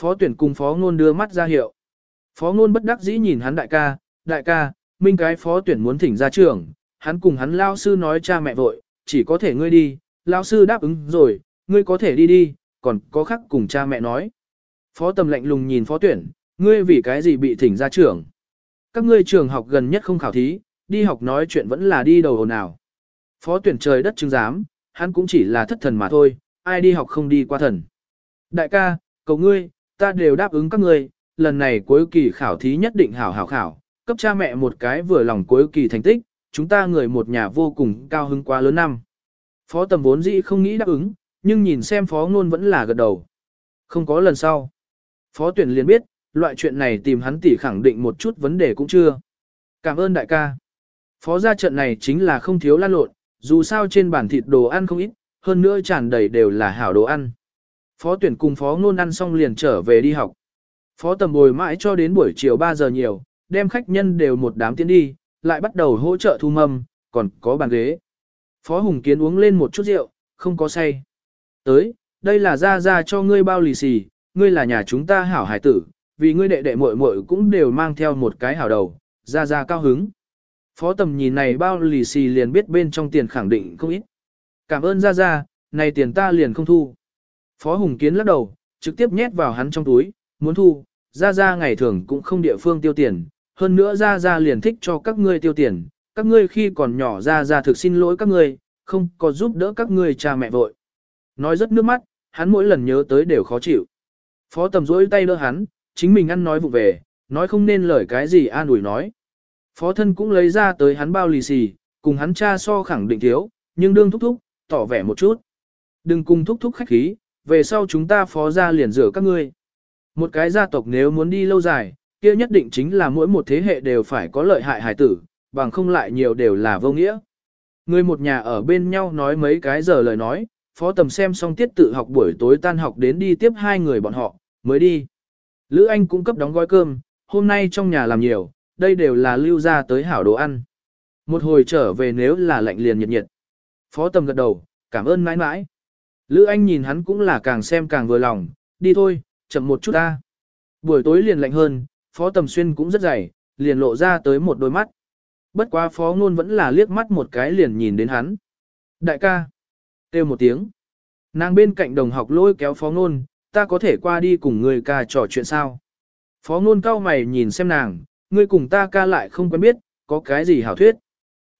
Phó tuyển cùng phó ngôn đưa mắt ra hiệu. Phó ngôn bất đắc dĩ nhìn hắn đại ca, đại ca, minh cái phó tuyển muốn thỉnh ra trường, hắn cùng hắn lao sư nói cha mẹ vội, chỉ có thể ngươi đi, lao sư đáp ứng rồi, ngươi có thể đi đi, còn có khắc cùng cha mẹ nói. Phó tầm lạnh lùng nhìn phó tuyển, ngươi vì cái gì bị thỉnh ra trường. Các ngươi trường học gần nhất không khảo thí, đi học nói chuyện vẫn là đi đầu hồn nào. Phó tuyển trời đất chứng giám, hắn cũng chỉ là thất thần mà thôi, ai đi học không đi qua thần. Đại ca, cầu ngươi, ta đều đáp ứng các ngươi, lần này cuối kỳ khảo thí nhất định hảo hảo khảo, cấp cha mẹ một cái vừa lòng cuối kỳ thành tích, chúng ta người một nhà vô cùng cao hứng quá lớn năm. Phó tầm vốn dĩ không nghĩ đáp ứng, nhưng nhìn xem phó ngôn vẫn là gật đầu. Không có lần sau. Phó tuyển liền biết, loại chuyện này tìm hắn tỉ khẳng định một chút vấn đề cũng chưa. Cảm ơn đại ca. Phó ra trận này chính là không thiếu lan lộn, dù sao trên bàn thịt đồ ăn không ít, hơn nữa tràn đầy đều là hảo đồ ăn. Phó tuyển cùng phó ngôn ăn xong liền trở về đi học. Phó tầm bồi mãi cho đến buổi chiều 3 giờ nhiều, đem khách nhân đều một đám tiến đi, lại bắt đầu hỗ trợ thu mâm, còn có bàn ghế. Phó Hùng Kiến uống lên một chút rượu, không có say. Tới, đây là ra ra cho ngươi bao lì xì, ngươi là nhà chúng ta hảo hải tử, vì ngươi đệ đệ muội muội cũng đều mang theo một cái hảo đầu, ra ra cao hứng. Phó tầm nhìn này bao lì xì liền biết bên trong tiền khẳng định không ít. Cảm ơn ra ra, này tiền ta liền không thu. Phó Hùng Kiến lắc đầu, trực tiếp nhét vào hắn trong túi, muốn thu, ra ra ngày thường cũng không địa phương tiêu tiền, hơn nữa ra ra liền thích cho các ngươi tiêu tiền, các ngươi khi còn nhỏ ra ra thực xin lỗi các ngươi, không có giúp đỡ các ngươi cha mẹ vội. Nói rất nước mắt, hắn mỗi lần nhớ tới đều khó chịu. Phó tầm rỗi tay đỡ hắn, chính mình ăn nói vụ về, nói không nên lời cái gì an ủi nói. Phó thân cũng lấy ra tới hắn bao lì xì, cùng hắn cha so khẳng định thiếu, nhưng đương thúc thúc, tỏ vẻ một chút. Đừng cùng thúc thúc khách khí, về sau chúng ta phó ra liền rửa các ngươi. Một cái gia tộc nếu muốn đi lâu dài, kia nhất định chính là mỗi một thế hệ đều phải có lợi hại hài tử, bằng không lại nhiều đều là vô nghĩa. Người một nhà ở bên nhau nói mấy cái giờ lời nói, phó tầm xem xong tiết tự học buổi tối tan học đến đi tiếp hai người bọn họ, mới đi. Lữ Anh cũng cấp đóng gói cơm, hôm nay trong nhà làm nhiều, đây đều là lưu ra tới hảo đồ ăn. Một hồi trở về nếu là lạnh liền nhiệt nhiệt. Phó tầm gật đầu, cảm ơn mãi mãi. Lữ Anh nhìn hắn cũng là càng xem càng vừa lòng, đi thôi, chậm một chút ta. Buổi tối liền lạnh hơn, phó tầm xuyên cũng rất dày, liền lộ ra tới một đôi mắt. Bất quá phó ngôn vẫn là liếc mắt một cái liền nhìn đến hắn. Đại ca. kêu một tiếng. Nàng bên cạnh đồng học lôi kéo phó ngôn, ta có thể qua đi cùng người ca trò chuyện sao. Phó ngôn cao mày nhìn xem nàng, ngươi cùng ta ca lại không quen biết, có cái gì hảo thuyết.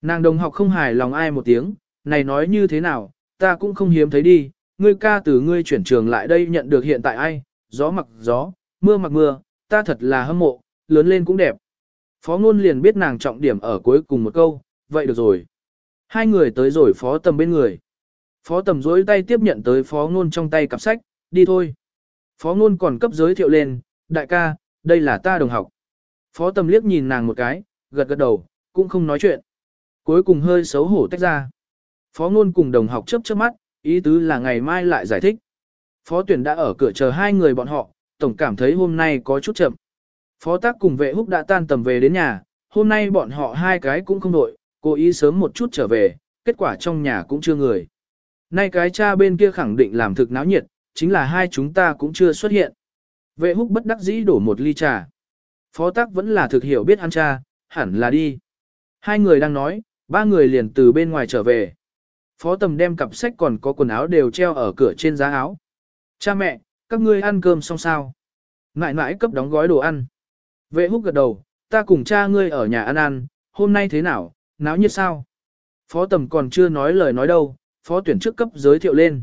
Nàng đồng học không hài lòng ai một tiếng, này nói như thế nào, ta cũng không hiếm thấy đi, ngươi ca từ ngươi chuyển trường lại đây nhận được hiện tại ai, gió mặc gió, mưa mặc mưa, ta thật là hâm mộ, lớn lên cũng đẹp. Phó ngôn liền biết nàng trọng điểm ở cuối cùng một câu, vậy được rồi. Hai người tới rồi phó tầm bên người. Phó tầm dối tay tiếp nhận tới phó ngôn trong tay cặp sách, đi thôi. Phó ngôn còn cấp giới thiệu lên, đại ca, đây là ta đồng học. Phó tầm liếc nhìn nàng một cái, gật gật đầu, cũng không nói chuyện. Cuối cùng hơi xấu hổ tách ra. Phó ngôn cùng đồng học chấp chớp mắt, ý tứ là ngày mai lại giải thích. Phó tuyển đã ở cửa chờ hai người bọn họ, tổng cảm thấy hôm nay có chút chậm. Phó tác cùng vệ húc đã tan tầm về đến nhà, hôm nay bọn họ hai cái cũng không đội, cố ý sớm một chút trở về, kết quả trong nhà cũng chưa người. Nay cái cha bên kia khẳng định làm thực náo nhiệt, chính là hai chúng ta cũng chưa xuất hiện. Vệ húc bất đắc dĩ đổ một ly trà. Phó tác vẫn là thực hiểu biết ăn cha, hẳn là đi. Hai người đang nói, ba người liền từ bên ngoài trở về. Phó tầm đem cặp sách còn có quần áo đều treo ở cửa trên giá áo. Cha mẹ, các ngươi ăn cơm xong sao? Ngại ngại cấp đóng gói đồ ăn. Vệ húc gật đầu, ta cùng cha ngươi ở nhà ăn ăn, hôm nay thế nào, náo nhiệt sao? Phó tầm còn chưa nói lời nói đâu, phó tuyển trước cấp giới thiệu lên.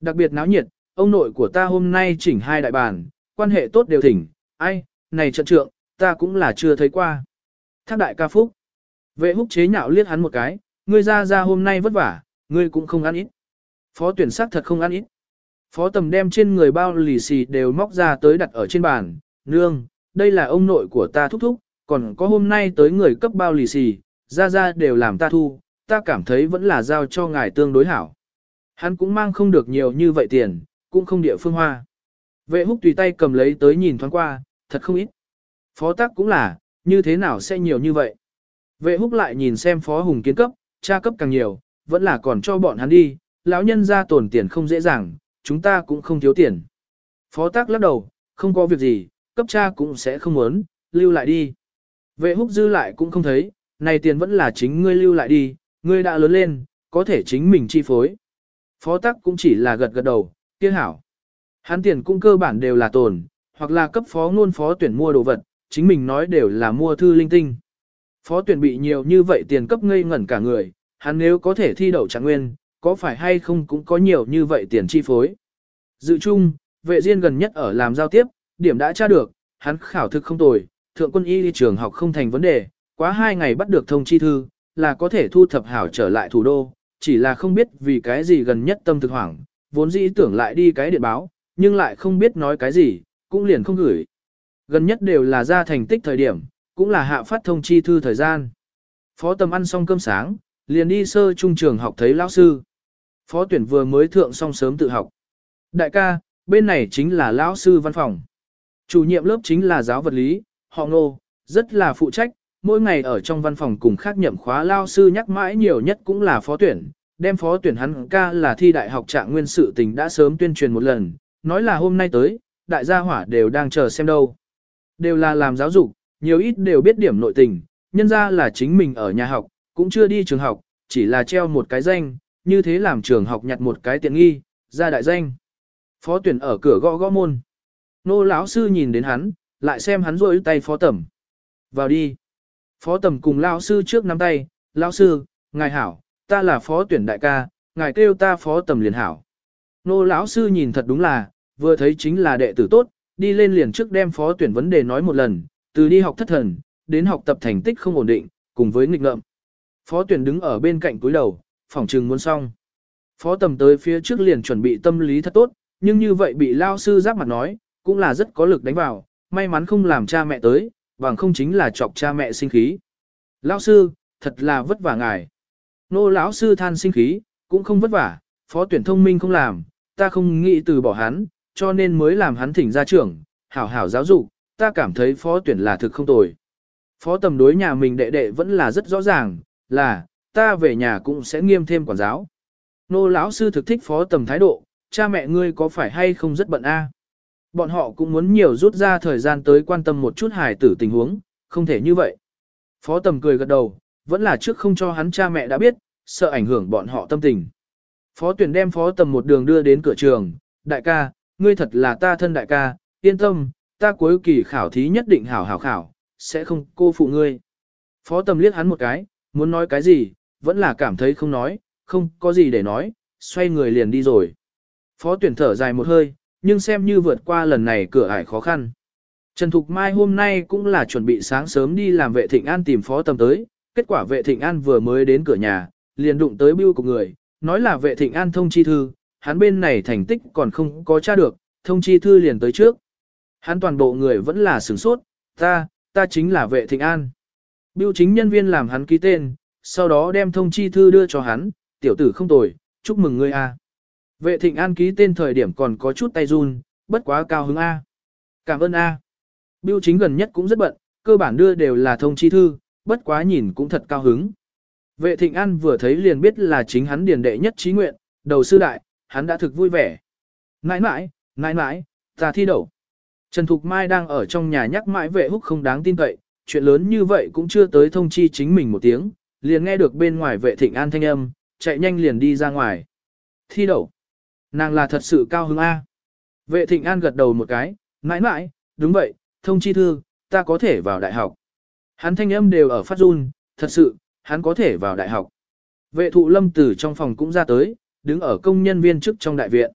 Đặc biệt náo nhiệt, ông nội của ta hôm nay chỉnh hai đại bàn, quan hệ tốt đều thỉnh, ai, này trận trượng, ta cũng là chưa thấy qua. Thác đại ca phúc. Vệ húc chế nhạo liếc hắn một cái, ngươi ra ra hôm nay vất vả, ngươi cũng không ăn ít. Phó tuyển sắc thật không ăn ít. Phó tầm đem trên người bao lì xì đều móc ra tới đặt ở trên bàn, nương, đây là ông nội của ta thúc thúc, còn có hôm nay tới người cấp bao lì xì, ra ra đều làm ta thu, ta cảm thấy vẫn là giao cho ngài tương đối hảo. Hắn cũng mang không được nhiều như vậy tiền, cũng không địa phương hoa. Vệ húc tùy tay cầm lấy tới nhìn thoáng qua, thật không ít. Phó tác cũng là, như thế nào sẽ nhiều như vậy. Vệ húc lại nhìn xem phó hùng kiến cấp, cha cấp càng nhiều, vẫn là còn cho bọn hắn đi, lão nhân ra tổn tiền không dễ dàng, chúng ta cũng không thiếu tiền. Phó tác lắc đầu, không có việc gì, cấp cha cũng sẽ không muốn, lưu lại đi. Vệ húc dư lại cũng không thấy, này tiền vẫn là chính ngươi lưu lại đi, ngươi đã lớn lên, có thể chính mình chi phối. Phó tác cũng chỉ là gật gật đầu, kia hảo. Hắn tiền cũng cơ bản đều là tồn, hoặc là cấp phó ngôn phó tuyển mua đồ vật, chính mình nói đều là mua thư linh tinh. Phó tuyển bị nhiều như vậy tiền cấp ngây ngẩn cả người, hắn nếu có thể thi đậu trạng nguyên, có phải hay không cũng có nhiều như vậy tiền chi phối. Dự chung, vệ riêng gần nhất ở làm giao tiếp, điểm đã tra được, hắn khảo thực không tồi, thượng quân y đi trường học không thành vấn đề, quá hai ngày bắt được thông chi thư, là có thể thu thập hảo trở lại thủ đô, chỉ là không biết vì cái gì gần nhất tâm thực hoảng, vốn dĩ tưởng lại đi cái điện báo, nhưng lại không biết nói cái gì, cũng liền không gửi. Gần nhất đều là ra thành tích thời điểm, cũng là hạ phát thông chi thư thời gian. Phó tầm ăn xong cơm sáng, liền đi sơ trung trường học thấy lão sư. Phó tuyển vừa mới thượng xong sớm tự học. Đại ca, bên này chính là lão sư văn phòng. Chủ nhiệm lớp chính là giáo vật lý, họ ngô, rất là phụ trách, mỗi ngày ở trong văn phòng cùng khác nhậm khóa lao sư nhắc mãi nhiều nhất cũng là phó tuyển, đem phó tuyển hắn ca là thi đại học trạng nguyên sự tình đã sớm tuyên truyền một lần, nói là hôm nay tới, đại gia hỏa đều đang chờ xem đâu. Đều là làm giáo dục, nhiều ít đều biết điểm nội tình, nhân ra là chính mình ở nhà học, cũng chưa đi trường học, chỉ là treo một cái danh, như thế làm trường học nhặt một cái tiện nghi, ra đại danh. Phó tuyển ở cửa gõ gõ môn. Nô lão sư nhìn đến hắn, lại xem hắn rôi tay phó tẩm. Vào đi. Phó tẩm cùng lão sư trước nắm tay, lão sư, ngài hảo, ta là phó tuyển đại ca, ngài kêu ta phó tẩm liền hảo. Nô lão sư nhìn thật đúng là, vừa thấy chính là đệ tử tốt, đi lên liền trước đem phó tuyển vấn đề nói một lần, từ đi học thất thần, đến học tập thành tích không ổn định, cùng với nghịch ngợm. Phó tuyển đứng ở bên cạnh túi đầu, phỏng trừng muốn xong. Phó tầm tới phía trước liền chuẩn bị tâm lý thật tốt, nhưng như vậy bị lao sư giáp mặt nói, cũng là rất có lực đánh vào, may mắn không làm cha mẹ tới, bằng không chính là chọc cha mẹ sinh khí. Lao sư, thật là vất vả ngài. Nô lão sư than sinh khí, cũng không vất vả, phó tuyển thông minh không làm, ta không nghĩ từ bỏ hắn, cho nên mới làm hắn thỉnh ra trưởng, hảo hảo giáo dục, ta cảm thấy phó tuyển là thực không tồi. Phó tầm đối nhà mình đệ đệ vẫn là rất rõ ràng, là, ta về nhà cũng sẽ nghiêm thêm quản giáo. Nô lão sư thực thích phó tầm thái độ, cha mẹ ngươi có phải hay không rất bận a? Bọn họ cũng muốn nhiều rút ra thời gian tới quan tâm một chút hài tử tình huống, không thể như vậy. Phó tầm cười gật đầu, vẫn là trước không cho hắn cha mẹ đã biết, sợ ảnh hưởng bọn họ tâm tình. Phó tuyển đem phó tầm một đường đưa đến cửa trường, đại ca, ngươi thật là ta thân đại ca, yên tâm, ta cuối kỳ khảo thí nhất định hảo hảo khảo, sẽ không cô phụ ngươi. Phó tầm liếc hắn một cái, muốn nói cái gì, vẫn là cảm thấy không nói, không có gì để nói, xoay người liền đi rồi. Phó tuyển thở dài một hơi, nhưng xem như vượt qua lần này cửa ải khó khăn. Trần Thục Mai hôm nay cũng là chuẩn bị sáng sớm đi làm vệ thịnh an tìm phó tầm tới, kết quả vệ thịnh an vừa mới đến cửa nhà, liền đụng tới bưu của người, nói là vệ thịnh an thông chi thư, hắn bên này thành tích còn không có tra được, thông chi thư liền tới trước. Hắn toàn bộ người vẫn là sửng sốt, ta, ta chính là vệ thịnh an. Biêu chính nhân viên làm hắn ký tên, sau đó đem thông chi thư đưa cho hắn, tiểu tử không tồi, chúc mừng ngươi a. Vệ thịnh an ký tên thời điểm còn có chút tay run, bất quá cao hứng a. Cảm ơn a. Biêu chính gần nhất cũng rất bận, cơ bản đưa đều là thông chi thư, bất quá nhìn cũng thật cao hứng. Vệ thịnh an vừa thấy liền biết là chính hắn điền đệ nhất trí nguyện, đầu sư đại, hắn đã thực vui vẻ. Nãi nãi, nãi nãi, ta thi đậu. Trần Thục Mai đang ở trong nhà nhắc mãi vệ húc không đáng tin cậy, chuyện lớn như vậy cũng chưa tới thông chi chính mình một tiếng, liền nghe được bên ngoài vệ thịnh an thanh âm, chạy nhanh liền đi ra ngoài. Thi đậu. Nàng là thật sự cao hứng A. Vệ thịnh an gật đầu một cái, mãi mãi, đúng vậy, thông chi thư, ta có thể vào đại học. Hắn thanh âm đều ở phát run, thật sự, hắn có thể vào đại học. Vệ thụ lâm tử trong phòng cũng ra tới, đứng ở công nhân viên chức trong đại viện.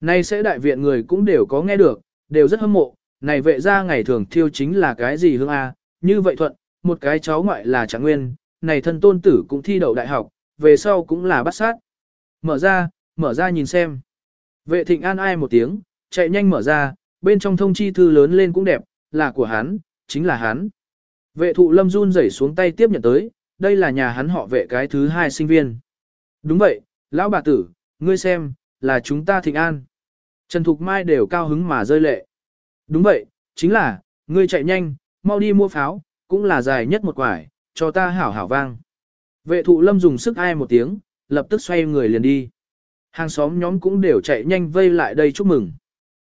Nay sẽ đại viện người cũng đều có nghe được, đều rất hâm mộ, này vệ ra ngày thường thiêu chính là cái gì hương A, như vậy thuận, một cái cháu ngoại là trạng nguyên, này thân tôn tử cũng thi đậu đại học, về sau cũng là bắt sát. Mở ra, mở ra nhìn xem. Vệ thịnh an ai một tiếng, chạy nhanh mở ra, bên trong thông chi thư lớn lên cũng đẹp, là của hắn, chính là hắn. Vệ thụ lâm run rẩy xuống tay tiếp nhận tới, đây là nhà hắn họ vệ cái thứ hai sinh viên. Đúng vậy, lão bà tử, ngươi xem, là chúng ta thịnh an. Trần Thục Mai đều cao hứng mà rơi lệ. Đúng vậy, chính là, ngươi chạy nhanh, mau đi mua pháo, cũng là dài nhất một quải, cho ta hảo hảo vang. Vệ thụ lâm dùng sức ai một tiếng, lập tức xoay người liền đi. Hàng xóm nhóm cũng đều chạy nhanh vây lại đây chúc mừng.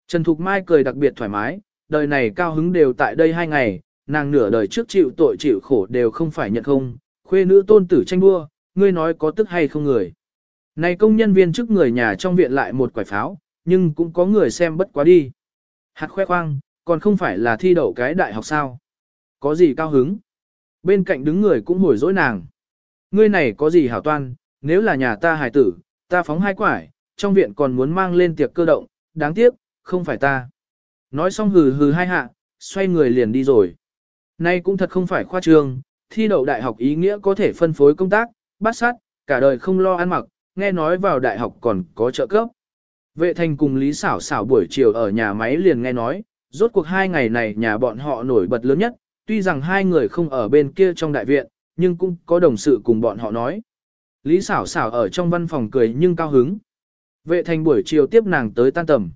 Trần Thục Mai cười đặc biệt thoải mái, đời này cao hứng đều tại đây hai ngày, nàng nửa đời trước chịu tội chịu khổ đều không phải nhận không, khuê nữ tôn tử tranh đua, ngươi nói có tức hay không người. Này công nhân viên trước người nhà trong viện lại một quải pháo, nhưng cũng có người xem bất quá đi. Hạt khoe khoang, còn không phải là thi đậu cái đại học sao. Có gì cao hứng. Bên cạnh đứng người cũng hồi dỗi nàng. Ngươi này có gì hảo toan, nếu là nhà ta hài tử, ta phóng hai quải, trong viện còn muốn mang lên tiệc cơ động, đáng tiếc, không phải ta. Nói xong hừ hừ hai hạ, xoay người liền đi rồi. Nay cũng thật không phải khoa trương, thi đậu đại học ý nghĩa có thể phân phối công tác, bắt sát, cả đời không lo ăn mặc, nghe nói vào đại học còn có trợ cấp. Vệ thành cùng Lý Sảo Sảo buổi chiều ở nhà máy liền nghe nói, rốt cuộc hai ngày này nhà bọn họ nổi bật lớn nhất, tuy rằng hai người không ở bên kia trong đại viện, nhưng cũng có đồng sự cùng bọn họ nói. Lý Sảo Sảo ở trong văn phòng cười nhưng cao hứng. Vệ thành buổi chiều tiếp nàng tới tan tầm.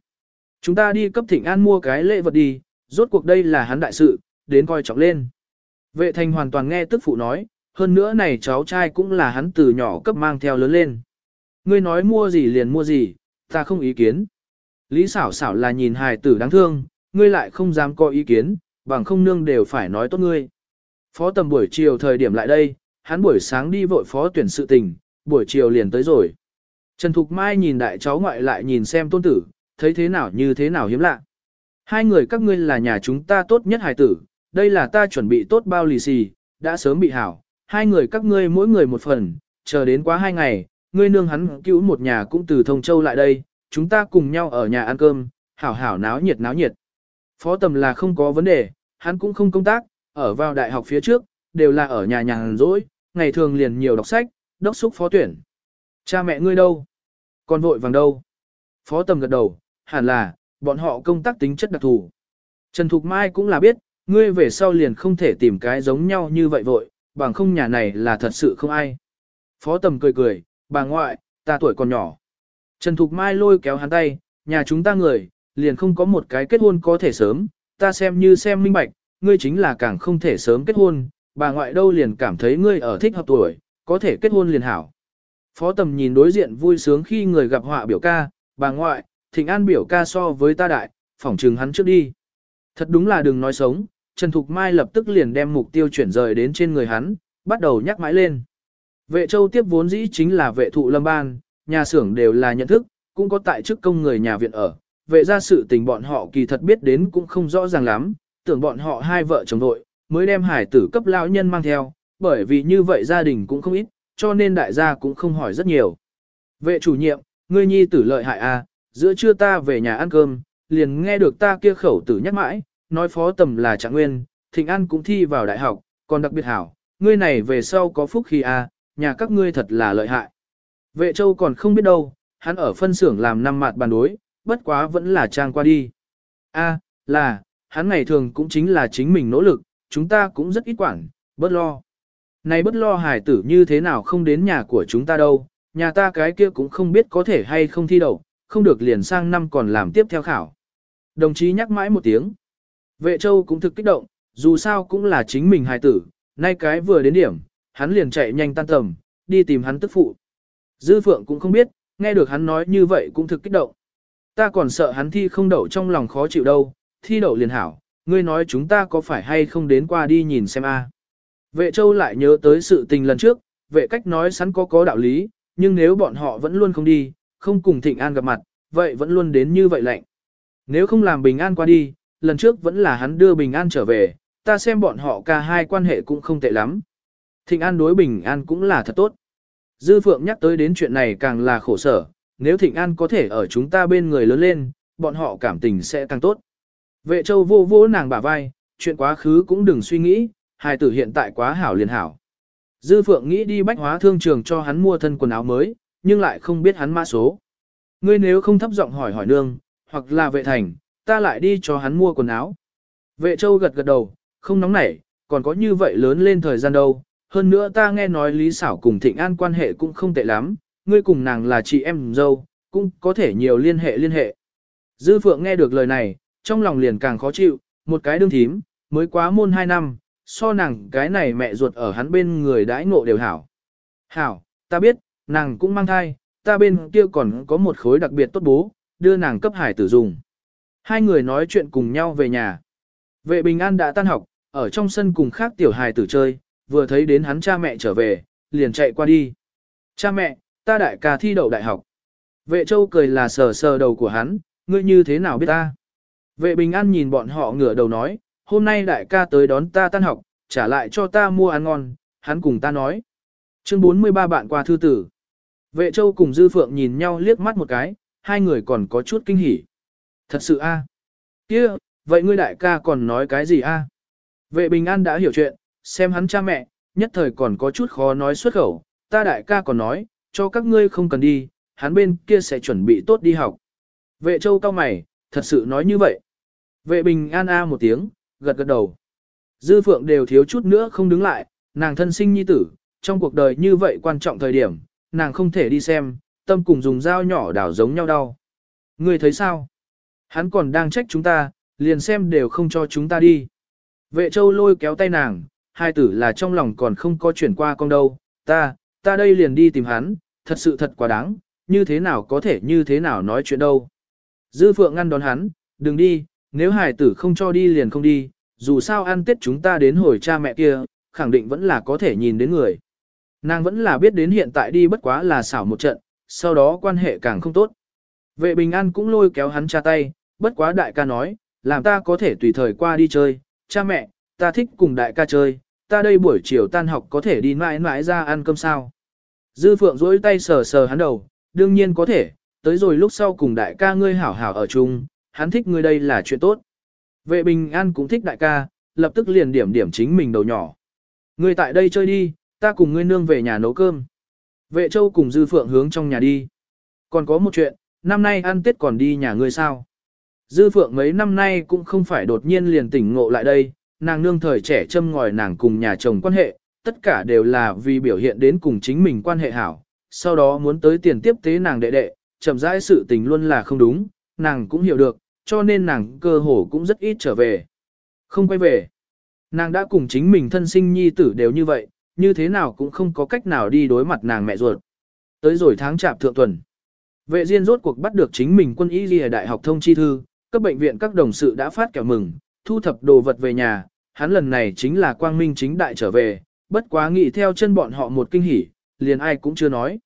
Chúng ta đi cấp thịnh an mua cái lễ vật đi, rốt cuộc đây là hắn đại sự, đến coi trọng lên. Vệ thành hoàn toàn nghe tức phụ nói, hơn nữa này cháu trai cũng là hắn từ nhỏ cấp mang theo lớn lên. Ngươi nói mua gì liền mua gì, ta không ý kiến. Lý xảo xảo là nhìn hài tử đáng thương, ngươi lại không dám có ý kiến, bằng không nương đều phải nói tốt ngươi. Phó tầm buổi chiều thời điểm lại đây, hắn buổi sáng đi vội phó tuyển sự tình, buổi chiều liền tới rồi. Trần Thục Mai nhìn đại cháu ngoại lại nhìn xem tôn tử, thấy thế nào như thế nào hiếm lạ. Hai người các ngươi là nhà chúng ta tốt nhất hài tử, đây là ta chuẩn bị tốt bao lì xì, đã sớm bị hảo, hai người các ngươi mỗi người một phần, chờ đến quá hai ngày, ngươi nương hắn cứu một nhà cũng từ Thông Châu lại đây, chúng ta cùng nhau ở nhà ăn cơm, hảo hảo náo nhiệt náo nhiệt. Phó tầm là không có vấn đề, hắn cũng không công tác, ở vào đại học phía trước, đều là ở nhà nhàn rỗi, ngày thường liền nhiều đọc sách, đốc xúc phó tuyển. Cha mẹ ngươi đâu? Con vội vàng đâu? Phó tầm gật đầu, hẳn là, bọn họ công tác tính chất đặc thù. Trần Thục Mai cũng là biết, ngươi về sau liền không thể tìm cái giống nhau như vậy vội, bằng không nhà này là thật sự không ai. Phó tầm cười cười, bà ngoại, ta tuổi còn nhỏ. Trần Thục Mai lôi kéo hắn tay, nhà chúng ta người, liền không có một cái kết hôn có thể sớm, ta xem như xem minh bạch, ngươi chính là càng không thể sớm kết hôn, bà ngoại đâu liền cảm thấy ngươi ở thích hợp tuổi, có thể kết hôn liền hảo. Phó tầm nhìn đối diện vui sướng khi người gặp họa biểu ca, bà ngoại, thịnh an biểu ca so với ta đại, phỏng trừng hắn trước đi. Thật đúng là đừng nói sống, Trần Thục Mai lập tức liền đem mục tiêu chuyển rời đến trên người hắn, bắt đầu nhắc mãi lên. Vệ châu tiếp vốn dĩ chính là vệ thụ lâm ban, nhà xưởng đều là nhận thức, cũng có tại chức công người nhà viện ở. Vệ ra sự tình bọn họ kỳ thật biết đến cũng không rõ ràng lắm, tưởng bọn họ hai vợ chồng nội, mới đem hải tử cấp lão nhân mang theo, bởi vì như vậy gia đình cũng không ít, cho nên đại gia cũng không hỏi rất nhiều. Vệ chủ nhiệm, ngươi nhi tử lợi hại à, giữa trưa ta về nhà ăn cơm, liền nghe được ta kia khẩu tử nhắc mãi, nói phó tầm là trạng nguyên, thịnh an cũng thi vào đại học, còn đặc biệt hảo, ngươi này về sau có phúc khi à, nhà các ngươi thật là lợi hại. Vệ châu còn không biết đâu, hắn ở phân xưởng làm năm mặt bàn đối, bất quá vẫn là trang qua đi. A, là, hắn ngày thường cũng chính là chính mình nỗ lực, chúng ta cũng rất ít quản, bất lo. Này bất lo hài tử như thế nào không đến nhà của chúng ta đâu, nhà ta cái kia cũng không biết có thể hay không thi đậu, không được liền sang năm còn làm tiếp theo khảo. Đồng chí nhắc mãi một tiếng. Vệ châu cũng thực kích động, dù sao cũng là chính mình hài tử, nay cái vừa đến điểm, hắn liền chạy nhanh tan tầm, đi tìm hắn tức phụ. Dư Phượng cũng không biết, nghe được hắn nói như vậy cũng thực kích động. Ta còn sợ hắn thi không đậu trong lòng khó chịu đâu, thi đậu liền hảo, ngươi nói chúng ta có phải hay không đến qua đi nhìn xem a. Vệ châu lại nhớ tới sự tình lần trước, vệ cách nói sẵn có có đạo lý, nhưng nếu bọn họ vẫn luôn không đi, không cùng thịnh an gặp mặt, vậy vẫn luôn đến như vậy lạnh. Nếu không làm bình an qua đi, lần trước vẫn là hắn đưa bình an trở về, ta xem bọn họ cả hai quan hệ cũng không tệ lắm. Thịnh an đối bình an cũng là thật tốt. Dư Phượng nhắc tới đến chuyện này càng là khổ sở, nếu Thịnh An có thể ở chúng ta bên người lớn lên, bọn họ cảm tình sẽ càng tốt. Vệ châu vô vô nàng bả vai, chuyện quá khứ cũng đừng suy nghĩ, hài tử hiện tại quá hảo liền hảo. Dư Phượng nghĩ đi bách hóa thương trường cho hắn mua thân quần áo mới, nhưng lại không biết hắn mã số. Ngươi nếu không thấp giọng hỏi hỏi nương, hoặc là vệ thành, ta lại đi cho hắn mua quần áo. Vệ châu gật gật đầu, không nóng nảy, còn có như vậy lớn lên thời gian đâu, hơn nữa ta nghe nói Lý Sảo cùng Thịnh An quan hệ cũng không tệ lắm, ngươi cùng nàng là chị em dâu, cũng có thể nhiều liên hệ liên hệ. Dư Phượng nghe được lời này, trong lòng liền càng khó chịu, một cái đương thím, mới quá môn 2 năm, so nàng cái này mẹ ruột ở hắn bên người đãi ngộ đều hảo. Hảo, ta biết, nàng cũng mang thai, ta bên kia còn có một khối đặc biệt tốt bố, đưa nàng cấp hải tử dùng. Hai người nói chuyện cùng nhau về nhà. Vệ bình an đã tan học, ở trong sân cùng khác tiểu hài tử chơi, vừa thấy đến hắn cha mẹ trở về, liền chạy qua đi. Cha mẹ, ta đại ca thi đậu đại học. Vệ châu cười là sờ sờ đầu của hắn, ngươi như thế nào biết ta? Vệ bình an nhìn bọn họ ngửa đầu nói, hôm nay đại ca tới đón ta tan học, trả lại cho ta mua ăn ngon, hắn cùng ta nói. Chương 43 bạn qua thư tử. Vệ châu cùng Dư Phượng nhìn nhau liếc mắt một cái, hai người còn có chút kinh hỉ. Thật sự a? Kia, vậy ngươi đại ca còn nói cái gì a? Vệ bình an đã hiểu chuyện, xem hắn cha mẹ, nhất thời còn có chút khó nói xuất khẩu, ta đại ca còn nói, cho các ngươi không cần đi, hắn bên kia sẽ chuẩn bị tốt đi học. Vệ châu cao mày, thật sự nói như vậy. Vệ bình an a một tiếng, gật gật đầu. Dư phượng đều thiếu chút nữa không đứng lại, nàng thân sinh nhi tử, trong cuộc đời như vậy quan trọng thời điểm, nàng không thể đi xem, tâm cùng dùng dao nhỏ đảo giống nhau đau. Ngươi thấy sao? Hắn còn đang trách chúng ta, liền xem đều không cho chúng ta đi. Vệ châu lôi kéo tay nàng, hai tử là trong lòng còn không có chuyển qua con đâu, ta, ta đây liền đi tìm hắn, thật sự thật quá đáng, như thế nào có thể như thế nào nói chuyện đâu. Dư phượng ngăn đón hắn, đừng đi, nếu hải tử không cho đi liền không đi, dù sao ăn tết chúng ta đến hồi cha mẹ kia, khẳng định vẫn là có thể nhìn đến người. Nàng vẫn là biết đến hiện tại đi bất quá là xảo một trận, sau đó quan hệ càng không tốt. Vệ bình an cũng lôi kéo hắn cha tay, bất quá đại ca nói, làm ta có thể tùy thời qua đi chơi, cha mẹ, ta thích cùng đại ca chơi, ta đây buổi chiều tan học có thể đi mãi mãi ra ăn cơm sao. Dư phượng dối tay sờ sờ hắn đầu, đương nhiên có thể, tới rồi lúc sau cùng đại ca ngươi hảo hảo ở chung, hắn thích ngươi đây là chuyện tốt. Vệ bình an cũng thích đại ca, lập tức liền điểm điểm chính mình đầu nhỏ. Ngươi tại đây chơi đi, ta cùng ngươi nương về nhà nấu cơm. Vệ châu cùng dư phượng hướng trong nhà đi. Còn có một chuyện, năm nay ăn tết còn đi nhà ngươi sao? Dư phượng mấy năm nay cũng không phải đột nhiên liền tỉnh ngộ lại đây, nàng nương thời trẻ châm ngòi nàng cùng nhà chồng quan hệ, tất cả đều là vì biểu hiện đến cùng chính mình quan hệ hảo, sau đó muốn tới tiền tiếp tế nàng đệ đệ, chậm rãi sự tình luôn là không đúng, nàng cũng hiểu được, cho nên nàng cơ hồ cũng rất ít trở về. Không quay về. Nàng đã cùng chính mình thân sinh nhi tử đều như vậy, như thế nào cũng không có cách nào đi đối mặt nàng mẹ ruột. Tới rồi tháng chạp thượng tuần. Vệ Diên rốt cuộc bắt được chính mình quân y ghi đại học thông chi thư, các bệnh viện các đồng sự đã phát kẹo mừng, thu thập đồ vật về nhà, hắn lần này chính là quang minh chính đại trở về, bất quá nghĩ theo chân bọn họ một kinh hỉ, liền ai cũng chưa nói.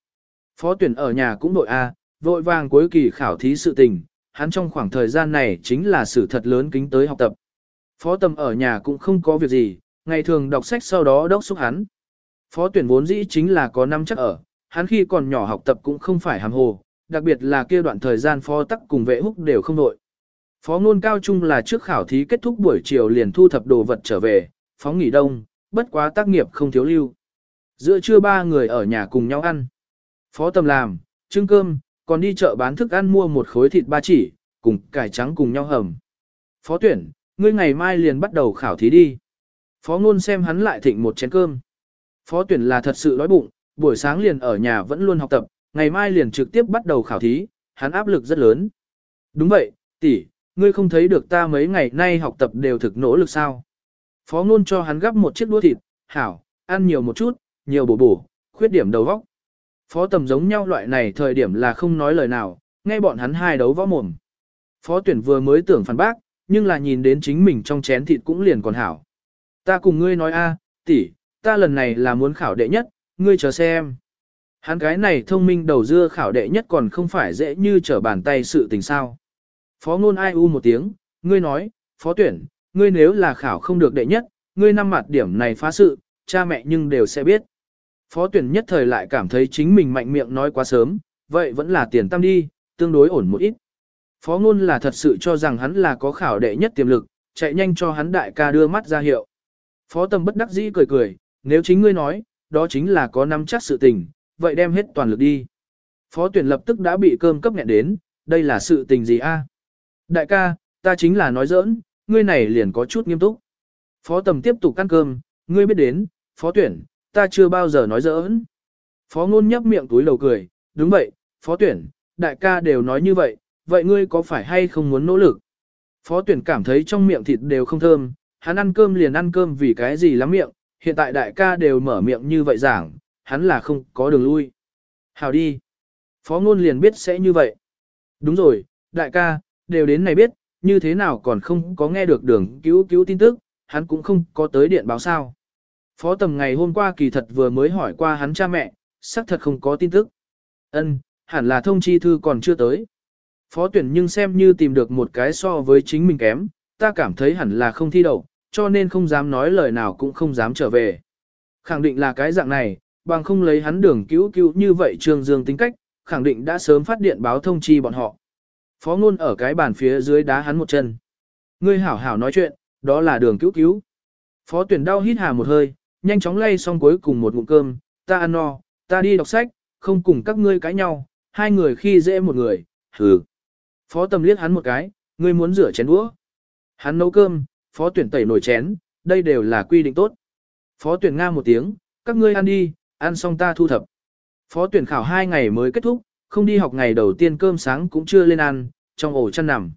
Phó tuyển ở nhà cũng đội A, vội vàng cuối kỳ khảo thí sự tình, hắn trong khoảng thời gian này chính là sự thật lớn kính tới học tập. Phó tầm ở nhà cũng không có việc gì, ngày thường đọc sách sau đó đốc xúc hắn. Phó tuyển vốn dĩ chính là có năm chắc ở, hắn khi còn nhỏ học tập cũng không phải hàm hồ, đặc biệt là kia đoạn thời gian phó tắc cùng vệ húc đều không đội. Phó ngôn cao trung là trước khảo thí kết thúc buổi chiều liền thu thập đồ vật trở về, phóng nghỉ đông, bất quá tác nghiệp không thiếu lưu. Giữa trưa ba người ở nhà cùng nhau ăn. Phó tầm làm, trưng cơm, còn đi chợ bán thức ăn mua một khối thịt ba chỉ, cùng cải trắng cùng nhau hầm. Phó tuyển, ngươi ngày mai liền bắt đầu khảo thí đi. Phó ngôn xem hắn lại thịnh một chén cơm. Phó tuyển là thật sự đói bụng, buổi sáng liền ở nhà vẫn luôn học tập, ngày mai liền trực tiếp bắt đầu khảo thí, hắn áp lực rất lớn. Đúng vậy, tỷ, ngươi không thấy được ta mấy ngày nay học tập đều thực nỗ lực sao. Phó ngôn cho hắn gắp một chiếc đũa thịt, hảo, ăn nhiều một chút, nhiều bổ bổ, khuyết điểm đầu vóc. Phó tầm giống nhau loại này thời điểm là không nói lời nào, nghe bọn hắn hai đấu võ mồm. Phó tuyển vừa mới tưởng phản bác, nhưng là nhìn đến chính mình trong chén thịt cũng liền còn hảo. Ta cùng ngươi nói a, tỷ, ta lần này là muốn khảo đệ nhất, ngươi chờ xem. Hắn cái này thông minh đầu dưa khảo đệ nhất còn không phải dễ như trở bàn tay sự tình sao. Phó ngôn ai u một tiếng, ngươi nói, phó tuyển, ngươi nếu là khảo không được đệ nhất, ngươi năm mặt điểm này phá sự, cha mẹ nhưng đều sẽ biết. Phó tuyển nhất thời lại cảm thấy chính mình mạnh miệng nói quá sớm, vậy vẫn là tiền tâm đi, tương đối ổn một ít. Phó ngôn là thật sự cho rằng hắn là có khảo đệ nhất tiềm lực, chạy nhanh cho hắn đại ca đưa mắt ra hiệu. Phó tâm bất đắc dĩ cười cười, nếu chính ngươi nói, đó chính là có nắm chắc sự tình, vậy đem hết toàn lực đi. Phó tuyển lập tức đã bị cơm cấp nghẹn đến, đây là sự tình gì a? Đại ca, ta chính là nói giỡn, ngươi này liền có chút nghiêm túc. Phó tầm tiếp tục ăn cơm, ngươi biết đến, phó tuyển, ta chưa bao giờ nói giỡn. Phó ngôn nhấp miệng túi lầu cười, đúng vậy, phó tuyển, đại ca đều nói như vậy, vậy ngươi có phải hay không muốn nỗ lực? Phó tuyển cảm thấy trong miệng thịt đều không thơm, hắn ăn cơm liền ăn cơm vì cái gì lắm miệng, hiện tại đại ca đều mở miệng như vậy giảng, hắn là không có đường lui. Hào đi. Phó ngôn liền biết sẽ như vậy. Đúng rồi, đại ca, đều đến này biết, như thế nào còn không có nghe được đường cứu cứu tin tức, hắn cũng không có tới điện báo sao. Phó tầm ngày hôm qua kỳ thật vừa mới hỏi qua hắn cha mẹ, xác thật không có tin tức. Ân, hẳn là thông chi thư còn chưa tới. Phó tuyển nhưng xem như tìm được một cái so với chính mình kém, ta cảm thấy hẳn là không thi đậu, cho nên không dám nói lời nào cũng không dám trở về. Khẳng định là cái dạng này, bằng không lấy hắn đường cứu cứu như vậy Trương Dương tính cách, khẳng định đã sớm phát điện báo thông chi bọn họ. Phó ngôn ở cái bàn phía dưới đá hắn một chân. Ngươi hảo hảo nói chuyện, đó là đường cứu cứu. Phó tuyển đau hít hà một hơi, nhanh chóng lay xong cuối cùng một ngụm cơm, ta ăn no, ta đi đọc sách, không cùng các ngươi cãi nhau, hai người khi dễ một người, hừ. Phó tầm liếc hắn một cái, ngươi muốn rửa chén đũa. Hắn nấu cơm, phó tuyển tẩy nồi chén, đây đều là quy định tốt. Phó tuyển nga một tiếng, các ngươi ăn đi, ăn xong ta thu thập. Phó tuyển khảo hai ngày mới kết thúc, không đi học ngày đầu tiên cơm sáng cũng chưa lên ăn, trong ổ chăn nằm.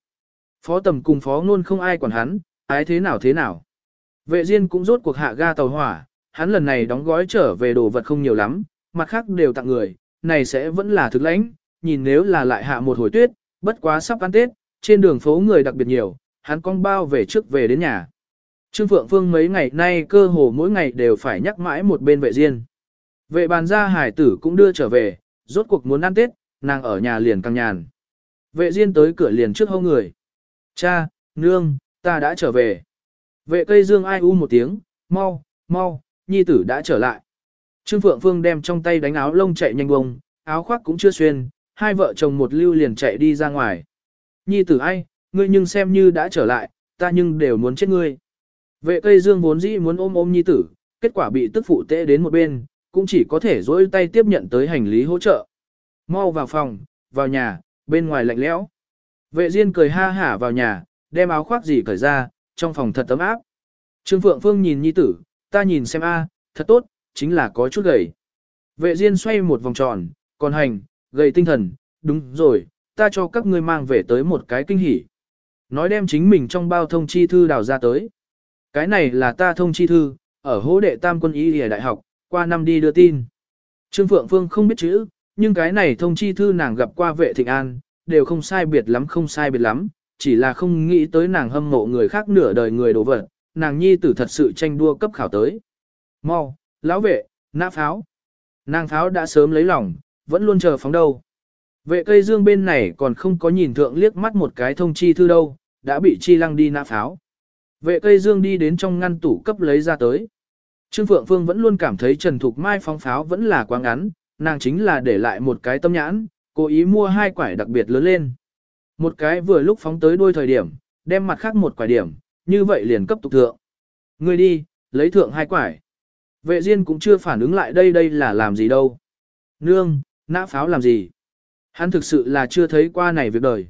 Phó tầm cùng phó ngôn không ai quản hắn, ái thế nào thế nào. Vệ Diên cũng rốt cuộc hạ ga tàu hỏa, hắn lần này đóng gói trở về đồ vật không nhiều lắm, mặt khác đều tặng người, này sẽ vẫn là thực lãnh, nhìn nếu là lại hạ một hồi tuyết, bất quá sắp ăn Tết, trên đường phố người đặc biệt nhiều, hắn cong bao về trước về đến nhà. Trương Phượng Phương mấy ngày nay cơ hồ mỗi ngày đều phải nhắc mãi một bên vệ Diên. Vệ bàn gia hải tử cũng đưa trở về, rốt cuộc muốn ăn Tết, nàng ở nhà liền căng nhàn. Vệ Diên tới cửa liền trước hô người. Cha, nương, ta đã trở về. Vệ cây dương ai u một tiếng, mau, mau, nhi tử đã trở lại. Trương Phượng Phương đem trong tay đánh áo lông chạy nhanh bông, áo khoác cũng chưa xuyên, hai vợ chồng một lưu liền chạy đi ra ngoài. Nhi tử ai, ngươi nhưng xem như đã trở lại, ta nhưng đều muốn chết ngươi. Vệ cây dương vốn dĩ muốn ôm ôm nhi tử, kết quả bị tức phụ tệ đến một bên, cũng chỉ có thể dỗi tay tiếp nhận tới hành lý hỗ trợ. Mau vào phòng, vào nhà, bên ngoài lạnh lẽo. Vệ Diên cười ha hả vào nhà, đem áo khoác gì cởi ra, trong phòng thật ấm áp. Trương Phượng Phương nhìn nhi tử, ta nhìn xem a, thật tốt, chính là có chút gầy. Vệ Diên xoay một vòng tròn, còn hành, gầy tinh thần, đúng rồi, ta cho các ngươi mang về tới một cái kinh hỉ. Nói đem chính mình trong bao thông chi thư đào ra tới. Cái này là ta thông chi thư, ở hố đệ tam quân y ở đại học, qua năm đi đưa tin. Trương Phượng Phương không biết chữ, nhưng cái này thông chi thư nàng gặp qua vệ thịnh an, đều không sai biệt lắm không sai biệt lắm, chỉ là không nghĩ tới nàng hâm mộ người khác nửa đời người đổ vật, nàng nhi tử thật sự tranh đua cấp khảo tới. Mau, lão vệ, nã pháo. Nàng pháo đã sớm lấy lòng, vẫn luôn chờ phóng đâu. Vệ cây dương bên này còn không có nhìn thượng liếc mắt một cái thông chi thư đâu, đã bị chi lăng đi nã pháo. Vệ cây dương đi đến trong ngăn tủ cấp lấy ra tới. Trương Phượng Phương vẫn luôn cảm thấy Trần Thục Mai phóng pháo vẫn là quá ngắn, nàng chính là để lại một cái tâm nhãn, cố ý mua hai quải đặc biệt lớn lên. Một cái vừa lúc phóng tới đôi thời điểm, đem mặt khác một quải điểm, như vậy liền cấp tục thượng. Người đi, lấy thượng hai quải. Vệ Diên cũng chưa phản ứng lại đây đây là làm gì đâu. Nương, nã pháo làm gì? Hắn thực sự là chưa thấy qua này việc đời.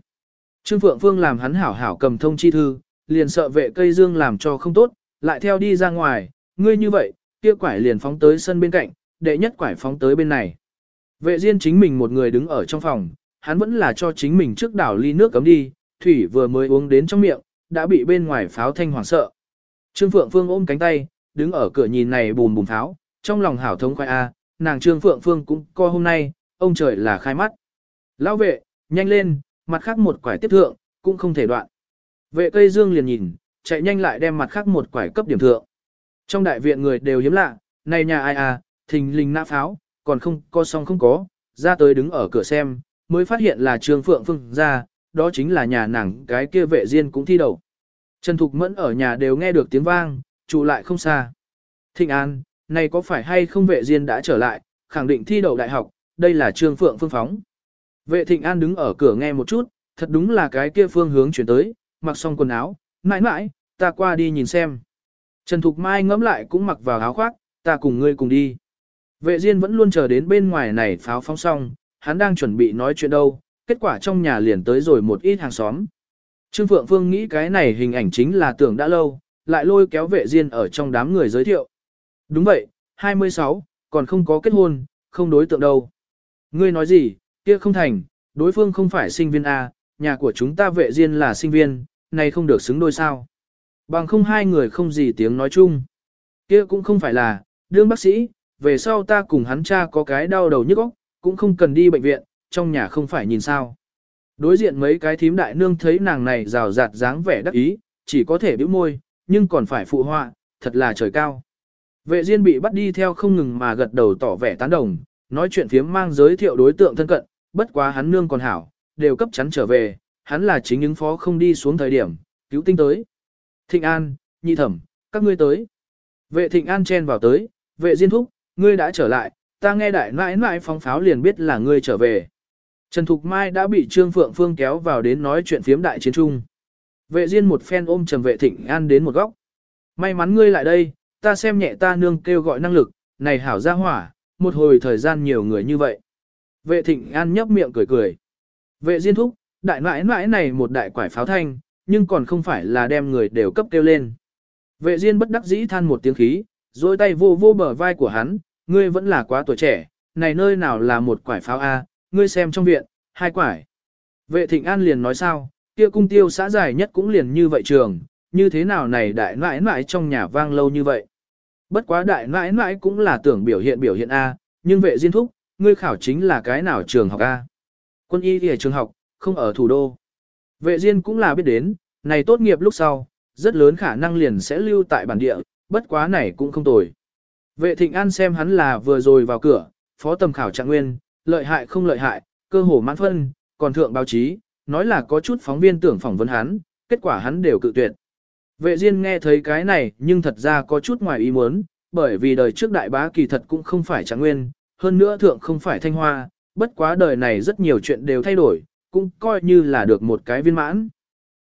Trương Phượng Phương làm hắn hảo hảo cầm thông chi thư, liền sợ vệ cây dương làm cho không tốt, lại theo đi ra ngoài, ngươi như vậy, kia quải liền phóng tới sân bên cạnh, đệ nhất quải phóng tới bên này. Vệ Diên chính mình một người đứng ở trong phòng, hắn vẫn là cho chính mình trước đảo ly nước cấm đi, thủy vừa mới uống đến trong miệng, đã bị bên ngoài pháo thanh hoảng sợ. Trương Phượng Phương ôm cánh tay, đứng ở cửa nhìn này bùm bùm pháo, trong lòng hảo thống khoai A, nàng Trương Phượng Phương cũng co hôm nay, ông trời là khai mắt. Lão vệ, nhanh lên, mặt khác một quải tiếp thượng, cũng không thể đoạn. Vệ cây dương liền nhìn, chạy nhanh lại đem mặt khác một quải cấp điểm thượng. Trong đại viện người đều hiếm lạ, này nhà ai à, thình lình nã pháo, còn không có xong không có, ra tới đứng ở cửa xem, mới phát hiện là Trương Phượng Phương ra, đó chính là nhà nàng cái kia vệ riêng cũng thi đầu. Trần Thục Mẫn ở nhà đều nghe được tiếng vang, trụ lại không xa. Thịnh An, này có phải hay không vệ riêng đã trở lại, khẳng định thi đầu đại học, đây là Trương Phượng Phương phóng. Vệ Thịnh An đứng ở cửa nghe một chút, thật đúng là cái kia phương hướng chuyển tới, mặc xong quần áo, mãi mãi, ta qua đi nhìn xem. Trần Thục Mai ngẫm lại cũng mặc vào áo khoác, ta cùng ngươi cùng đi. Vệ Diên vẫn luôn chờ đến bên ngoài này pháo phóng xong, hắn đang chuẩn bị nói chuyện đâu, kết quả trong nhà liền tới rồi một ít hàng xóm. Trương Phượng Phương nghĩ cái này hình ảnh chính là tưởng đã lâu, lại lôi kéo vệ Diên ở trong đám người giới thiệu. Đúng vậy, 26, còn không có kết hôn, không đối tượng đâu. Ngươi nói gì, kia không thành, đối phương không phải sinh viên A, nhà của chúng ta vệ Diên là sinh viên, này không được xứng đôi sao. Bằng không hai người không gì tiếng nói chung. Kia cũng không phải là, đương bác sĩ, về sau ta cùng hắn cha có cái đau đầu nhức óc, cũng không cần đi bệnh viện, trong nhà không phải nhìn sao. Đối diện mấy cái thím đại nương thấy nàng này rào rạt dáng vẻ đắc ý, chỉ có thể bĩu môi, nhưng còn phải phụ họa, thật là trời cao. Vệ Diên bị bắt đi theo không ngừng mà gật đầu tỏ vẻ tán đồng, nói chuyện phiếm mang giới thiệu đối tượng thân cận, bất quá hắn nương còn hảo, đều cấp chắn trở về, hắn là chính những phó không đi xuống thời điểm, cứu tinh tới. Thịnh An, Nhi Thẩm, các ngươi tới. Vệ Thịnh An chen vào tới, vệ Diên thúc, ngươi đã trở lại, ta nghe đại nãi nãi phóng pháo liền biết là ngươi trở về. Trần Thục Mai đã bị Trương Phượng Phương kéo vào đến nói chuyện phiếm đại chiến trung. Vệ Diên một phen ôm Trầm Vệ Thịnh An đến một góc. May mắn ngươi lại đây, ta xem nhẹ ta nương kêu gọi năng lực, này hảo gia hỏa, một hồi thời gian nhiều người như vậy. Vệ Thịnh An nhấp miệng cười cười. Vệ Diên thúc, đại nãi nãi này một đại quải pháo thanh, nhưng còn không phải là đem người đều cấp kêu lên. Vệ Diên bất đắc dĩ than một tiếng khí, rồi tay vô vô bờ vai của hắn, ngươi vẫn là quá tuổi trẻ, này nơi nào là một quải pháo A, ngươi xem trong viện, hai quải. Vệ Thịnh An liền nói sao, kia cung tiêu xã dài nhất cũng liền như vậy trường, như thế nào này đại nãi nãi trong nhà vang lâu như vậy. Bất quá đại nãi nãi cũng là tưởng biểu hiện biểu hiện A, nhưng vệ diên thúc, ngươi khảo chính là cái nào trường học A. Quân y thì trường học, không ở thủ đô. Vệ diên cũng là biết đến, này tốt nghiệp lúc sau, rất lớn khả năng liền sẽ lưu tại bản địa, bất quá này cũng không tồi. Vệ thịnh an xem hắn là vừa rồi vào cửa, phó tầm khảo trạng nguyên, lợi hại không lợi hại, cơ hồ mãn phân, còn thượng báo chí, nói là có chút phóng viên tưởng phỏng vấn hắn, kết quả hắn đều cự tuyệt. Vệ Diên nghe thấy cái này nhưng thật ra có chút ngoài ý muốn, bởi vì đời trước đại bá kỳ thật cũng không phải trạng nguyên, hơn nữa thượng không phải thanh hoa, bất quá đời này rất nhiều chuyện đều thay đổi, cũng coi như là được một cái viên mãn.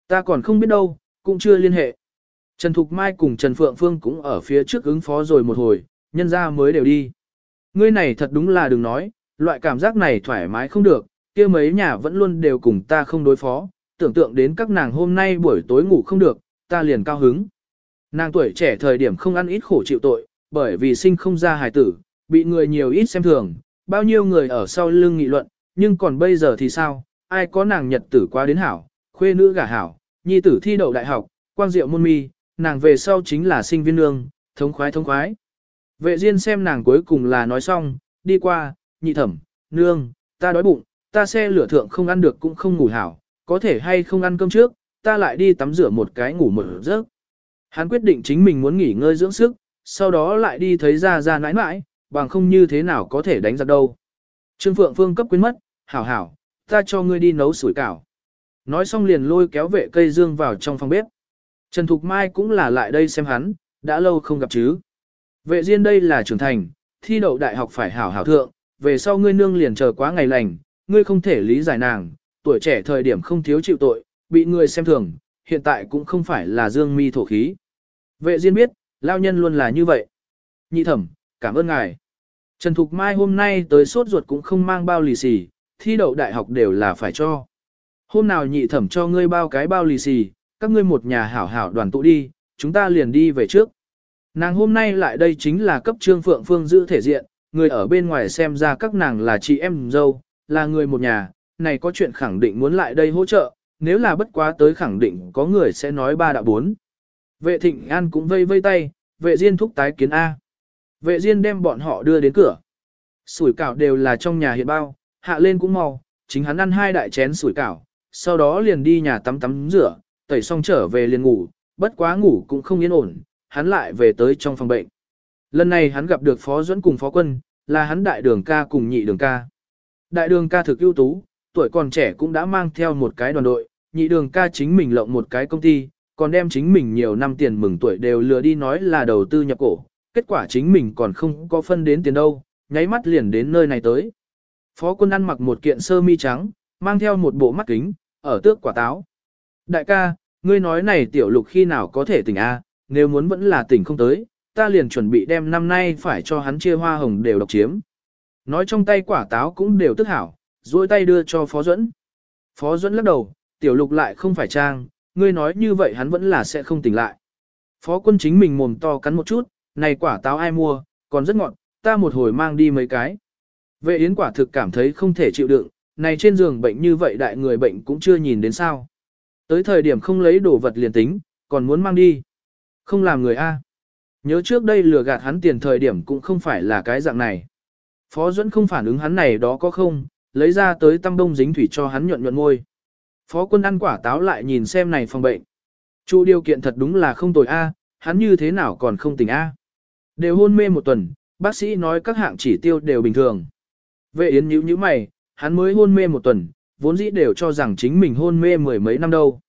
Ta còn không biết đâu, cũng chưa liên hệ. Trần Thục Mai cùng Trần Phượng Phương cũng ở phía trước ứng phó rồi một hồi, nhân ra mới đều đi. Ngươi này thật đúng là đừng nói, loại cảm giác này thoải mái không được, kia mấy nhà vẫn luôn đều cùng ta không đối phó, tưởng tượng đến các nàng hôm nay buổi tối ngủ không được, ta liền cao hứng. Nàng tuổi trẻ thời điểm không ăn ít khổ chịu tội, bởi vì sinh không ra hài tử, bị người nhiều ít xem thường, bao nhiêu người ở sau lưng nghị luận, nhưng còn bây giờ thì sao, ai có nàng nhật tử qua đến hảo, khuê nữ gả hảo, nhi tử thi đậu đại học, quang diệu môn mi, nàng về sau chính là sinh viên nương, thống khoái thống khoái. Vệ Diên xem nàng cuối cùng là nói xong, đi qua, nhị thẩm, nương, ta đói bụng, ta xe lửa thượng không ăn được cũng không ngủ hảo, có thể hay không ăn cơm trước, ta lại đi tắm rửa một cái ngủ một giấc. Hắn quyết định chính mình muốn nghỉ ngơi dưỡng sức, sau đó lại đi thấy ra ra nãi nãi, bằng không như thế nào có thể đánh giặc đâu. Trương Phượng Phương cấp quyến mất, hảo hảo, ta cho ngươi đi nấu sủi cảo. Nói xong liền lôi kéo vệ cây dương vào trong phòng bếp. Trần Thục Mai cũng là lại đây xem hắn, đã lâu không gặp chứ. Vệ Diên đây là trưởng thành, thi đậu đại học phải hảo hảo thượng, về sau ngươi nương liền chờ quá ngày lành, ngươi không thể lý giải nàng, tuổi trẻ thời điểm không thiếu chịu tội, bị người xem thường, hiện tại cũng không phải là dương mi thổ khí. Vệ Diên biết, lao nhân luôn là như vậy. Nhị thẩm, cảm ơn ngài. Trần Thục Mai hôm nay tới sốt ruột cũng không mang bao lì xì, thi đậu đại học đều là phải cho. Hôm nào nhị thẩm cho ngươi bao cái bao lì xì, các ngươi một nhà hảo hảo đoàn tụ đi, chúng ta liền đi về trước. Nàng hôm nay lại đây chính là cấp trương phượng phương giữ thể diện, người ở bên ngoài xem ra các nàng là chị em dâu, là người một nhà, này có chuyện khẳng định muốn lại đây hỗ trợ, nếu là bất quá tới khẳng định có người sẽ nói ba đạo bốn. Vệ thịnh an cũng vây vây tay, vệ diên thúc tái kiến A. Vệ diên đem bọn họ đưa đến cửa. Sủi cảo đều là trong nhà hiện bao, hạ lên cũng mau, chính hắn ăn hai đại chén sủi cảo, sau đó liền đi nhà tắm tắm rửa, tẩy xong trở về liền ngủ, bất quá ngủ cũng không yên ổn, hắn lại về tới trong phòng bệnh. Lần này hắn gặp được Phó Duẫn cùng Phó Quân, là hắn đại đường ca cùng nhị đường ca. Đại đường ca thực ưu tú, tuổi còn trẻ cũng đã mang theo một cái đoàn đội, nhị đường ca chính mình lộng một cái công ty, còn đem chính mình nhiều năm tiền mừng tuổi đều lừa đi nói là đầu tư nhập cổ, kết quả chính mình còn không có phân đến tiền đâu, nháy mắt liền đến nơi này tới. Phó quân ăn mặc một kiện sơ mi trắng, mang theo một bộ mắt kính, ở tước quả táo. Đại ca, ngươi nói này tiểu lục khi nào có thể tỉnh A, nếu muốn vẫn là tỉnh không tới, ta liền chuẩn bị đem năm nay phải cho hắn chia hoa hồng đều độc chiếm. Nói trong tay quả táo cũng đều tức hảo, duỗi tay đưa cho Phó Duẫn. Phó Duẫn lắc đầu, tiểu lục lại không phải trang, ngươi nói như vậy hắn vẫn là sẽ không tỉnh lại. Phó quân chính mình mồm to cắn một chút, này quả táo ai mua, còn rất ngọt, ta một hồi mang đi mấy cái. Vệ yến quả thực cảm thấy không thể chịu đựng, này trên giường bệnh như vậy đại người bệnh cũng chưa nhìn đến sao. Tới thời điểm không lấy đồ vật liền tính, còn muốn mang đi. Không làm người A. Nhớ trước đây lừa gạt hắn tiền thời điểm cũng không phải là cái dạng này. Phó Duẫn không phản ứng hắn này đó có không, lấy ra tới tăm đông dính thủy cho hắn nhuận nhuận ngôi. Phó quân ăn quả táo lại nhìn xem này phòng bệnh. Chu điều kiện thật đúng là không tồi A, hắn như thế nào còn không tỉnh A. Đều hôn mê một tuần, bác sĩ nói các hạng chỉ tiêu đều bình thường. Vệ yến nhíu nhíu mày, hắn mới hôn mê một tuần, vốn dĩ đều cho rằng chính mình hôn mê mười mấy năm đâu.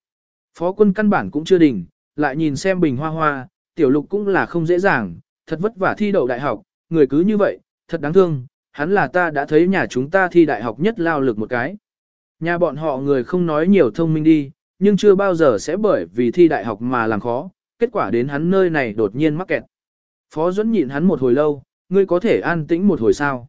Phó quân căn bản cũng chưa đỉnh, lại nhìn xem bình hoa hoa, tiểu lục cũng là không dễ dàng, thật vất vả thi đậu đại học, người cứ như vậy, thật đáng thương, hắn là ta đã thấy nhà chúng ta thi đại học nhất lao lực một cái. Nhà bọn họ người không nói nhiều thông minh đi, nhưng chưa bao giờ sẽ bởi vì thi đại học mà làm khó, kết quả đến hắn nơi này đột nhiên mắc kẹt. Phó Duẫn nhịn hắn một hồi lâu, ngươi có thể an tĩnh một hồi sao.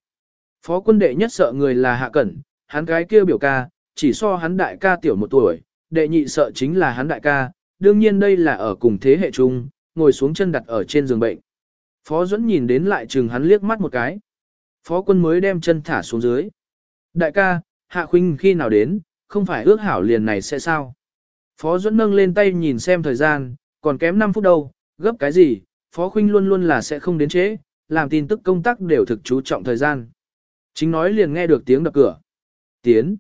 Phó quân đệ nhất sợ người là Hạ Cẩn, hắn gái kia biểu ca, chỉ so hắn đại ca tiểu một tuổi, đệ nhị sợ chính là hắn đại ca, đương nhiên đây là ở cùng thế hệ chung, ngồi xuống chân đặt ở trên giường bệnh. Phó Duẫn nhìn đến lại chừng hắn liếc mắt một cái. Phó quân mới đem chân thả xuống dưới. Đại ca, Hạ Khuynh khi nào đến, không phải ước hảo liền này sẽ sao? Phó Duẫn nâng lên tay nhìn xem thời gian, còn kém 5 phút đâu, gấp cái gì, Phó Khuynh luôn luôn là sẽ không đến trễ, làm tin tức công tác đều thực chú trọng thời gian. Chính nói liền nghe được tiếng đập cửa. Tiến.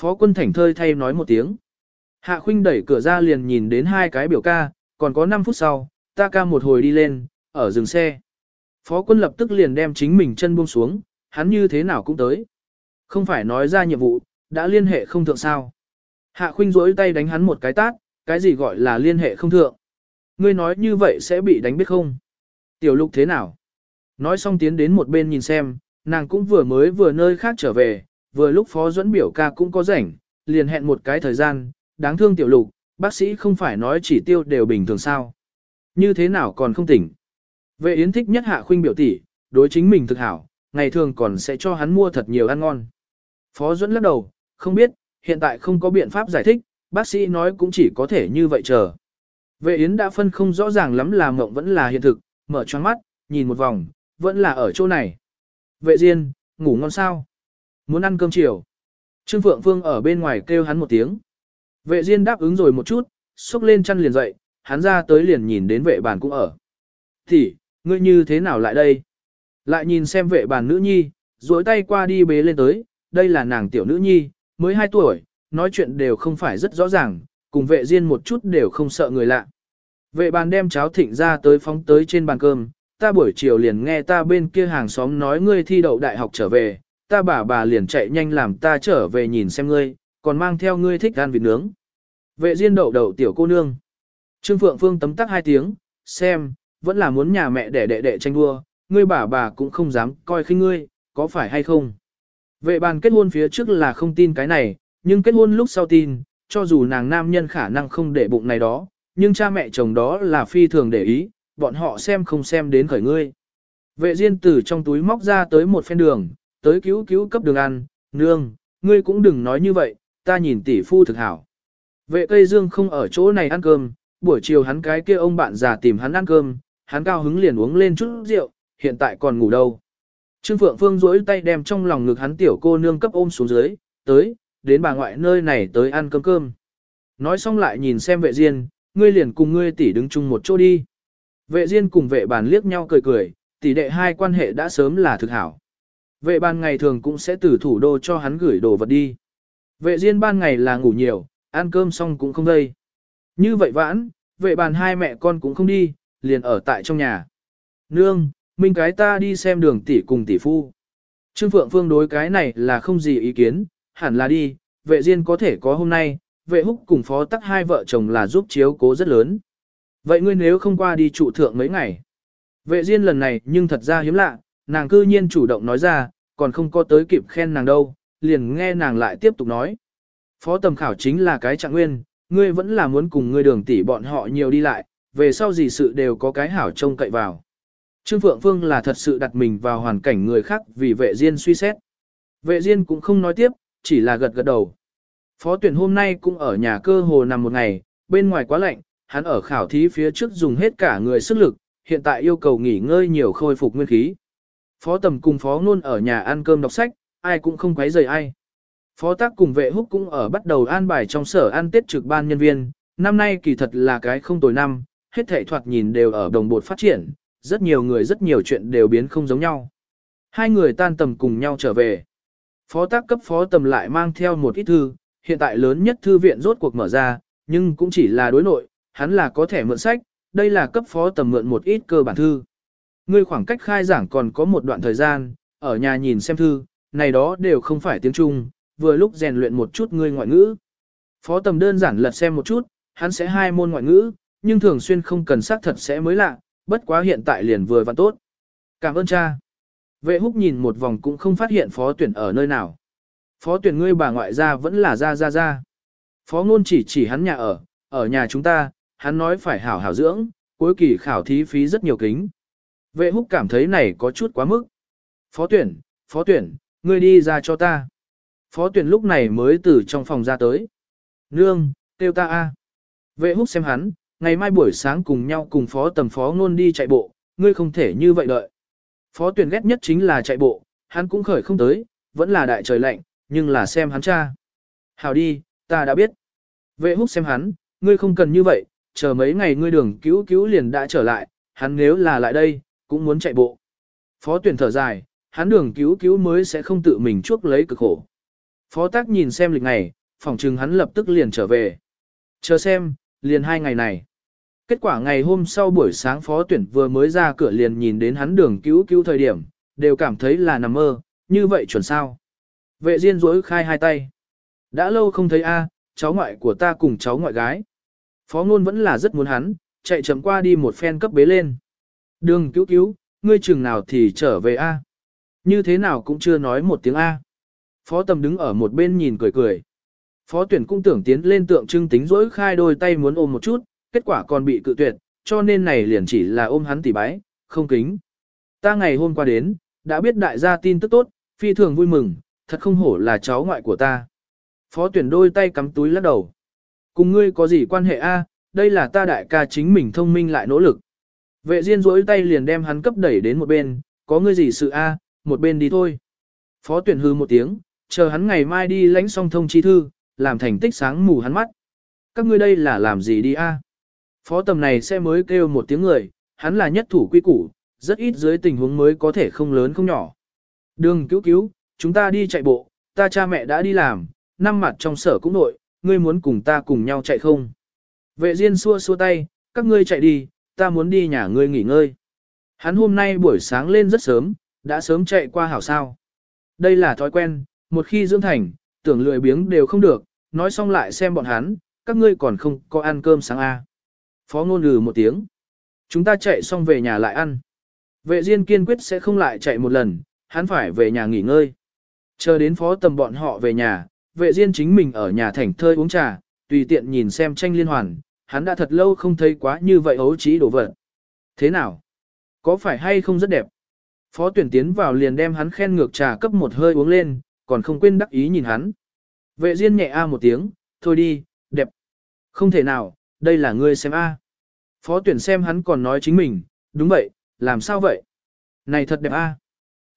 Phó quân thảnh thơi thay nói một tiếng. Hạ Khuynh đẩy cửa ra liền nhìn đến hai cái biểu ca, còn có 5 phút sau, ta ca một hồi đi lên, ở dừng xe. Phó quân lập tức liền đem chính mình chân buông xuống, hắn như thế nào cũng tới. Không phải nói ra nhiệm vụ, đã liên hệ không thượng sao. Hạ Khuynh rỗi tay đánh hắn một cái tát, cái gì gọi là liên hệ không thượng. Ngươi nói như vậy sẽ bị đánh biết không? Tiểu lục thế nào? Nói xong tiến đến một bên nhìn xem, nàng cũng vừa mới vừa nơi khác trở về, vừa lúc phó dẫn biểu ca cũng có rảnh, liền hẹn một cái thời gian, đáng thương tiểu lục, bác sĩ không phải nói chỉ tiêu đều bình thường sao. Như thế nào còn không tỉnh? Vệ yến thích nhất hạ khuynh biểu tỷ, đối chính mình thực hảo, ngày thường còn sẽ cho hắn mua thật nhiều ăn ngon. Phó dẫn lắc đầu, không biết, hiện tại không có biện pháp giải thích, bác sĩ nói cũng chỉ có thể như vậy chờ. Vệ yến đã phân không rõ ràng lắm là mộng vẫn là hiện thực, mở choáng mắt, nhìn một vòng, vẫn là ở chỗ này. Vệ Diên, ngủ ngon sao? Muốn ăn cơm chiều. Trương Phượng Phương ở bên ngoài kêu hắn một tiếng. Vệ Diên đáp ứng rồi một chút, xúc lên chăn liền dậy, hắn ra tới liền nhìn đến vệ bàn cũng ở. Thì, ngươi như thế nào lại đây? Lại nhìn xem vệ bàn nữ nhi, duỗi tay qua đi bế lên tới, đây là nàng tiểu nữ nhi, mới 2 tuổi, nói chuyện đều không phải rất rõ ràng, cùng vệ Diên một chút đều không sợ người lạ. Vệ bàn đem cháo thịnh ra tới phóng tới trên bàn cơm, ta buổi chiều liền nghe ta bên kia hàng xóm nói ngươi thi đậu đại học trở về, ta bà bà liền chạy nhanh làm ta trở về nhìn xem ngươi, còn mang theo ngươi thích ăn vịt nướng. Vệ diên đậu đậu tiểu cô nương. Trương Phượng Phương tấm tắc hai tiếng, xem, vẫn là muốn nhà mẹ để đệ đệ tranh đua, ngươi bà bà cũng không dám coi khinh ngươi, có phải hay không. Vệ bàn kết hôn phía trước là không tin cái này, nhưng kết hôn lúc sau tin, cho dù nàng nam nhân khả năng không để bụng này đó, nhưng cha mẹ chồng đó là phi thường để ý, bọn họ xem không xem đến khởi ngươi. Vệ diên từ trong túi móc ra tới một phen đường, tới cứu cứu cấp đường ăn, nương, ngươi cũng đừng nói như vậy, ta nhìn tỷ phu thực hảo. Vệ cây dương không ở chỗ này ăn cơm, buổi chiều hắn cái kia ông bạn già tìm hắn ăn cơm, hắn cao hứng liền uống lên chút rượu, hiện tại còn ngủ đâu. Trương Phượng Phương duỗi tay đem trong lòng ngực hắn tiểu cô nương cấp ôm xuống dưới, tới, đến bà ngoại nơi này tới ăn cơm cơm. Nói xong lại nhìn xem vệ diên, ngươi liền cùng ngươi tỷ đứng chung một chỗ đi. Vệ Diên cùng vệ bàn liếc nhau cười cười, tỷ đệ hai quan hệ đã sớm là thực hảo. Vệ bàn ngày thường cũng sẽ từ thủ đô cho hắn gửi đồ vật đi. Vệ Diên ban ngày là ngủ nhiều, ăn cơm xong cũng không đây. Như vậy vãn, vệ bàn hai mẹ con cũng không đi, liền ở tại trong nhà. Nương, minh cái ta đi xem đường tỷ cùng tỷ phu. Trương Phượng Phương đối cái này là không gì ý kiến, hẳn là đi, vệ Diên có thể có hôm nay, vệ húc cùng phó tắc hai vợ chồng là giúp chiếu cố rất lớn. Vậy ngươi nếu không qua đi trụ thượng mấy ngày? Vệ Diên lần này nhưng thật ra hiếm lạ, nàng cư nhiên chủ động nói ra, còn không có tới kịp khen nàng đâu, liền nghe nàng lại tiếp tục nói. Phó tầm khảo chính là cái trạng nguyên, ngươi vẫn là muốn cùng ngươi đường tỷ bọn họ nhiều đi lại, về sau gì sự đều có cái hảo trông cậy vào. Trương Phượng Phương là thật sự đặt mình vào hoàn cảnh người khác vì vệ Diên suy xét. Vệ Diên cũng không nói tiếp, chỉ là gật gật đầu. Phó tuyển hôm nay cũng ở nhà cơ hồ nằm một ngày, bên ngoài quá lạnh, hắn ở khảo thí phía trước dùng hết cả người sức lực, hiện tại yêu cầu nghỉ ngơi nhiều khôi phục nguyên khí. Phó tầm cùng phó luôn ở nhà ăn cơm đọc sách, ai cũng không quấy rầy ai. Phó tác cùng vệ húc cũng ở bắt đầu an bài trong sở ăn tết trực ban nhân viên, năm nay kỳ thật là cái không tồi năm, hết thảy thoạt nhìn đều ở đồng bột phát triển, rất nhiều người rất nhiều chuyện đều biến không giống nhau. Hai người tan tầm cùng nhau trở về. Phó tác cấp phó tầm lại mang theo một ít thư, hiện tại lớn nhất thư viện rốt cuộc mở ra, nhưng cũng chỉ là đối nội, hắn là có thể mượn sách, đây là cấp phó tầm mượn một ít cơ bản thư. Ngươi khoảng cách khai giảng còn có một đoạn thời gian, ở nhà nhìn xem thư, này đó đều không phải tiếng Trung, vừa lúc rèn luyện một chút ngươi ngoại ngữ. Phó tầm đơn giản lật xem một chút, hắn sẽ hai môn ngoại ngữ, nhưng thường xuyên không cần xác thật sẽ mới lạ, bất quá hiện tại liền vừa và tốt. Cảm ơn cha. Vệ húc nhìn một vòng cũng không phát hiện phó tuyển ở nơi nào. Phó tuyển ngươi bà ngoại gia vẫn là ra ra ra. Phó ngôn chỉ chỉ hắn nhà ở, ở nhà chúng ta, hắn nói phải hảo hảo dưỡng, cuối kỳ khảo thí phí rất nhiều kính. Vệ húc cảm thấy này có chút quá mức. Phó tuyển, phó tuyển, ngươi đi ra cho ta. Phó tuyển lúc này mới từ trong phòng ra tới. Nương, kêu ta a. Vệ húc xem hắn, ngày mai buổi sáng cùng nhau cùng phó tầm phó ngôn đi chạy bộ, ngươi không thể như vậy đợi. Phó tuyển ghét nhất chính là chạy bộ, hắn cũng khởi không tới, vẫn là đại trời lạnh, nhưng là xem hắn cha. Hào đi, ta đã biết. Vệ húc xem hắn, ngươi không cần như vậy, chờ mấy ngày ngươi đường cứu cứu liền đã trở lại, hắn nếu là lại đây, cũng muốn chạy bộ. Phó tuyển thở dài, hắn đường cứu cứu mới sẽ không tự mình chuốc lấy cực khổ. Phó tác nhìn xem lịch ngày, phòng trừng hắn lập tức liền trở về. Chờ xem, liền hai ngày này. Kết quả ngày hôm sau buổi sáng phó tuyển vừa mới ra cửa liền nhìn đến hắn đường cứu cứu thời điểm, đều cảm thấy là nằm mơ, như vậy chuẩn sao. Vệ Diên rối khai hai tay. Đã lâu không thấy a, cháu ngoại của ta cùng cháu ngoại gái. Phó ngôn vẫn là rất muốn hắn, chạy chậm qua đi một phen cấp bế lên. Đường cứu cứu, ngươi chừng nào thì trở về a? Như thế nào cũng chưa nói một tiếng a. Phó tầm đứng ở một bên nhìn cười cười. Phó tuyển cũng tưởng tiến lên tượng trưng tính rỗi khai đôi tay muốn ôm một chút, kết quả còn bị cự tuyệt, cho nên này liền chỉ là ôm hắn tỉ bái, không kính. Ta ngày hôm qua đến, đã biết đại gia tin tức tốt, phi thường vui mừng, thật không hổ là cháu ngoại của ta. Phó tuyển đôi tay cắm túi lắc đầu. Cùng ngươi có gì quan hệ a? đây là ta đại ca chính mình thông minh lại nỗ lực. Vệ Diên rỗi tay liền đem hắn cấp đẩy đến một bên, có ngươi gì sự a? Một bên đi thôi. Phó tuyển hư một tiếng, chờ hắn ngày mai đi lãnh song thông chi thư, làm thành tích sáng mù hắn mắt. Các ngươi đây là làm gì đi a? Phó tầm này sẽ mới kêu một tiếng người, hắn là nhất thủ quy củ, rất ít dưới tình huống mới có thể không lớn không nhỏ. Đường cứu cứu, chúng ta đi chạy bộ, ta cha mẹ đã đi làm, năm mặt trong sở cũng nội, ngươi muốn cùng ta cùng nhau chạy không? Vệ Diên xua xua tay, các ngươi chạy đi, ta muốn đi nhà ngươi nghỉ ngơi. Hắn hôm nay buổi sáng lên rất sớm, đã sớm chạy qua hảo sao. Đây là thói quen, một khi dưỡng thành, tưởng lười biếng đều không được, nói xong lại xem bọn hắn, các ngươi còn không có ăn cơm sáng a. À. Phó ngôn lừ một tiếng. Chúng ta chạy xong về nhà lại ăn. Vệ Diên kiên quyết sẽ không lại chạy một lần, hắn phải về nhà nghỉ ngơi. Chờ đến phó tầm bọn họ về nhà, vệ Diên chính mình ở nhà thảnh thơi uống trà, tùy tiện nhìn xem tranh liên hoàn, hắn đã thật lâu không thấy quá như vậy ấu trí đổ vật. Thế nào? Có phải hay không rất đẹp? Phó tuyển tiến vào liền đem hắn khen ngược trà cấp một hơi uống lên, còn không quên đắc ý nhìn hắn. Vệ Diên nhẹ a một tiếng, thôi đi, đẹp. Không thể nào, đây là ngươi xem a. Phó tuyển xem hắn còn nói chính mình, đúng vậy, làm sao vậy? Này thật đẹp a.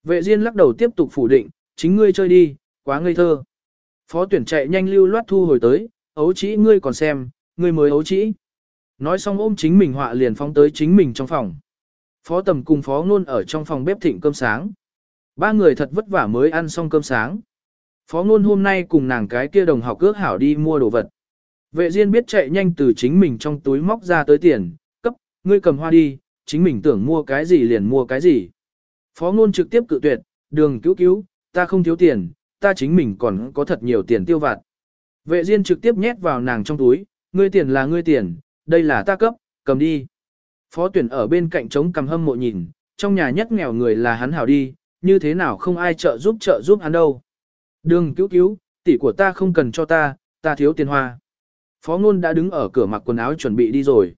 Vệ Diên lắc đầu tiếp tục phủ định, chính ngươi chơi đi, quá ngây thơ. Phó tuyển chạy nhanh lưu loát thu hồi tới, ấu chỉ ngươi còn xem, ngươi mới ấu chỉ. Nói xong ôm chính mình họa liền phóng tới chính mình trong phòng. Phó tầm cùng phó ngôn ở trong phòng bếp thịnh cơm sáng. Ba người thật vất vả mới ăn xong cơm sáng. Phó ngôn hôm nay cùng nàng cái kia đồng học ước hảo đi mua đồ vật. Vệ Diên biết chạy nhanh từ chính mình trong túi móc ra tới tiền, cấp, ngươi cầm hoa đi, chính mình tưởng mua cái gì liền mua cái gì. Phó ngôn trực tiếp cự tuyệt, đường cứu cứu, ta không thiếu tiền, ta chính mình còn có thật nhiều tiền tiêu vặt. Vệ Diên trực tiếp nhét vào nàng trong túi, ngươi tiền là ngươi tiền, đây là ta cấp, cầm đi. Phó tuyển ở bên cạnh trống cầm hâm mộ nhìn, trong nhà nhất nghèo người là hắn hảo đi, như thế nào không ai trợ giúp trợ giúp hắn đâu. Đường cứu cứu, tỷ của ta không cần cho ta, ta thiếu tiền hoa. Phó ngôn đã đứng ở cửa mặc quần áo chuẩn bị đi rồi.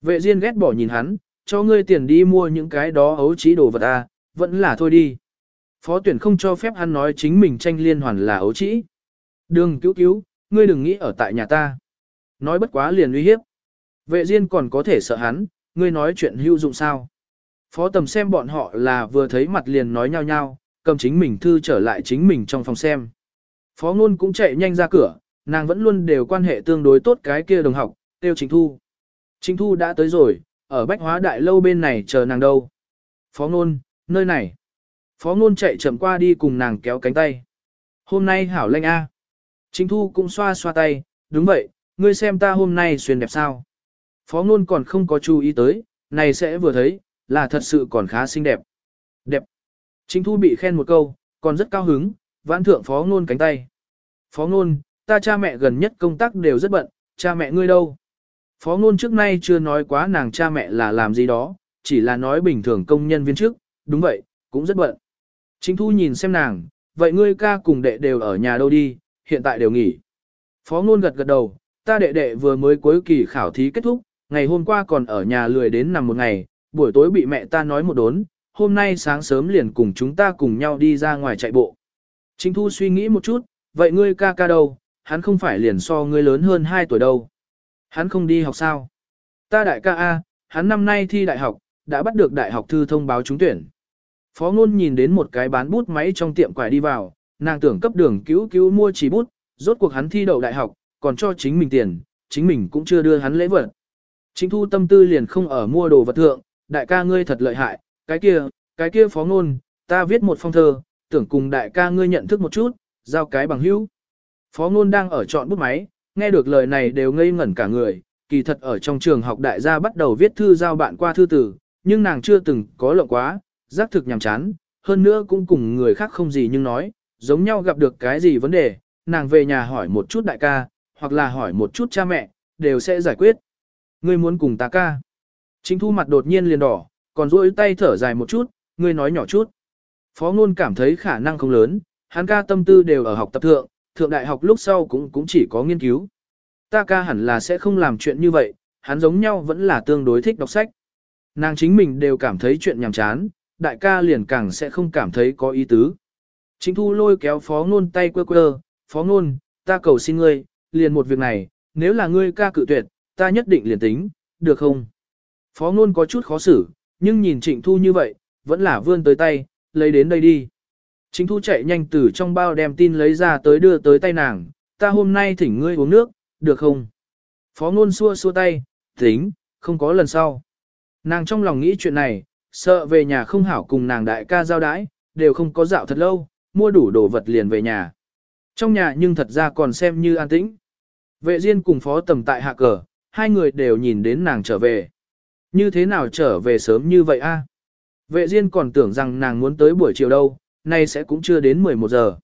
Vệ Diên ghét bỏ nhìn hắn, cho ngươi tiền đi mua những cái đó ấu trí đồ vật à, vẫn là thôi đi. Phó tuyển không cho phép hắn nói chính mình tranh liên hoàn là ấu trĩ. Đường cứu cứu, ngươi đừng nghĩ ở tại nhà ta. Nói bất quá liền uy hiếp. Vệ Diên còn có thể sợ hắn, ngươi nói chuyện hữu dụng sao. Phó tầm xem bọn họ là vừa thấy mặt liền nói nhau nhau, cầm chính mình thư trở lại chính mình trong phòng xem. Phó ngôn cũng chạy nhanh ra cửa, nàng vẫn luôn đều quan hệ tương đối tốt cái kia đồng học, tiêu chính thu. Chính thu đã tới rồi, ở bách hóa đại lâu bên này chờ nàng đâu. Phó ngôn, nơi này. Phó ngôn chạy chậm qua đi cùng nàng kéo cánh tay. Hôm nay hảo lanh a. Chính thu cũng xoa xoa tay, đúng vậy, ngươi xem ta hôm nay xuyên đẹp sao. Phó ngôn còn không có chú ý tới, này sẽ vừa thấy, là thật sự còn khá xinh đẹp. Đẹp. Chính thu bị khen một câu, còn rất cao hứng, vãn thượng phó ngôn cánh tay. Phó ngôn, ta cha mẹ gần nhất công tác đều rất bận, cha mẹ ngươi đâu? Phó ngôn trước nay chưa nói quá nàng cha mẹ là làm gì đó, chỉ là nói bình thường công nhân viên trước, đúng vậy, cũng rất bận. Chính thu nhìn xem nàng, vậy ngươi ca cùng đệ đều ở nhà đâu đi, hiện tại đều nghỉ. Phó ngôn gật gật đầu, ta đệ đệ vừa mới cuối kỳ khảo thí kết thúc, ngày hôm qua còn ở nhà lười đến nằm một ngày, buổi tối bị mẹ ta nói một đốn, hôm nay sáng sớm liền cùng chúng ta cùng nhau đi ra ngoài chạy bộ. Chính thu suy nghĩ một chút, vậy ngươi ca ca đâu, hắn không phải liền so ngươi lớn hơn 2 tuổi đâu. Hắn không đi học sao? Ta đại ca A, hắn năm nay thi đại học, đã bắt được đại học thư thông báo trúng tuyển. Phó ngôn nhìn đến một cái bán bút máy trong tiệm quải đi vào, nàng tưởng cấp đường cứu cứu mua chỉ bút, rốt cuộc hắn thi đậu đại học, còn cho chính mình tiền, chính mình cũng chưa đưa hắn lễ vật. Chính thu tâm tư liền không ở mua đồ vật thượng, đại ca ngươi thật lợi hại, cái kia, cái kia phó ngôn, ta viết một phong thơ, tưởng cùng đại ca ngươi nhận thức một chút, giao cái bằng hữu. Phó ngôn đang ở chọn bút máy, nghe được lời này đều ngây ngẩn cả người, kỳ thật ở trong trường học đại gia bắt đầu viết thư giao bạn qua thư tử, nhưng nàng chưa từng có lộng quá, giác thực nhàm chán, hơn nữa cũng cùng người khác không gì nhưng nói, giống nhau gặp được cái gì vấn đề, nàng về nhà hỏi một chút đại ca, hoặc là hỏi một chút cha mẹ, đều sẽ giải quyết. Ngươi muốn cùng ta ca. Chính thu mặt đột nhiên liền đỏ, còn duỗi tay thở dài một chút, ngươi nói nhỏ chút. Phó ngôn cảm thấy khả năng không lớn, hắn ca tâm tư đều ở học tập thượng, thượng đại học lúc sau cũng cũng chỉ có nghiên cứu. Ta ca hẳn là sẽ không làm chuyện như vậy, hắn giống nhau vẫn là tương đối thích đọc sách. Nàng chính mình đều cảm thấy chuyện nhàm chán, đại ca liền càng sẽ không cảm thấy có ý tứ. Chính thu lôi kéo phó ngôn tay quơ quơ, phó ngôn, ta cầu xin ngươi, liền một việc này, nếu là ngươi ca cự tuyệt, ta nhất định liền tính, được không? Phó ngôn có chút khó xử, nhưng nhìn trịnh thu như vậy, vẫn là vươn tới tay, lấy đến đây đi. Trịnh thu chạy nhanh từ trong bao đem tin lấy ra tới đưa tới tay nàng, ta hôm nay thỉnh ngươi uống nước, được không? Phó ngôn xua xua tay, tính, không có lần sau. Nàng trong lòng nghĩ chuyện này, sợ về nhà không hảo cùng nàng đại ca giao đãi, đều không có dạo thật lâu, mua đủ đồ vật liền về nhà. Trong nhà nhưng thật ra còn xem như an tĩnh. Vệ Diên cùng phó tầm tại hạ cờ, hai người đều nhìn đến nàng trở về. Như thế nào trở về sớm như vậy a? Vệ Diên còn tưởng rằng nàng muốn tới buổi chiều đâu, nay sẽ cũng chưa đến 11 giờ.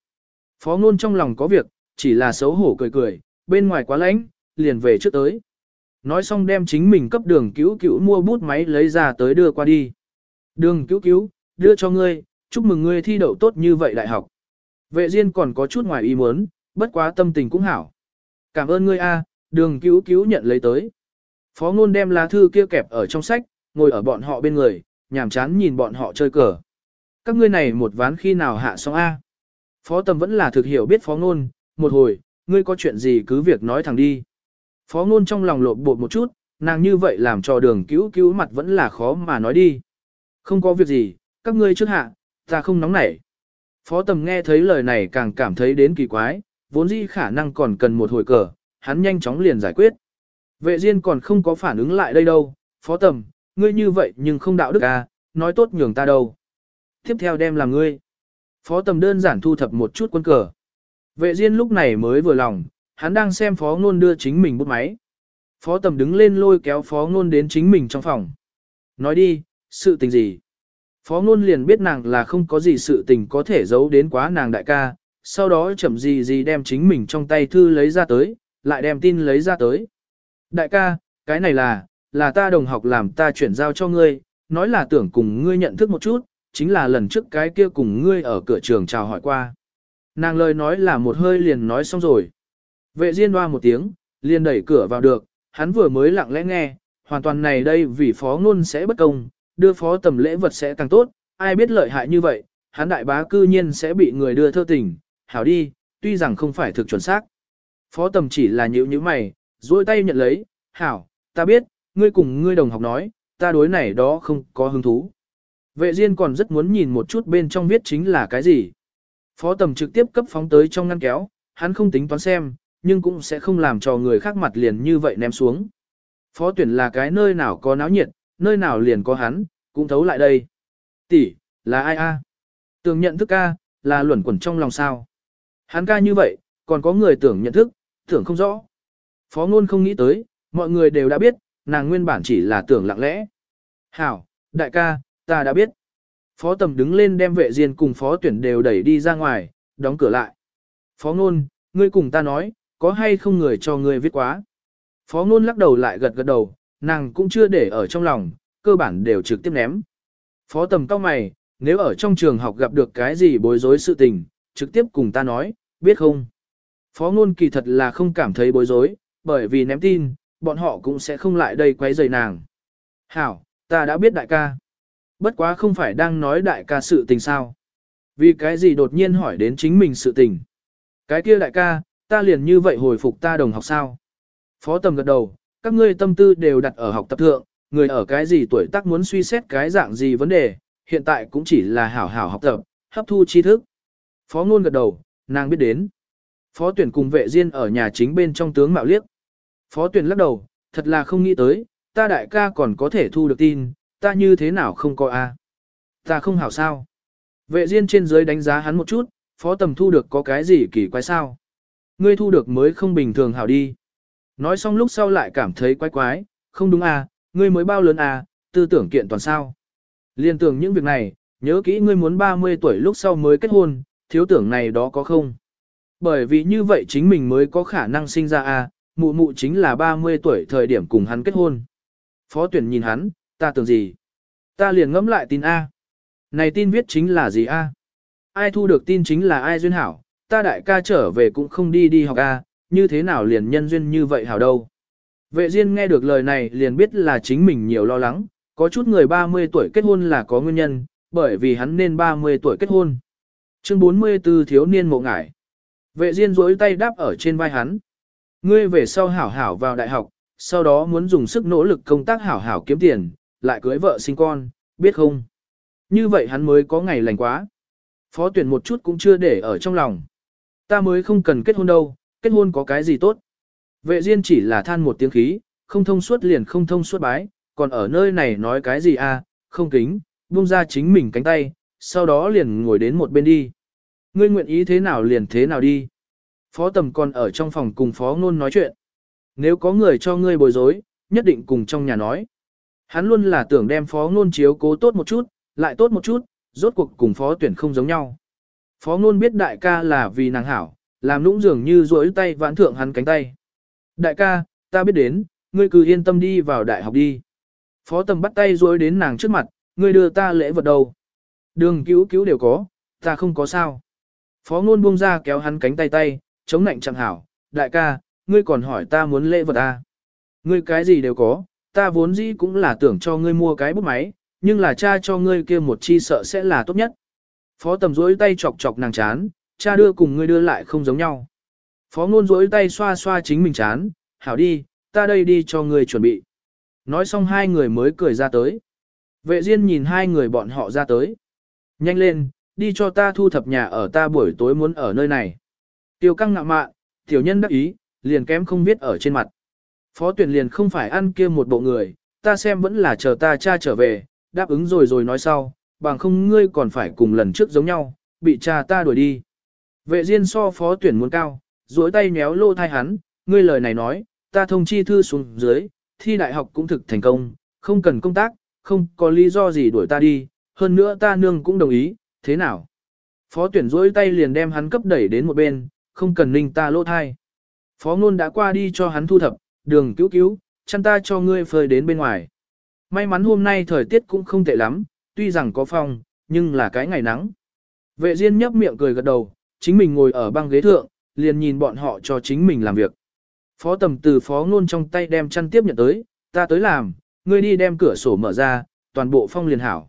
Phó ngôn trong lòng có việc, chỉ là xấu hổ cười cười, bên ngoài quá lạnh, liền về trước tới. Nói xong đem chính mình cấp đường cứu cứu mua bút máy lấy ra tới đưa qua đi. Đường cứu cứu, đưa cho ngươi, chúc mừng ngươi thi đậu tốt như vậy đại học. Vệ Diên còn có chút ngoài ý muốn, bất quá tâm tình cũng hảo. Cảm ơn ngươi a, đường cứu cứu nhận lấy tới. Phó ngôn đem lá thư kia kẹp ở trong sách, ngồi ở bọn họ bên người, nhàm chán nhìn bọn họ chơi cờ. Các ngươi này một ván khi nào hạ xong A. Phó tầm vẫn là thực hiểu biết phó ngôn, một hồi, ngươi có chuyện gì cứ việc nói thẳng đi. Phó ngôn trong lòng lộn bột một chút, nàng như vậy làm cho đường cứu cứu mặt vẫn là khó mà nói đi. Không có việc gì, các ngươi trước hạ, ta không nóng nảy. Phó tầm nghe thấy lời này càng cảm thấy đến kỳ quái, vốn dĩ khả năng còn cần một hồi cờ, hắn nhanh chóng liền giải quyết. Vệ Diên còn không có phản ứng lại đây đâu, phó tầm, ngươi như vậy nhưng không đạo đức à, nói tốt nhường ta đâu. Tiếp theo đem làm ngươi. Phó tầm đơn giản thu thập một chút quân cờ. Vệ Diên lúc này mới vừa lòng, hắn đang xem phó ngôn đưa chính mình bút máy. Phó tầm đứng lên lôi kéo phó ngôn đến chính mình trong phòng. Nói đi, sự tình gì? Phó ngôn liền biết nàng là không có gì sự tình có thể giấu đến quá nàng đại ca, sau đó chậm gì gì đem chính mình trong tay thư lấy ra tới, lại đem tin lấy ra tới. Đại ca, cái này là, là ta đồng học làm ta chuyển giao cho ngươi, nói là tưởng cùng ngươi nhận thức một chút, chính là lần trước cái kia cùng ngươi ở cửa trường chào hỏi qua. Nàng lời nói là một hơi liền nói xong rồi. Vệ Diên hoa một tiếng, liền đẩy cửa vào được, hắn vừa mới lặng lẽ nghe, hoàn toàn này đây vì phó ngôn sẽ bất công, đưa phó tầm lễ vật sẽ càng tốt, ai biết lợi hại như vậy, hắn đại bá cư nhiên sẽ bị người đưa thơ tình, hảo đi, tuy rằng không phải thực chuẩn xác. Phó tầm chỉ là nhữ như mày, duỗi tay nhận lấy, hảo, ta biết, ngươi cùng ngươi đồng học nói, ta đối này đó không có hứng thú. Vệ Diên còn rất muốn nhìn một chút bên trong viết chính là cái gì. Phó tầm trực tiếp cấp phóng tới trong ngăn kéo, hắn không tính toán xem, nhưng cũng sẽ không làm cho người khác mặt liền như vậy ném xuống. Phó tuyển là cái nơi nào có náo nhiệt, nơi nào liền có hắn, cũng thấu lại đây. Tỷ, là ai a? Tưởng nhận thức ca, là luẩn quẩn trong lòng sao. Hắn ca như vậy, còn có người tưởng nhận thức, tưởng không rõ. Phó ngôn không nghĩ tới, mọi người đều đã biết, nàng nguyên bản chỉ là tưởng lặng lẽ. Hảo, đại ca, ta đã biết. Phó tầm đứng lên đem vệ diên cùng phó tuyển đều đẩy đi ra ngoài, đóng cửa lại. Phó ngôn, ngươi cùng ta nói, có hay không người cho ngươi viết quá. Phó ngôn lắc đầu lại gật gật đầu, nàng cũng chưa để ở trong lòng, cơ bản đều trực tiếp ném. Phó tầm cao mày, nếu ở trong trường học gặp được cái gì bối rối sự tình, trực tiếp cùng ta nói, biết không? Phó ngôn kỳ thật là không cảm thấy bối rối, bởi vì ném tin, bọn họ cũng sẽ không lại đây quấy rầy nàng. Hảo, ta đã biết đại ca. Bất quá không phải đang nói đại ca sự tình sao. Vì cái gì đột nhiên hỏi đến chính mình sự tình. Cái kia đại ca, ta liền như vậy hồi phục ta đồng học sao. Phó tầm gật đầu, các ngươi tâm tư đều đặt ở học tập thượng, người ở cái gì tuổi tác muốn suy xét cái dạng gì vấn đề, hiện tại cũng chỉ là hảo hảo học tập, hấp thu tri thức. Phó ngôn gật đầu, nàng biết đến. Phó tuyển cùng vệ riêng ở nhà chính bên trong tướng mạo liếc. Phó tuyển lắc đầu, thật là không nghĩ tới, ta đại ca còn có thể thu được tin, ta như thế nào không có a? Ta không hảo sao? Vệ Diên trên dưới đánh giá hắn một chút, phó tầm thu được có cái gì kỳ quái sao? Ngươi thu được mới không bình thường hảo đi. Nói xong lúc sau lại cảm thấy quái quái, không đúng à, ngươi mới bao lớn à, tư tưởng kiện toàn sao. Liên tưởng những việc này, nhớ kỹ ngươi muốn 30 tuổi lúc sau mới kết hôn, thiếu tưởng này đó có không? Bởi vì như vậy chính mình mới có khả năng sinh ra à, mụ mụ chính là 30 tuổi thời điểm cùng hắn kết hôn. Phó tuyển nhìn hắn, ta tưởng gì? Ta liền ngẫm lại tin A. Này tin viết chính là gì A? Ai thu được tin chính là ai duyên hảo, ta đại ca trở về cũng không đi đi học A, như thế nào liền nhân duyên như vậy hảo đâu. Vệ Diên nghe được lời này liền biết là chính mình nhiều lo lắng, có chút người 30 tuổi kết hôn là có nguyên nhân, bởi vì hắn nên 30 tuổi kết hôn. Chương 44 thiếu niên mộ ngải. Vệ Diên duỗi tay đáp ở trên vai hắn. Ngươi về sau hảo hảo vào đại học, sau đó muốn dùng sức nỗ lực công tác hảo hảo kiếm tiền, lại cưới vợ sinh con, biết không? Như vậy hắn mới có ngày lành quá. Phó tuyển một chút cũng chưa để ở trong lòng. Ta mới không cần kết hôn đâu, kết hôn có cái gì tốt. Vệ Diên chỉ là than một tiếng khí, không thông suốt liền không thông suốt bái, còn ở nơi này nói cái gì à, không kính, buông ra chính mình cánh tay, sau đó liền ngồi đến một bên đi. Ngươi nguyện ý thế nào liền thế nào đi. Phó tầm còn ở trong phòng cùng phó ngôn nói chuyện. Nếu có người cho ngươi bồi dối, nhất định cùng trong nhà nói. Hắn luôn là tưởng đem phó ngôn chiếu cố tốt một chút, lại tốt một chút, rốt cuộc cùng phó tuyển không giống nhau. Phó ngôn biết đại ca là vì nàng hảo, làm nũng dường như duỗi tay vãn thượng hắn cánh tay. Đại ca, ta biết đến, ngươi cứ yên tâm đi vào đại học đi. Phó tầm bắt tay duỗi đến nàng trước mặt, ngươi đưa ta lễ vật đầu. Đường cứu cứu đều có, ta không có sao. Phó ngôn buông ra kéo hắn cánh tay tay, chống nạnh chẳng hảo. Đại ca, ngươi còn hỏi ta muốn lễ vật à? Ngươi cái gì đều có, ta vốn dĩ cũng là tưởng cho ngươi mua cái bút máy, nhưng là cha cho ngươi kia một chi sợ sẽ là tốt nhất. Phó tầm rỗi tay chọc chọc nàng chán, cha đưa cùng ngươi đưa lại không giống nhau. Phó ngôn rỗi tay xoa xoa chính mình chán, hảo đi, ta đây đi cho ngươi chuẩn bị. Nói xong hai người mới cười ra tới. Vệ Diên nhìn hai người bọn họ ra tới. Nhanh lên, đi cho ta thu thập nhà ở ta buổi tối muốn ở nơi này. Tiêu căng ngạo mạn, tiểu nhân đắc ý, liền kém không biết ở trên mặt. Phó tuyển liền không phải ăn kia một bộ người, ta xem vẫn là chờ ta cha trở về, đáp ứng rồi rồi nói sau, bằng không ngươi còn phải cùng lần trước giống nhau, bị cha ta đuổi đi. Vệ Diên so phó tuyển muốn cao, duỗi tay méo lô thai hắn, ngươi lời này nói, ta thông chi thư xuống dưới, thi đại học cũng thực thành công, không cần công tác, không có lý do gì đuổi ta đi, hơn nữa ta nương cũng đồng ý, thế nào? Phó tuyển duỗi tay liền đem hắn cấp đẩy đến một bên, không cần ninh ta lỗ thai. Phó ngôn đã qua đi cho hắn thu thập, đường cứu cứu, chăn ta cho ngươi phơi đến bên ngoài. May mắn hôm nay thời tiết cũng không tệ lắm, tuy rằng có phong, nhưng là cái ngày nắng. Vệ Diên nhấp miệng cười gật đầu, chính mình ngồi ở băng ghế thượng, liền nhìn bọn họ cho chính mình làm việc. Phó tầm từ phó ngôn trong tay đem chăn tiếp nhận tới, ta tới làm, ngươi đi đem cửa sổ mở ra, toàn bộ phong liền hảo.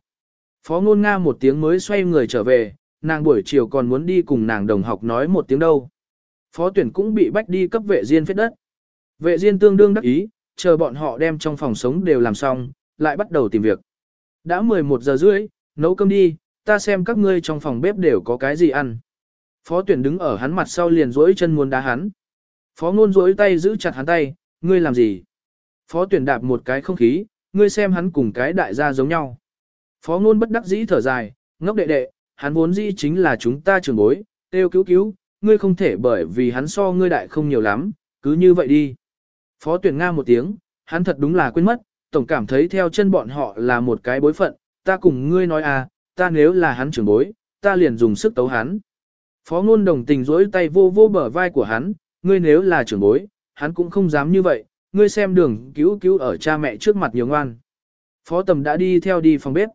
Phó ngôn nga một tiếng mới xoay người trở về, nàng buổi chiều còn muốn đi cùng nàng đồng học nói một tiếng đâu. Phó tuyển cũng bị bách đi cấp vệ diên phết đất. Vệ diên tương đương đắc ý, chờ bọn họ đem trong phòng sống đều làm xong, lại bắt đầu tìm việc. Đã 11 giờ rưỡi, nấu cơm đi, ta xem các ngươi trong phòng bếp đều có cái gì ăn. Phó tuyển đứng ở hắn mặt sau liền rỗi chân muốn đá hắn. Phó ngôn rỗi tay giữ chặt hắn tay, ngươi làm gì? Phó tuyển đạp một cái không khí, ngươi xem hắn cùng cái đại gia giống nhau. Phó ngôn bất đắc dĩ thở dài, ngốc đệ đệ, hắn vốn dĩ chính là chúng ta trưởng bối, têu cứu cứu, ngươi không thể bởi vì hắn so ngươi đại không nhiều lắm, cứ như vậy đi. Phó tuyển Nga một tiếng, hắn thật đúng là quên mất, tổng cảm thấy theo chân bọn họ là một cái bối phận, ta cùng ngươi nói à, ta nếu là hắn trưởng bối, ta liền dùng sức tấu hắn. Phó ngôn đồng tình rỗi tay vô vô bờ vai của hắn, ngươi nếu là trưởng bối, hắn cũng không dám như vậy, ngươi xem đường cứu cứu ở cha mẹ trước mặt nhiều ngoan. Phó tầm đã đi theo đi phòng bếp.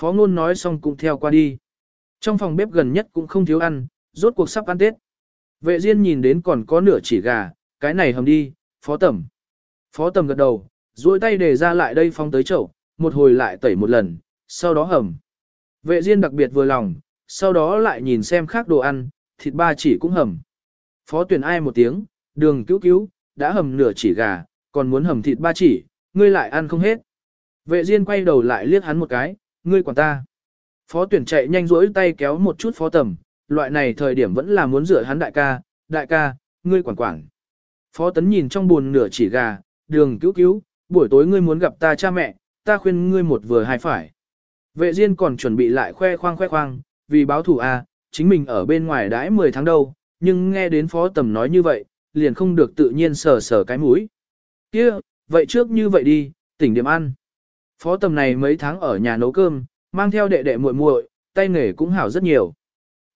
Phó ngôn nói xong cũng theo qua đi. Trong phòng bếp gần nhất cũng không thiếu ăn, rốt cuộc sắp ăn Tết. Vệ Diên nhìn đến còn có nửa chỉ gà, cái này hầm đi, phó tầm. Phó tầm gật đầu, duỗi tay để ra lại đây phong tới chậu, một hồi lại tẩy một lần, sau đó hầm. Vệ Diên đặc biệt vừa lòng, sau đó lại nhìn xem khác đồ ăn, thịt ba chỉ cũng hầm. Phó tuyển ai một tiếng, đường cứu cứu, đã hầm nửa chỉ gà, còn muốn hầm thịt ba chỉ, ngươi lại ăn không hết. Vệ Diên quay đầu lại liếc hắn một cái, ngươi quản ta. Phó tuyển chạy nhanh rỗi tay kéo một chút phó tầm, loại này thời điểm vẫn là muốn rửa hắn đại ca, đại ca, ngươi quản quản. Phó tấn nhìn trong buồn nửa chỉ gà, đường cứu cứu, buổi tối ngươi muốn gặp ta cha mẹ, ta khuyên ngươi một vừa hai phải. Vệ Diên còn chuẩn bị lại khoe khoang khoe khoang, vì báo thủ a, à, chính mình ở bên ngoài đãi 10 tháng đâu, nhưng nghe đến phó tầm nói như vậy, liền không được tự nhiên sờ sờ cái mũi. Kia, vậy trước như vậy đi, tỉnh điểm ăn. Phó tầm này mấy tháng ở nhà nấu cơm, mang theo đệ đệ muội muội, tay nghề cũng hảo rất nhiều.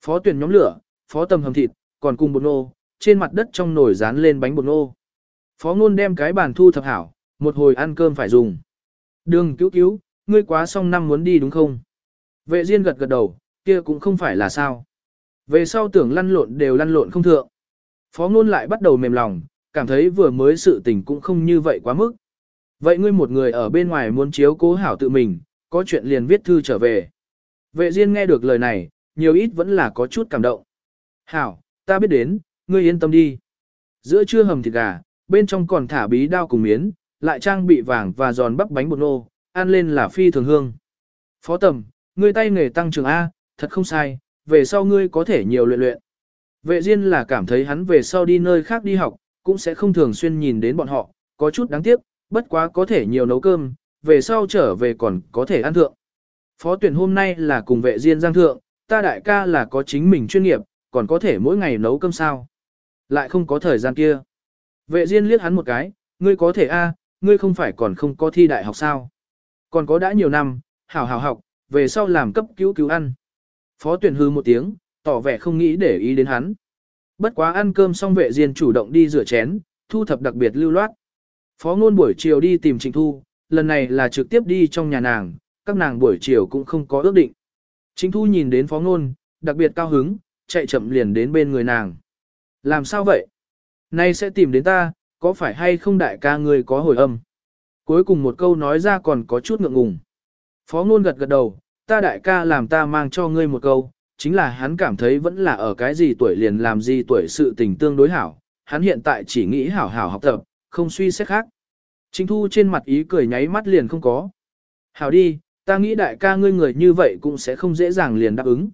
Phó tuyển nhóm lửa, phó tầm hầm thịt, còn cùng bột nô, trên mặt đất trong nồi dán lên bánh bột nô. Phó ngôn đem cái bàn thu thập hảo, một hồi ăn cơm phải dùng. Đường cứu cứu, ngươi quá xong năm muốn đi đúng không? Vệ Diên gật gật đầu, kia cũng không phải là sao. Về sau tưởng lăn lộn đều lăn lộn không thượng. Phó ngôn lại bắt đầu mềm lòng, cảm thấy vừa mới sự tình cũng không như vậy quá mức. Vậy ngươi một người ở bên ngoài muốn chiếu cố hảo tự mình, có chuyện liền viết thư trở về. Vệ Diên nghe được lời này, nhiều ít vẫn là có chút cảm động. Hảo, ta biết đến, ngươi yên tâm đi. Giữa trưa hầm thịt gà, bên trong còn thả bí đao cùng miến, lại trang bị vàng và giòn bắp bánh bột nô, ăn lên là phi thường hương. Phó tầm, ngươi tay nghề tăng trưởng A, thật không sai, về sau ngươi có thể nhiều luyện luyện. Vệ Diên là cảm thấy hắn về sau đi nơi khác đi học, cũng sẽ không thường xuyên nhìn đến bọn họ, có chút đáng tiếc, bất quá có thể nhiều nấu cơm, về sau trở về còn có thể ăn thượng. Phó tuyển hôm nay là cùng vệ Diên giang thượng, ta đại ca là có chính mình chuyên nghiệp, còn có thể mỗi ngày nấu cơm sao. Lại không có thời gian kia. Vệ Diên liếc hắn một cái, ngươi có thể a, ngươi không phải còn không có thi đại học sao. Còn có đã nhiều năm, hảo hảo học, về sau làm cấp cứu cứu ăn. Phó tuyển hư một tiếng, tỏ vẻ không nghĩ để ý đến hắn. Bất quá ăn cơm xong vệ Diên chủ động đi rửa chén, thu thập đặc biệt lưu loát. Phó ngôn buổi chiều đi tìm Trịnh Thu, lần này là trực tiếp đi trong nhà nàng, các nàng buổi chiều cũng không có ước định. Trịnh Thu nhìn đến phó ngôn, đặc biệt cao hứng, chạy chậm liền đến bên người nàng. Làm sao vậy? Nay sẽ tìm đến ta, có phải hay không đại ca ngươi có hồi âm? Cuối cùng một câu nói ra còn có chút ngượng ngùng. Phó ngôn gật gật đầu, ta đại ca làm ta mang cho ngươi một câu, chính là hắn cảm thấy vẫn là ở cái gì tuổi liền làm gì tuổi sự tình tương đối hảo, hắn hiện tại chỉ nghĩ hảo hảo học tập, không suy xét khác. Trịnh thu trên mặt ý cười nháy mắt liền không có. Hảo đi, ta nghĩ đại ca ngươi người như vậy cũng sẽ không dễ dàng liền đáp ứng.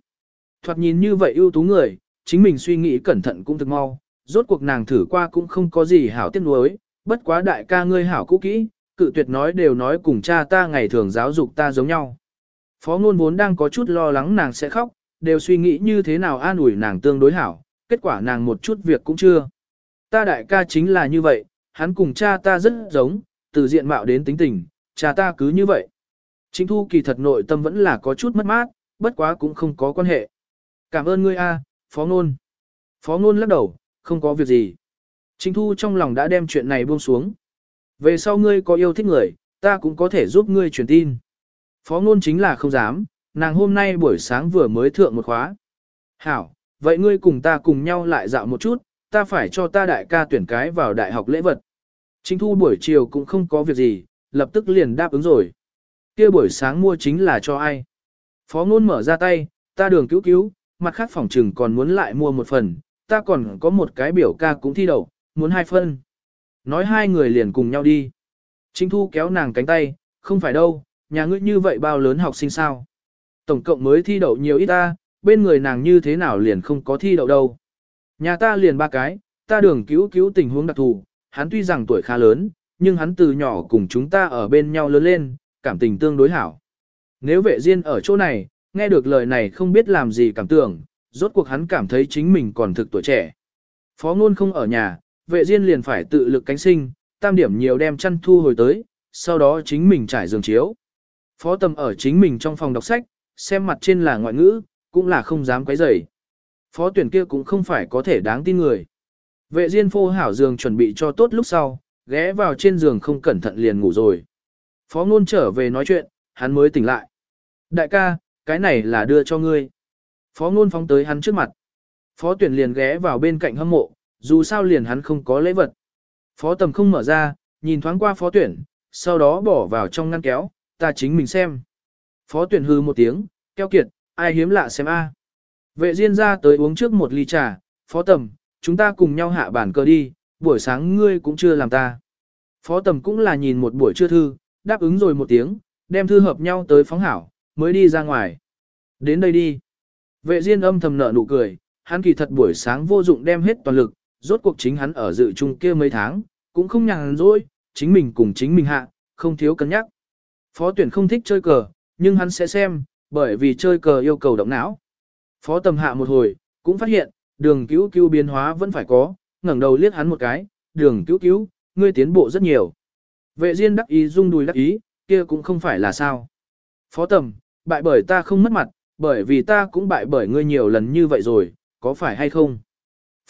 Thoạt nhìn như vậy ưu tú người, chính mình suy nghĩ cẩn thận cũng thực mau, rốt cuộc nàng thử qua cũng không có gì hảo tiếc nuối, bất quá đại ca ngươi hảo cũ kỹ, cự tuyệt nói đều nói cùng cha ta ngày thường giáo dục ta giống nhau. Phó ngôn vốn đang có chút lo lắng nàng sẽ khóc, đều suy nghĩ như thế nào an ủi nàng tương đối hảo, kết quả nàng một chút việc cũng chưa. Ta đại ca chính là như vậy, hắn cùng cha ta rất giống, từ diện mạo đến tính tình, cha ta cứ như vậy. Chính thu kỳ thật nội tâm vẫn là có chút mất mát, bất quá cũng không có quan hệ. Cảm ơn ngươi a, Phó Ngôn. Phó Ngôn lắc đầu, không có việc gì. Chính thu trong lòng đã đem chuyện này buông xuống. Về sau ngươi có yêu thích người, ta cũng có thể giúp ngươi truyền tin. Phó Ngôn chính là không dám, nàng hôm nay buổi sáng vừa mới thượng một khóa. Hảo, vậy ngươi cùng ta cùng nhau lại dạo một chút, ta phải cho ta đại ca tuyển cái vào đại học lễ vật. Chính thu buổi chiều cũng không có việc gì, lập tức liền đáp ứng rồi. kia buổi sáng mua chính là cho ai? Phó ngôn mở ra tay, ta đường cứu cứu, mặt khác phòng trừng còn muốn lại mua một phần, ta còn có một cái biểu ca cũng thi đậu, muốn hai phân. Nói hai người liền cùng nhau đi. Chính thu kéo nàng cánh tay, không phải đâu, nhà ngươi như vậy bao lớn học sinh sao? Tổng cộng mới thi đậu nhiều ít ta, bên người nàng như thế nào liền không có thi đậu đâu. Nhà ta liền ba cái, ta đường cứu cứu tình huống đặc thù, hắn tuy rằng tuổi khá lớn, nhưng hắn từ nhỏ cùng chúng ta ở bên nhau lớn lên, cảm tình tương đối hảo. Nếu vệ diên ở chỗ này, nghe được lời này không biết làm gì cảm tưởng, rốt cuộc hắn cảm thấy chính mình còn thực tuổi trẻ. Phó ngôn không ở nhà, vệ diên liền phải tự lực cánh sinh, tam điểm nhiều đem chăn thu hồi tới, sau đó chính mình trải giường chiếu. Phó tầm ở chính mình trong phòng đọc sách, xem mặt trên là ngoại ngữ, cũng là không dám quấy rầy. Phó tuyển kia cũng không phải có thể đáng tin người. Vệ diên phô hảo giường chuẩn bị cho tốt lúc sau, ghé vào trên giường không cẩn thận liền ngủ rồi. Phó ngôn trở về nói chuyện, hắn mới tỉnh lại. Đại ca, cái này là đưa cho ngươi. Phó ngôn phóng tới hắn trước mặt. Phó tuyển liền ghé vào bên cạnh hâm mộ, dù sao liền hắn không có lễ vật. Phó tầm không mở ra, nhìn thoáng qua phó tuyển, sau đó bỏ vào trong ngăn kéo, ta chính mình xem. Phó tuyển hư một tiếng, keo kiệt, ai hiếm lạ xem a. Vệ Diên ra tới uống trước một ly trà, phó tầm, chúng ta cùng nhau hạ bản cờ đi, buổi sáng ngươi cũng chưa làm ta. Phó tầm cũng là nhìn một buổi trưa thư, đáp ứng rồi một tiếng, đem thư hợp nhau tới phóng hảo, mới đi ra ngoài. Đến đây đi. Vệ Diên âm thầm nở nụ cười, hắn kỳ thật buổi sáng vô dụng đem hết toàn lực, rốt cuộc chính hắn ở dự trung kia mấy tháng, cũng không nhàn rỗi, chính mình cùng chính mình hạ, không thiếu cân nhắc. Phó tuyển không thích chơi cờ, nhưng hắn sẽ xem, bởi vì chơi cờ yêu cầu động não. Phó tầm hạ một hồi, cũng phát hiện, đường cứu cứu biến hóa vẫn phải có, ngẩng đầu liếc hắn một cái, đường cứu cứu, ngươi tiến bộ rất nhiều. Vệ Diên đắc ý rung đùi đắc ý, kia cũng không phải là sao. Phó tầm, bại bởi ta không mất mặt, bởi vì ta cũng bại bởi ngươi nhiều lần như vậy rồi, có phải hay không?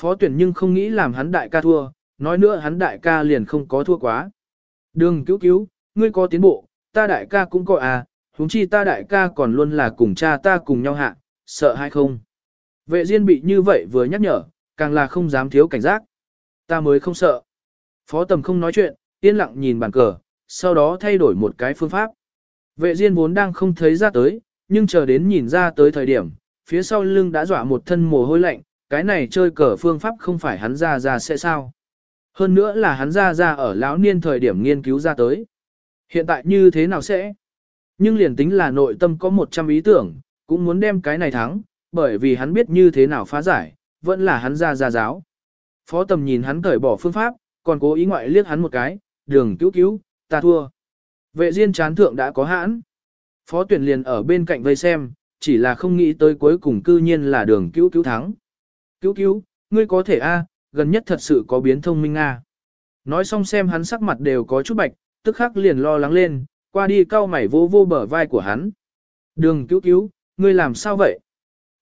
Phó tuyển nhưng không nghĩ làm hắn đại ca thua, nói nữa hắn đại ca liền không có thua quá. Đường cứu cứu, ngươi có tiến bộ, ta đại ca cũng có à, huống chi ta đại ca còn luôn là cùng cha ta cùng nhau hạ, sợ hay không? Vệ Diên bị như vậy vừa nhắc nhở, càng là không dám thiếu cảnh giác. Ta mới không sợ. Phó tầm không nói chuyện, yên lặng nhìn bàn cờ, sau đó thay đổi một cái phương pháp. Vệ Diên vốn đang không thấy ra tới, nhưng chờ đến nhìn ra tới thời điểm, phía sau lưng đã dọa một thân mồ hôi lạnh, cái này chơi cờ phương pháp không phải hắn ra ra sẽ sao. Hơn nữa là hắn ra ra ở lão niên thời điểm nghiên cứu ra tới. Hiện tại như thế nào sẽ? Nhưng liền tính là nội tâm có 100 ý tưởng, cũng muốn đem cái này thắng, bởi vì hắn biết như thế nào phá giải, vẫn là hắn ra ra giáo. Phó tầm nhìn hắn cởi bỏ phương pháp, còn cố ý ngoại liếc hắn một cái, đường cứu cứu, ta thua. Vệ diên chán thượng đã có hãn. Phó tuyển liền ở bên cạnh vây xem, chỉ là không nghĩ tới cuối cùng cư nhiên là đường cứu cứu thắng. Cứu cứu, ngươi có thể a, gần nhất thật sự có biến thông minh a. Nói xong xem hắn sắc mặt đều có chút bạch, tức khắc liền lo lắng lên, qua đi cau mày vô vô bờ vai của hắn. Đường cứu cứu, ngươi làm sao vậy?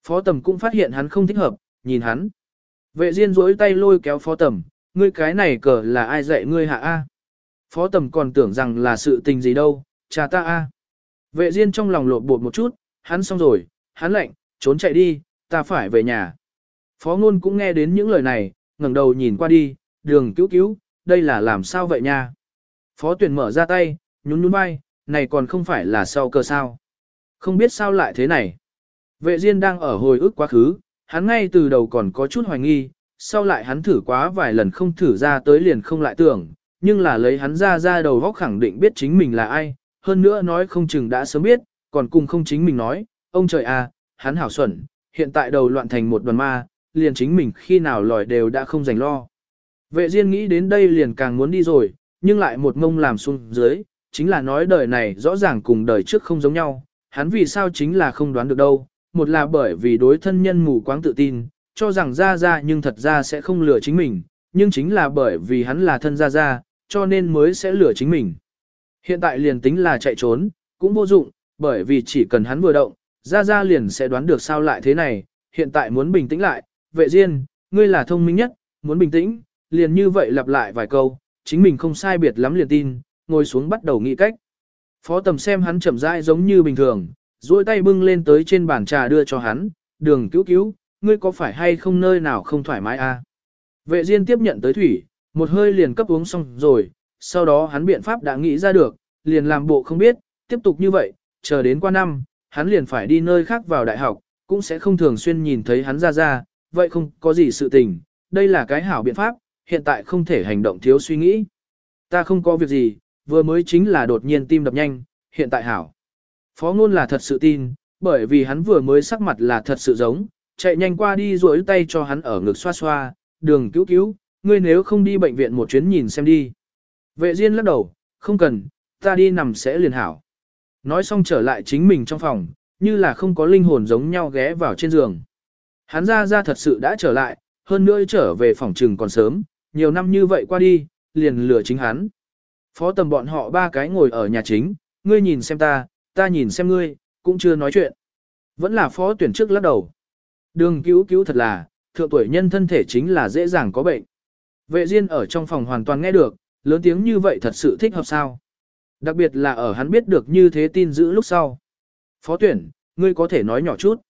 Phó tầm cũng phát hiện hắn không thích hợp, nhìn hắn. Vệ diên rỗi tay lôi kéo phó tầm, ngươi cái này cờ là ai dạy ngươi hạ A. Phó tầm còn tưởng rằng là sự tình gì đâu, cha ta A. Vệ diên trong lòng lột bột một chút, hắn xong rồi, hắn lạnh, trốn chạy đi, ta phải về nhà. Phó ngôn cũng nghe đến những lời này, ngẩng đầu nhìn qua đi, đường cứu cứu, đây là làm sao vậy nha. Phó tuyển mở ra tay, nhún nhún vai, này còn không phải là sau cơ sao. Không biết sao lại thế này. Vệ Diên đang ở hồi ức quá khứ, hắn ngay từ đầu còn có chút hoài nghi, sau lại hắn thử quá vài lần không thử ra tới liền không lại tưởng, nhưng là lấy hắn ra ra đầu góc khẳng định biết chính mình là ai, hơn nữa nói không chừng đã sớm biết, còn cùng không chính mình nói, ông trời à, hắn hảo xuẩn, hiện tại đầu loạn thành một đoàn ma, liền chính mình khi nào lòi đều đã không dành lo. Vệ Diên nghĩ đến đây liền càng muốn đi rồi, nhưng lại một ngông làm xuống dưới, chính là nói đời này rõ ràng cùng đời trước không giống nhau, hắn vì sao chính là không đoán được đâu, một là bởi vì đối thân nhân mù quáng tự tin, cho rằng ra ra nhưng thật ra sẽ không lừa chính mình, nhưng chính là bởi vì hắn là thân ra ra, cho nên mới sẽ lừa chính mình. Hiện tại liền tính là chạy trốn, cũng vô dụng, bởi vì chỉ cần hắn vừa động, ra ra liền sẽ đoán được sao lại thế này, hiện tại muốn bình tĩnh lại, vệ diên, ngươi là thông minh nhất, muốn bình tĩnh, liền như vậy lặp lại vài câu, chính mình không sai biệt lắm liền tin, ngồi xuống bắt đầu nghĩ cách. Phó tầm xem hắn chậm rãi giống như bình thường, duỗi tay bưng lên tới trên bàn trà đưa cho hắn, đường cứu cứu, ngươi có phải hay không nơi nào không thoải mái a? À? Vệ Diên tiếp nhận tới thủy, một hơi liền cấp uống xong rồi, sau đó hắn biện pháp đã nghĩ ra được, liền làm bộ không biết, tiếp tục như vậy, chờ đến qua năm, hắn liền phải đi nơi khác vào đại học, cũng sẽ không thường xuyên nhìn thấy hắn ra ra, vậy không có gì sự tình, đây là cái hảo biện pháp, hiện tại không thể hành động thiếu suy nghĩ. Ta không có việc gì, vừa mới chính là đột nhiên tim đập nhanh, hiện tại hảo. Phó ngôn là thật sự tin, bởi vì hắn vừa mới sắc mặt là thật sự giống, chạy nhanh qua đi duỗi tay cho hắn ở ngực xoa xoa, đường cứu cứu, ngươi nếu không đi bệnh viện một chuyến nhìn xem đi. Vệ Diên lắc đầu, không cần, ta đi nằm sẽ liền hảo. Nói xong trở lại chính mình trong phòng, như là không có linh hồn giống nhau ghé vào trên giường. Hắn ra ra thật sự đã trở lại, hơn nữa trở về phòng trừng còn sớm, nhiều năm như vậy qua đi, liền lừa chính hắn. Phó tầm bọn họ ba cái ngồi ở nhà chính, ngươi nhìn xem ta, ta nhìn xem ngươi, cũng chưa nói chuyện. Vẫn là phó tuyển trước lắc đầu. Đường cứu cứu thật là, thượng tuổi nhân thân thể chính là dễ dàng có bệnh. Vệ Diên ở trong phòng hoàn toàn nghe được, lớn tiếng như vậy thật sự thích hợp sao. Đặc biệt là ở hắn biết được như thế tin giữ lúc sau. Phó tuyển, ngươi có thể nói nhỏ chút.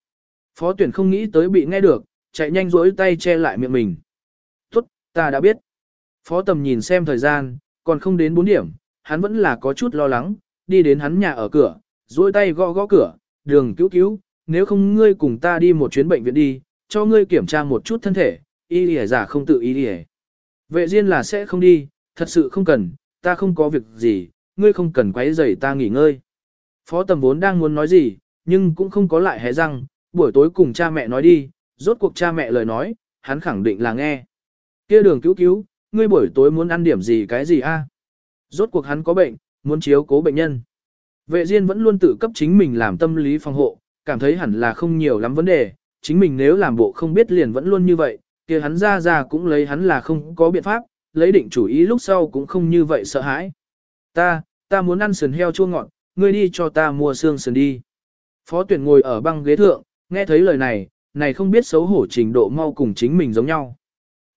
Phó tuyển không nghĩ tới bị nghe được, chạy nhanh rỗi tay che lại miệng mình. Tốt, ta đã biết. Phó tầm nhìn xem thời gian, còn không đến 4 điểm, hắn vẫn là có chút lo lắng, đi đến hắn nhà ở cửa, duỗi tay gõ gõ cửa, đường cứu cứu, nếu không ngươi cùng ta đi một chuyến bệnh viện đi, cho ngươi kiểm tra một chút thân thể, y lìa giả không tự y lìa. Vệ riêng là sẽ không đi, thật sự không cần, ta không có việc gì, ngươi không cần quấy rầy ta nghỉ ngơi. Phó tầm vốn đang muốn nói gì, nhưng cũng không có lại hé răng, buổi tối cùng cha mẹ nói đi, rốt cuộc cha mẹ lời nói, hắn khẳng định là nghe. kia đường cứu cứu, ngươi buổi tối muốn ăn điểm gì cái gì a? Rốt cuộc hắn có bệnh, muốn chiếu cố bệnh nhân. Vệ Diên vẫn luôn tự cấp chính mình làm tâm lý phòng hộ, cảm thấy hẳn là không nhiều lắm vấn đề, chính mình nếu làm bộ không biết liền vẫn luôn như vậy, kia hắn ra ra cũng lấy hắn là không có biện pháp, lấy định chủ ý lúc sau cũng không như vậy sợ hãi. Ta, ta muốn ăn sườn heo chua ngọt, ngươi đi cho ta mua xương sườn đi. Phó tuyển ngồi ở băng ghế thượng, nghe thấy lời này, này không biết xấu hổ trình độ mau cùng chính mình giống nhau.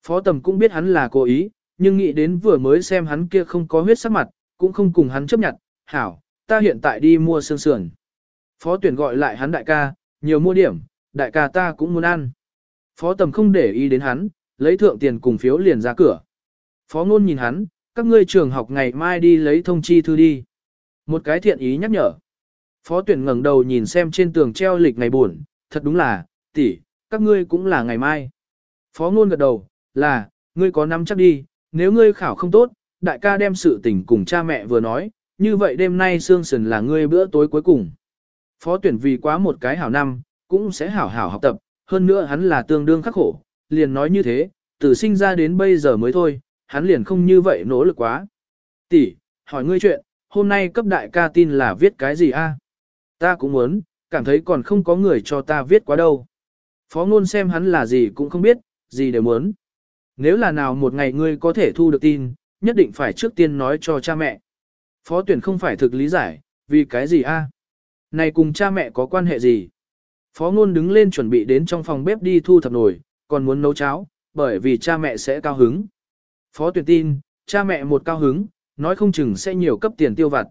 Phó tầm cũng biết hắn là cố ý, nhưng nghĩ đến vừa mới xem hắn kia không có huyết sắc mặt, cũng không cùng hắn chấp nhận, hảo, ta hiện tại đi mua xương sườn. Phó tuyển gọi lại hắn đại ca, nhiều mua điểm, đại ca ta cũng muốn ăn. Phó tầm không để ý đến hắn, lấy thượng tiền cùng phiếu liền ra cửa. Phó ngôn nhìn hắn, các ngươi trường học ngày mai đi lấy thông chi thư đi. Một cái thiện ý nhắc nhở. Phó tuyển ngẩng đầu nhìn xem trên tường treo lịch ngày buồn, thật đúng là, tỷ, các ngươi cũng là ngày mai. Phó ngôn gật đầu, là, ngươi có nắm chắc đi, nếu ngươi khảo không tốt, đại ca đem sự tình cùng cha mẹ vừa nói, như vậy đêm nay sương sần là ngươi bữa tối cuối cùng. Phó tuyển vì quá một cái hảo năm, cũng sẽ hảo hảo học tập, hơn nữa hắn là tương đương khắc khổ, liền nói như thế, từ sinh ra đến bây giờ mới thôi, hắn liền không như vậy nỗ lực quá. Tỷ, hỏi ngươi chuyện, hôm nay cấp đại ca tin là viết cái gì a? Ta cũng muốn, cảm thấy còn không có người cho ta viết quá đâu. Phó ngôn xem hắn là gì cũng không biết, gì đều muốn. Nếu là nào một ngày ngươi có thể thu được tin, nhất định phải trước tiên nói cho cha mẹ. Phó tuyển không phải thực lý giải, vì cái gì a? Này cùng cha mẹ có quan hệ gì? Phó ngôn đứng lên chuẩn bị đến trong phòng bếp đi thu thập nồi, còn muốn nấu cháo, bởi vì cha mẹ sẽ cao hứng. Phó tuyển tin, cha mẹ một cao hứng, nói không chừng sẽ nhiều cấp tiền tiêu vặt.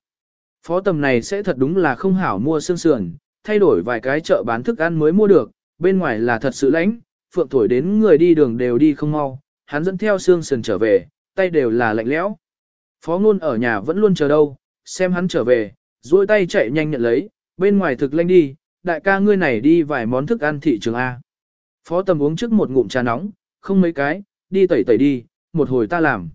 Phó tầm này sẽ thật đúng là không hảo mua xương sườn, thay đổi vài cái chợ bán thức ăn mới mua được, bên ngoài là thật sự lãnh, phượng thổi đến người đi đường đều đi không mau, hắn dẫn theo xương sườn trở về, tay đều là lạnh lẽo. Phó ngôn ở nhà vẫn luôn chờ đâu, xem hắn trở về, duỗi tay chạy nhanh nhận lấy, bên ngoài thực lanh đi, đại ca ngươi này đi vài món thức ăn thị trường A. Phó tầm uống trước một ngụm trà nóng, không mấy cái, đi tẩy tẩy đi, một hồi ta làm.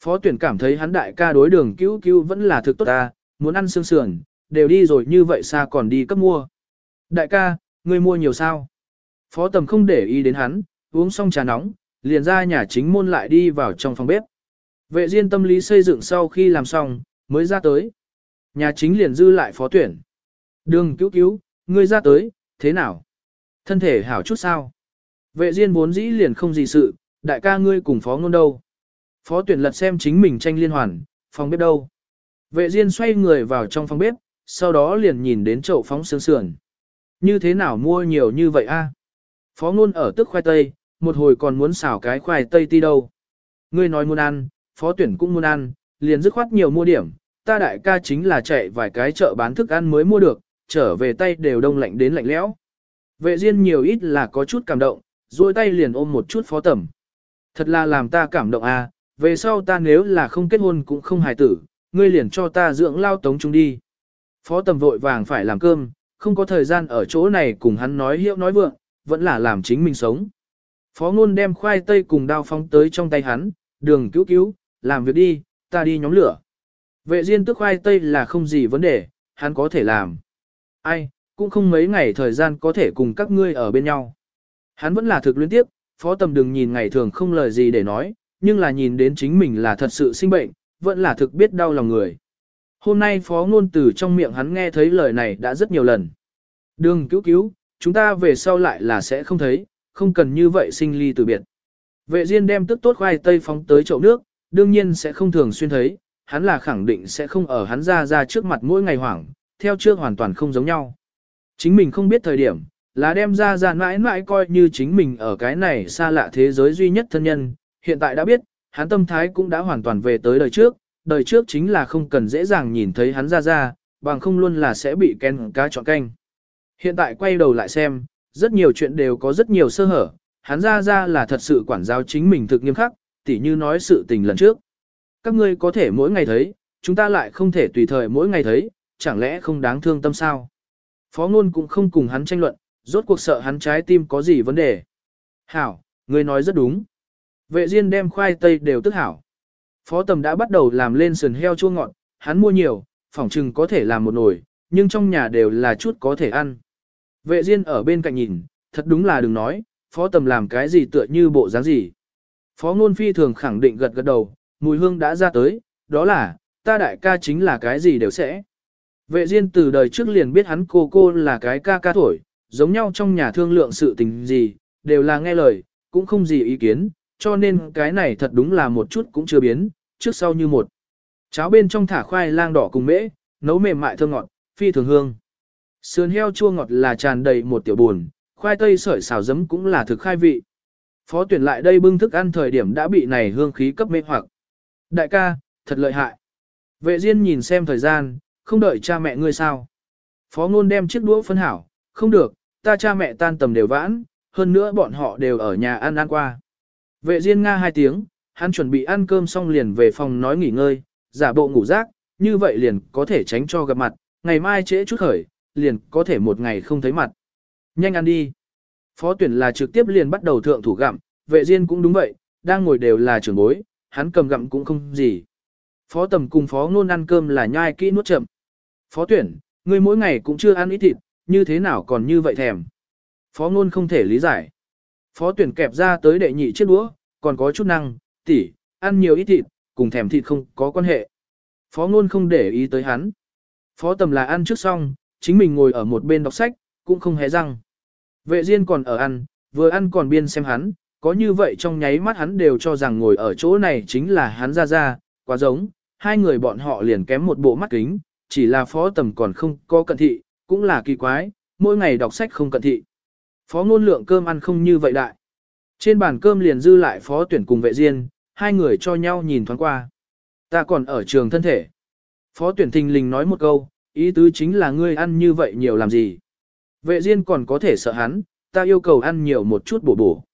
Phó tuyển cảm thấy hắn đại ca đối đường cứu cứu vẫn là thực tốt ta, muốn ăn xương sườn, đều đi rồi như vậy xa còn đi cấp mua. Đại ca, ngươi mua nhiều sao? Phó tầm không để ý đến hắn, uống xong trà nóng, liền ra nhà chính môn lại đi vào trong phòng bếp. Vệ diên tâm lý xây dựng sau khi làm xong, mới ra tới. Nhà chính liền dư lại phó tuyển. Đường cứu cứu, ngươi ra tới, thế nào? Thân thể hảo chút sao? Vệ diên vốn dĩ liền không gì sự, đại ca ngươi cùng phó ngôn đâu. Phó tuyển lật xem chính mình tranh liên hoàn, phòng bếp đâu. Vệ diên xoay người vào trong phòng bếp, sau đó liền nhìn đến chậu phóng sương sườn. Như thế nào mua nhiều như vậy a? Phó ngôn ở tức khoai tây, một hồi còn muốn xào cái khoai tây ti đâu. Ngươi nói muốn ăn, phó tuyển cũng muốn ăn, liền dứt khoát nhiều mua điểm, ta đại ca chính là chạy vài cái chợ bán thức ăn mới mua được, trở về tay đều đông lạnh đến lạnh lẽo. Vệ diên nhiều ít là có chút cảm động, duỗi tay liền ôm một chút phó tẩm. Thật là làm ta cảm động à, về sau ta nếu là không kết hôn cũng không hài tử, ngươi liền cho ta dưỡng lao tống chúng đi. Phó tầm vội vàng phải làm cơm, không có thời gian ở chỗ này cùng hắn nói hiệu nói vượng, vẫn là làm chính mình sống. Phó ngôn đem khoai tây cùng đao phóng tới trong tay hắn, đường cứu cứu, làm việc đi, ta đi nhóm lửa. Vệ diên tức khoai tây là không gì vấn đề, hắn có thể làm. Ai, cũng không mấy ngày thời gian có thể cùng các ngươi ở bên nhau. Hắn vẫn là thực luyến tiếp, phó tầm đừng nhìn ngày thường không lời gì để nói, nhưng là nhìn đến chính mình là thật sự sinh bệnh, vẫn là thực biết đau lòng người. Hôm nay phó ngôn từ trong miệng hắn nghe thấy lời này đã rất nhiều lần. Đường cứu cứu, chúng ta về sau lại là sẽ không thấy, không cần như vậy sinh ly từ biệt. Vệ Diên đem tức tốt khoai tây phóng tới chậu nước, đương nhiên sẽ không thường xuyên thấy, hắn là khẳng định sẽ không ở hắn ra ra trước mặt mỗi ngày hoảng, theo trước hoàn toàn không giống nhau. Chính mình không biết thời điểm, là đem ra ra mãi mãi coi như chính mình ở cái này xa lạ thế giới duy nhất thân nhân, hiện tại đã biết, hắn tâm thái cũng đã hoàn toàn về tới đời trước, đời trước chính là không cần dễ dàng nhìn thấy hắn ra ra, bằng không luôn là sẽ bị ken cá chọn canh. Hiện tại quay đầu lại xem, rất nhiều chuyện đều có rất nhiều sơ hở, hắn ra ra là thật sự quản giáo chính mình thực nghiêm khắc, tỉ như nói sự tình lần trước. Các ngươi có thể mỗi ngày thấy, chúng ta lại không thể tùy thời mỗi ngày thấy, chẳng lẽ không đáng thương tâm sao? Phó ngôn cũng không cùng hắn tranh luận, rốt cuộc sợ hắn trái tim có gì vấn đề. Hảo, ngươi nói rất đúng. Vệ Diên đem khoai tây đều tức hảo. Phó tầm đã bắt đầu làm lên sườn heo chua ngọt, hắn mua nhiều, phỏng chừng có thể làm một nồi, nhưng trong nhà đều là chút có thể ăn. Vệ Diên ở bên cạnh nhìn, thật đúng là đừng nói, phó tầm làm cái gì tựa như bộ dáng gì. Phó ngôn phi thường khẳng định gật gật đầu, mùi hương đã ra tới, đó là, ta đại ca chính là cái gì đều sẽ. Vệ Diên từ đời trước liền biết hắn cô cô là cái ca ca thổi, giống nhau trong nhà thương lượng sự tình gì, đều là nghe lời, cũng không gì ý kiến, cho nên cái này thật đúng là một chút cũng chưa biến, trước sau như một. Cháo bên trong thả khoai lang đỏ cùng mễ, nấu mềm mại thơm ngọt, phi thường hương. Sườn heo chua ngọt là tràn đầy một tiểu buồn, khoai tây sợi xào giấm cũng là thực khai vị. Phó tuyển lại đây bưng thức ăn thời điểm đã bị này hương khí cấp mê hoặc. Đại ca, thật lợi hại. Vệ Diên nhìn xem thời gian, không đợi cha mẹ ngươi sao. Phó ngôn đem chiếc đũa phân hảo, không được, ta cha mẹ tan tầm đều vãn, hơn nữa bọn họ đều ở nhà ăn ăn qua. Vệ Diên Nga hai tiếng, hắn chuẩn bị ăn cơm xong liền về phòng nói nghỉ ngơi, giả bộ ngủ rác, như vậy liền có thể tránh cho gặp mặt, ngày mai trễ chút khởi, liền có thể một ngày không thấy mặt. Nhanh ăn đi. Phó tuyển là trực tiếp liền bắt đầu thượng thủ gặm, vệ Diên cũng đúng vậy, đang ngồi đều là trưởng bối, hắn cầm gặm cũng không gì. Phó tầm cùng phó ngôn ăn cơm là nhai kỹ nuốt chậm. Phó tuyển, ngươi mỗi ngày cũng chưa ăn ít thịt, như thế nào còn như vậy thèm. Phó ngôn không thể lý giải. Phó tuyển kẹp ra tới đệ nhị chiếc đũa, còn có chút năng, tỉ, ăn nhiều ít thịt, cùng thèm thịt không có quan hệ. Phó ngôn không để ý tới hắn. Phó tầm là ăn trước xong, chính mình ngồi ở một bên đọc sách, cũng không hé răng. Vệ Diên còn ở ăn, vừa ăn còn biên xem hắn, có như vậy trong nháy mắt hắn đều cho rằng ngồi ở chỗ này chính là hắn ra ra, quá giống, hai người bọn họ liền kém một bộ mắt kính, chỉ là phó tầm còn không có cận thị, cũng là kỳ quái, mỗi ngày đọc sách không cận thị. Phó ngôn lượng cơm ăn không như vậy đại. Trên bàn cơm liền dư lại phó tuyển cùng vệ diên, hai người cho nhau nhìn thoáng qua. Ta còn ở trường thân thể. Phó tuyển thình lình nói một câu, ý tứ chính là ngươi ăn như vậy nhiều làm gì. Vệ diên còn có thể sợ hắn, ta yêu cầu ăn nhiều một chút bổ bổ.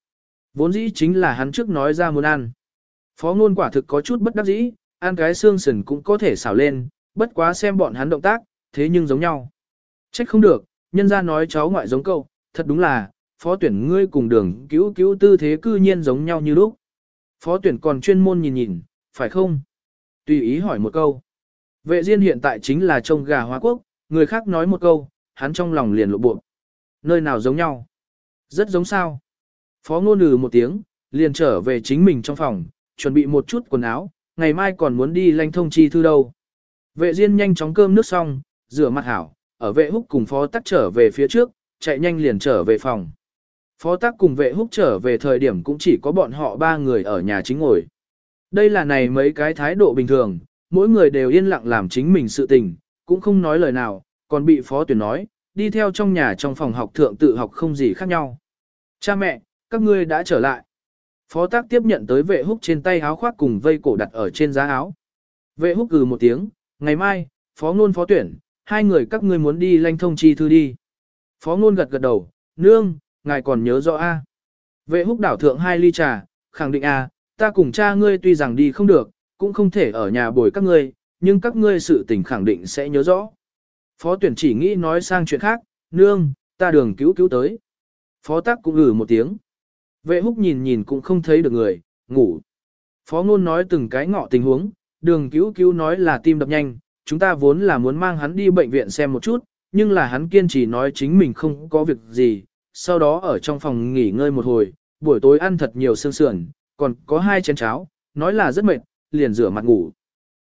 Vốn dĩ chính là hắn trước nói ra muốn ăn. Phó ngôn quả thực có chút bất đắc dĩ, ăn cái xương sườn cũng có thể xào lên, bất quá xem bọn hắn động tác, thế nhưng giống nhau. Trách không được, nhân gia nói cháu ngoại giống cậu, thật đúng là, phó tuyển ngươi cùng đường cứu cứu tư thế cư nhiên giống nhau như lúc. Phó tuyển còn chuyên môn nhìn nhìn, phải không? Tùy ý hỏi một câu. Vệ diên hiện tại chính là trông gà hóa quốc, người khác nói một câu, hắn trong lòng liền lộ buộc. Nơi nào giống nhau? Rất giống sao? Phó ngôn lừ một tiếng, liền trở về chính mình trong phòng, chuẩn bị một chút quần áo, ngày mai còn muốn đi lanh thông chi thư đâu. Vệ Diên nhanh chóng cơm nước xong, rửa mặt hảo, ở vệ húc cùng phó tắc trở về phía trước, chạy nhanh liền trở về phòng. Phó tắc cùng vệ húc trở về thời điểm cũng chỉ có bọn họ ba người ở nhà chính ngồi. Đây là này mấy cái thái độ bình thường, mỗi người đều yên lặng làm chính mình sự tình, cũng không nói lời nào, còn bị phó tuyển nói, đi theo trong nhà trong phòng học thượng tự học không gì khác nhau. Cha mẹ, các ngươi đã trở lại. Phó tác tiếp nhận tới vệ húc trên tay áo khoác cùng vây cổ đặt ở trên giá áo. Vệ húc gừ một tiếng, ngày mai, phó ngôn phó tuyển, hai người các ngươi muốn đi lanh thông chi thư đi. Phó ngôn gật gật đầu, nương, ngài còn nhớ rõ a Vệ húc đảo thượng hai ly trà, khẳng định a ta cùng cha ngươi tuy rằng đi không được, cũng không thể ở nhà bồi các ngươi, nhưng các ngươi sự tình khẳng định sẽ nhớ rõ. Phó tuyển chỉ nghĩ nói sang chuyện khác, nương, ta đường cứu cứu tới. Phó tắc cũng ngử một tiếng. Vệ húc nhìn nhìn cũng không thấy được người, ngủ. Phó ngôn nói từng cái ngọ tình huống, đường cứu cứu nói là tim đập nhanh, chúng ta vốn là muốn mang hắn đi bệnh viện xem một chút, nhưng là hắn kiên trì nói chính mình không có việc gì, sau đó ở trong phòng nghỉ ngơi một hồi, buổi tối ăn thật nhiều sương sườn, còn có hai chén cháo, nói là rất mệt, liền rửa mặt ngủ.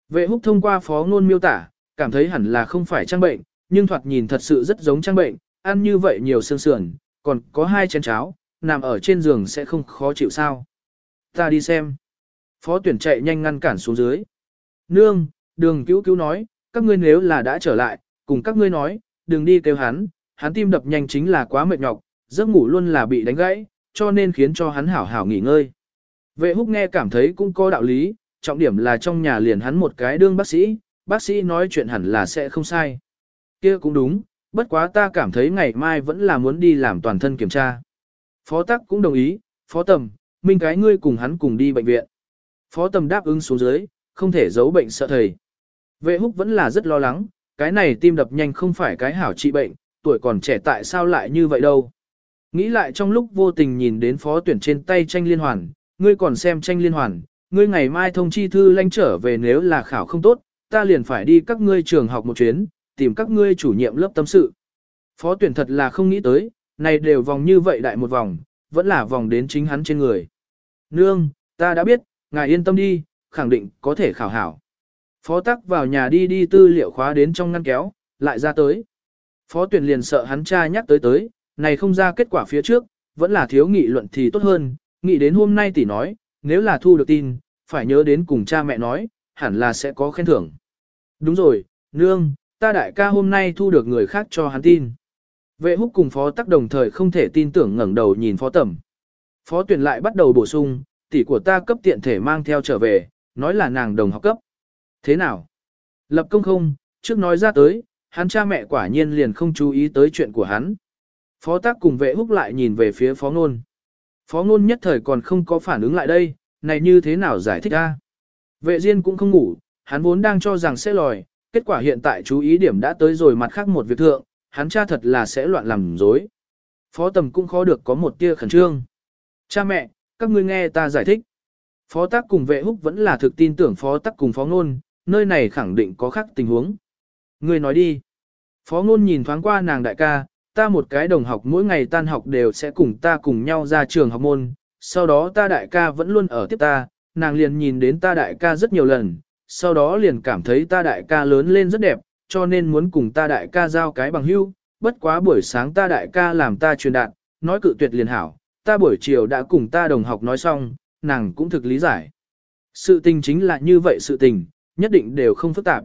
Vệ húc thông qua phó ngôn miêu tả, cảm thấy hẳn là không phải trang bệnh, nhưng thoạt nhìn thật sự rất giống trang bệnh, ăn như vậy nhiều xương sườn, còn có hai chén cháo, nằm ở trên giường sẽ không khó chịu sao. Ta đi xem. Phó tuyển chạy nhanh ngăn cản xuống dưới. Nương, đường cứu cứu nói, các ngươi nếu là đã trở lại, cùng các ngươi nói, đừng đi kêu hắn, hắn tim đập nhanh chính là quá mệt nhọc, giấc ngủ luôn là bị đánh gãy, cho nên khiến cho hắn hảo hảo nghỉ ngơi. Vệ húc nghe cảm thấy cũng có đạo lý, trọng điểm là trong nhà liền hắn một cái đương bác sĩ, bác sĩ nói chuyện hẳn là sẽ không sai. kia cũng đúng, bất quá ta cảm thấy ngày mai vẫn là muốn đi làm toàn thân kiểm tra. Phó tắc cũng đồng ý, phó tầm, minh cái ngươi cùng hắn cùng đi bệnh viện. Phó tầm đáp ứng xuống dưới, không thể giấu bệnh sợ thầy. Vệ húc vẫn là rất lo lắng, cái này tim đập nhanh không phải cái hảo trị bệnh, tuổi còn trẻ tại sao lại như vậy đâu. Nghĩ lại trong lúc vô tình nhìn đến phó tuyển trên tay tranh liên hoàn, ngươi còn xem tranh liên hoàn, ngươi ngày mai thông chi thư lanh trở về nếu là khảo không tốt, ta liền phải đi các ngươi trường học một chuyến, tìm các ngươi chủ nhiệm lớp tâm sự. Phó tuyển thật là không nghĩ tới, này đều vòng như vậy đại một vòng, vẫn là vòng đến chính hắn trên người. Nương, ta đã biết, ngài yên tâm đi, khẳng định có thể khảo hảo. Phó tắc vào nhà đi đi tư liệu khóa đến trong ngăn kéo, lại ra tới. Phó tuyển liền sợ hắn cha nhắc tới tới, này không ra kết quả phía trước, vẫn là thiếu nghị luận thì tốt hơn, nghĩ đến hôm nay tỷ nói, nếu là thu được tin, phải nhớ đến cùng cha mẹ nói, hẳn là sẽ có khen thưởng. Đúng rồi, nương, ta đại ca hôm nay thu được người khác cho hắn tin. Vệ húc cùng phó tắc đồng thời không thể tin tưởng ngẩng đầu nhìn phó tẩm. Phó tuyển lại bắt đầu bổ sung, tỷ của ta cấp tiện thể mang theo trở về, nói là nàng đồng học cấp. Thế nào? Lập công không, trước nói ra tới, hắn cha mẹ quả nhiên liền không chú ý tới chuyện của hắn. Phó tác cùng vệ húc lại nhìn về phía phó ngôn. Phó ngôn nhất thời còn không có phản ứng lại đây, này như thế nào giải thích ra? Vệ diên cũng không ngủ, hắn vốn đang cho rằng sẽ lòi, kết quả hiện tại chú ý điểm đã tới rồi mặt khác một việc thượng, hắn cha thật là sẽ loạn làm dối. Phó tầm cũng khó được có một tia khẩn trương. Cha mẹ, các ngươi nghe ta giải thích. Phó tác cùng vệ húc vẫn là thực tin tưởng phó tác cùng phó ngôn, nơi này khẳng định có khác tình huống. Ngươi nói đi. Phó ngôn nhìn thoáng qua nàng đại ca, ta một cái đồng học mỗi ngày tan học đều sẽ cùng ta cùng nhau ra trường học môn, sau đó ta đại ca vẫn luôn ở tiếp ta, nàng liền nhìn đến ta đại ca rất nhiều lần, sau đó liền cảm thấy ta đại ca lớn lên rất đẹp, cho nên muốn cùng ta đại ca giao cái bằng hữu. bất quá buổi sáng ta đại ca làm ta truyền đạt, nói cự tuyệt liền hảo, ta buổi chiều đã cùng ta đồng học nói xong, nàng cũng thực lý giải. Sự tình chính là như vậy sự tình, nhất định đều không phức tạp.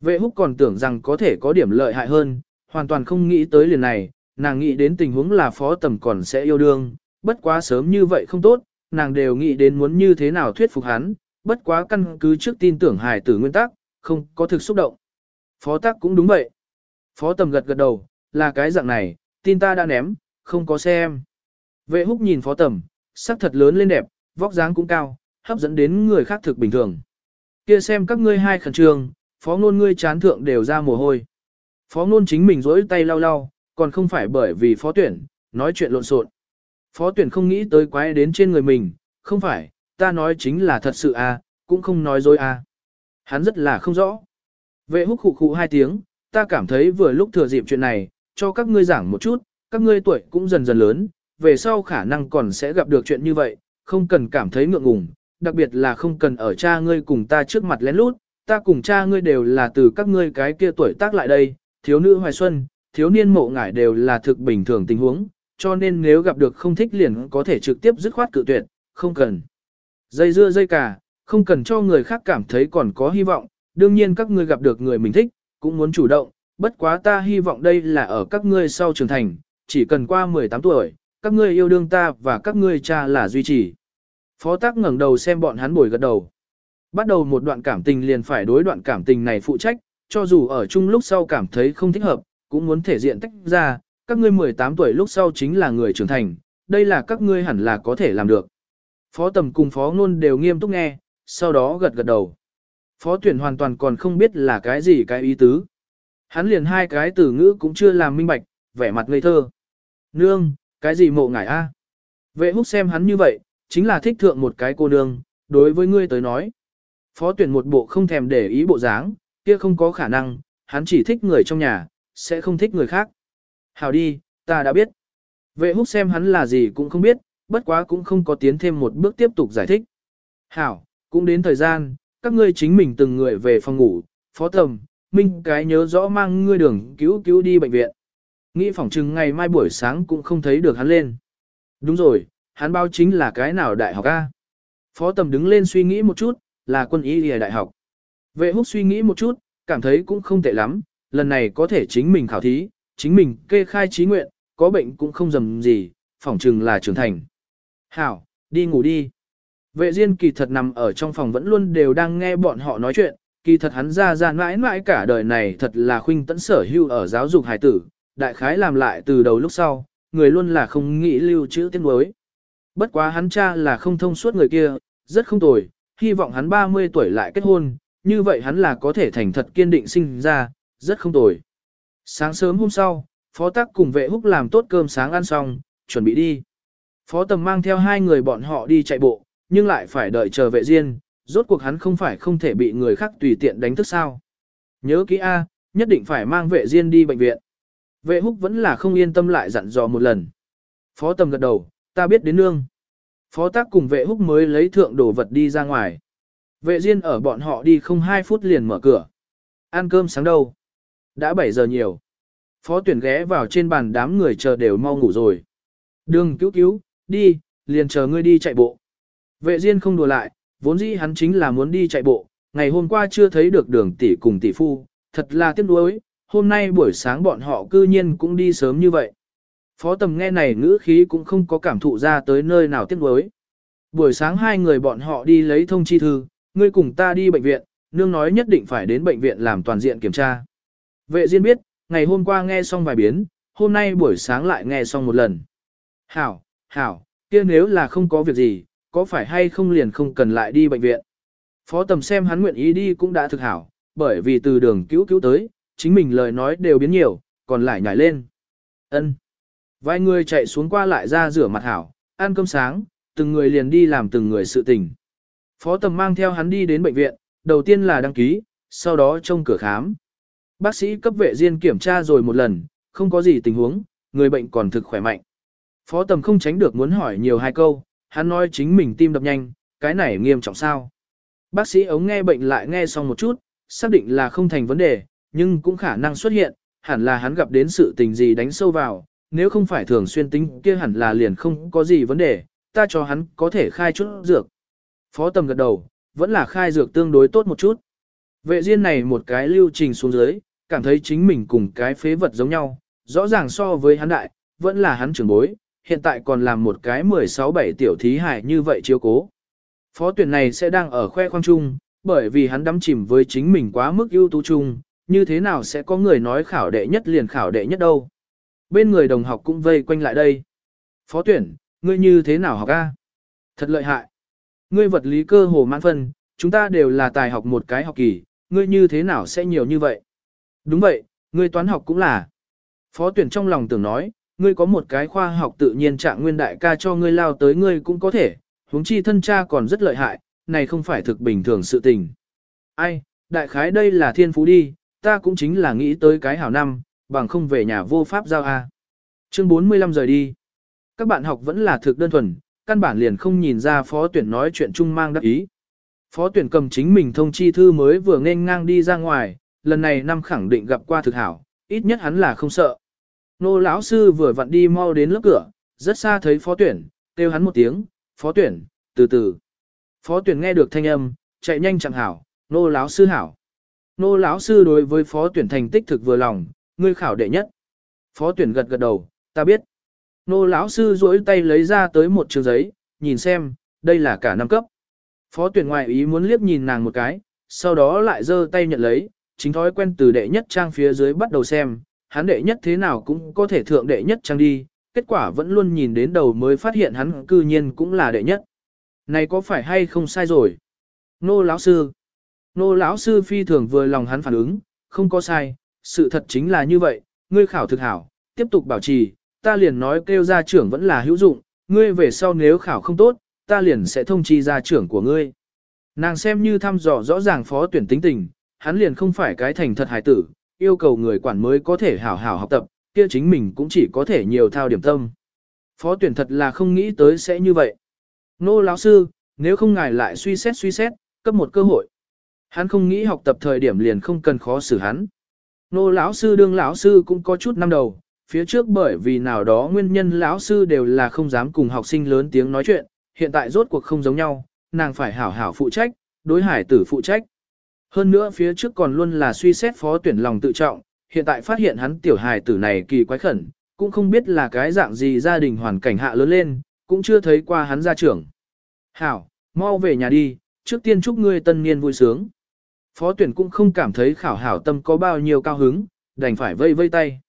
Vệ húc còn tưởng rằng có thể có điểm lợi hại hơn, hoàn toàn không nghĩ tới liền này, nàng nghĩ đến tình huống là phó tầm còn sẽ yêu đương, bất quá sớm như vậy không tốt, nàng đều nghĩ đến muốn như thế nào thuyết phục hắn, bất quá căn cứ trước tin tưởng hài tử nguyên tắc, không có thực xúc động. Phó tắc cũng đúng vậy. Phó tầm gật gật đầu, là cái dạng này, tin ta đã ném, không có xe em. Vệ húc nhìn phó tầm, sắc thật lớn lên đẹp, vóc dáng cũng cao, hấp dẫn đến người khác thực bình thường. Kia xem các ngươi hai khẩn trương, phó ngôn ngươi chán thượng đều ra mồ hôi. Phó ngôn chính mình rỗi tay lau lau, còn không phải bởi vì phó tuyển, nói chuyện lộn xộn. Phó tuyển không nghĩ tới quái đến trên người mình, không phải, ta nói chính là thật sự à, cũng không nói dối à. Hắn rất là không rõ. Vệ húc khụ khụ hai tiếng, ta cảm thấy vừa lúc thừa dịp chuyện này, cho các ngươi giảng một chút, các ngươi tuổi cũng dần dần lớn, về sau khả năng còn sẽ gặp được chuyện như vậy, không cần cảm thấy ngượng ngùng, đặc biệt là không cần ở cha ngươi cùng ta trước mặt lén lút, ta cùng cha ngươi đều là từ các ngươi cái kia tuổi tác lại đây, thiếu nữ hoài xuân, thiếu niên mộ ngải đều là thực bình thường tình huống, cho nên nếu gặp được không thích liền có thể trực tiếp dứt khoát cự tuyệt, không cần. Dây dưa dây cả, không cần cho người khác cảm thấy còn có hy vọng, đương nhiên các ngươi gặp được người mình thích, cũng muốn chủ động, bất quá ta hy vọng đây là ở các ngươi sau trưởng thành, chỉ cần qua 18 tuổi, các ngươi yêu đương ta và các ngươi cha là duy trì. Phó tác ngẩng đầu xem bọn hắn bồi gật đầu. Bắt đầu một đoạn cảm tình liền phải đối đoạn cảm tình này phụ trách, cho dù ở chung lúc sau cảm thấy không thích hợp, cũng muốn thể diện tách ra, các ngươi 18 tuổi lúc sau chính là người trưởng thành, đây là các ngươi hẳn là có thể làm được. Phó tầm cùng phó ngôn đều nghiêm túc nghe, sau đó gật gật đầu. Phó tuyển hoàn toàn còn không biết là cái gì cái ý tứ. Hắn liền hai cái từ ngữ cũng chưa làm minh bạch, vẻ mặt ngây thơ. Nương, cái gì mộ ngải a? Vệ húc xem hắn như vậy, chính là thích thượng một cái cô nương, đối với ngươi tới nói. Phó tuyển một bộ không thèm để ý bộ dáng, kia không có khả năng, hắn chỉ thích người trong nhà, sẽ không thích người khác. Hào đi, ta đã biết. Vệ húc xem hắn là gì cũng không biết, bất quá cũng không có tiến thêm một bước tiếp tục giải thích. Hảo, cũng đến thời gian, các ngươi chính mình từng người về phòng ngủ, phó tầm, minh cái nhớ rõ mang ngươi đường cứu cứu đi bệnh viện. Nghĩ Phỏng chừng ngày mai buổi sáng cũng không thấy được hắn lên. Đúng rồi, hắn bao chính là cái nào đại học A. Phó tầm đứng lên suy nghĩ một chút, là quân y lìa đại học. Vệ húc suy nghĩ một chút, cảm thấy cũng không tệ lắm, lần này có thể chính mình khảo thí, chính mình kê khai trí nguyện, có bệnh cũng không dầm gì, phỏng chừng là trưởng thành. Hảo, đi ngủ đi. Vệ Diên kỳ thật nằm ở trong phòng vẫn luôn đều đang nghe bọn họ nói chuyện, kỳ thật hắn ra ra mãi mãi cả đời này thật là khuynh tẫn sở hưu ở giáo dục hải tử, đại khái làm lại từ đầu lúc sau, người luôn là không nghĩ lưu trữ tiếng đối. Bất quá hắn cha là không thông suốt người kia, rất không tồi, hy vọng hắn 30 tuổi lại kết hôn, như vậy hắn là có thể thành thật kiên định sinh ra, rất không tồi. Sáng sớm hôm sau, phó tắc cùng vệ húc làm tốt cơm sáng ăn xong, chuẩn bị đi. Phó tầm mang theo hai người bọn họ đi chạy bộ, nhưng lại phải đợi chờ vệ riêng, rốt cuộc hắn không phải không thể bị người khác tùy tiện đánh thức sao. Nhớ kỹ A, nhất định phải mang vệ riêng đi bệnh viện. Vệ húc vẫn là không yên tâm lại dặn dò một lần. Phó tầm gật đầu, ta biết đến nương. Phó tác cùng vệ húc mới lấy thượng đồ vật đi ra ngoài. Vệ riêng ở bọn họ đi không hai phút liền mở cửa. Ăn cơm sáng đâu? Đã 7 giờ nhiều. Phó tuyển ghé vào trên bàn đám người chờ đều mau ngủ rồi. Đừng cứu cứu, đi, liền chờ ngươi đi chạy bộ. Vệ Diên không đùa lại, vốn dĩ hắn chính là muốn đi chạy bộ, ngày hôm qua chưa thấy được đường tỷ cùng tỷ phu, thật là tiếc nuối, hôm nay buổi sáng bọn họ cư nhiên cũng đi sớm như vậy. Phó tầm nghe này ngữ khí cũng không có cảm thụ ra tới nơi nào tiếc nuối. Buổi sáng hai người bọn họ đi lấy thông chi thư, ngươi cùng ta đi bệnh viện, nương nói nhất định phải đến bệnh viện làm toàn diện kiểm tra. Vệ Diên biết, ngày hôm qua nghe xong vài biến, hôm nay buổi sáng lại nghe xong một lần. Hảo, hảo, kia nếu là không có việc gì, có phải hay không liền không cần lại đi bệnh viện. Phó tầm xem hắn nguyện ý đi cũng đã thực hảo, bởi vì từ đường cứu cứu tới, chính mình lời nói đều biến nhiều, còn lại nhảy lên. ân Vài người chạy xuống qua lại ra rửa mặt hảo, ăn cơm sáng, từng người liền đi làm từng người sự tình. Phó tầm mang theo hắn đi đến bệnh viện, đầu tiên là đăng ký, sau đó trông cửa khám. Bác sĩ cấp vệ riêng kiểm tra rồi một lần, không có gì tình huống, người bệnh còn thực khỏe mạnh. Phó tầm không tránh được muốn hỏi nhiều hai câu, hắn nói chính mình tim đập nhanh, cái này nghiêm trọng sao. Bác sĩ ống nghe bệnh lại nghe xong một chút, xác định là không thành vấn đề, nhưng cũng khả năng xuất hiện, hẳn là hắn gặp đến sự tình gì đánh sâu vào, nếu không phải thường xuyên tính kia hẳn là liền không có gì vấn đề, ta cho hắn có thể khai chút dược. Phó tầm gật đầu, vẫn là khai dược tương đối tốt một chút. Vệ riêng này một cái lưu trình xuống dưới, cảm thấy chính mình cùng cái phế vật giống nhau, rõ ràng so với hắn đại, vẫn là hắn trưởng bối, hiện tại còn làm một cái 16-7 tiểu thí hải như vậy chiếu cố. Phó tuyển này sẽ đang ở khoe khoang chung, bởi vì hắn đắm chìm với chính mình quá mức ưu tú chung, như thế nào sẽ có người nói khảo đệ nhất liền khảo đệ nhất đâu. Bên người đồng học cũng vây quanh lại đây. Phó tuyển, ngươi như thế nào học a? Thật lợi hại. Ngươi vật lý cơ hồ mãn phân, chúng ta đều là tài học một cái học kỳ, ngươi như thế nào sẽ nhiều như vậy? Đúng vậy, ngươi toán học cũng là. Phó tuyển trong lòng tưởng nói, ngươi có một cái khoa học tự nhiên trạng nguyên đại ca cho ngươi lao tới ngươi cũng có thể, huống chi thân cha còn rất lợi hại, này không phải thực bình thường sự tình. Ai, đại khái đây là thiên phú đi, ta cũng chính là nghĩ tới cái hảo năm, bằng không về nhà vô pháp giao A. Chương 45 rời đi. Các bạn học vẫn là thực đơn thuần, căn bản liền không nhìn ra phó tuyển nói chuyện chung mang đắc ý. Phó tuyển cầm chính mình thông chi thư mới vừa nên ngang đi ra ngoài, lần này năm khẳng định gặp qua thực hảo, ít nhất hắn là không sợ. Nô lão sư vừa vặn đi mau đến lớp cửa, rất xa thấy phó tuyển, kêu hắn một tiếng, phó tuyển, từ từ. Phó tuyển nghe được thanh âm, chạy nhanh chẳng hảo, nô lão sư hảo. Nô lão sư đối với phó tuyển thành tích thực vừa lòng, ngươi khảo đệ nhất. Phó tuyển gật gật đầu, ta biết. Nô lão sư duỗi tay lấy ra tới một trường giấy, nhìn xem, đây là cả năm cấp. Phó tuyển ngoại ý muốn liếc nhìn nàng một cái, sau đó lại giơ tay nhận lấy, chính thói quen từ đệ nhất trang phía dưới bắt đầu xem, hắn đệ nhất thế nào cũng có thể thượng đệ nhất trang đi, kết quả vẫn luôn nhìn đến đầu mới phát hiện hắn cư nhiên cũng là đệ nhất. Này có phải hay không sai rồi? Nô lão sư. Nô lão sư phi thường vừa lòng hắn phản ứng, không có sai, sự thật chính là như vậy, ngươi khảo thực hảo, tiếp tục bảo trì, ta liền nói kêu gia trưởng vẫn là hữu dụng, ngươi về sau nếu khảo không tốt, ta liền sẽ thông chi gia trưởng của ngươi. Nàng xem như thăm dò rõ ràng phó tuyển tính tình, hắn liền không phải cái thành thật hài tử, yêu cầu người quản mới có thể hảo hảo học tập, kia chính mình cũng chỉ có thể nhiều thao điểm tâm. Phó tuyển thật là không nghĩ tới sẽ như vậy. Nô lão sư, nếu không ngài lại suy xét suy xét, cấp một cơ hội. Hắn không nghĩ học tập thời điểm liền không cần khó xử hắn. Nô lão sư đương lão sư cũng có chút năm đầu, phía trước bởi vì nào đó nguyên nhân lão sư đều là không dám cùng học sinh lớn tiếng nói chuyện, hiện tại rốt cuộc không giống nhau, nàng phải hảo hảo phụ trách, đối hải tử phụ trách. Hơn nữa phía trước còn luôn là suy xét phó tuyển lòng tự trọng, hiện tại phát hiện hắn tiểu hài tử này kỳ quái khẩn, cũng không biết là cái dạng gì gia đình hoàn cảnh hạ lớn lên, cũng chưa thấy qua hắn ra trưởng. Hảo, mau về nhà đi, trước tiên chúc ngươi tân niên vui sướng. Phó tuyển cũng không cảm thấy khảo hảo tâm có bao nhiêu cao hứng, đành phải vây vây tay.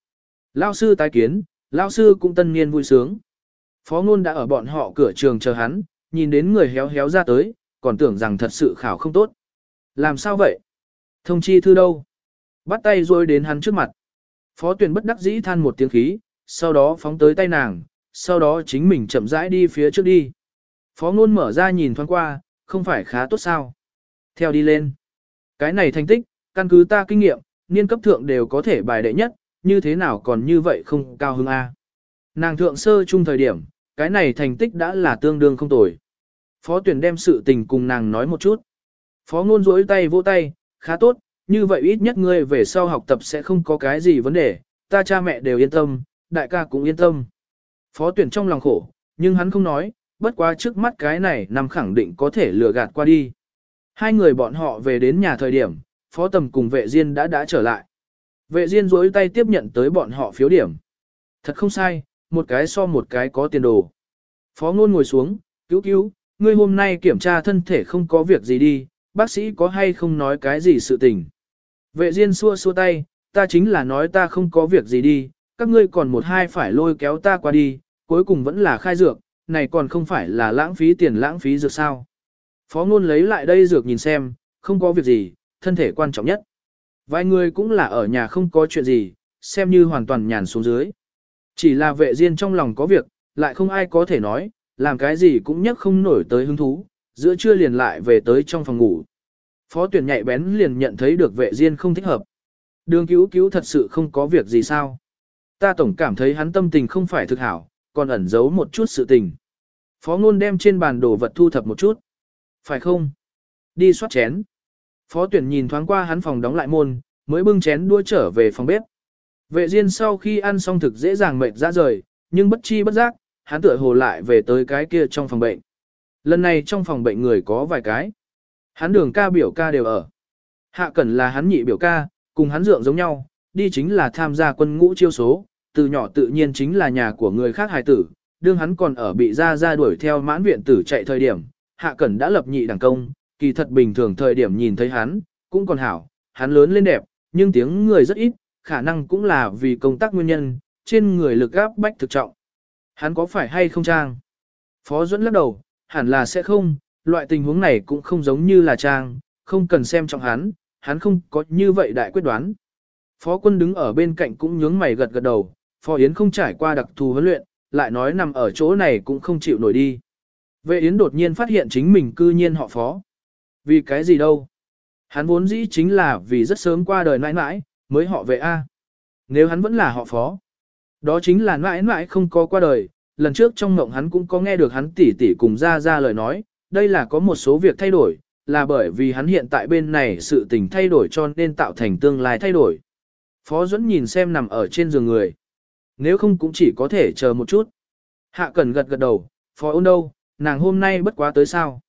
Lao sư tái kiến, Lao sư cũng tân niên vui sướng. Phó ngôn đã ở bọn họ cửa trường chờ hắn, nhìn đến người héo héo ra tới, còn tưởng rằng thật sự khảo không tốt. Làm sao vậy? Thông chi thư đâu? Bắt tay rồi đến hắn trước mặt. Phó tuyển bất đắc dĩ than một tiếng khí, sau đó phóng tới tay nàng, sau đó chính mình chậm rãi đi phía trước đi. Phó ngôn mở ra nhìn thoáng qua, không phải khá tốt sao. Theo đi lên. Cái này thành tích, căn cứ ta kinh nghiệm, niên cấp thượng đều có thể bài đệ nhất, như thế nào còn như vậy không cao hứng A. Nàng thượng sơ chung thời điểm, cái này thành tích đã là tương đương không tồi. Phó tuyển đem sự tình cùng nàng nói một chút. Phó ngôn rỗi tay vỗ tay, khá tốt, như vậy ít nhất ngươi về sau học tập sẽ không có cái gì vấn đề, ta cha mẹ đều yên tâm, đại ca cũng yên tâm. Phó tuyển trong lòng khổ, nhưng hắn không nói, bất quá trước mắt cái này nằm khẳng định có thể lừa gạt qua đi. Hai người bọn họ về đến nhà thời điểm, phó tầm cùng vệ diên đã đã trở lại. Vệ diên rối tay tiếp nhận tới bọn họ phiếu điểm. Thật không sai, một cái so một cái có tiền đồ. Phó ngôn ngồi xuống, cứu cứu, ngươi hôm nay kiểm tra thân thể không có việc gì đi, bác sĩ có hay không nói cái gì sự tình. Vệ Diên xua xua tay, ta chính là nói ta không có việc gì đi, các ngươi còn một hai phải lôi kéo ta qua đi, cuối cùng vẫn là khai dược, này còn không phải là lãng phí tiền lãng phí dược sao. Phó ngôn lấy lại đây dược nhìn xem, không có việc gì, thân thể quan trọng nhất. Vài người cũng là ở nhà không có chuyện gì, xem như hoàn toàn nhàn xuống dưới. Chỉ là vệ Diên trong lòng có việc, lại không ai có thể nói, làm cái gì cũng nhất không nổi tới hứng thú, giữa trưa liền lại về tới trong phòng ngủ. Phó tuyển nhạy bén liền nhận thấy được vệ diên không thích hợp. Đường cứu cứu thật sự không có việc gì sao. Ta tổng cảm thấy hắn tâm tình không phải thực hảo, còn ẩn giấu một chút sự tình. Phó ngôn đem trên bàn đồ vật thu thập một chút. Phải không? Đi soát chén. Phó tuyển nhìn thoáng qua hắn phòng đóng lại môn, mới bưng chén đua trở về phòng bếp. Vệ diên sau khi ăn xong thực dễ dàng mệt ra rời, nhưng bất chi bất giác, hắn tựa hồ lại về tới cái kia trong phòng bệnh. Lần này trong phòng bệnh người có vài cái. Hắn đường ca biểu ca đều ở. Hạ Cẩn là hắn nhị biểu ca, cùng hắn dượng giống nhau, đi chính là tham gia quân ngũ chiêu số, từ nhỏ tự nhiên chính là nhà của người khác hài tử, đương hắn còn ở bị ra ra đuổi theo mãn viện tử chạy thời điểm, Hạ Cẩn đã lập nhị đẳng công, kỳ thật bình thường thời điểm nhìn thấy hắn, cũng còn hảo, hắn lớn lên đẹp, nhưng tiếng người rất ít, khả năng cũng là vì công tác nguyên nhân, trên người lực áp bách thực trọng. Hắn có phải hay không trang? Phó Duẫn lắc đầu, hẳn là sẽ không, loại tình huống này cũng không giống như là trang, không cần xem trọng hắn, hắn không có như vậy đại quyết đoán. Phó quân đứng ở bên cạnh cũng nhướng mày gật gật đầu, Phó Yến không trải qua đặc thù huấn luyện, lại nói nằm ở chỗ này cũng không chịu nổi đi. Vệ Yến đột nhiên phát hiện chính mình cư nhiên họ Phó. Vì cái gì đâu? Hắn vốn dĩ chính là vì rất sớm qua đời mãi mãi, mới họ vệ A. Nếu hắn vẫn là họ Phó, đó chính là mãi mãi không có qua đời, lần trước trong ngộng hắn cũng có nghe được hắn tỉ tỉ cùng ra ra lời nói, đây là có một số việc thay đổi, là bởi vì hắn hiện tại bên này sự tình thay đổi cho nên tạo thành tương lai thay đổi. Phó Duẫn nhìn xem nằm ở trên giường người. Nếu không cũng chỉ có thể chờ một chút. Hạ cẩn gật gật đầu, Phó ôn đâu, nàng hôm nay bất quá tới sao.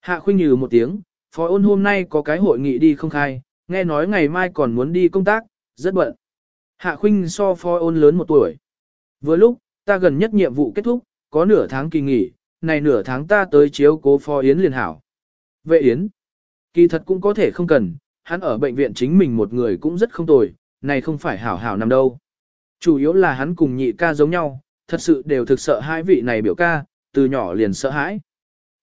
Hạ khuyên nhừ một tiếng, Phó ôn hôm nay có cái hội nghị đi không khai, nghe nói ngày mai còn muốn đi công tác, rất bận. Hạ khuynh so Phó ôn lớn một tuổi. Vừa lúc, ta gần nhất nhiệm vụ kết thúc, có nửa tháng kỳ nghỉ, này nửa tháng ta tới chiếu cố phó Yến liền hảo. Vệ Yến, kỳ thật cũng có thể không cần, hắn ở bệnh viện chính mình một người cũng rất không tồi, này không phải hảo hảo nằm đâu. Chủ yếu là hắn cùng nhị ca giống nhau, thật sự đều thực sợ hai vị này biểu ca, từ nhỏ liền sợ hãi.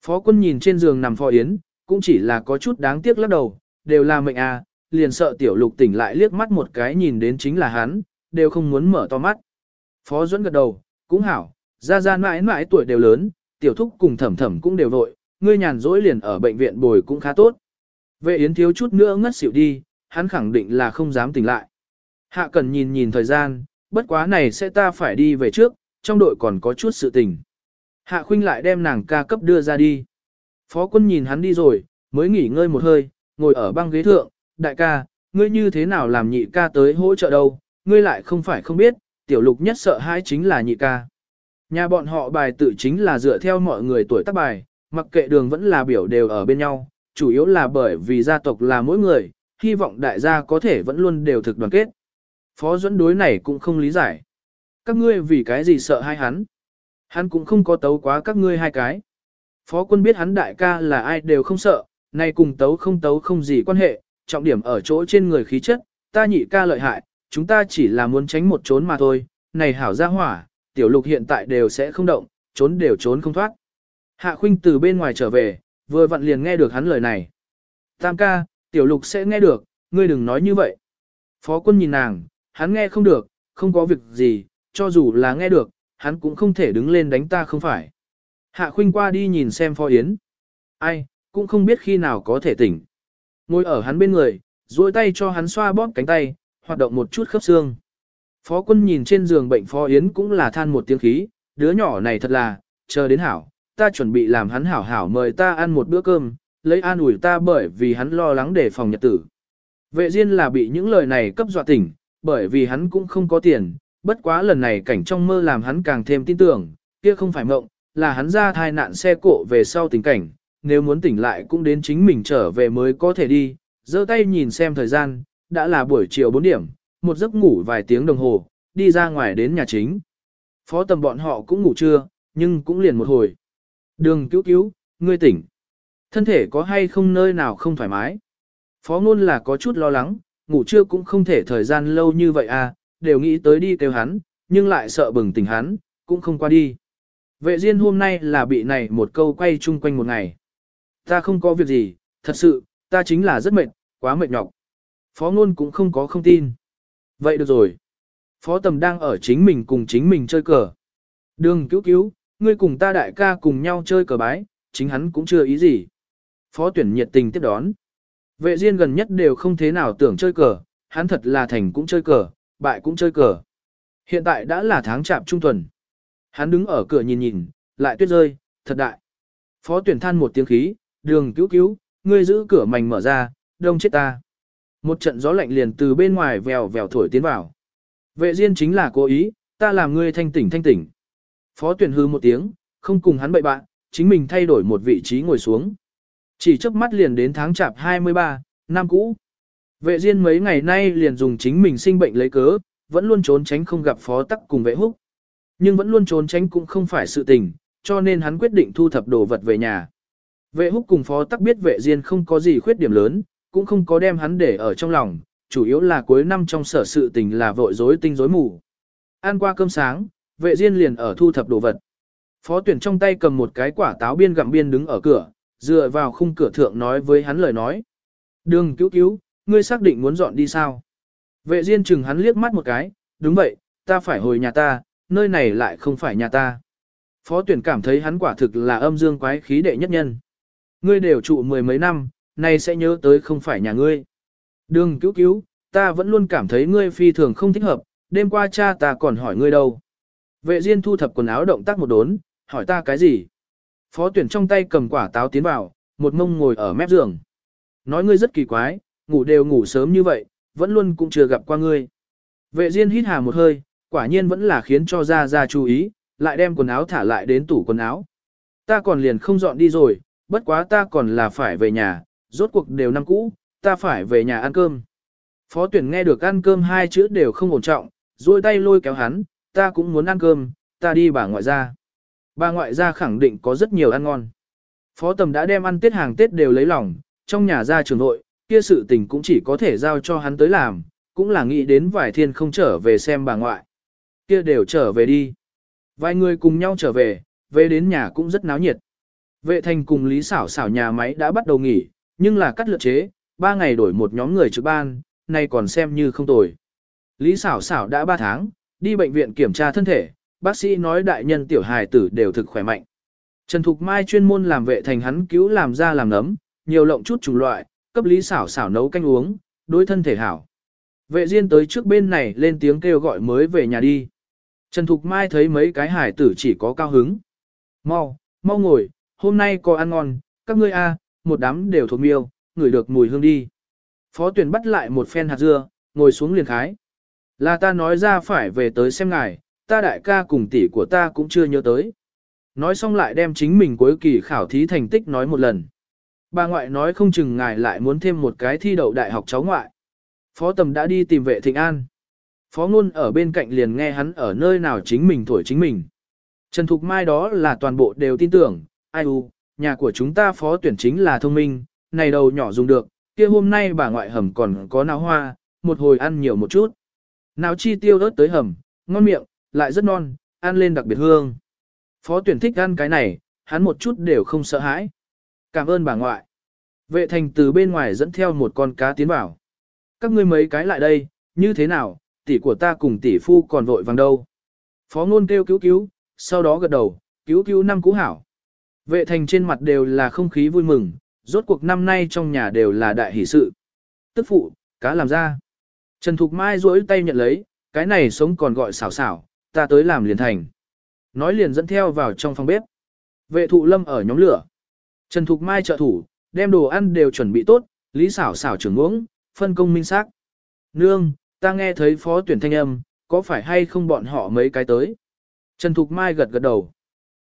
Phó quân nhìn trên giường nằm phó Yến, cũng chỉ là có chút đáng tiếc lắc đầu, đều là mệnh à, liền sợ tiểu lục tỉnh lại liếc mắt một cái nhìn đến chính là hắn, đều không muốn mở to mắt. Phó Duẫn gật đầu, cũng hảo, ra ra mãi mãi tuổi đều lớn, tiểu thúc cùng thẩm thẩm cũng đều vội, ngươi nhàn rỗi liền ở bệnh viện bồi cũng khá tốt. Vệ Yến thiếu chút nữa ngất xỉu đi, hắn khẳng định là không dám tỉnh lại. Hạ cần nhìn nhìn thời gian, bất quá này sẽ ta phải đi về trước, trong đội còn có chút sự tình. Hạ khuynh lại đem nàng ca cấp đưa ra đi. Phó quân nhìn hắn đi rồi, mới nghỉ ngơi một hơi, ngồi ở băng ghế thượng, đại ca, ngươi như thế nào làm nhị ca tới hỗ trợ đâu, ngươi lại không phải không biết, tiểu lục nhất sợ hãi chính là nhị ca. Nhà bọn họ bài tự chính là dựa theo mọi người tuổi tác bài, mặc kệ đường vẫn là biểu đều ở bên nhau, chủ yếu là bởi vì gia tộc là mỗi người, hy vọng đại gia có thể vẫn luôn đều thực đoàn kết. Phó dẫn đối này cũng không lý giải. Các ngươi vì cái gì sợ hai hắn? Hắn cũng không có tấu quá các ngươi hai cái. Phó quân biết hắn đại ca là ai đều không sợ, nay cùng tấu không tấu không gì quan hệ, trọng điểm ở chỗ trên người khí chất, ta nhị ca lợi hại, chúng ta chỉ là muốn tránh một trốn mà thôi, này hảo ra hỏa, tiểu lục hiện tại đều sẽ không động, trốn đều trốn không thoát. Hạ khuynh từ bên ngoài trở về, vừa vặn liền nghe được hắn lời này. Tam ca, tiểu lục sẽ nghe được, ngươi đừng nói như vậy. Phó quân nhìn nàng, hắn nghe không được, không có việc gì, cho dù là nghe được, hắn cũng không thể đứng lên đánh ta không phải. Hạ khuynh qua đi nhìn xem Phó Yến. Ai, cũng không biết khi nào có thể tỉnh. Ngồi ở hắn bên người, duỗi tay cho hắn xoa bóp cánh tay, hoạt động một chút khớp xương. Phó quân nhìn trên giường bệnh Phó Yến cũng là than một tiếng khí, đứa nhỏ này thật là, chờ đến hảo, ta chuẩn bị làm hắn hảo hảo mời ta ăn một bữa cơm, lấy an ủi ta bởi vì hắn lo lắng để phòng nhật tử. Vệ Diên là bị những lời này cấp dọa tỉnh, bởi vì hắn cũng không có tiền, bất quá lần này cảnh trong mơ làm hắn càng thêm tin tưởng, kia không phải mộng, là hắn ra thai nạn xe cộ về sau tình cảnh, nếu muốn tỉnh lại cũng đến chính mình trở về mới có thể đi, giơ tay nhìn xem thời gian, đã là buổi chiều 4 điểm, một giấc ngủ vài tiếng đồng hồ, đi ra ngoài đến nhà chính. Phó tầm bọn họ cũng ngủ trưa, nhưng cũng liền một hồi. Đường cứu cứu, ngươi tỉnh. Thân thể có hay không nơi nào không thoải mái? Phó ngôn là có chút lo lắng, ngủ trưa cũng không thể thời gian lâu như vậy à, đều nghĩ tới đi kêu hắn, nhưng lại sợ bừng tỉnh hắn, cũng không qua đi. Vệ Diên hôm nay là bị này một câu quay chung quanh một ngày. Ta không có việc gì, thật sự, ta chính là rất mệt, quá mệt nhọc. Phó ngôn cũng không có không tin. Vậy được rồi. Phó tầm đang ở chính mình cùng chính mình chơi cờ. Đường cứu cứu, ngươi cùng ta đại ca cùng nhau chơi cờ bái, chính hắn cũng chưa ý gì. Phó tuyển nhiệt tình tiếp đón. Vệ Diên gần nhất đều không thế nào tưởng chơi cờ, hắn thật là thành cũng chơi cờ, bại cũng chơi cờ. Hiện tại đã là tháng chạp trung tuần. Hắn đứng ở cửa nhìn nhìn, lại tuyết rơi, thật đại. Phó tuyển than một tiếng khí, đường cứu cứu, ngươi giữ cửa mảnh mở ra, đông chết ta. Một trận gió lạnh liền từ bên ngoài vèo vèo thổi tiến vào. Vệ Diên chính là cố ý, ta làm ngươi thanh tỉnh thanh tỉnh. Phó tuyển hư một tiếng, không cùng hắn bậy bạn, chính mình thay đổi một vị trí ngồi xuống. Chỉ trước mắt liền đến tháng chạp 23, năm cũ. Vệ Diên mấy ngày nay liền dùng chính mình sinh bệnh lấy cớ, vẫn luôn trốn tránh không gặp phó tắc cùng vệ húc. Nhưng vẫn luôn trốn tránh cũng không phải sự tình, cho nên hắn quyết định thu thập đồ vật về nhà. Vệ húc cùng phó tắc biết vệ Diên không có gì khuyết điểm lớn, cũng không có đem hắn để ở trong lòng, chủ yếu là cuối năm trong sở sự tình là vội rối tinh rối mù. Ăn qua cơm sáng, vệ Diên liền ở thu thập đồ vật. Phó tuyển trong tay cầm một cái quả táo biên gặm biên đứng ở cửa, dựa vào khung cửa thượng nói với hắn lời nói. Đường cứu cứu, ngươi xác định muốn dọn đi sao? Vệ Diên chừng hắn liếc mắt một cái, đúng vậy, ta phải hồi nhà ta, nơi này lại không phải nhà ta. Phó tuyển cảm thấy hắn quả thực là âm dương quái khí đệ nhất nhân. Ngươi đều trụ mười mấy năm, nay sẽ nhớ tới không phải nhà ngươi. Đường cứu cứu, ta vẫn luôn cảm thấy ngươi phi thường không thích hợp, đêm qua cha ta còn hỏi ngươi đâu. Vệ Diên thu thập quần áo động tác một đốn, hỏi ta cái gì? Phó tuyển trong tay cầm quả táo tiến vào, một mông ngồi ở mép giường. Nói ngươi rất kỳ quái, ngủ đều ngủ sớm như vậy, vẫn luôn cũng chưa gặp qua ngươi. Vệ Diên hít hà một hơi, quả nhiên vẫn là khiến cho Gia Gia chú ý, lại đem quần áo thả lại đến tủ quần áo. Ta còn liền không dọn đi rồi, bất quá ta còn là phải về nhà, rốt cuộc đều năm cũ, ta phải về nhà ăn cơm. Phó tuyển nghe được ăn cơm hai chữ đều không ổn trọng, duỗi tay lôi kéo hắn, ta cũng muốn ăn cơm, ta đi bà ngoại ra. Bà ngoại ra khẳng định có rất nhiều ăn ngon. Phó tầm đã đem ăn tết hàng tết đều lấy lòng, trong nhà ra trường nội, kia sự tình cũng chỉ có thể giao cho hắn tới làm, cũng là nghĩ đến vài thiên không trở về xem bà ngoại. Kia đều trở về đi. Vài người cùng nhau trở về, về đến nhà cũng rất náo nhiệt. Vệ thành cùng Lý Sảo xảo nhà máy đã bắt đầu nghỉ, nhưng là cắt lượt chế, ba ngày đổi một nhóm người trực ban, nay còn xem như không tồi. Lý xảo xảo đã ba tháng, đi bệnh viện kiểm tra thân thể, bác sĩ nói đại nhân tiểu hài tử đều thực khỏe mạnh. Trần Thục Mai chuyên môn làm vệ thành hắn cứu làm ra làm nấm, nhiều lộng chút chủng loại, cấp lý xảo xảo nấu canh uống, đối thân thể hảo. Vệ Diên tới trước bên này lên tiếng kêu gọi mới về nhà đi. Trần Thục Mai thấy mấy cái hải tử chỉ có cao hứng. Mau, mau ngồi, hôm nay có ăn ngon, các ngươi a, một đám đều thuộc miêu, ngửi được mùi hương đi. Phó tuyển bắt lại một phen hạt dưa, ngồi xuống liền khái. Là ta nói ra phải về tới xem ngài, ta đại ca cùng tỷ của ta cũng chưa nhớ tới. Nói xong lại đem chính mình cuối kỳ khảo thí thành tích nói một lần. Bà ngoại nói không chừng ngài lại muốn thêm một cái thi đậu đại học cháu ngoại. Phó tầm đã đi tìm vệ thịnh an. Phó ngôn ở bên cạnh liền nghe hắn ở nơi nào chính mình thổi chính mình. Trần Thục Mai đó là toàn bộ đều tin tưởng, ai u, nhà của chúng ta phó tuyển chính là thông minh, này đầu nhỏ dùng được, kia hôm nay bà ngoại hầm còn có náo hoa, một hồi ăn nhiều một chút. Náo chi tiêu đớt tới hầm, ngon miệng, lại rất non, ăn lên đặc biệt hương. Phó tuyển thích ăn cái này, hắn một chút đều không sợ hãi. Cảm ơn bà ngoại. Vệ thành từ bên ngoài dẫn theo một con cá tiến vào. Các ngươi mấy cái lại đây, như thế nào, tỷ của ta cùng tỷ phu còn vội vàng đâu. Phó ngôn kêu cứu cứu, sau đó gật đầu, cứu cứu năm cũ hảo. Vệ thành trên mặt đều là không khí vui mừng, rốt cuộc năm nay trong nhà đều là đại hỷ sự. Tức phụ, cá làm ra. Trần Thục Mai duỗi tay nhận lấy, cái này sống còn gọi xảo xảo, ta tới làm liền thành. Nói liền dẫn theo vào trong phòng bếp. Vệ thụ lâm ở nhóm lửa. Trần Thục Mai trợ thủ, đem đồ ăn đều chuẩn bị tốt, lý xảo xảo trưởng uống, phân công minh xác. Nương, ta nghe thấy phó tuyển thanh âm, có phải hay không bọn họ mấy cái tới? Trần Thục Mai gật gật đầu.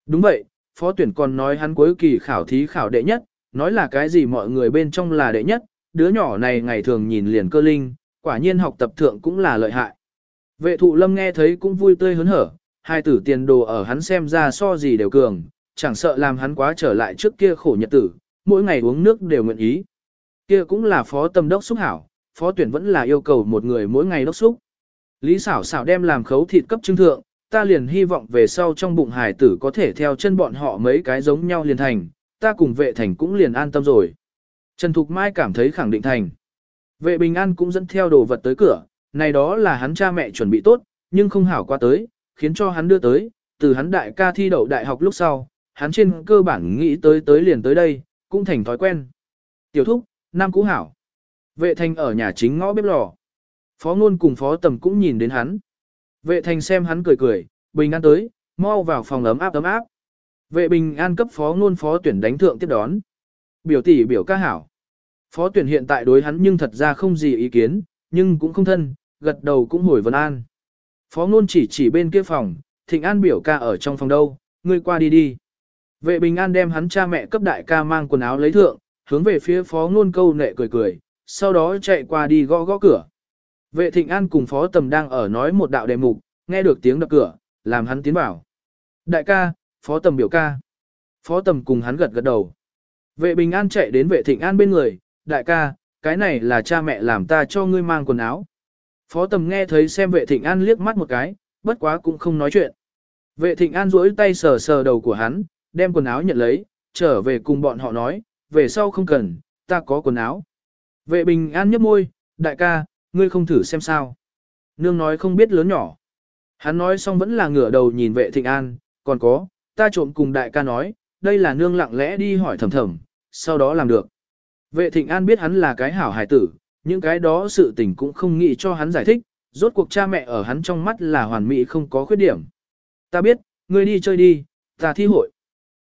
Đúng vậy, phó tuyển còn nói hắn cuối kỳ khảo thí khảo đệ nhất, nói là cái gì mọi người bên trong là đệ nhất, đứa nhỏ này ngày thường nhìn liền cơ linh, quả nhiên học tập thượng cũng là lợi hại. Vệ thụ lâm nghe thấy cũng vui tươi hớn hở, hai tử tiền đồ ở hắn xem ra so gì đều cường, chẳng sợ làm hắn quá trở lại trước kia khổ nhật tử, mỗi ngày uống nước đều nguyện ý. Kia cũng là phó tâm đốc xúc hảo, phó tuyển vẫn là yêu cầu một người mỗi ngày đốc xúc. Lý xảo xảo đem làm khấu thịt cấp trưng thượng, ta liền hy vọng về sau trong bụng hải tử có thể theo chân bọn họ mấy cái giống nhau liền thành, ta cùng vệ thành cũng liền an tâm rồi. Trần Thục Mai cảm thấy khẳng định thành. Vệ bình an cũng dẫn theo đồ vật tới cửa, này đó là hắn cha mẹ chuẩn bị tốt, nhưng không hảo qua tới, khiến cho hắn đưa tới, từ hắn đại ca thi đậu đại học lúc sau, hắn trên cơ bản nghĩ tới tới liền tới đây, cũng thành thói quen. Tiểu thúc, nam cũ hảo. Vệ thành ở nhà chính ngõ bếp lò. Phó ngôn cùng phó tầm cũng nhìn đến hắn. Vệ thành xem hắn cười cười, bình an tới, mau vào phòng ấm áp ấm áp. Vệ bình an cấp phó ngôn phó tuyển đánh thượng tiếp đón. Biểu tỷ biểu ca hảo. Phó tuyển hiện tại đối hắn nhưng thật ra không gì ý kiến, nhưng cũng không thân, gật đầu cũng hồi vân an. Phó ngôn chỉ chỉ bên kia phòng, thịnh an biểu ca ở trong phòng đâu, ngươi qua đi đi. Vệ bình an đem hắn cha mẹ cấp đại ca mang quần áo lấy thượng, hướng về phía phó ngôn câu nệ cười cười, sau đó chạy qua đi gõ gõ cửa. Vệ thịnh an cùng phó tầm đang ở nói một đạo đề mục, nghe được tiếng đập cửa, làm hắn tiến vào. Đại ca, phó tầm biểu ca. Phó tầm cùng hắn gật gật đầu. Vệ bình an chạy đến vệ thịnh an bên người, đại ca, cái này là cha mẹ làm ta cho ngươi mang quần áo. Phó tầm nghe thấy xem vệ thịnh an liếc mắt một cái, bất quá cũng không nói chuyện. Vệ thịnh an duỗi tay sờ sờ đầu của hắn, đem quần áo nhận lấy, trở về cùng bọn họ nói, về sau không cần, ta có quần áo. Vệ bình an nhấp môi, đại ca, ngươi không thử xem sao. Nương nói không biết lớn nhỏ. Hắn nói xong vẫn là ngửa đầu nhìn vệ thịnh an, còn có, ta trộm cùng đại ca nói, đây là nương lặng lẽ đi hỏi thầm thầm, sau đó làm được. Vệ thịnh an biết hắn là cái hảo hài tử, những cái đó sự tình cũng không nghĩ cho hắn giải thích, rốt cuộc cha mẹ ở hắn trong mắt là hoàn mỹ không có khuyết điểm. Ta biết, ngươi đi chơi đi, ta thi hội.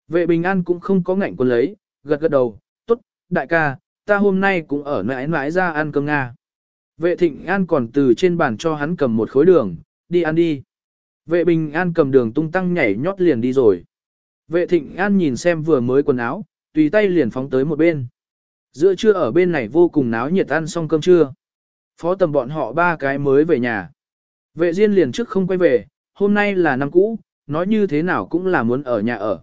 Vệ bình an cũng không có ngạnh quân lấy, gật gật đầu, tốt, đại ca, ta hôm nay cũng ở nãi nãi ra ăn cơm Nga. Vệ thịnh an còn từ trên bàn cho hắn cầm một khối đường, đi ăn đi. Vệ bình an cầm đường tung tăng nhảy nhót liền đi rồi. Vệ thịnh an nhìn xem vừa mới quần áo, tùy tay liền phóng tới một bên. Giữa trưa ở bên này vô cùng náo nhiệt ăn xong cơm trưa. Phó tầm bọn họ ba cái mới về nhà. Vệ Diên liền trước không quay về, hôm nay là năm cũ, nói như thế nào cũng là muốn ở nhà ở.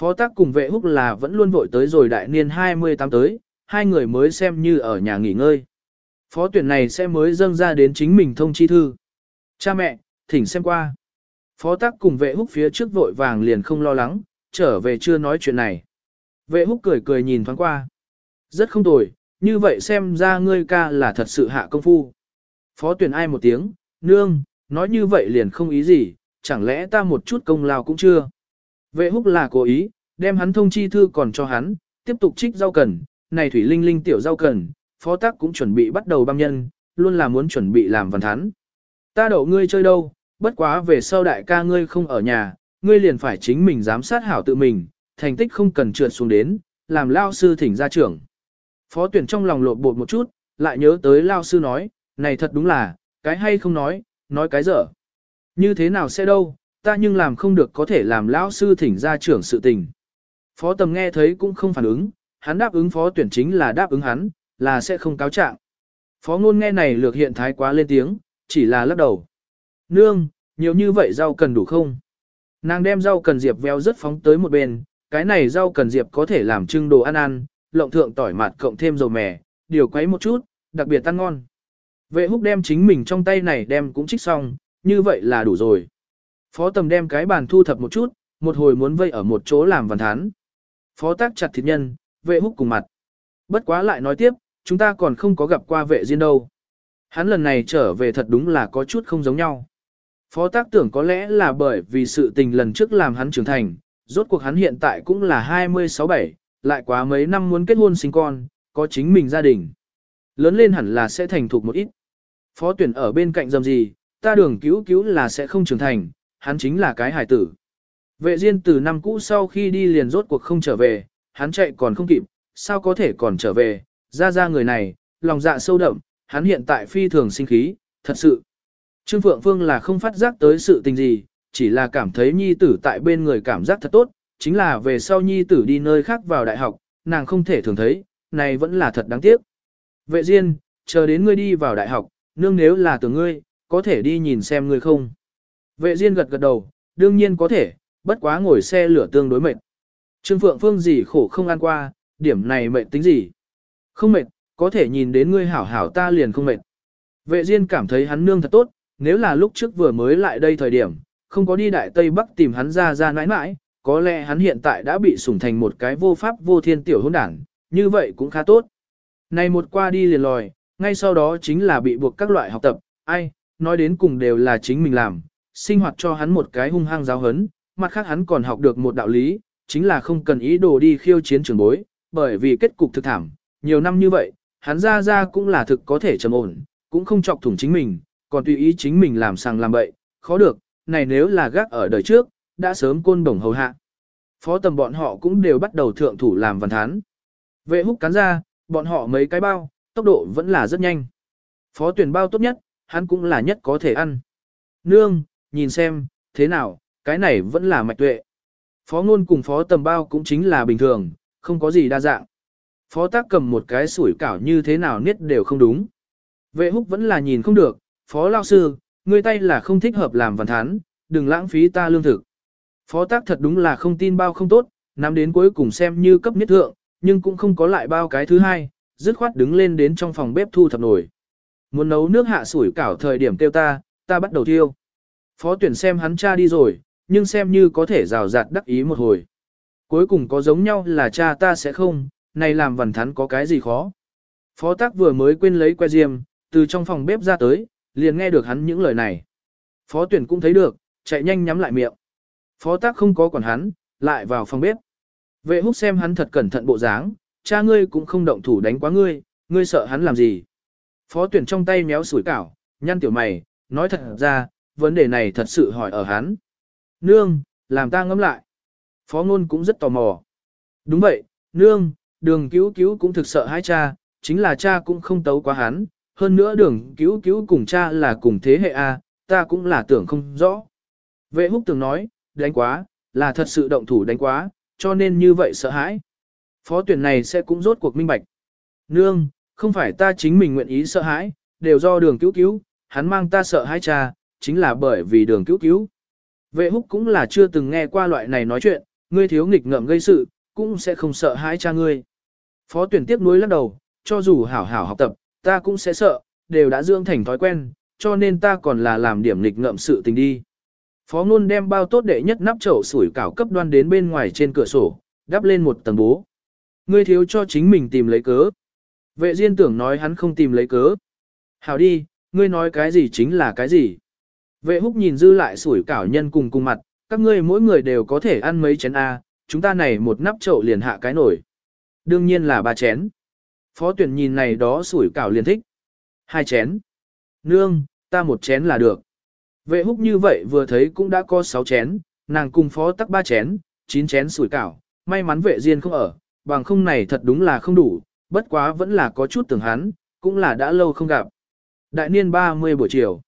Phó tác cùng vệ húc là vẫn luôn vội tới rồi đại niên 28 tới, hai người mới xem như ở nhà nghỉ ngơi. Phó tuyển này sẽ mới dâng ra đến chính mình thông chi thư. Cha mẹ, thỉnh xem qua. Phó tác cùng vệ húc phía trước vội vàng liền không lo lắng, trở về chưa nói chuyện này. Vệ húc cười cười nhìn thoáng qua. Rất không tồi, như vậy xem ra ngươi ca là thật sự hạ công phu. Phó tuyển ai một tiếng, nương, nói như vậy liền không ý gì, chẳng lẽ ta một chút công lao cũng chưa. Vệ húc là cố ý, đem hắn thông chi thư còn cho hắn, tiếp tục trích rau cần, này thủy linh linh tiểu rau cần, phó tác cũng chuẩn bị bắt đầu băm nhân, luôn là muốn chuẩn bị làm văn thắn. Ta đậu ngươi chơi đâu, bất quá về sau đại ca ngươi không ở nhà, ngươi liền phải chính mình giám sát hảo tự mình, thành tích không cần trượt xuống đến, làm lao sư thỉnh ra trưởng. Phó tuyển trong lòng lột bột một chút, lại nhớ tới lao sư nói, này thật đúng là, cái hay không nói, nói cái dở. Như thế nào sẽ đâu, ta nhưng làm không được có thể làm lão sư thỉnh ra trưởng sự tình. Phó tầm nghe thấy cũng không phản ứng, hắn đáp ứng phó tuyển chính là đáp ứng hắn, là sẽ không cáo trạng. Phó ngôn nghe này lược hiện thái quá lên tiếng, chỉ là lắc đầu. Nương, nhiều như vậy rau cần đủ không? Nàng đem rau cần diệp veo rất phóng tới một bên, cái này rau cần diệp có thể làm trưng đồ ăn ăn, lộng thượng tỏi mạt cộng thêm dầu mè, điều quấy một chút, đặc biệt ăn ngon. Vệ húc đem chính mình trong tay này đem cũng trích xong, như vậy là đủ rồi. Phó tầm đem cái bàn thu thập một chút, một hồi muốn vây ở một chỗ làm văn thán. Phó tác chặt thịt nhân, vệ húc cùng mặt. Bất quá lại nói tiếp, chúng ta còn không có gặp qua vệ diên đâu. Hắn lần này trở về thật đúng là có chút không giống nhau. Phó tác tưởng có lẽ là bởi vì sự tình lần trước làm hắn trưởng thành, rốt cuộc hắn hiện tại cũng là 26-7, lại quá mấy năm muốn kết hôn sinh con, có chính mình gia đình. Lớn lên hẳn là sẽ thành thục một ít. Phó tuyển ở bên cạnh dầm gì, ta đường cứu cứu là sẽ không trưởng thành, hắn chính là cái hải tử. Vệ diên từ năm cũ sau khi đi liền rốt cuộc không trở về, hắn chạy còn không kịp, sao có thể còn trở về, ra ra người này, lòng dạ sâu đậm, hắn hiện tại phi thường sinh khí, thật sự. Trương Phượng Phương là không phát giác tới sự tình gì, chỉ là cảm thấy nhi tử tại bên người cảm giác thật tốt, chính là về sau nhi tử đi nơi khác vào đại học, nàng không thể thường thấy, này vẫn là thật đáng tiếc. Vệ Diên, chờ đến ngươi đi vào đại học, nương nếu là từ ngươi, có thể đi nhìn xem ngươi không. Vệ Diên gật gật đầu, đương nhiên có thể, bất quá ngồi xe lửa tương đối mệt. Trương Phượng Phương gì khổ không ăn qua, điểm này mệt tính gì. Không mệt, có thể nhìn đến ngươi hảo hảo ta liền không mệt. Vệ Diên cảm thấy hắn nương thật tốt, nếu là lúc trước vừa mới lại đây thời điểm, không có đi Đại Tây Bắc tìm hắn ra ra nãi nãi, có lẽ hắn hiện tại đã bị sủng thành một cái vô pháp vô thiên tiểu hôn đảng, như vậy cũng khá tốt. Này một qua đi liền lòi, ngay sau đó chính là bị buộc các loại học tập, ai, nói đến cùng đều là chính mình làm, sinh hoạt cho hắn một cái hung hăng giáo hấn, mặt khác hắn còn học được một đạo lý, chính là không cần ý đồ đi khiêu chiến trường bối, bởi vì kết cục thực thảm, nhiều năm như vậy, hắn ra ra cũng là thực có thể trầm ổn, cũng không chọc thủng chính mình, còn tùy ý chính mình làm sàng làm bậy, khó được, này nếu là gác ở đời trước, đã sớm côn đồng hầu hạ. Phó tầm bọn họ cũng đều bắt đầu thượng thủ làm văn thán. Vệ húc cắn ra, bọn họ mấy cái bao, tốc độ vẫn là rất nhanh. Phó tuyển bao tốt nhất, hắn cũng là nhất có thể ăn. Nương, nhìn xem, thế nào, cái này vẫn là mạch tuệ. Phó ngôn cùng phó tầm bao cũng chính là bình thường, không có gì đa dạng. Phó tác cầm một cái sủi cảo như thế nào niết đều không đúng. Vệ húc vẫn là nhìn không được, phó lao sư, ngươi tay là không thích hợp làm văn thán, đừng lãng phí ta lương thực. Phó tác thật đúng là không tin bao không tốt, nắm đến cuối cùng xem như cấp nhất thượng, nhưng cũng không có lại bao cái thứ hai, dứt khoát đứng lên đến trong phòng bếp thu thập nồi. Muốn nấu nước hạ sủi cảo thời điểm kêu ta, ta bắt đầu thiêu. Phó tuyển xem hắn cha đi rồi, nhưng xem như có thể rào rạt đắc ý một hồi. Cuối cùng có giống nhau là cha ta sẽ không, này làm vần thắn có cái gì khó. Phó tác vừa mới quên lấy que diêm, từ trong phòng bếp ra tới, liền nghe được hắn những lời này. Phó tuyển cũng thấy được, chạy nhanh nhắm lại miệng. Phó tác không có quản hắn, lại vào phòng bếp. Vệ húc xem hắn thật cẩn thận bộ dáng, cha ngươi cũng không động thủ đánh quá ngươi, ngươi sợ hắn làm gì. Phó tuyển trong tay méo sủi cảo, nhăn tiểu mày, nói thật ra, vấn đề này thật sự hỏi ở hắn. Nương, làm ta ngẫm lại. Phó ngôn cũng rất tò mò. Đúng vậy, nương, đường cứu cứu cũng thực sợ hai cha, chính là cha cũng không tấu quá hắn, hơn nữa đường cứu cứu cùng cha là cùng thế hệ A, ta cũng là tưởng không rõ. Vệ húc tưởng nói, đánh quá, là thật sự động thủ đánh quá, cho nên như vậy sợ hãi. Phó tuyển này sẽ cũng rốt cuộc minh bạch. Nương, không phải ta chính mình nguyện ý sợ hãi, đều do đường cứu cứu, hắn mang ta sợ hãi cha, chính là bởi vì đường cứu cứu. Vệ húc cũng là chưa từng nghe qua loại này nói chuyện, ngươi thiếu nghịch ngợm gây sự, cũng sẽ không sợ hãi cha ngươi. Phó tuyển tiếp nuối lắc đầu, cho dù hảo hảo học tập, ta cũng sẽ sợ, đều đã dưỡng thành thói quen, cho nên ta còn là làm điểm nghịch ngợm sự tình đi. Phó ngôn đem bao tốt đệ nhất nắp chậu sủi cảo cấp đoan đến bên ngoài trên cửa sổ, đắp lên một tầng bố. Ngươi thiếu cho chính mình tìm lấy cớ. Vệ diên tưởng nói hắn không tìm lấy cớ. Hảo đi, ngươi nói cái gì chính là cái gì. Vệ húc nhìn dư lại sủi cảo nhân cùng cùng mặt, các ngươi mỗi người đều có thể ăn mấy chén A, chúng ta này một nắp chậu liền hạ cái nổi. Đương nhiên là ba chén. Phó tuyển nhìn này đó sủi cảo liền thích. Hai chén. Nương, ta một chén là được. Vệ húc như vậy vừa thấy cũng đã có sáu chén, nàng cùng phó tắc ba chén, chín chén sủi cảo, may mắn vệ diên không ở, bằng không này thật đúng là không đủ, bất quá vẫn là có chút tưởng hắn, cũng là đã lâu không gặp. Đại niên 30 buổi chiều.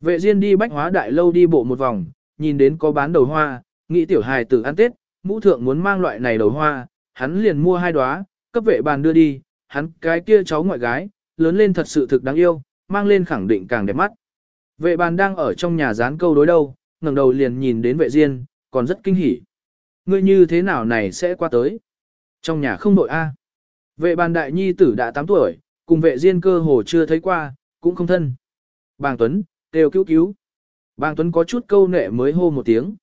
Vệ Diên đi bách hóa đại lâu đi bộ một vòng, nhìn đến có bán đầu hoa, nghĩ tiểu hài tử ăn Tết, mũ thượng muốn mang loại này đầu hoa, hắn liền mua hai đóa, cấp vệ bàn đưa đi, hắn cái kia cháu ngoại gái, lớn lên thật sự thực đáng yêu, mang lên khẳng định càng đẹp mắt. Vệ bàn đang ở trong nhà dán câu đối đâu, ngẩng đầu liền nhìn đến vệ Diên, còn rất kinh hỉ. Ngươi như thế nào này sẽ qua tới? Trong nhà không đội A. Vệ bàn đại nhi tử đã 8 tuổi, cùng vệ Diên cơ hồ chưa thấy qua, cũng không thân. Bàng Tuấn, đều cứu cứu. Bàng Tuấn có chút câu nệ mới hô một tiếng.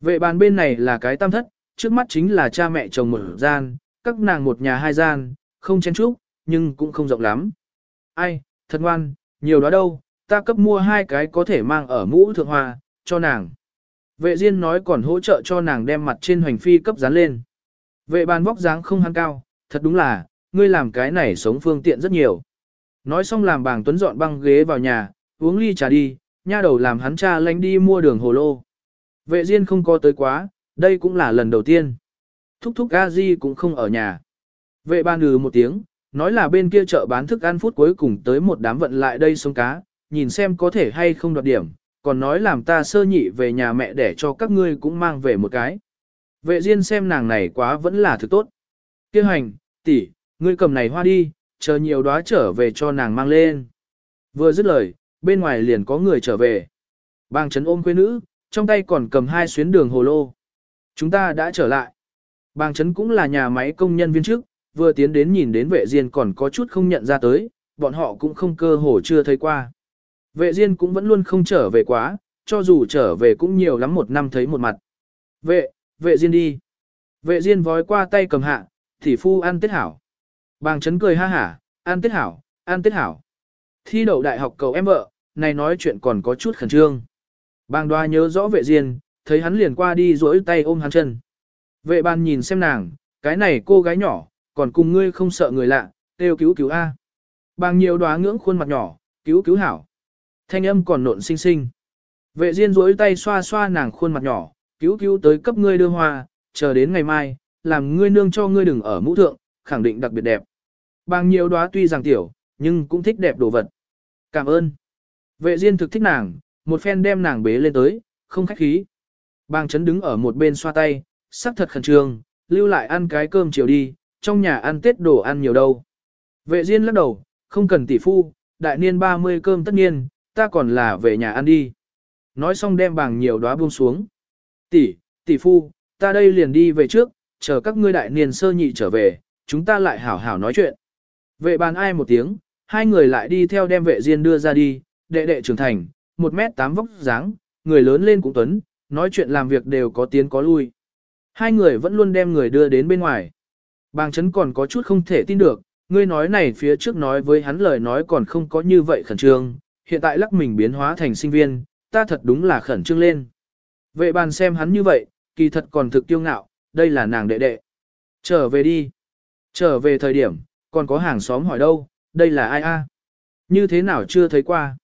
Vệ bàn bên này là cái tam thất, trước mắt chính là cha mẹ chồng một gian, các nàng một nhà hai gian, không chen chúc, nhưng cũng không rộng lắm. Ai, thật ngoan, nhiều đó đâu, ta cấp mua hai cái có thể mang ở mũ thượng hoa, cho nàng. Vệ Diên nói còn hỗ trợ cho nàng đem mặt trên hoành phi cấp dán lên. Vệ bàn vóc dáng không hắn cao, thật đúng là, ngươi làm cái này sống phương tiện rất nhiều. Nói xong làm bàng tuấn dọn băng ghế vào nhà, uống ly trà đi, nha đầu làm hắn cha lánh đi mua đường hồ lô. Vệ Diên không có tới quá, đây cũng là lần đầu tiên. Thúc thúc a di cũng không ở nhà. Vệ ban ừ một tiếng, nói là bên kia chợ bán thức ăn phút cuối cùng tới một đám vận lại đây sống cá, nhìn xem có thể hay không đoạt điểm, còn nói làm ta sơ nhị về nhà mẹ để cho các ngươi cũng mang về một cái. Vệ Diên xem nàng này quá vẫn là thứ tốt. Kêu hành, tỷ, ngươi cầm này hoa đi, chờ nhiều đóa trở về cho nàng mang lên. Vừa dứt lời, bên ngoài liền có người trở về. Bang chấn ôm quê nữ, trong tay còn cầm hai xuyến đường hồ lô. Chúng ta đã trở lại. Bang chấn cũng là nhà máy công nhân viên trước, vừa tiến đến nhìn đến vệ diên còn có chút không nhận ra tới, bọn họ cũng không cơ hồ chưa thấy qua. Vệ diên cũng vẫn luôn không trở về quá, cho dù trở về cũng nhiều lắm một năm thấy một mặt. Vệ, vệ diên đi. Vệ diên vói qua tay cầm hạ, Thỉ phu ăn tết hảo. Bàng chấn cười ha hả, ăn tết hảo, ăn tết hảo. Thi đậu đại học cầu em vợ, này nói chuyện còn có chút khẩn trương. Bàng đoa nhớ rõ vệ diên, thấy hắn liền qua đi duỗi tay ôm hắn chân. Vệ ban nhìn xem nàng, cái này cô gái nhỏ, còn cùng ngươi không sợ người lạ, kêu cứu cứu A. Bàng nhiều đoá ngưỡng khuôn mặt nhỏ, cứu cứu hảo. Thanh âm còn nộn xinh xinh. Vệ diên duỗi tay xoa xoa nàng khuôn mặt nhỏ, cứu cứu tới cấp ngươi đưa hoa, chờ đến ngày mai, làm ngươi nương cho ngươi đừng ở mũ thượng, khẳng định đặc biệt đẹp. Bàng nhiều đoá tuy rằng tiểu, nhưng cũng thích đẹp đồ vật. Cảm ơn. Vệ Diên thực thích nàng, một phen đem nàng bế lên tới, không khách khí. Bàng chấn đứng ở một bên xoa tay, sắc thật khẩn trương, lưu lại ăn cái cơm chiều đi, trong nhà ăn tết đồ ăn nhiều đâu. Vệ Diên lắc đầu, không cần tỷ phu, đại niên 30 cơm tất nhiên, ta còn là về nhà ăn đi. Nói xong đem bàng nhiều đóa buông xuống. Tỷ, tỷ phu, ta đây liền đi về trước, chờ các ngươi đại niên sơ nhị trở về, chúng ta lại hảo hảo nói chuyện. Vệ bàn ai một tiếng, hai người lại đi theo đem vệ diên đưa ra đi, đệ đệ trưởng thành, 1 mét 8 vóc dáng, người lớn lên cũng tuấn, nói chuyện làm việc đều có tiến có lui. Hai người vẫn luôn đem người đưa đến bên ngoài. Bàng chấn còn có chút không thể tin được, ngươi nói này phía trước nói với hắn lời nói còn không có như vậy khẩn trương, hiện tại lắc mình biến hóa thành sinh viên, ta thật đúng là khẩn trương lên. Vệ bàn xem hắn như vậy, kỳ thật còn thực tiêu ngạo, đây là nàng đệ đệ. Trở về đi. Trở về thời điểm, còn có hàng xóm hỏi đâu, đây là ai a? Như thế nào chưa thấy qua?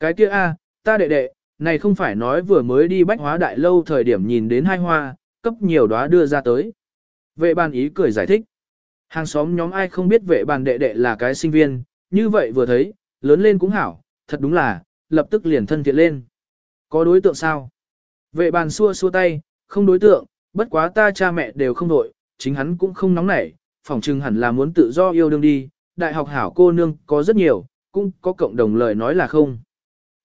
Cái kia a, ta đệ đệ, này không phải nói vừa mới đi bách hóa đại lâu thời điểm nhìn đến hai hoa, cấp nhiều đóa đưa ra tới. Vệ bàn ý cười giải thích. Hàng xóm nhóm ai không biết vệ bàn đệ đệ là cái sinh viên, như vậy vừa thấy, lớn lên cũng hảo, thật đúng là, lập tức liền thân thiện lên. Có đối tượng sao? Vệ bàn xua xua tay, không đối tượng, bất quá ta cha mẹ đều không đội, chính hắn cũng không nóng nảy, phỏng chừng hẳn là muốn tự do yêu đương đi, đại học hảo cô nương có rất nhiều, cũng có cộng đồng lời nói là không.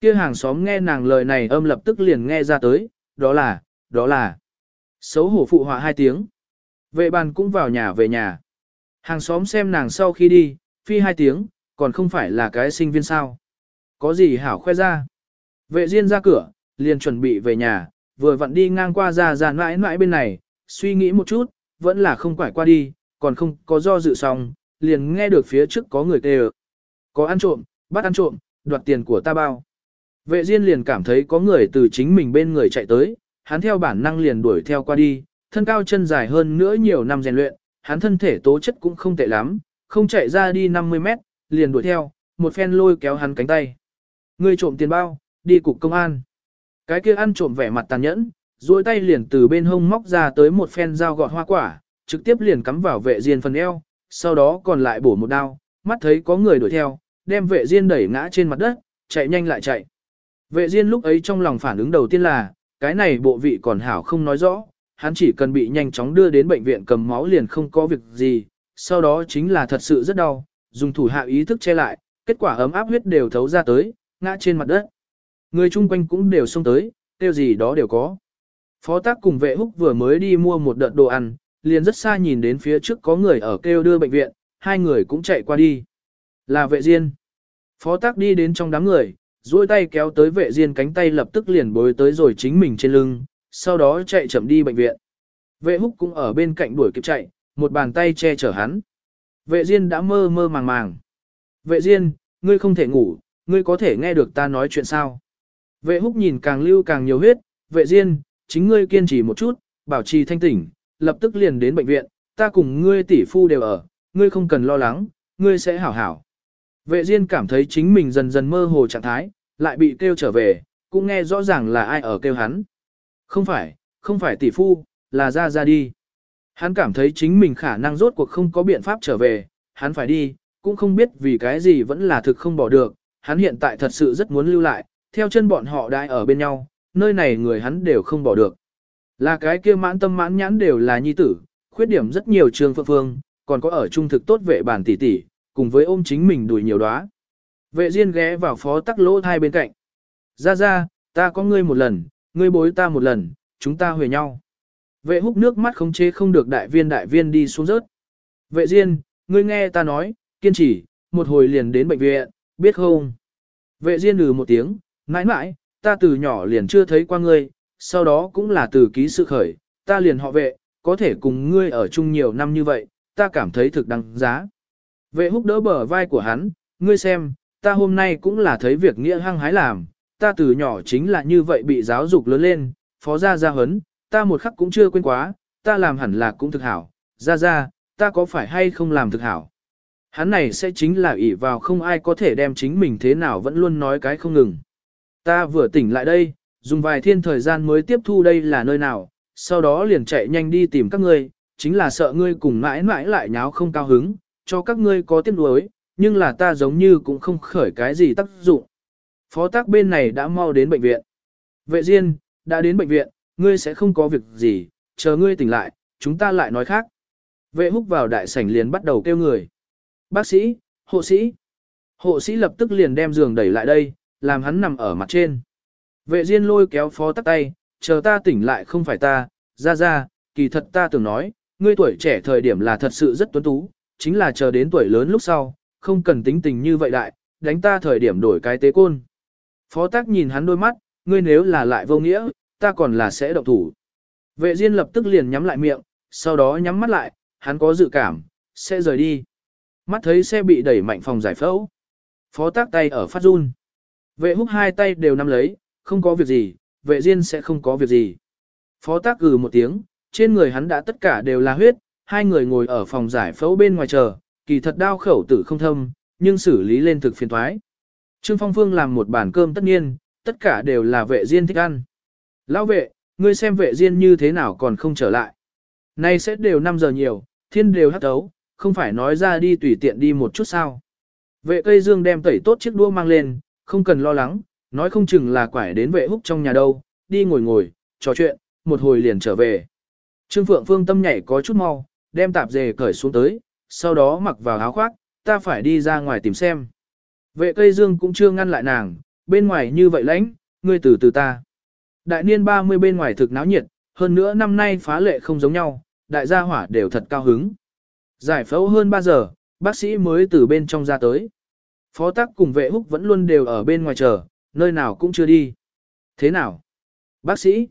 Kia hàng xóm nghe nàng lời này âm lập tức liền nghe ra tới, đó là, đó là. Xấu hổ phụ họa hai tiếng. Vệ bàn cũng vào nhà về nhà. Hàng xóm xem nàng sau khi đi, phi hai tiếng, còn không phải là cái sinh viên sao. Có gì hảo khoe ra. Vệ Diên ra cửa, liền chuẩn bị về nhà, vừa vặn đi ngang qua ra ra mãi mãi bên này, suy nghĩ một chút, vẫn là không quải qua đi, còn không có do dự xong, liền nghe được phía trước có người kêu. Có ăn trộm, bắt ăn trộm, đoạt tiền của ta bao. Vệ Diên liền cảm thấy có người từ chính mình bên người chạy tới, hắn theo bản năng liền đuổi theo qua đi, thân cao chân dài hơn nữa nhiều năm rèn luyện, hắn thân thể tố chất cũng không tệ lắm, không chạy ra đi 50 mét, liền đuổi theo, một phen lôi kéo hắn cánh tay. Người trộm tiền bao, đi cục công an. Cái kia ăn trộm vẻ mặt tàn nhẫn, duỗi tay liền từ bên hông móc ra tới một phen dao gọt hoa quả, trực tiếp liền cắm vào vệ diên phần eo, sau đó còn lại bổ một đao, mắt thấy có người đuổi theo, đem vệ diên đẩy ngã trên mặt đất, chạy nhanh lại chạy. Vệ diên lúc ấy trong lòng phản ứng đầu tiên là, cái này bộ vị còn hảo không nói rõ, hắn chỉ cần bị nhanh chóng đưa đến bệnh viện cầm máu liền không có việc gì, sau đó chính là thật sự rất đau, dùng thủ hạ ý thức che lại, kết quả ấm áp huyết đều thấu ra tới, ngã trên mặt đất. Người chung quanh cũng đều xông tới, tiêu gì đó đều có. Phó tác cùng vệ húc vừa mới đi mua một đợt đồ ăn, liền rất xa nhìn đến phía trước có người ở kêu đưa bệnh viện, hai người cũng chạy qua đi. Là vệ diên. Phó tác đi đến trong đám người, duỗi tay kéo tới vệ diên cánh tay lập tức liền bối tới rồi chính mình trên lưng, sau đó chạy chậm đi bệnh viện. Vệ húc cũng ở bên cạnh đuổi kịp chạy, một bàn tay che chở hắn. Vệ diên đã mơ mơ màng màng. Vệ diên, ngươi không thể ngủ, ngươi có thể nghe được ta nói chuyện sao? Vệ húc nhìn càng lưu càng nhiều huyết, vệ diên, chính ngươi kiên trì một chút, bảo trì thanh tỉnh, lập tức liền đến bệnh viện, ta cùng ngươi tỷ phu đều ở, ngươi không cần lo lắng, ngươi sẽ hảo hảo. Vệ Diên cảm thấy chính mình dần dần mơ hồ trạng thái, lại bị kêu trở về, cũng nghe rõ ràng là ai ở kêu hắn. Không phải, không phải tỷ phu, là ra ra đi. Hắn cảm thấy chính mình khả năng rốt cuộc không có biện pháp trở về, hắn phải đi, cũng không biết vì cái gì vẫn là thực không bỏ được, hắn hiện tại thật sự rất muốn lưu lại, theo chân bọn họ đại ở bên nhau, nơi này người hắn đều không bỏ được. Là cái kia mãn tâm mãn nhãn đều là nhi tử, khuyết điểm rất nhiều trường phượng phương, còn có ở trung thực tốt vệ bản tỷ tỷ, cùng với ôm chính mình đuổi nhiều đóa. Vệ Diên ghé vào phó tắc lỗ thai bên cạnh. Ra ra, ta có ngươi một lần, ngươi bối ta một lần, chúng ta huề nhau. Vệ húc nước mắt không chế không được đại viên đại viên đi xuống rớt. Vệ Diên, ngươi nghe ta nói, kiên trì, một hồi liền đến bệnh viện, biết không? Vệ Diên lừ một tiếng, mãi mãi, ta từ nhỏ liền chưa thấy qua ngươi, sau đó cũng là từ ký sự khởi, ta liền họ vệ, có thể cùng ngươi ở chung nhiều năm như vậy, ta cảm thấy thực đáng giá. Vệ húc đỡ bờ vai của hắn, ngươi xem, ta hôm nay cũng là thấy việc nghĩa hăng hái làm, ta từ nhỏ chính là như vậy bị giáo dục lớn lên, phó gia gia hấn, ta một khắc cũng chưa quên quá, ta làm hẳn là cũng thực hảo, ra ra, ta có phải hay không làm thực hảo. Hắn này sẽ chính là ỷ vào không ai có thể đem chính mình thế nào vẫn luôn nói cái không ngừng. Ta vừa tỉnh lại đây, dùng vài thiên thời gian mới tiếp thu đây là nơi nào, sau đó liền chạy nhanh đi tìm các ngươi, chính là sợ ngươi cùng mãi mãi lại nháo không cao hứng, cho các ngươi có tiếc nuối, nhưng là ta giống như cũng không khởi cái gì tác dụng. Phó tác bên này đã mau đến bệnh viện. Vệ Diên, đã đến bệnh viện, ngươi sẽ không có việc gì, chờ ngươi tỉnh lại, chúng ta lại nói khác. Vệ húc vào đại sảnh liền bắt đầu kêu người. Bác sĩ, hộ sĩ. Hộ sĩ lập tức liền đem giường đẩy lại đây, làm hắn nằm ở mặt trên. Vệ Diên lôi kéo phó tắc tay, chờ ta tỉnh lại không phải ta, ra ra, kỳ thật ta tưởng nói, ngươi tuổi trẻ thời điểm là thật sự rất tuấn tú, chính là chờ đến tuổi lớn lúc sau, không cần tính tình như vậy đại, đánh ta thời điểm đổi cái tế côn. Phó tác nhìn hắn đôi mắt, ngươi nếu là lại vô nghĩa, ta còn là sẽ động thủ. Vệ Diên lập tức liền nhắm lại miệng, sau đó nhắm mắt lại, hắn có dự cảm, sẽ rời đi. Mắt thấy xe bị đẩy mạnh phòng giải phẫu. Phó tác tay ở phát run. Vệ húc hai tay đều nắm lấy, không có việc gì, vệ Diên sẽ không có việc gì. Phó tác gừ một tiếng, trên người hắn đã tất cả đều là huyết, hai người ngồi ở phòng giải phẫu bên ngoài chờ, kỳ thật đau khẩu tử không thâm, nhưng xử lý lên thực phiền thoái. Trương Phong Phương làm một bàn cơm tất nhiên, tất cả đều là vệ diên thích ăn. Lão vệ, ngươi xem vệ diên như thế nào còn không trở lại. Nay sẽ đều 5 giờ nhiều, thiên đều hắt tấu, không phải nói ra đi tùy tiện đi một chút sao. Vệ cây dương đem tẩy tốt chiếc đũa mang lên, không cần lo lắng, nói không chừng là quải đến vệ húc trong nhà đâu, đi ngồi ngồi, trò chuyện, một hồi liền trở về. Trương Phượng Phương tâm nhảy có chút mau, đem tạp dề cởi xuống tới, sau đó mặc vào áo khoác, ta phải đi ra ngoài tìm xem. Vệ cây dương cũng chưa ngăn lại nàng, bên ngoài như vậy lãnh, ngươi từ từ ta. Đại niên 30 bên ngoài thực náo nhiệt, hơn nữa năm nay phá lệ không giống nhau, đại gia hỏa đều thật cao hứng. Giải phẫu hơn 3 giờ, bác sĩ mới từ bên trong ra tới. Phó tắc cùng vệ húc vẫn luôn đều ở bên ngoài chờ, nơi nào cũng chưa đi. Thế nào? Bác sĩ?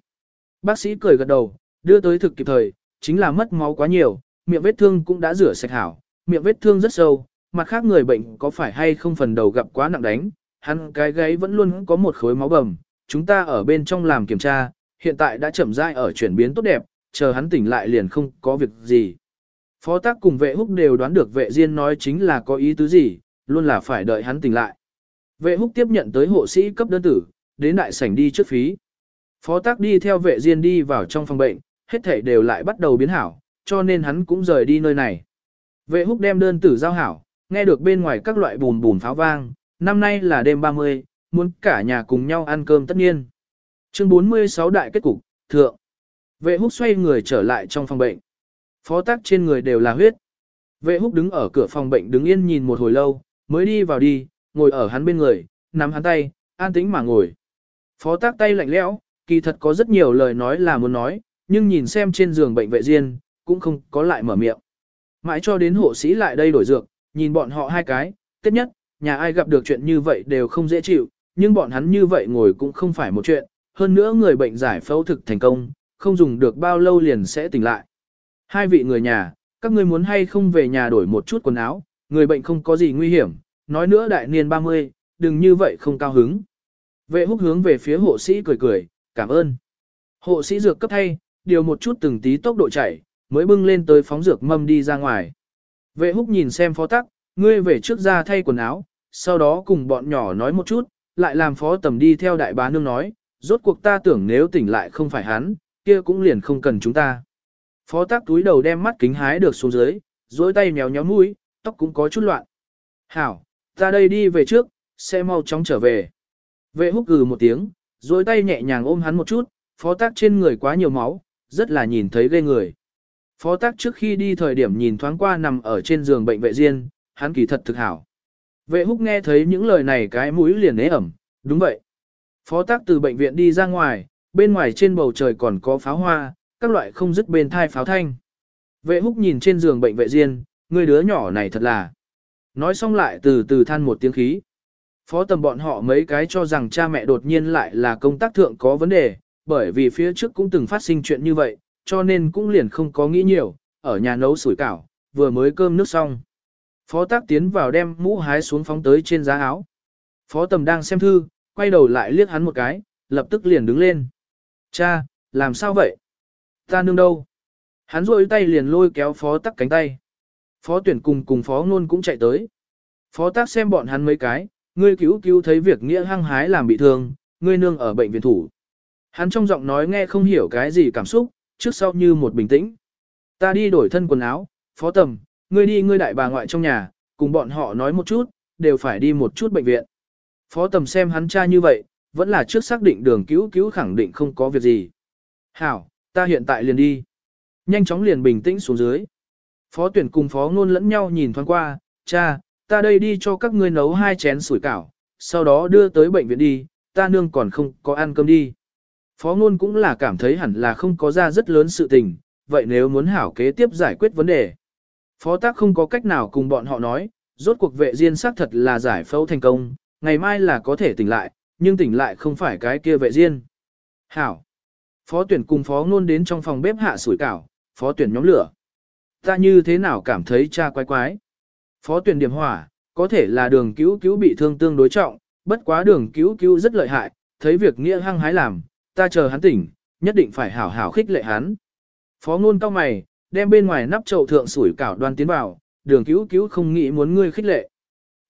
Bác sĩ cười gật đầu, đưa tới thực kịp thời, chính là mất máu quá nhiều, miệng vết thương cũng đã rửa sạch hảo, miệng vết thương rất sâu, mặt khác người bệnh có phải hay không phần đầu gặp quá nặng đánh, hắn cái gáy vẫn luôn có một khối máu bầm, chúng ta ở bên trong làm kiểm tra, hiện tại đã chậm rãi ở chuyển biến tốt đẹp, chờ hắn tỉnh lại liền không có việc gì. Phó tác cùng vệ húc đều đoán được vệ diên nói chính là có ý tứ gì, luôn là phải đợi hắn tỉnh lại. Vệ húc tiếp nhận tới hộ sĩ cấp đơn tử, đến đại sảnh đi trước phí. Phó tác đi theo vệ diên đi vào trong phòng bệnh, hết thảy đều lại bắt đầu biến hảo, cho nên hắn cũng rời đi nơi này. Vệ húc đem đơn tử giao hảo, nghe được bên ngoài các loại bùn bùn pháo vang, năm nay là đêm 30, muốn cả nhà cùng nhau ăn cơm tất nhiên. Chương 46 đại kết cục, thượng. Vệ húc xoay người trở lại trong phòng bệnh. Phó tác trên người đều là huyết. Vệ húc đứng ở cửa phòng bệnh đứng yên nhìn một hồi lâu, mới đi vào đi, ngồi ở hắn bên người, nắm hắn tay, an tĩnh mà ngồi. Phó tác tay lạnh lẽo, kỳ thật có rất nhiều lời nói là muốn nói, nhưng nhìn xem trên giường bệnh vệ riêng, cũng không có lại mở miệng. Mãi cho đến hộ sĩ lại đây đổi dược, nhìn bọn họ hai cái, tiếp nhất, nhà ai gặp được chuyện như vậy đều không dễ chịu, nhưng bọn hắn như vậy ngồi cũng không phải một chuyện, hơn nữa người bệnh giải phẫu thực thành công, không dùng được bao lâu liền sẽ tỉnh lại. Hai vị người nhà, các ngươi muốn hay không về nhà đổi một chút quần áo, người bệnh không có gì nguy hiểm, nói nữa đại niên 30, đừng như vậy không cao hứng. Vệ húc hướng về phía hộ sĩ cười cười, cảm ơn. Hộ sĩ dược cấp thay, điều một chút từng tí tốc độ chảy, mới bưng lên tới phóng dược mâm đi ra ngoài. Vệ húc nhìn xem phó tắc, ngươi về trước ra thay quần áo, sau đó cùng bọn nhỏ nói một chút, lại làm phó tầm đi theo đại bá nương nói, rốt cuộc ta tưởng nếu tỉnh lại không phải hắn, kia cũng liền không cần chúng ta. Phó tắc túi đầu đem mắt kính hái được xuống dưới, dối tay méo nhéo mũi, tóc cũng có chút loạn. Hảo, ta đây đi về trước, sẽ mau chóng trở về. Vệ húc gừ một tiếng, dối tay nhẹ nhàng ôm hắn một chút, phó tác trên người quá nhiều máu, rất là nhìn thấy ghê người. Phó tác trước khi đi thời điểm nhìn thoáng qua nằm ở trên giường bệnh vệ riêng, hắn kỳ thật thực hảo. Vệ húc nghe thấy những lời này cái mũi liền ế ẩm, đúng vậy. Phó tác từ bệnh viện đi ra ngoài, bên ngoài trên bầu trời còn có pháo hoa, các loại không dứt bên thai pháo thanh. Vệ húc nhìn trên giường bệnh vệ riêng, người đứa nhỏ này thật là. Nói xong lại từ từ than một tiếng khí. Phó tầm bọn họ mấy cái cho rằng cha mẹ đột nhiên lại là công tác thượng có vấn đề, bởi vì phía trước cũng từng phát sinh chuyện như vậy, cho nên cũng liền không có nghĩ nhiều, ở nhà nấu sủi cảo, vừa mới cơm nước xong. Phó tác tiến vào đem mũ hái xuống phóng tới trên giá áo. Phó tầm đang xem thư, quay đầu lại liếc hắn một cái, lập tức liền đứng lên. Cha, làm sao vậy? Ta nương đâu? Hắn rôi tay liền lôi kéo phó tắc cánh tay. Phó tuyển cùng cùng phó ngôn cũng chạy tới. Phó tác xem bọn hắn mấy cái, ngươi cứu cứu thấy việc nghĩa hăng hái làm bị thương, ngươi nương ở bệnh viện thủ. Hắn trong giọng nói nghe không hiểu cái gì cảm xúc, trước sau như một bình tĩnh. Ta đi đổi thân quần áo, phó tầm, ngươi đi ngươi đại bà ngoại trong nhà, cùng bọn họ nói một chút, đều phải đi một chút bệnh viện. Phó tầm xem hắn cha như vậy, vẫn là trước xác định đường cứu cứu khẳng định không có việc gì. Hảo, ta hiện tại liền đi. Nhanh chóng liền bình tĩnh xuống dưới. Phó tuyển cùng phó ngôn lẫn nhau nhìn thoáng qua, cha, ta đây đi cho các ngươi nấu hai chén sủi cảo, sau đó đưa tới bệnh viện đi, ta nương còn không có ăn cơm đi. Phó ngôn cũng là cảm thấy hẳn là không có ra rất lớn sự tình, vậy nếu muốn hảo kế tiếp giải quyết vấn đề. Phó tác không có cách nào cùng bọn họ nói, rốt cuộc vệ diên xác thật là giải phẫu thành công, ngày mai là có thể tỉnh lại, nhưng tỉnh lại không phải cái kia vệ diên. Hảo. Phó tuyển cùng phó ngôn đến trong phòng bếp hạ sủi cảo, phó tuyển nhóm lửa. Ta như thế nào cảm thấy cha quái quái. Phó tuyển điểm hỏa, có thể là đường cứu cứu bị thương tương đối trọng, bất quá đường cứu cứu rất lợi hại, thấy việc nghĩa hăng hái làm, ta chờ hắn tỉnh, nhất định phải hảo hảo khích lệ hắn. Phó ngôn cao mày, đem bên ngoài nắp chậu thượng sủi cảo đoan tiến vào, đường cứu cứu không nghĩ muốn ngươi khích lệ.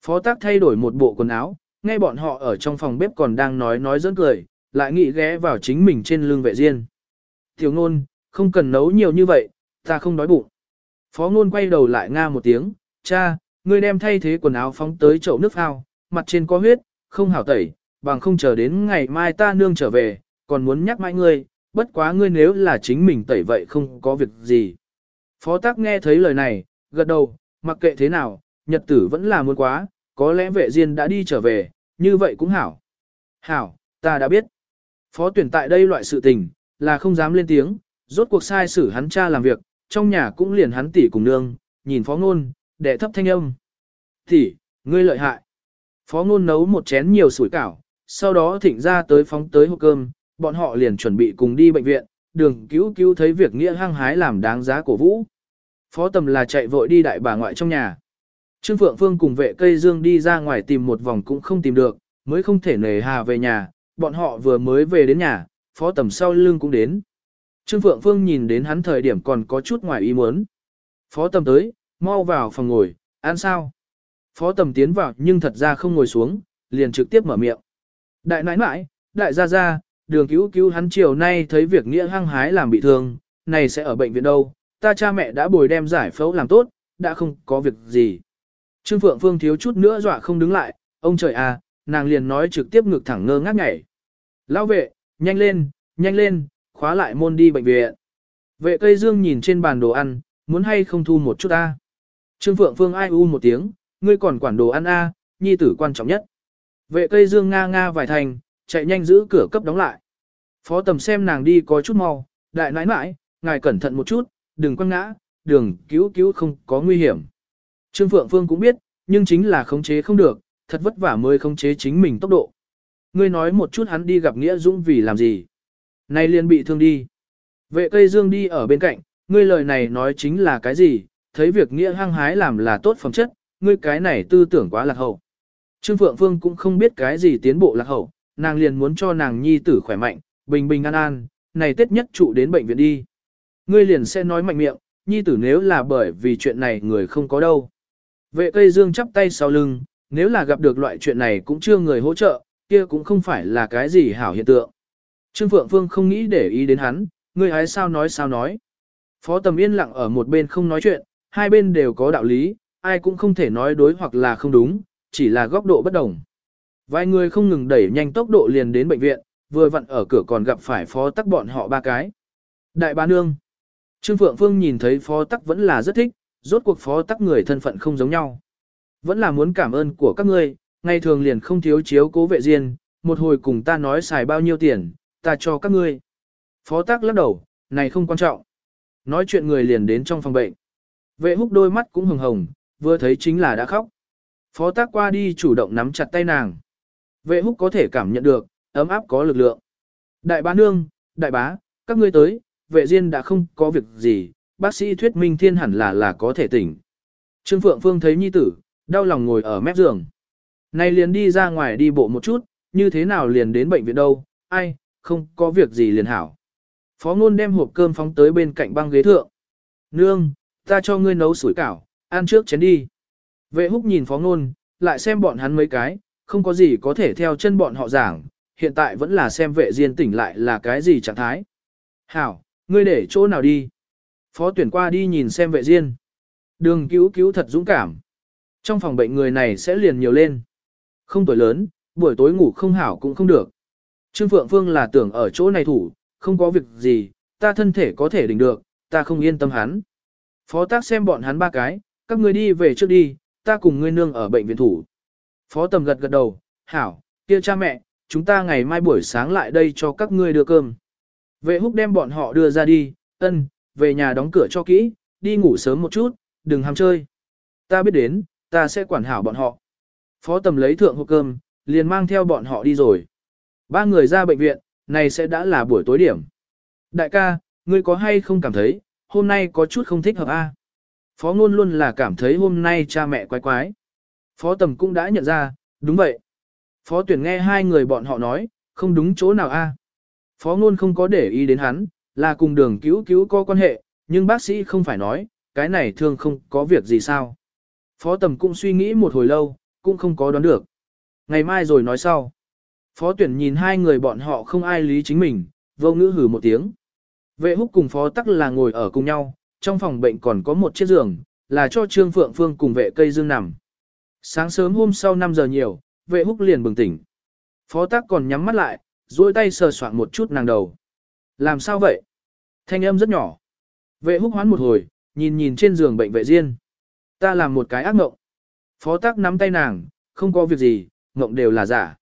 Phó tác thay đổi một bộ quần áo, nghe bọn họ ở trong phòng bếp còn đang nói nói dẫn cười, lại nghĩ ghé vào chính mình trên lưng vệ riêng. Tiểu ngôn, không cần nấu nhiều như vậy, ta không đói bụng. Phó ngôn quay đầu lại nga một tiếng, cha, ngươi đem thay thế quần áo phóng tới chậu nước phao, mặt trên có huyết, không hảo tẩy, bằng không chờ đến ngày mai ta nương trở về, còn muốn nhắc mãi ngươi, bất quá ngươi nếu là chính mình tẩy vậy không có việc gì. Phó tác nghe thấy lời này, gật đầu, mặc kệ thế nào, nhật tử vẫn là muốn quá, có lẽ vệ diên đã đi trở về, như vậy cũng hảo. Hảo, ta đã biết. Phó tuyển tại đây loại sự tình, là không dám lên tiếng, rốt cuộc sai xử hắn cha làm việc, trong nhà cũng liền hắn tỷ cùng nương, nhìn phó ngôn, đệ thấp thanh âm. Tỷ, ngươi lợi hại. Phó ngôn nấu một chén nhiều sủi cảo, sau đó thịnh ra tới phóng tới hộp cơm, bọn họ liền chuẩn bị cùng đi bệnh viện, đường cứu cứu thấy việc nghĩa hăng hái làm đáng giá cổ vũ. Phó tầm là chạy vội đi đại bà ngoại trong nhà. Trương Phượng Phương cùng vệ cây dương đi ra ngoài tìm một vòng cũng không tìm được, mới không thể nề hà về nhà, bọn họ vừa mới về đến nhà, phó tầm sau lưng cũng đến. Trương Phượng Phương nhìn đến hắn thời điểm còn có chút ngoài ý muốn. Phó tầm tới, mau vào phòng ngồi, ăn sao? Phó tầm tiến vào nhưng thật ra không ngồi xuống, liền trực tiếp mở miệng. Đại nãi nãi, đại gia gia, đường cứu cứu hắn chiều nay thấy việc nghĩa hăng hái làm bị thương, này sẽ ở bệnh viện đâu, ta cha mẹ đã bồi đem giải phẫu làm tốt, đã không có việc gì. Trương Phượng Phương thiếu chút nữa dọa không đứng lại, ông trời à, nàng liền nói trực tiếp ngực thẳng ngơ ngác nhảy. Lão vệ, nhanh lên, nhanh lên, khóa lại môn đi bệnh viện. Vệ cây dương nhìn trên bàn đồ ăn, muốn hay không thu một chút a. Trương Phượng Phương ai u một tiếng, ngươi còn quản đồ ăn a, nhi tử quan trọng nhất. Vệ cây dương nga nga vài thành, chạy nhanh giữ cửa cấp đóng lại. Phó tầm xem nàng đi có chút mau, đại nãi nãi, ngài cẩn thận một chút, đừng quăng ngã, đường cứu cứu không có nguy hiểm. Trương Phượng Phương cũng biết, nhưng chính là khống chế không được, thật vất vả mới khống chế chính mình tốc độ. Ngươi nói một chút hắn đi gặp Nghĩa Dũng vì làm gì? Nay liền bị thương đi. Vệ cây dương đi ở bên cạnh, ngươi lời này nói chính là cái gì? Thấy việc Nghĩa hăng hái làm là tốt phẩm chất, ngươi cái này tư tưởng quá lạc hậu. Trương Phượng Phương cũng không biết cái gì tiến bộ lạc hậu, nàng liền muốn cho nàng nhi tử khỏe mạnh, bình bình an an, này tết nhất trụ đến bệnh viện đi. Ngươi liền sẽ nói mạnh miệng, nhi tử nếu là bởi vì chuyện này người không có đâu. Vệ cây dương chắp tay sau lưng, nếu là gặp được loại chuyện này cũng chưa người hỗ trợ, kia cũng không phải là cái gì hảo hiện tượng. Trương Phượng Phương không nghĩ để ý đến hắn, ngươi hái sao nói sao nói. Phó Tầm yên lặng ở một bên không nói chuyện, hai bên đều có đạo lý, ai cũng không thể nói đối hoặc là không đúng, chỉ là góc độ bất đồng. Vài người không ngừng đẩy nhanh tốc độ liền đến bệnh viện, vừa vặn ở cửa còn gặp phải phó tắc bọn họ ba cái. Đại bá nương. Trương Phượng Phương nhìn thấy phó tắc vẫn là rất thích, rốt cuộc phó tắc người thân phận không giống nhau. Vẫn là muốn cảm ơn của các ngươi, ngày thường liền không thiếu chiếu cố vệ riêng, một hồi cùng ta nói xài bao nhiêu tiền, ta cho các ngươi. Phó tắc lắc đầu, này không quan trọng. Nói chuyện người liền đến trong phòng bệnh. Vệ húc đôi mắt cũng hồng hồng, vừa thấy chính là đã khóc. Phó tác qua đi chủ động nắm chặt tay nàng. Vệ húc có thể cảm nhận được, ấm áp có lực lượng. Đại bá nương, đại bá, các ngươi tới, vệ diên đã không có việc gì, bác sĩ thuyết minh thiên hẳn là là có thể tỉnh. Trương Phượng Phương thấy nhi tử, đau lòng ngồi ở mép giường. Này liền đi ra ngoài đi bộ một chút, như thế nào liền đến bệnh viện đâu, ai, không có việc gì liền hảo. Phó ngôn đem hộp cơm phóng tới bên cạnh băng ghế thượng. Nương, ta cho ngươi nấu sủi cảo, ăn trước chén đi. Vệ húc nhìn phó ngôn, lại xem bọn hắn mấy cái, không có gì có thể theo chân bọn họ giảng, hiện tại vẫn là xem vệ diên tỉnh lại là cái gì trạng thái. Hảo, ngươi để chỗ nào đi? Phó tuyển qua đi nhìn xem vệ diên. Đường cứu cứu thật dũng cảm. Trong phòng bệnh người này sẽ liền nhiều lên. Không tuổi lớn, buổi tối ngủ không hảo cũng không được. Trương Phượng Phương là tưởng ở chỗ này thủ, không có việc gì, ta thân thể có thể đỉnh được, ta không yên tâm hắn. Phó tác xem bọn hắn ba cái, các ngươi đi về trước đi, ta cùng ngươi nương ở bệnh viện thủ. Phó tầm gật gật đầu, hảo, kia cha mẹ, chúng ta ngày mai buổi sáng lại đây cho các ngươi đưa cơm. Vệ húc đem bọn họ đưa ra đi, ân, về nhà đóng cửa cho kỹ, đi ngủ sớm một chút, đừng ham chơi. Ta biết đến, ta sẽ quản hảo bọn họ. Phó tầm lấy thượng hộp cơm, liền mang theo bọn họ đi rồi. Ba người ra bệnh viện, này sẽ đã là buổi tối điểm. Đại ca, ngươi có hay không cảm thấy, hôm nay có chút không thích hợp a? Phó ngôn luôn là cảm thấy hôm nay cha mẹ quái quái. Phó tầm cũng đã nhận ra, đúng vậy. Phó tuyển nghe hai người bọn họ nói, không đúng chỗ nào a. Phó ngôn không có để ý đến hắn, là cùng đường cứu cứu có quan hệ, nhưng bác sĩ không phải nói, cái này thương không có việc gì sao. Phó tầm cũng suy nghĩ một hồi lâu, cũng không có đoán được. Ngày mai rồi nói sau. Phó tuyển nhìn hai người bọn họ không ai lý chính mình, vô ngữ hử một tiếng. Vệ húc cùng phó tắc là ngồi ở cùng nhau, trong phòng bệnh còn có một chiếc giường, là cho Trương Phượng Phương cùng vệ cây dương nằm. Sáng sớm hôm sau 5 giờ nhiều, vệ húc liền bừng tỉnh. Phó tác còn nhắm mắt lại, duỗi tay sờ soạn một chút nàng đầu. Làm sao vậy? Thanh âm rất nhỏ. Vệ húc hoán một hồi, nhìn nhìn trên giường bệnh vệ riêng. Ta làm một cái ác mộng. Phó tác nắm tay nàng, không có việc gì, mộng đều là giả.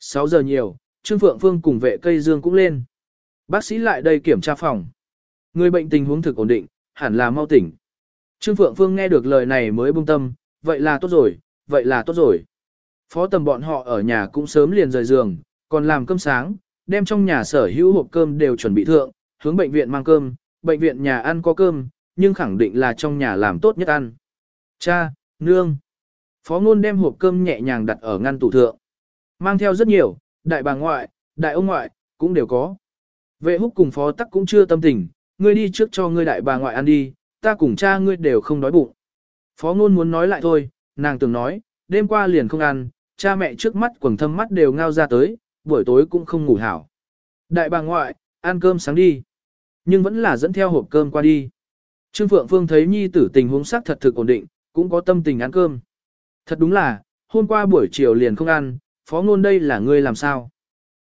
6 giờ nhiều, Trương Phượng Phương cùng vệ cây dương cũng lên. Bác sĩ lại đây kiểm tra phòng. Người bệnh tình huống thực ổn định, hẳn là mau tỉnh. Trương Phượng Phương nghe được lời này mới buông tâm, vậy là tốt rồi, vậy là tốt rồi. Phó tầm bọn họ ở nhà cũng sớm liền rời giường, còn làm cơm sáng, đem trong nhà sở hữu hộp cơm đều chuẩn bị thượng, hướng bệnh viện mang cơm, bệnh viện nhà ăn có cơm, nhưng khẳng định là trong nhà làm tốt nhất ăn. Cha, nương. Phó ngôn đem hộp cơm nhẹ nhàng đặt ở ngăn tủ thượng. Mang theo rất nhiều, đại bà ngoại, đại ông ngoại, cũng đều có. Vệ húc cùng phó tắc cũng chưa tâm tình, ngươi đi trước cho ngươi đại bà ngoại ăn đi, ta cùng cha ngươi đều không đói bụng. Phó ngôn muốn nói lại thôi, nàng từng nói, đêm qua liền không ăn, cha mẹ trước mắt quầng thâm mắt đều ngao ra tới, buổi tối cũng không ngủ hảo. Đại bà ngoại, ăn cơm sáng đi. Nhưng vẫn là dẫn theo hộp cơm qua đi. Trương Phượng Phương thấy nhi tử tình huống sắc thật thực ổn định, cũng có tâm tình ăn cơm. Thật đúng là, hôm qua buổi chiều liền không ăn, phó ngôn đây là ngươi làm sao?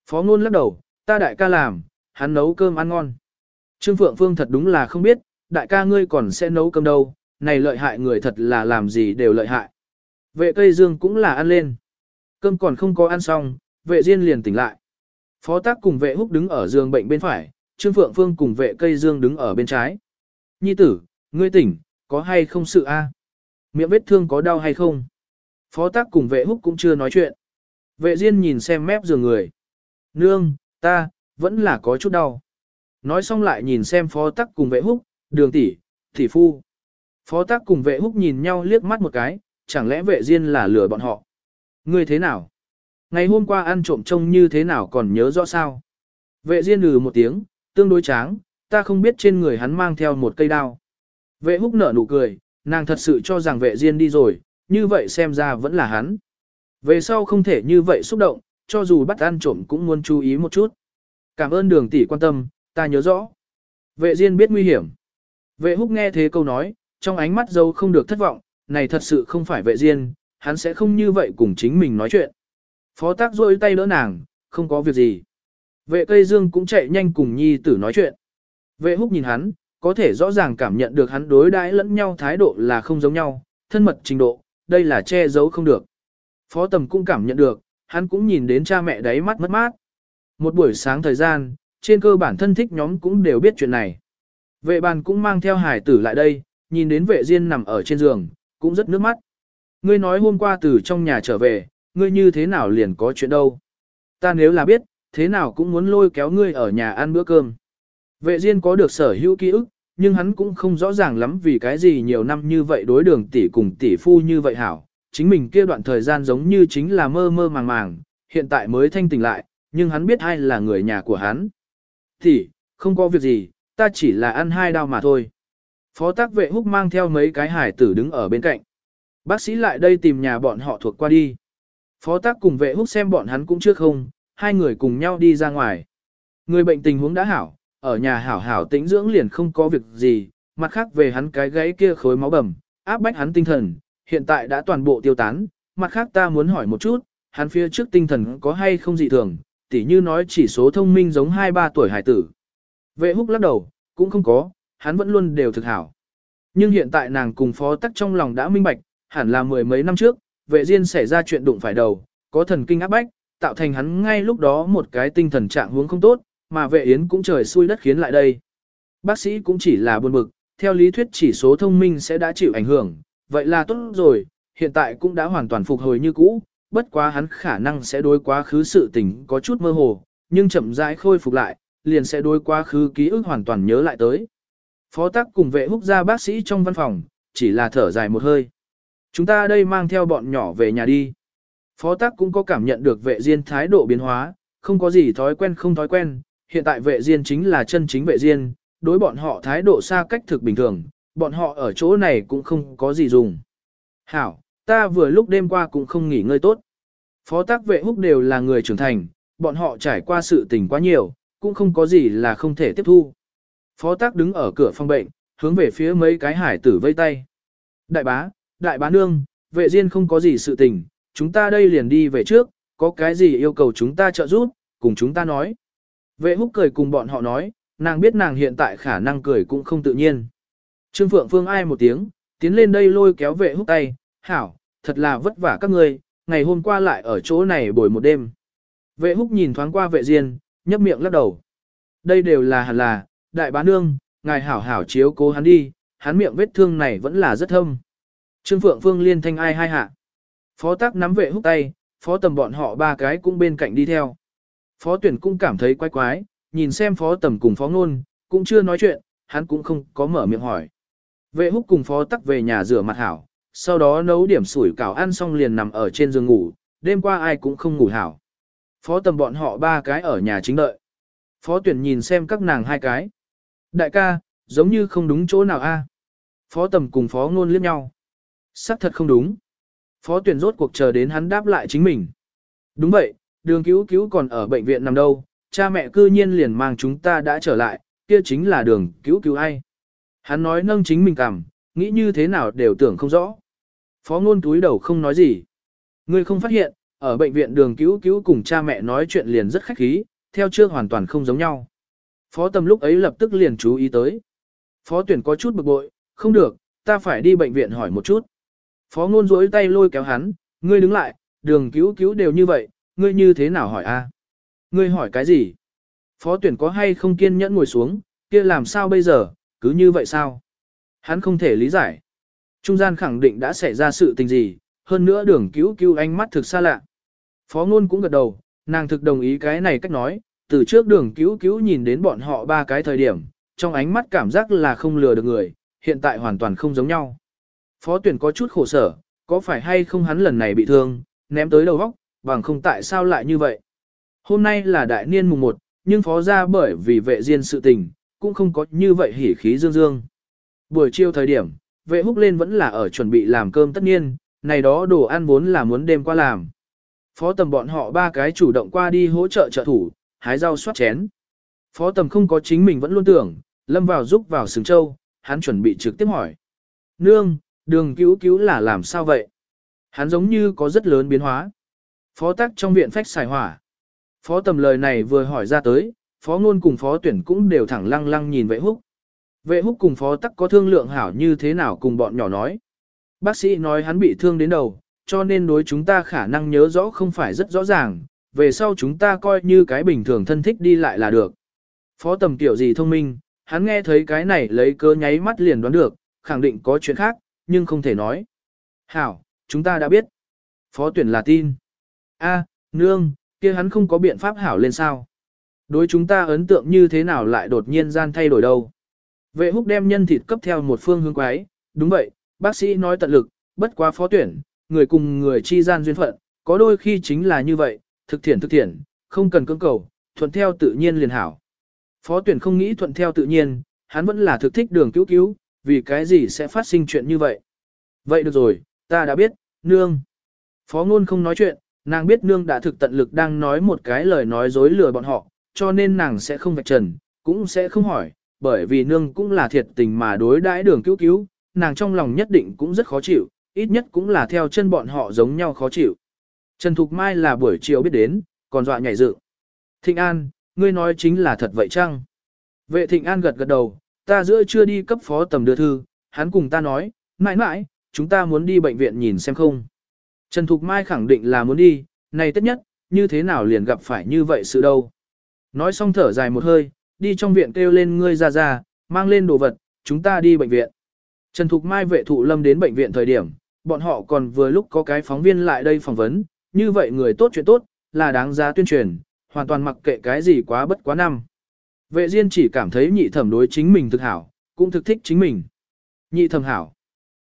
Phó ngôn lắc đầu, ta đại ca làm, hắn nấu cơm ăn ngon. Trương Phượng Phương thật đúng là không biết, đại ca ngươi còn sẽ nấu cơm đâu, này lợi hại người thật là làm gì đều lợi hại. Vệ cây dương cũng là ăn lên. Cơm còn không có ăn xong, vệ diên liền tỉnh lại. Phó tác cùng vệ húc đứng ở giường bệnh bên phải, Trương Phượng Phương cùng vệ cây dương đứng ở bên trái. Nhi tử, ngươi tỉnh, có hay không sự a? Miệng vết thương có đau hay không? Phó tác cùng vệ húc cũng chưa nói chuyện. Vệ diên nhìn xem mép giường người. Nương, ta, vẫn là có chút đau. Nói xong lại nhìn xem phó Tác cùng vệ húc, đường tỷ, tỷ phu. Phó Tác cùng vệ húc nhìn nhau liếc mắt một cái, chẳng lẽ vệ diên là lừa bọn họ. Ngươi thế nào? Ngày hôm qua ăn trộm trông như thế nào còn nhớ rõ sao? Vệ diên lừ một tiếng, tương đối tráng, ta không biết trên người hắn mang theo một cây đao. Vệ húc nở nụ cười, nàng thật sự cho rằng vệ diên đi rồi, như vậy xem ra vẫn là hắn. Về sau không thể như vậy xúc động, cho dù bắt ăn trộm cũng muốn chú ý một chút. Cảm ơn đường tỷ quan tâm, ta nhớ rõ. Vệ Diên biết nguy hiểm. Vệ húc nghe thế câu nói, trong ánh mắt dâu không được thất vọng, này thật sự không phải vệ Diên, hắn sẽ không như vậy cùng chính mình nói chuyện. Phó tác rôi tay đỡ nàng, không có việc gì. Vệ cây dương cũng chạy nhanh cùng nhi tử nói chuyện. Vệ húc nhìn hắn, có thể rõ ràng cảm nhận được hắn đối đãi lẫn nhau thái độ là không giống nhau, thân mật trình độ, đây là che giấu không được. Phó tầm cũng cảm nhận được, hắn cũng nhìn đến cha mẹ đáy mắt mất mát. Một buổi sáng thời gian, trên cơ bản thân thích nhóm cũng đều biết chuyện này. Vệ bàn cũng mang theo hải tử lại đây, nhìn đến vệ diên nằm ở trên giường, cũng rất nước mắt. Ngươi nói hôm qua từ trong nhà trở về, ngươi như thế nào liền có chuyện đâu. Ta nếu là biết, thế nào cũng muốn lôi kéo ngươi ở nhà ăn bữa cơm. Vệ diên có được sở hữu ký ức, nhưng hắn cũng không rõ ràng lắm vì cái gì nhiều năm như vậy đối đường tỷ cùng tỷ phu như vậy hảo. Chính mình kia đoạn thời gian giống như chính là mơ mơ màng màng, hiện tại mới thanh tỉnh lại, nhưng hắn biết ai là người nhà của hắn. Thì, không có việc gì, ta chỉ là ăn hai đao mà thôi. Phó tác vệ húc mang theo mấy cái hải tử đứng ở bên cạnh. Bác sĩ lại đây tìm nhà bọn họ thuộc qua đi. Phó tác cùng vệ húc xem bọn hắn cũng trước không, hai người cùng nhau đi ra ngoài. Người bệnh tình huống đã hảo, ở nhà hảo hảo tĩnh dưỡng liền không có việc gì, mặt khác về hắn cái gãy kia khối máu bầm, áp bách hắn tinh thần, hiện tại đã toàn bộ tiêu tán, mặt khác ta muốn hỏi một chút, hắn phía trước tinh thần có hay không dị thường, tỉ như nói chỉ số thông minh giống 2-3 tuổi hải tử. Vệ húc lắc đầu, cũng không có, hắn vẫn luôn đều thực hảo. Nhưng hiện tại nàng cùng phó tắc trong lòng đã minh bạch, hẳn là mười mấy năm trước, vệ diên xảy ra chuyện đụng phải đầu, có thần kinh áp bách, tạo thành hắn ngay lúc đó một cái tinh thần trạng huống không tốt, mà vệ yến cũng trời xui đất khiến lại đây. Bác sĩ cũng chỉ là buồn bực, theo lý thuyết chỉ số thông minh sẽ đã chịu ảnh hưởng, vậy là tốt rồi, hiện tại cũng đã hoàn toàn phục hồi như cũ, bất quá hắn khả năng sẽ đối quá khứ sự tình có chút mơ hồ, nhưng chậm rãi khôi phục lại, liền sẽ đối quá khứ ký ức hoàn toàn nhớ lại tới. Phó tắc cùng vệ húc ra bác sĩ trong văn phòng, chỉ là thở dài một hơi. Chúng ta đây mang theo bọn nhỏ về nhà đi. Phó tắc cũng có cảm nhận được vệ diên thái độ biến hóa, không có gì thói quen không thói quen, hiện tại vệ diên chính là chân chính vệ diên, đối bọn họ thái độ xa cách thực bình thường, bọn họ ở chỗ này cũng không có gì dùng. Hảo, ta vừa lúc đêm qua cũng không nghỉ ngơi tốt. Phó tác vệ húc đều là người trưởng thành, bọn họ trải qua sự tình quá nhiều, cũng không có gì là không thể tiếp thu. Phó tác đứng ở cửa phòng bệnh, hướng về phía mấy cái hải tử vây tay. Đại bá, đại bá nương, vệ diên không có gì sự tình, chúng ta đây liền đi về trước, có cái gì yêu cầu chúng ta trợ giúp, cùng chúng ta nói. Vệ húc cười cùng bọn họ nói, nàng biết nàng hiện tại khả năng cười cũng không tự nhiên. Trương Phượng Phương ai một tiếng, tiến lên đây lôi kéo vệ húc tay, hảo, thật là vất vả các ngươi, ngày hôm qua lại ở chỗ này bồi một đêm. Vệ húc nhìn thoáng qua vệ diên, nhấp miệng lắc đầu. Đây đều là hẳn là, đại bá nương, ngài hảo hảo chiếu cố hắn đi, hắn miệng vết thương này vẫn là rất thâm. Trương Phượng Phương liên thanh ai hai hạ. Phó tác nắm vệ húc tay, phó tầm bọn họ ba cái cũng bên cạnh đi theo. Phó tuyển cũng cảm thấy quái quái, nhìn xem phó tầm cùng phó ngôn, cũng chưa nói chuyện, hắn cũng không có mở miệng hỏi. Vệ húc cùng phó tắc về nhà rửa mặt hảo, sau đó nấu điểm sủi cảo ăn xong liền nằm ở trên giường ngủ, đêm qua ai cũng không ngủ hảo. Phó tầm bọn họ ba cái ở nhà chính đợi. Phó tuyển nhìn xem các nàng hai cái. Đại ca, giống như không đúng chỗ nào a. À? Phó tầm cùng phó ngôn liếc nhau. Sắc thật không đúng. Phó tuyển rốt cuộc chờ đến hắn đáp lại chính mình. Đúng vậy, đường cứu cứu còn ở bệnh viện nằm đâu, cha mẹ cư nhiên liền mang chúng ta đã trở lại, kia chính là đường cứu cứu ai. Hắn nói nâng chính mình cảm, nghĩ như thế nào đều tưởng không rõ. Phó ngôn túi đầu không nói gì. Ngươi không phát hiện, ở bệnh viện đường cứu cứu cùng cha mẹ nói chuyện liền rất khách khí, theo chưa hoàn toàn không giống nhau. Phó tầm lúc ấy lập tức liền chú ý tới. Phó tuyển có chút bực bội, không được, ta phải đi bệnh viện hỏi một chút. Phó ngôn rỗi tay lôi kéo hắn, ngươi đứng lại, đường cứu cứu đều như vậy, ngươi như thế nào hỏi a? Ngươi hỏi cái gì? Phó tuyển có hay không kiên nhẫn ngồi xuống, kia làm sao bây giờ, cứ như vậy sao? Hắn không thể lý giải. Trung gian khẳng định đã xảy ra sự tình gì, hơn nữa đường cứu cứu ánh mắt thực xa lạ. Phó ngôn cũng gật đầu, nàng thực đồng ý cái này cách nói, từ trước đường cứu cứu nhìn đến bọn họ ba cái thời điểm, trong ánh mắt cảm giác là không lừa được người, hiện tại hoàn toàn không giống nhau. Phó tuyển có chút khổ sở, có phải hay không hắn lần này bị thương, ném tới đầu góc, bằng không tại sao lại như vậy. Hôm nay là đại niên mùng 1, nhưng phó ra bởi vì vệ diên sự tình, cũng không có như vậy hỉ khí dương dương. Buổi chiều thời điểm, vệ húc lên vẫn là ở chuẩn bị làm cơm tất nhiên, này đó đồ ăn vốn là muốn đêm qua làm. Phó tầm bọn họ ba cái chủ động qua đi hỗ trợ trợ thủ, hái rau soát chén. Phó tầm không có chính mình vẫn luôn tưởng, lâm vào giúp vào sừng châu, hắn chuẩn bị trực tiếp hỏi. Nương, đường cứu cứu là làm sao vậy? Hắn giống như có rất lớn biến hóa. Phó tắc trong viện phách xài hỏa. Phó tầm lời này vừa hỏi ra tới, phó ngôn cùng phó tuyển cũng đều thẳng lăng lăng nhìn vệ húc. Vệ húc cùng phó tắc có thương lượng hảo như thế nào cùng bọn nhỏ nói. Bác sĩ nói hắn bị thương đến đầu, cho nên đối chúng ta khả năng nhớ rõ không phải rất rõ ràng, về sau chúng ta coi như cái bình thường thân thích đi lại là được. Phó tầm tiểu gì thông minh, hắn nghe thấy cái này lấy cơ nháy mắt liền đoán được, khẳng định có chuyện khác, nhưng không thể nói. Hảo, chúng ta đã biết. Phó tuyển là tin. A, nương, kia hắn không có biện pháp hảo lên sao. Đối chúng ta ấn tượng như thế nào lại đột nhiên gian thay đổi đâu. Vệ húc đem nhân thịt cấp theo một phương hướng quái, đúng vậy, bác sĩ nói tận lực, bất quá phó tuyển, người cùng người chi gian duyên phận, có đôi khi chính là như vậy, thực thiện thực thiện, không cần cưỡng cầu, thuận theo tự nhiên liền hảo. Phó tuyển không nghĩ thuận theo tự nhiên, hắn vẫn là thực thích đường cứu cứu, vì cái gì sẽ phát sinh chuyện như vậy. Vậy được rồi, ta đã biết, nương. Phó ngôn không nói chuyện, nàng biết nương đã thực tận lực đang nói một cái lời nói dối lừa bọn họ, cho nên nàng sẽ không vạch trần, cũng sẽ không hỏi, bởi vì nương cũng là thiệt tình mà đối đãi đường cứu cứu, nàng trong lòng nhất định cũng rất khó chịu, ít nhất cũng là theo chân bọn họ giống nhau khó chịu. Trần Thục Mai là buổi chiều biết đến, còn dọa nhảy dựng. Thịnh An, ngươi nói chính là thật vậy chăng? Vệ Thịnh An gật gật đầu, ta giữa chưa đi cấp phó tầm đưa thư, hắn cùng ta nói, mãi mãi, chúng ta muốn đi bệnh viện nhìn xem không. Trần Thục Mai khẳng định là muốn đi, này tất nhất, như thế nào liền gặp phải như vậy sự đâu. Nói xong thở dài một hơi, đi trong viện kêu lên ngươi ra ra, mang lên đồ vật, chúng ta đi bệnh viện. Trần Thục Mai vệ thụ lâm đến bệnh viện thời điểm, bọn họ còn vừa lúc có cái phóng viên lại đây phỏng vấn, như vậy người tốt chuyện tốt, là đáng giá tuyên truyền, hoàn toàn mặc kệ cái gì quá bất quá năm. Vệ Diên chỉ cảm thấy nhị thẩm đối chính mình thực hảo, cũng thực thích chính mình. Nhị thẩm hảo.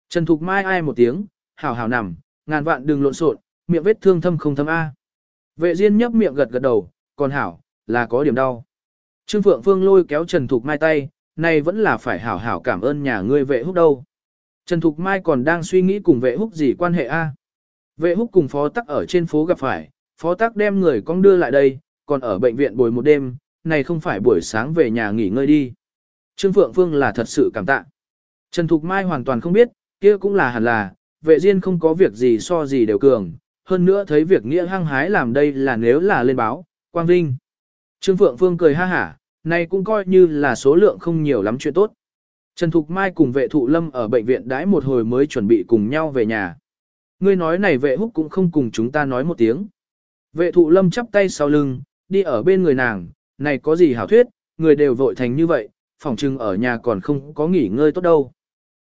Trần Thục Mai ai một tiếng, hảo hảo nằm, ngàn vạn đừng lộn xộn, miệng vết thương thâm không thâm A. Vệ Diên nhấp miệng gật gật đầu, còn hảo, là có điểm đau. Trương Phượng Phương lôi kéo Trần Thục Mai tay, này vẫn là phải hảo hảo cảm ơn nhà ngươi vệ húc đâu. Trần Thục Mai còn đang suy nghĩ cùng vệ húc gì quan hệ A. Vệ húc cùng phó tắc ở trên phố gặp phải, phó tắc đem người con đưa lại đây, còn ở bệnh viện bồi một đêm, này không phải buổi sáng về nhà nghỉ ngơi đi. Trương Phượng Phương là thật sự cảm tạ. Trần Thục Mai hoàn toàn không biết, kia cũng là hẳn là, vệ diên không có việc gì so gì đều cường, hơn nữa thấy việc nghĩa hăng hái làm đây là nếu là lên báo, quang vinh. Trương Phượng Phương cười ha hả, này cũng coi như là số lượng không nhiều lắm chuyện tốt. Trần Thục Mai cùng vệ thụ lâm ở bệnh viện đãi một hồi mới chuẩn bị cùng nhau về nhà. Ngươi nói này vệ húc cũng không cùng chúng ta nói một tiếng. Vệ thụ lâm chắp tay sau lưng, đi ở bên người nàng, này có gì hảo thuyết, người đều vội thành như vậy, phòng trưng ở nhà còn không có nghỉ ngơi tốt đâu.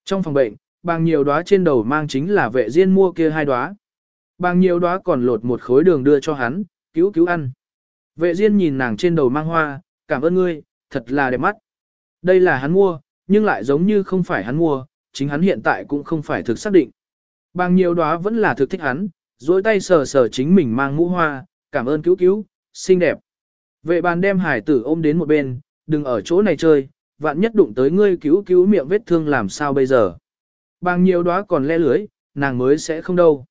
Trong phòng bệnh, bàng nhiều đóa trên đầu mang chính là vệ diên mua kia hai đóa. Bàng nhiều đóa còn lột một khối đường đưa cho hắn, cứu cứu ăn. Vệ diên nhìn nàng trên đầu mang hoa, cảm ơn ngươi, thật là đẹp mắt. Đây là hắn mua, nhưng lại giống như không phải hắn mua, chính hắn hiện tại cũng không phải thực xác định. Bàng nhiều đóa vẫn là thực thích hắn, dối tay sờ sờ chính mình mang mũ hoa, cảm ơn cứu cứu, xinh đẹp. Vệ bàn đem hải tử ôm đến một bên, đừng ở chỗ này chơi, vạn nhất đụng tới ngươi cứu cứu miệng vết thương làm sao bây giờ. Bàng nhiều đóa còn le lưới, nàng mới sẽ không đâu.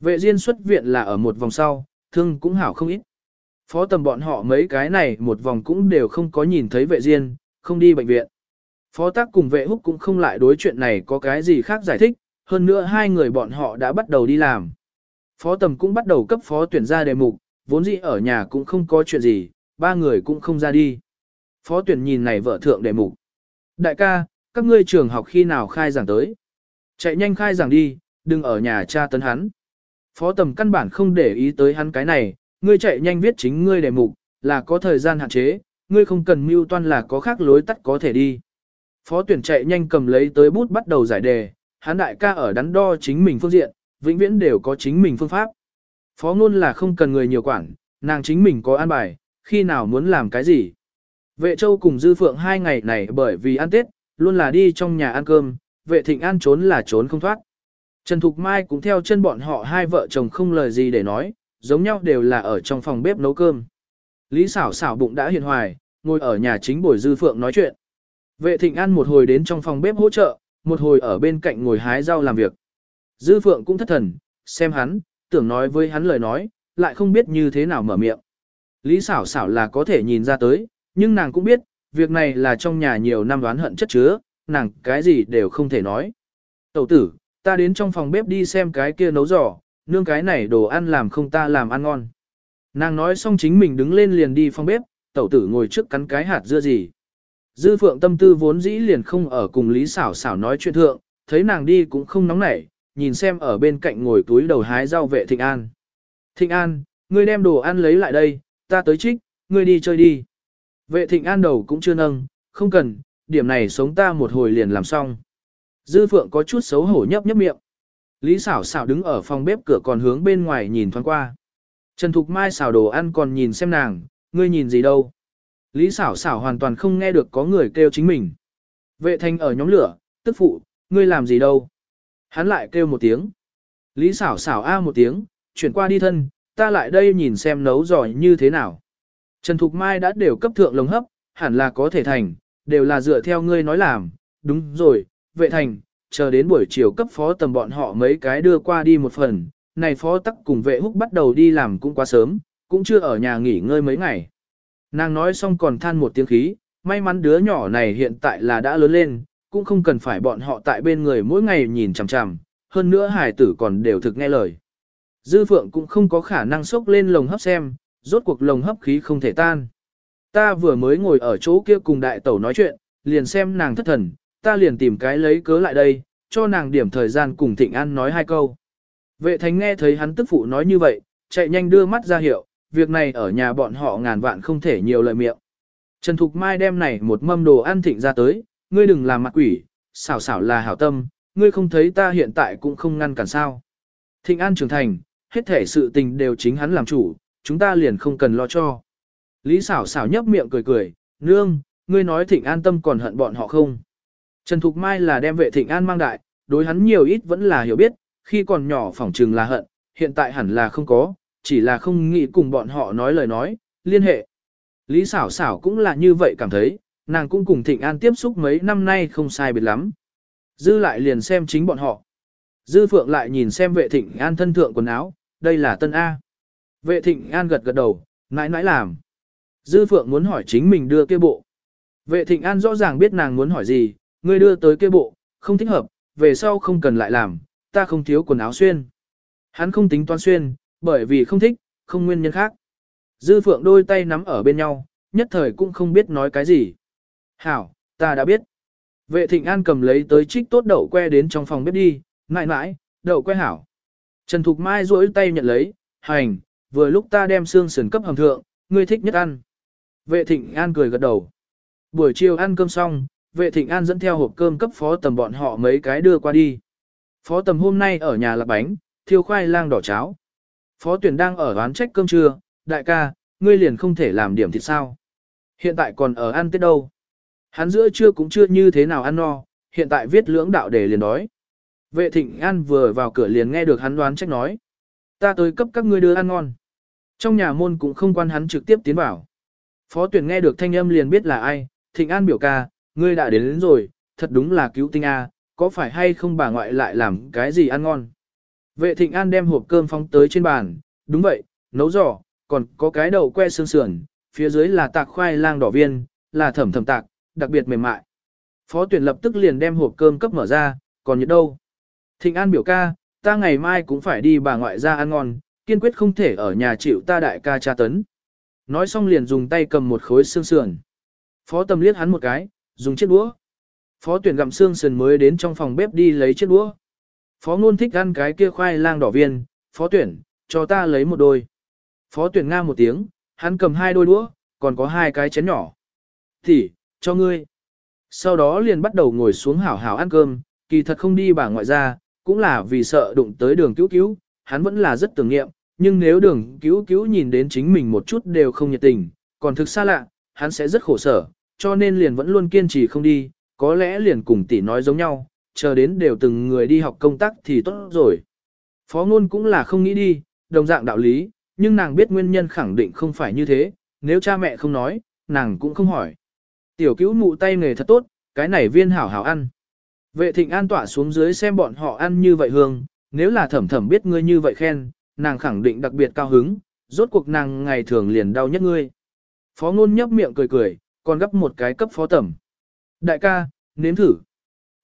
Vệ diên xuất viện là ở một vòng sau, thương cũng hảo không ít. Phó tầm bọn họ mấy cái này một vòng cũng đều không có nhìn thấy vệ diên, không đi bệnh viện. Phó tác cùng vệ húc cũng không lại đối chuyện này có cái gì khác giải thích, hơn nữa hai người bọn họ đã bắt đầu đi làm. Phó tầm cũng bắt đầu cấp phó tuyển ra đề mục, vốn dĩ ở nhà cũng không có chuyện gì, ba người cũng không ra đi. Phó tuyển nhìn này vợ thượng đề mục. Đại ca, các ngươi trường học khi nào khai giảng tới? Chạy nhanh khai giảng đi, đừng ở nhà cha tấn hắn. Phó tầm căn bản không để ý tới hắn cái này, ngươi chạy nhanh viết chính ngươi đề mục, là có thời gian hạn chế, ngươi không cần mưu toan là có khác lối tắt có thể đi. Phó tuyển chạy nhanh cầm lấy tới bút bắt đầu giải đề, hắn đại ca ở đắn đo chính mình phương diện, vĩnh viễn đều có chính mình phương pháp. Phó ngôn là không cần người nhiều quản, nàng chính mình có an bài, khi nào muốn làm cái gì. Vệ châu cùng dư phượng hai ngày này bởi vì ăn tết, luôn là đi trong nhà ăn cơm, vệ thịnh an trốn là trốn không thoát. Trần Thục Mai cũng theo chân bọn họ hai vợ chồng không lời gì để nói, giống nhau đều là ở trong phòng bếp nấu cơm. Lý xảo xảo bụng đã hiền hoài, ngồi ở nhà chính bồi dư phượng nói chuyện. Vệ thịnh an một hồi đến trong phòng bếp hỗ trợ, một hồi ở bên cạnh ngồi hái rau làm việc. Dư phượng cũng thất thần, xem hắn, tưởng nói với hắn lời nói, lại không biết như thế nào mở miệng. Lý xảo xảo là có thể nhìn ra tới, nhưng nàng cũng biết, việc này là trong nhà nhiều năm đoán hận chất chứa, nàng cái gì đều không thể nói. Tẩu tử, ta đến trong phòng bếp đi xem cái kia nấu giò, nương cái này đồ ăn làm không ta làm ăn ngon. Nàng nói xong chính mình đứng lên liền đi phòng bếp, tẩu tử ngồi trước cắn cái hạt dưa gì. Dư phượng tâm tư vốn dĩ liền không ở cùng Lý Sảo Sảo nói chuyện thượng, thấy nàng đi cũng không nóng nảy, nhìn xem ở bên cạnh ngồi túi đầu hái rau vệ Thịnh An. Thịnh An, ngươi đem đồ ăn lấy lại đây, ta tới trích, ngươi đi chơi đi. Vệ Thịnh An đầu cũng chưa nâng, không cần, điểm này sống ta một hồi liền làm xong. Dư Phượng có chút xấu hổ nhấp nhấp miệng. Lý Sảo Sảo đứng ở phòng bếp cửa còn hướng bên ngoài nhìn thoáng qua. Trần Thục Mai xào đồ ăn còn nhìn xem nàng, ngươi nhìn gì đâu. Lý xảo xảo hoàn toàn không nghe được có người kêu chính mình. Vệ thanh ở nhóm lửa, tức phụ, ngươi làm gì đâu. Hắn lại kêu một tiếng. Lý xảo xảo a một tiếng, chuyển qua đi thân, ta lại đây nhìn xem nấu giỏi như thế nào. Trần Thục Mai đã đều cấp thượng lồng hấp, hẳn là có thể thành, đều là dựa theo ngươi nói làm, đúng rồi, vệ thành, chờ đến buổi chiều cấp phó tầm bọn họ mấy cái đưa qua đi một phần, này phó tắc cùng vệ húc bắt đầu đi làm cũng quá sớm, cũng chưa ở nhà nghỉ ngơi mấy ngày. Nàng nói xong còn than một tiếng khí, may mắn đứa nhỏ này hiện tại là đã lớn lên, cũng không cần phải bọn họ tại bên người mỗi ngày nhìn chằm chằm, hơn nữa hải tử còn đều thực nghe lời. Dư phượng cũng không có khả năng sốc lên lồng hấp xem, rốt cuộc lồng hấp khí không thể tan. Ta vừa mới ngồi ở chỗ kia cùng đại tẩu nói chuyện, liền xem nàng thất thần, ta liền tìm cái lấy cớ lại đây, cho nàng điểm thời gian cùng Thịnh An nói hai câu. Vệ thánh nghe thấy hắn tức phụ nói như vậy, chạy nhanh đưa mắt ra hiệu, việc này ở nhà bọn họ ngàn vạn không thể nhiều lời miệng. Trần Thục Mai đem này một mâm đồ ăn thịnh ra tới, ngươi đừng làm mặt quỷ, xảo xảo là hảo tâm, ngươi không thấy ta hiện tại cũng không ngăn cản sao. Thịnh An trưởng thành, hết thể sự tình đều chính hắn làm chủ, chúng ta liền không cần lo cho. Lý xảo xảo nhấp miệng cười cười, nương, ngươi nói thịnh an tâm còn hận bọn họ không. Trần Thục Mai là đem vệ thịnh an mang đại, đối hắn nhiều ít vẫn là hiểu biết, khi còn nhỏ phỏng trừng là hận, hiện tại hẳn là không có, chỉ là không nghĩ cùng bọn họ nói lời nói, liên hệ. Lý xảo xảo cũng là như vậy cảm thấy, nàng cũng cùng thịnh an tiếp xúc mấy năm nay không sai biệt lắm. Dư lại liền xem chính bọn họ. Dư phượng lại nhìn xem vệ thịnh an thân thượng quần áo, đây là tân A. Vệ thịnh an gật gật đầu, nãi nãi làm. Dư phượng muốn hỏi chính mình đưa kia bộ. Vệ thịnh an rõ ràng biết nàng muốn hỏi gì, ngươi đưa tới kia bộ, không thích hợp, về sau không cần lại làm, ta không thiếu quần áo xuyên. Hắn không tính toán xuyên, bởi vì không thích, không nguyên nhân khác. Dư phượng đôi tay nắm ở bên nhau, nhất thời cũng không biết nói cái gì. Hảo, ta đã biết. Vệ thịnh an cầm lấy tới trích tốt đậu que đến trong phòng bếp đi, mãi mãi, đậu que hảo. Trần Thục Mai duỗi tay nhận lấy, hành, vừa lúc ta đem xương sườn cấp hầm thượng, ngươi thích nhất ăn. Vệ thịnh an cười gật đầu. Buổi chiều ăn cơm xong, vệ thịnh an dẫn theo hộp cơm cấp phó tầm bọn họ mấy cái đưa qua đi. Phó tầm hôm nay ở nhà lạc bánh, thiêu khoai lang đỏ cháo. Phó tuyển đang ở oán trách cơm trưa, đại ca, ngươi liền không thể làm điểm thịt sao. Hiện tại còn ở ăn tết đâu. Hắn giữa trưa cũng chưa như thế nào ăn no, hiện tại viết lưỡng đạo để liền đói. Vệ thịnh an vừa vào cửa liền nghe được hắn đoán trách nói. Ta tới cấp các ngươi đưa ăn ngon. Trong nhà môn cũng không quan hắn trực tiếp tiến vào. Phó tuyển nghe được thanh âm liền biết là ai, thịnh an biểu ca, ngươi đã đến, đến rồi, thật đúng là cứu tinh A, có phải hay không bà ngoại lại làm cái gì ăn ngon. Vệ thịnh an đem hộp cơm phóng tới trên bàn, đúng vậy, nấu giò, còn có cái đậu que xương sườn, phía dưới là tạc khoai lang đỏ viên, là thẩm thẩm tạc, đặc biệt mềm mại. Phó tuyển lập tức liền đem hộp cơm cấp mở ra, còn nhiệt đâu. Thịnh An biểu ca, ta ngày mai cũng phải đi bà ngoại ra ăn ngon, kiên quyết không thể ở nhà chịu ta đại ca tra tấn. Nói xong liền dùng tay cầm một khối xương sườn. Phó tầm liếc hắn một cái, dùng chiếc đũa. Phó tuyển gặm xương sườn mới đến trong phòng bếp đi lấy chiếc đũa. Phó ngôn thích ăn cái kia khoai lang đỏ viên, phó tuyển, cho ta lấy một đôi. Phó tuyển nga một tiếng, hắn cầm hai đôi đũa, còn có hai cái chén nhỏ. Thì, cho ngươi. Sau đó liền bắt đầu ngồi xuống hảo hảo ăn cơm, kỳ thật không đi bà ngoại ra, cũng là vì sợ đụng tới đường cứu cứu, hắn vẫn là rất tưởng niệm, nhưng nếu đường cứu cứu nhìn đến chính mình một chút đều không nhiệt tình, còn thực xa lạ, hắn sẽ rất khổ sở, cho nên liền vẫn luôn kiên trì không đi, có lẽ liền cùng tỷ nói giống nhau, chờ đến đều từng người đi học công tác thì tốt rồi. Phó ngôn cũng là không nghĩ đi, đồng dạng đạo lý, nhưng nàng biết nguyên nhân khẳng định không phải như thế, nếu cha mẹ không nói, nàng cũng không hỏi. Tiểu cứu mụ tay nghề thật tốt, cái này viên hảo hảo ăn. Vệ thịnh an tỏa xuống dưới xem bọn họ ăn như vậy hương, nếu là thẩm thẩm biết ngươi như vậy khen, nàng khẳng định đặc biệt cao hứng, rốt cuộc nàng ngày thường liền đau nhất ngươi. Phó ngôn nhấp miệng cười cười, còn gấp một cái cấp phó tẩm. Đại ca, nếm thử.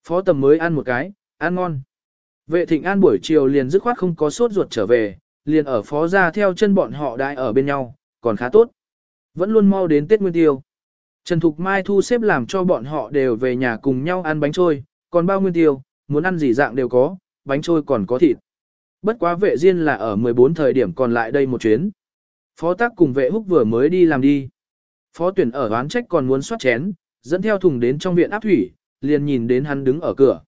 Phó tẩm mới ăn một cái, ăn ngon. Vệ thịnh an buổi chiều liền dứt khoát không có sốt ruột trở về, liền ở phó ra theo chân bọn họ đại ở bên nhau, còn khá tốt. Vẫn luôn mau đến Tết Nguyên Tiêu. Trần Thục Mai thu xếp làm cho bọn họ đều về nhà cùng nhau ăn bánh trôi, còn bao nguyên tiêu, muốn ăn gì dạng đều có, bánh trôi còn có thịt. Bất quá vệ riêng là ở 14 thời điểm còn lại đây một chuyến. Phó tác cùng vệ húc vừa mới đi làm đi. Phó tuyển ở oán trách còn muốn soát chén, dẫn theo thùng đến trong viện áp thủy, liền nhìn đến hắn đứng ở cửa.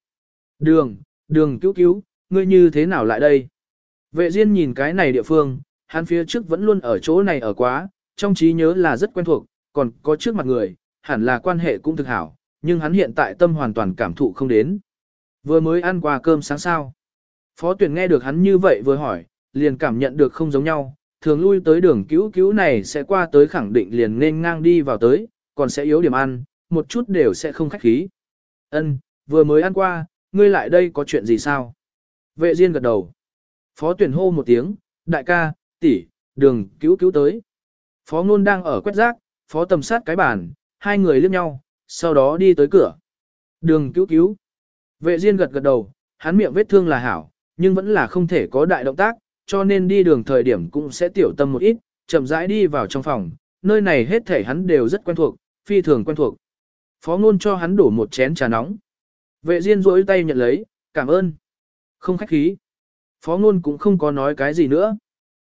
Đường, đường cứu cứu, ngươi như thế nào lại đây? Vệ Diên nhìn cái này địa phương, hắn phía trước vẫn luôn ở chỗ này ở quá, trong trí nhớ là rất quen thuộc, còn có trước mặt người, hẳn là quan hệ cũng thực hảo, nhưng hắn hiện tại tâm hoàn toàn cảm thụ không đến. Vừa mới ăn qua cơm sáng sao. Phó tuyển nghe được hắn như vậy vừa hỏi, liền cảm nhận được không giống nhau, thường lui tới đường cứu cứu này sẽ qua tới khẳng định liền nên ngang đi vào tới, còn sẽ yếu điểm ăn, một chút đều sẽ không khách khí. Ân, vừa mới ăn qua, ngươi lại đây có chuyện gì sao? Vệ Diên gật đầu. Phó tuyển hô một tiếng, đại ca, tỷ, đường cứu cứu tới. Phó ngôn đang ở quét rác, phó tầm sát cái bàn, hai người liếc nhau, sau đó đi tới cửa. Đường cứu cứu. Vệ Diên gật gật đầu, hắn miệng vết thương là hảo, nhưng vẫn là không thể có đại động tác, cho nên đi đường thời điểm cũng sẽ tiểu tâm một ít, chậm rãi đi vào trong phòng, nơi này hết thể hắn đều rất quen thuộc, phi thường quen thuộc. Phó ngôn cho hắn đổ một chén trà nóng. Vệ Diên rỗi tay nhận lấy, cảm ơn. Không khách khí. Phó ngôn cũng không có nói cái gì nữa.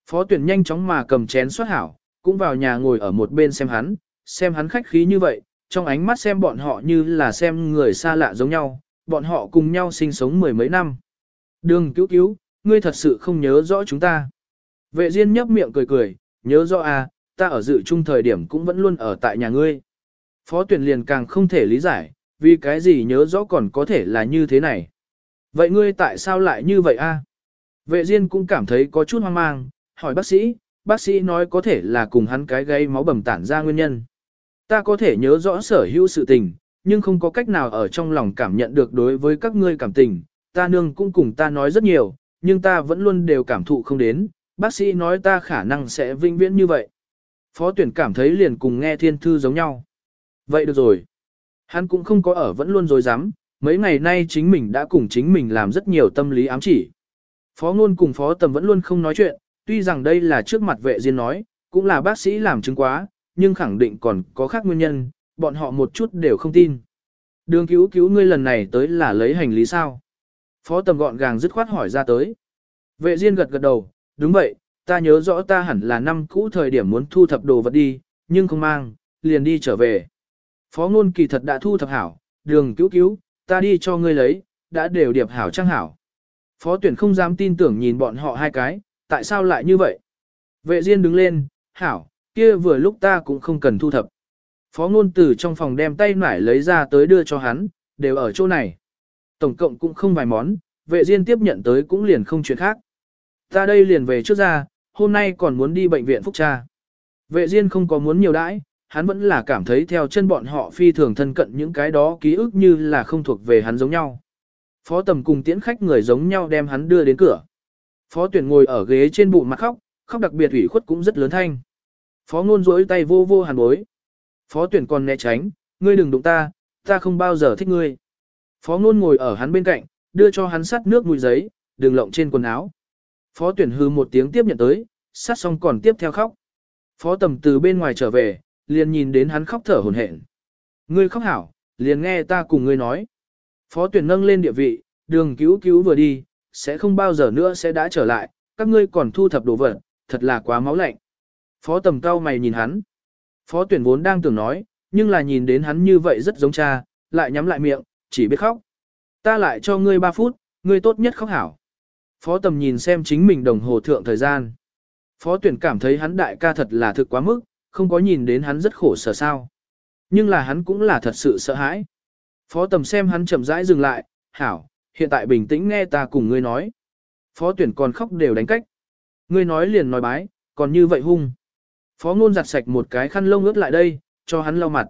Phó tuyển nhanh chóng mà cầm chén xuất hảo, cũng vào nhà ngồi ở một bên xem hắn, xem hắn khách khí như vậy, trong ánh mắt xem bọn họ như là xem người xa lạ giống nhau, bọn họ cùng nhau sinh sống mười mấy năm. Đường cứu cứu, ngươi thật sự không nhớ rõ chúng ta. Vệ Diên nhấp miệng cười cười, nhớ rõ à, ta ở dự trung thời điểm cũng vẫn luôn ở tại nhà ngươi. Phó tuyển liền càng không thể lý giải, vì cái gì nhớ rõ còn có thể là như thế này. Vậy ngươi tại sao lại như vậy a? Vệ Diên cũng cảm thấy có chút hoang mang, hỏi bác sĩ, bác sĩ nói có thể là cùng hắn cái gây máu bầm tản ra nguyên nhân. Ta có thể nhớ rõ sở hữu sự tình, nhưng không có cách nào ở trong lòng cảm nhận được đối với các ngươi cảm tình, ta nương cũng cùng ta nói rất nhiều, nhưng ta vẫn luôn đều cảm thụ không đến, bác sĩ nói ta khả năng sẽ vinh viễn như vậy. Phó tuyển cảm thấy liền cùng nghe thiên thư giống nhau. Vậy được rồi. Hắn cũng không có ở vẫn luôn dối dám, mấy ngày nay chính mình đã cùng chính mình làm rất nhiều tâm lý ám chỉ. Phó ngôn cùng phó tầm vẫn luôn không nói chuyện, tuy rằng đây là trước mặt vệ diên nói, cũng là bác sĩ làm chứng quá, nhưng khẳng định còn có khác nguyên nhân, bọn họ một chút đều không tin. Đường cứu cứu ngươi lần này tới là lấy hành lý sao? Phó tầm gọn gàng dứt khoát hỏi ra tới. Vệ Diên gật gật đầu, đúng vậy, ta nhớ rõ ta hẳn là năm cũ thời điểm muốn thu thập đồ vật đi, nhưng không mang, liền đi trở về. Phó ngôn kỳ thật đã thu thập hảo, đường cứu cứu, ta đi cho ngươi lấy, đã đều điệp hảo trang hảo. Phó tuyển không dám tin tưởng nhìn bọn họ hai cái, tại sao lại như vậy? Vệ Diên đứng lên, hảo, kia vừa lúc ta cũng không cần thu thập. Phó ngôn từ trong phòng đem tay nải lấy ra tới đưa cho hắn, đều ở chỗ này. Tổng cộng cũng không vài món, vệ Diên tiếp nhận tới cũng liền không chuyện khác. Ta đây liền về trước ra, hôm nay còn muốn đi bệnh viện phúc tra. Vệ Diên không có muốn nhiều đãi, hắn vẫn là cảm thấy theo chân bọn họ phi thường thân cận những cái đó ký ức như là không thuộc về hắn giống nhau. Phó tầm cùng tiễn khách người giống nhau đem hắn đưa đến cửa. Phó tuyển ngồi ở ghế trên bụng mặt khóc, khóc đặc biệt ủy khuất cũng rất lớn thanh. Phó ngôn rỗi tay vô vô hàn bối. Phó tuyển còn né tránh, ngươi đừng đụng ta, ta không bao giờ thích ngươi. Phó ngôn ngồi ở hắn bên cạnh, đưa cho hắn sắt nước mùi giấy, đừng lộng trên quần áo. Phó tuyển hư một tiếng tiếp nhận tới, sát xong còn tiếp theo khóc. Phó tầm từ bên ngoài trở về, liền nhìn đến hắn khóc thở hổn hển. Ngươi khóc hảo, liền nghe ta cùng ngươi nói. Phó tuyển nâng lên địa vị, đường cứu cứu vừa đi, sẽ không bao giờ nữa sẽ đã trở lại, các ngươi còn thu thập đồ vật, thật là quá máu lạnh. Phó tầm cao mày nhìn hắn. Phó tuyển vốn đang tưởng nói, nhưng là nhìn đến hắn như vậy rất giống cha, lại nhắm lại miệng, chỉ biết khóc. Ta lại cho ngươi 3 phút, ngươi tốt nhất khóc hảo. Phó tầm nhìn xem chính mình đồng hồ thượng thời gian. Phó tuyển cảm thấy hắn đại ca thật là thực quá mức, không có nhìn đến hắn rất khổ sở sao. Nhưng là hắn cũng là thật sự sợ hãi. Phó tầm xem hắn chậm rãi dừng lại, hảo, hiện tại bình tĩnh nghe ta cùng ngươi nói. Phó tuyển còn khóc đều đánh cách. Ngươi nói liền nói bái, còn như vậy hung. Phó ngôn giặt sạch một cái khăn lông ướt lại đây, cho hắn lau mặt.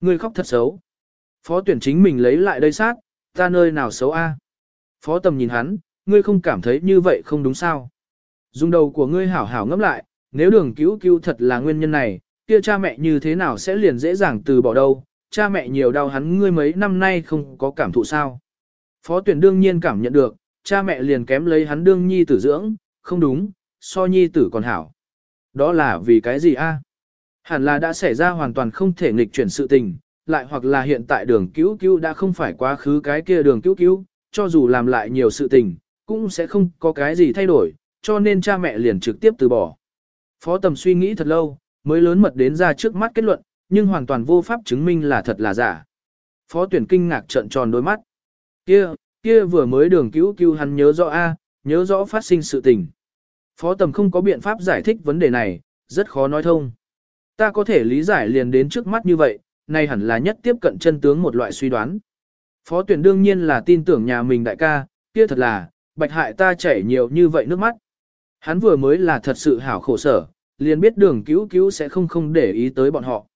Ngươi khóc thật xấu. Phó tuyển chính mình lấy lại đây sát, ta nơi nào xấu a? Phó tầm nhìn hắn, ngươi không cảm thấy như vậy không đúng sao? Dùng đầu của ngươi hảo hảo ngẫm lại, nếu đường cứu cứu thật là nguyên nhân này, kia cha mẹ như thế nào sẽ liền dễ dàng từ bỏ đâu, cha mẹ nhiều đau hắn ngươi mấy năm nay không có cảm thụ sao. Phó tuyển đương nhiên cảm nhận được, cha mẹ liền kém lấy hắn đương nhi tử dưỡng, không đúng, so nhi tử còn hảo. Đó là vì cái gì a? Hẳn là đã xảy ra hoàn toàn không thể nghịch chuyển sự tình, lại hoặc là hiện tại đường cứu cứu đã không phải quá khứ cái kia đường cứu cứu, cho dù làm lại nhiều sự tình, cũng sẽ không có cái gì thay đổi, cho nên cha mẹ liền trực tiếp từ bỏ. Phó tầm suy nghĩ thật lâu, mới lớn mật đến ra trước mắt kết luận, nhưng hoàn toàn vô pháp chứng minh là thật là giả. Phó tuyển kinh ngạc trợn tròn đôi mắt. Kia, kia vừa mới đường cứu cứu hắn nhớ rõ A, nhớ rõ phát sinh sự tình. Phó tầm không có biện pháp giải thích vấn đề này, rất khó nói thông. Ta có thể lý giải liền đến trước mắt như vậy, nay hẳn là nhất tiếp cận chân tướng một loại suy đoán. Phó tuyển đương nhiên là tin tưởng nhà mình đại ca, kia thật là, bạch hại ta chảy nhiều như vậy nước mắt. Hắn vừa mới là thật sự hảo khổ sở, liền biết đường cứu cứu sẽ không không để ý tới bọn họ.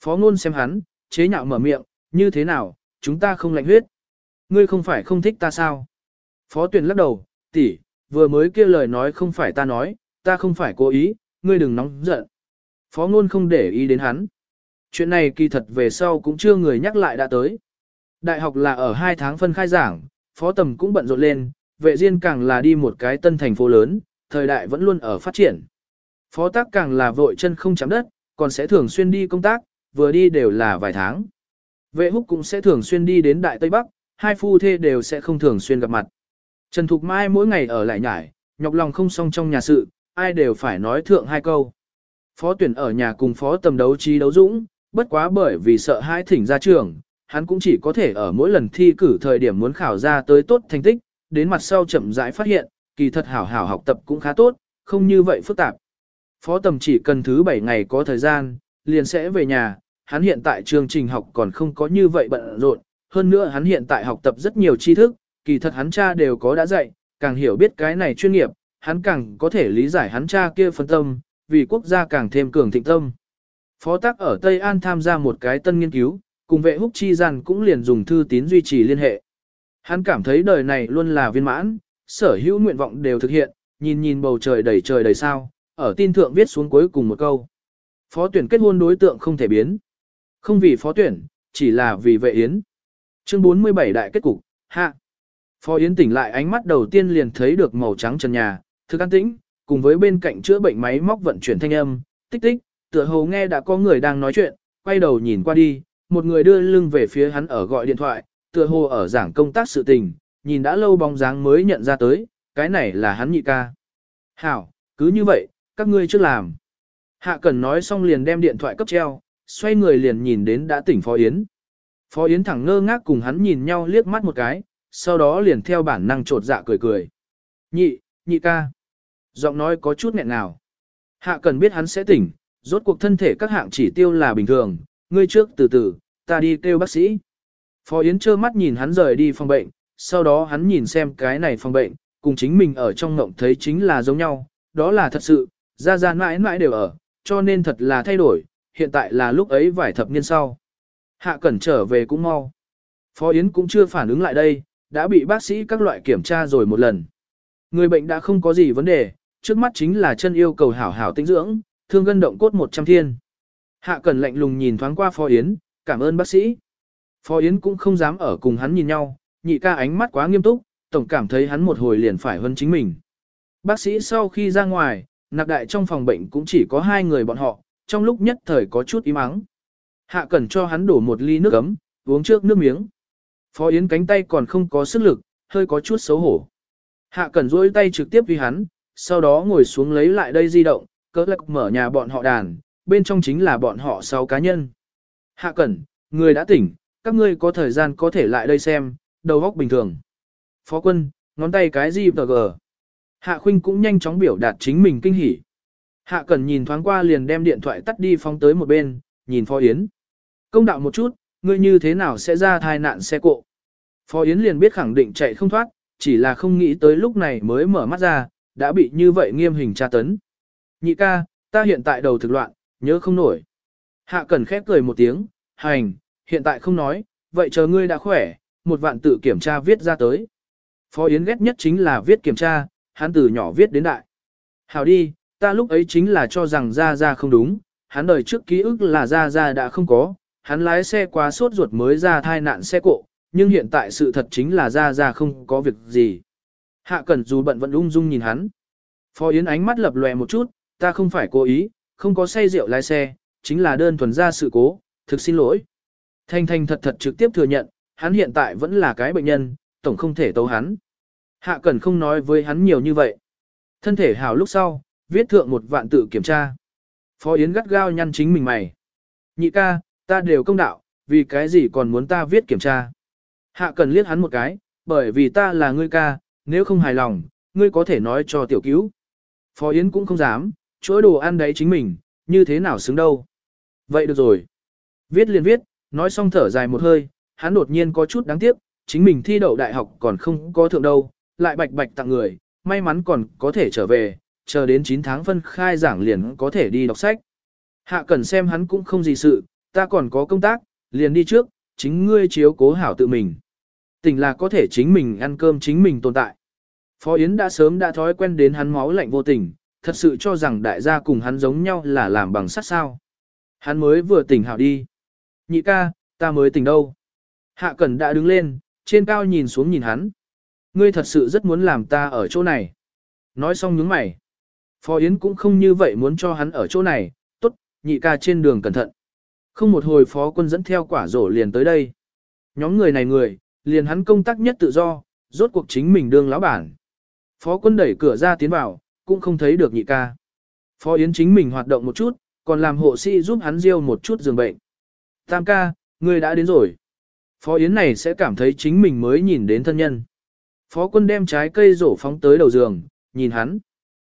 Phó ngôn xem hắn, chế nhạo mở miệng, như thế nào, chúng ta không lạnh huyết. Ngươi không phải không thích ta sao? Phó tuyển lắc đầu, tỷ, vừa mới kia lời nói không phải ta nói, ta không phải cố ý, ngươi đừng nóng giận. Phó ngôn không để ý đến hắn. Chuyện này kỳ thật về sau cũng chưa người nhắc lại đã tới. Đại học là ở hai tháng phân khai giảng, phó tầm cũng bận rộn lên, vệ riêng càng là đi một cái tân thành phố lớn, thời đại vẫn luôn ở phát triển. Phó tác càng là vội chân không chạm đất, còn sẽ thường xuyên đi công tác, vừa đi đều là vài tháng. Vệ húc cũng sẽ thường xuyên đi đến Đại Tây Bắc, hai phu thê đều sẽ không thường xuyên gặp mặt. Trần Thục Mai mỗi ngày ở lại nhải, nhọc lòng không xong trong nhà sự, ai đều phải nói thượng hai câu. Phó tuyển ở nhà cùng phó tầm đấu trí đấu dũng, bất quá bởi vì sợ hai thỉnh ra trường, hắn cũng chỉ có thể ở mỗi lần thi cử thời điểm muốn khảo ra tới tốt thành tích, đến mặt sau chậm rãi phát hiện, kỳ thật hảo hảo học tập cũng khá tốt, không như vậy phức tạp. Phó tầm chỉ cần thứ 7 ngày có thời gian, liền sẽ về nhà, hắn hiện tại chương trình học còn không có như vậy bận rộn, hơn nữa hắn hiện tại học tập rất nhiều tri thức, kỳ thật hắn cha đều có đã dạy, càng hiểu biết cái này chuyên nghiệp, hắn càng có thể lý giải hắn cha kia phân tâm, vì quốc gia càng thêm cường thịnh tâm. Phó tác ở Tây An tham gia một cái tân nghiên cứu, cùng vệ húc chi rằng cũng liền dùng thư tín duy trì liên hệ. Hắn cảm thấy đời này luôn là viên mãn, sở hữu nguyện vọng đều thực hiện, nhìn nhìn bầu trời đầy trời đầy sao, ở tin thượng viết xuống cuối cùng một câu. Phó tuyển kết hôn đối tượng không thể biến. Không vì phó tuyển, chỉ là vì vệ yến. Chương 47 đại kết cục, hạ. Phó Yến tỉnh lại ánh mắt đầu tiên liền thấy được màu trắng trần nhà, thực an tĩnh, cùng với bên cạnh chữa bệnh máy móc vận chuyển thanh âm, tích tích, tựa hồ nghe đã có người đang nói chuyện, quay đầu nhìn qua đi, một người đưa lưng về phía hắn ở gọi điện thoại, tựa hồ ở giảng công tác sự tình, nhìn đã lâu bóng dáng mới nhận ra tới, cái này là hắn nhị ca. Hảo, cứ như vậy, các ngươi trước làm. Hạ Cần nói xong liền đem điện thoại cấp treo, xoay người liền nhìn đến đã tỉnh Phó Yến. Phó Yến thẳng ngơ ngác cùng hắn nhìn nhau liếc mắt một cái, sau đó liền theo bản năng trột dạ cười cười. Nhị, nhị ca. Giọng nói có chút nghẹn nào. Hạ Cần biết hắn sẽ tỉnh, rốt cuộc thân thể các hạng chỉ tiêu là bình thường, ngươi trước từ từ, ta đi kêu bác sĩ. Phó Yến trơ mắt nhìn hắn rời đi phòng bệnh, sau đó hắn nhìn xem cái này phòng bệnh, cùng chính mình ở trong ngộng thấy chính là giống nhau, đó là thật sự, ra ra mãi mãi đều ở, cho nên thật là thay đổi, hiện tại là lúc ấy vài thập niên sau. Hạ Cẩn trở về cũng mau. Phó Yến cũng chưa phản ứng lại đây, đã bị bác sĩ các loại kiểm tra rồi một lần. Người bệnh đã không có gì vấn đề, trước mắt chính là chân yêu cầu hảo hảo tinh dưỡng, thương gân động cốt 100 thiên. Hạ Cẩn lạnh lùng nhìn thoáng qua Phó Yến, cảm ơn bác sĩ. Phó Yến cũng không dám ở cùng hắn nhìn nhau, nhị ca ánh mắt quá nghiêm túc, tổng cảm thấy hắn một hồi liền phải hơn chính mình. Bác sĩ sau khi ra ngoài, nạc đại trong phòng bệnh cũng chỉ có hai người bọn họ, trong lúc nhất thời có chút im ắng. Hạ Cẩn cho hắn đổ một ly nước ấm, uống trước nước miếng. Phó Yến cánh tay còn không có sức lực, hơi có chút xấu hổ. Hạ Cẩn duỗi tay trực tiếp vì hắn, sau đó ngồi xuống lấy lại đây di động, cỡ lạc mở nhà bọn họ đàn, bên trong chính là bọn họ sáu cá nhân. Hạ Cẩn, người đã tỉnh, các ngươi có thời gian có thể lại đây xem, đầu góc bình thường. Phó quân, ngón tay cái gì tờ gờ. Hạ Khuynh cũng nhanh chóng biểu đạt chính mình kinh hỉ. Hạ Cẩn nhìn thoáng qua liền đem điện thoại tắt đi phóng tới một bên, nhìn Phó Yến. Công đạo một chút, ngươi như thế nào sẽ ra thai nạn xe cộ. Phó Yến liền biết khẳng định chạy không thoát, chỉ là không nghĩ tới lúc này mới mở mắt ra, đã bị như vậy nghiêm hình tra tấn. Nhị ca, ta hiện tại đầu thực loạn, nhớ không nổi. Hạ Cẩn khép cười một tiếng, hành, hiện tại không nói, vậy chờ ngươi đã khỏe, một vạn tự kiểm tra viết ra tới. Phó Yến ghét nhất chính là viết kiểm tra, hắn từ nhỏ viết đến đại. Hảo đi, ta lúc ấy chính là cho rằng Gia Gia không đúng, hắn đời trước ký ức là Gia Gia đã không có, hắn lái xe quá sốt ruột mới ra thai nạn xe cộ, nhưng hiện tại sự thật chính là Gia Gia không có việc gì. Hạ Cẩn dù bận vẫn ung dung nhìn hắn. Phó Yến ánh mắt lập lòe một chút, ta không phải cố ý, không có say rượu lái xe, chính là đơn thuần ra sự cố, thực xin lỗi. Thanh Thanh thật thật trực tiếp thừa nhận, hắn hiện tại vẫn là cái bệnh nhân, tổng không thể tấu hắn. Hạ Cẩn không nói với hắn nhiều như vậy. Thân thể hảo lúc sau, viết thượng một vạn tự kiểm tra. Phó Yến gắt gao nhăn chính mình mày. Nhị ca, ta đều công đạo, vì cái gì còn muốn ta viết kiểm tra. Hạ Cẩn liếc hắn một cái, bởi vì ta là ngươi ca, nếu không hài lòng, ngươi có thể nói cho tiểu cứu. Phó Yến cũng không dám, chối đồ ăn đấy chính mình, như thế nào xứng đâu. Vậy được rồi. Viết liền viết, nói xong thở dài một hơi, hắn đột nhiên có chút đáng tiếc, chính mình thi đậu đại học còn không có thượng đâu, lại bạch bạch tặng người, may mắn còn có thể trở về, chờ đến 9 tháng phân khai giảng liền có thể đi đọc sách. Hạ cần xem hắn cũng không gì sự, ta còn có công tác, liền đi trước, chính ngươi chiếu cố hảo tự mình. Tình là có thể chính mình ăn cơm chính mình tồn tại. Phó Yến đã sớm đã thói quen đến hắn máu lạnh vô tình, thật sự cho rằng đại gia cùng hắn giống nhau là làm bằng sắt sao. Hắn mới vừa tỉnh hảo đi. Nhị ca, ta mới tỉnh đâu. Hạ Cẩn đã đứng lên, trên cao nhìn xuống nhìn hắn. Ngươi thật sự rất muốn làm ta ở chỗ này. Nói xong nhướng mày. Phó Yến cũng không như vậy muốn cho hắn ở chỗ này, tốt, nhị ca trên đường cẩn thận. Không một hồi phó quân dẫn theo quả rổ liền tới đây. Nhóm người này người, liền hắn công tác nhất tự do, rốt cuộc chính mình đương lão bản. Phó quân đẩy cửa ra tiến vào, cũng không thấy được nhị ca. Phó Yến chính mình hoạt động một chút, còn làm hộ sĩ giúp hắn riêu một chút giường bệnh. Tam ca, ngươi đã đến rồi. Phó Yến này sẽ cảm thấy chính mình mới nhìn đến thân nhân. Phó quân đem trái cây rổ phóng tới đầu giường, nhìn hắn.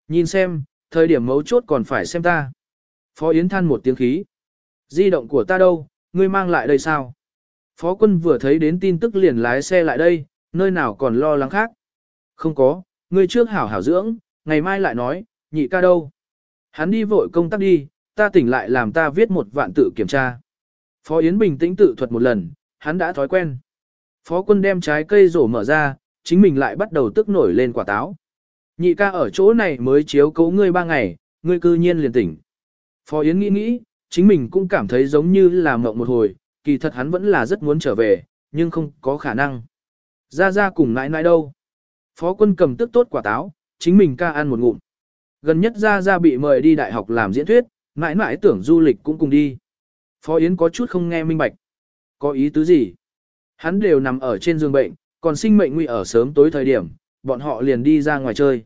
Nhìn xem, thời điểm mấu chốt còn phải xem ta. Phó Yến than một tiếng khí. Di động của ta đâu, ngươi mang lại đây sao? Phó quân vừa thấy đến tin tức liền lái xe lại đây, nơi nào còn lo lắng khác. Không có, ngươi trước hảo hảo dưỡng, ngày mai lại nói, nhị ca đâu? Hắn đi vội công tác đi, ta tỉnh lại làm ta viết một vạn tự kiểm tra. Phó Yến bình tĩnh tự thuật một lần, hắn đã thói quen. Phó quân đem trái cây rổ mở ra, chính mình lại bắt đầu tức nổi lên quả táo. Nhị ca ở chỗ này mới chiếu cố ngươi ba ngày, ngươi cư nhiên liền tỉnh. Phó Yến nghĩ nghĩ, chính mình cũng cảm thấy giống như là mộng một hồi, kỳ thật hắn vẫn là rất muốn trở về, nhưng không có khả năng. Ra ra cùng nãi nãi đâu. Phó quân cầm tức tốt quả táo, chính mình ca ăn một ngụm. Gần nhất ra ra bị mời đi đại học làm diễn thuyết, nãi nãi tưởng du lịch cũng cùng đi. Phó Yến có chút không nghe minh bạch. Có ý tứ gì? Hắn đều nằm ở trên giường bệnh, còn sinh mệnh nguy ở sớm tối thời điểm, bọn họ liền đi ra ngoài chơi.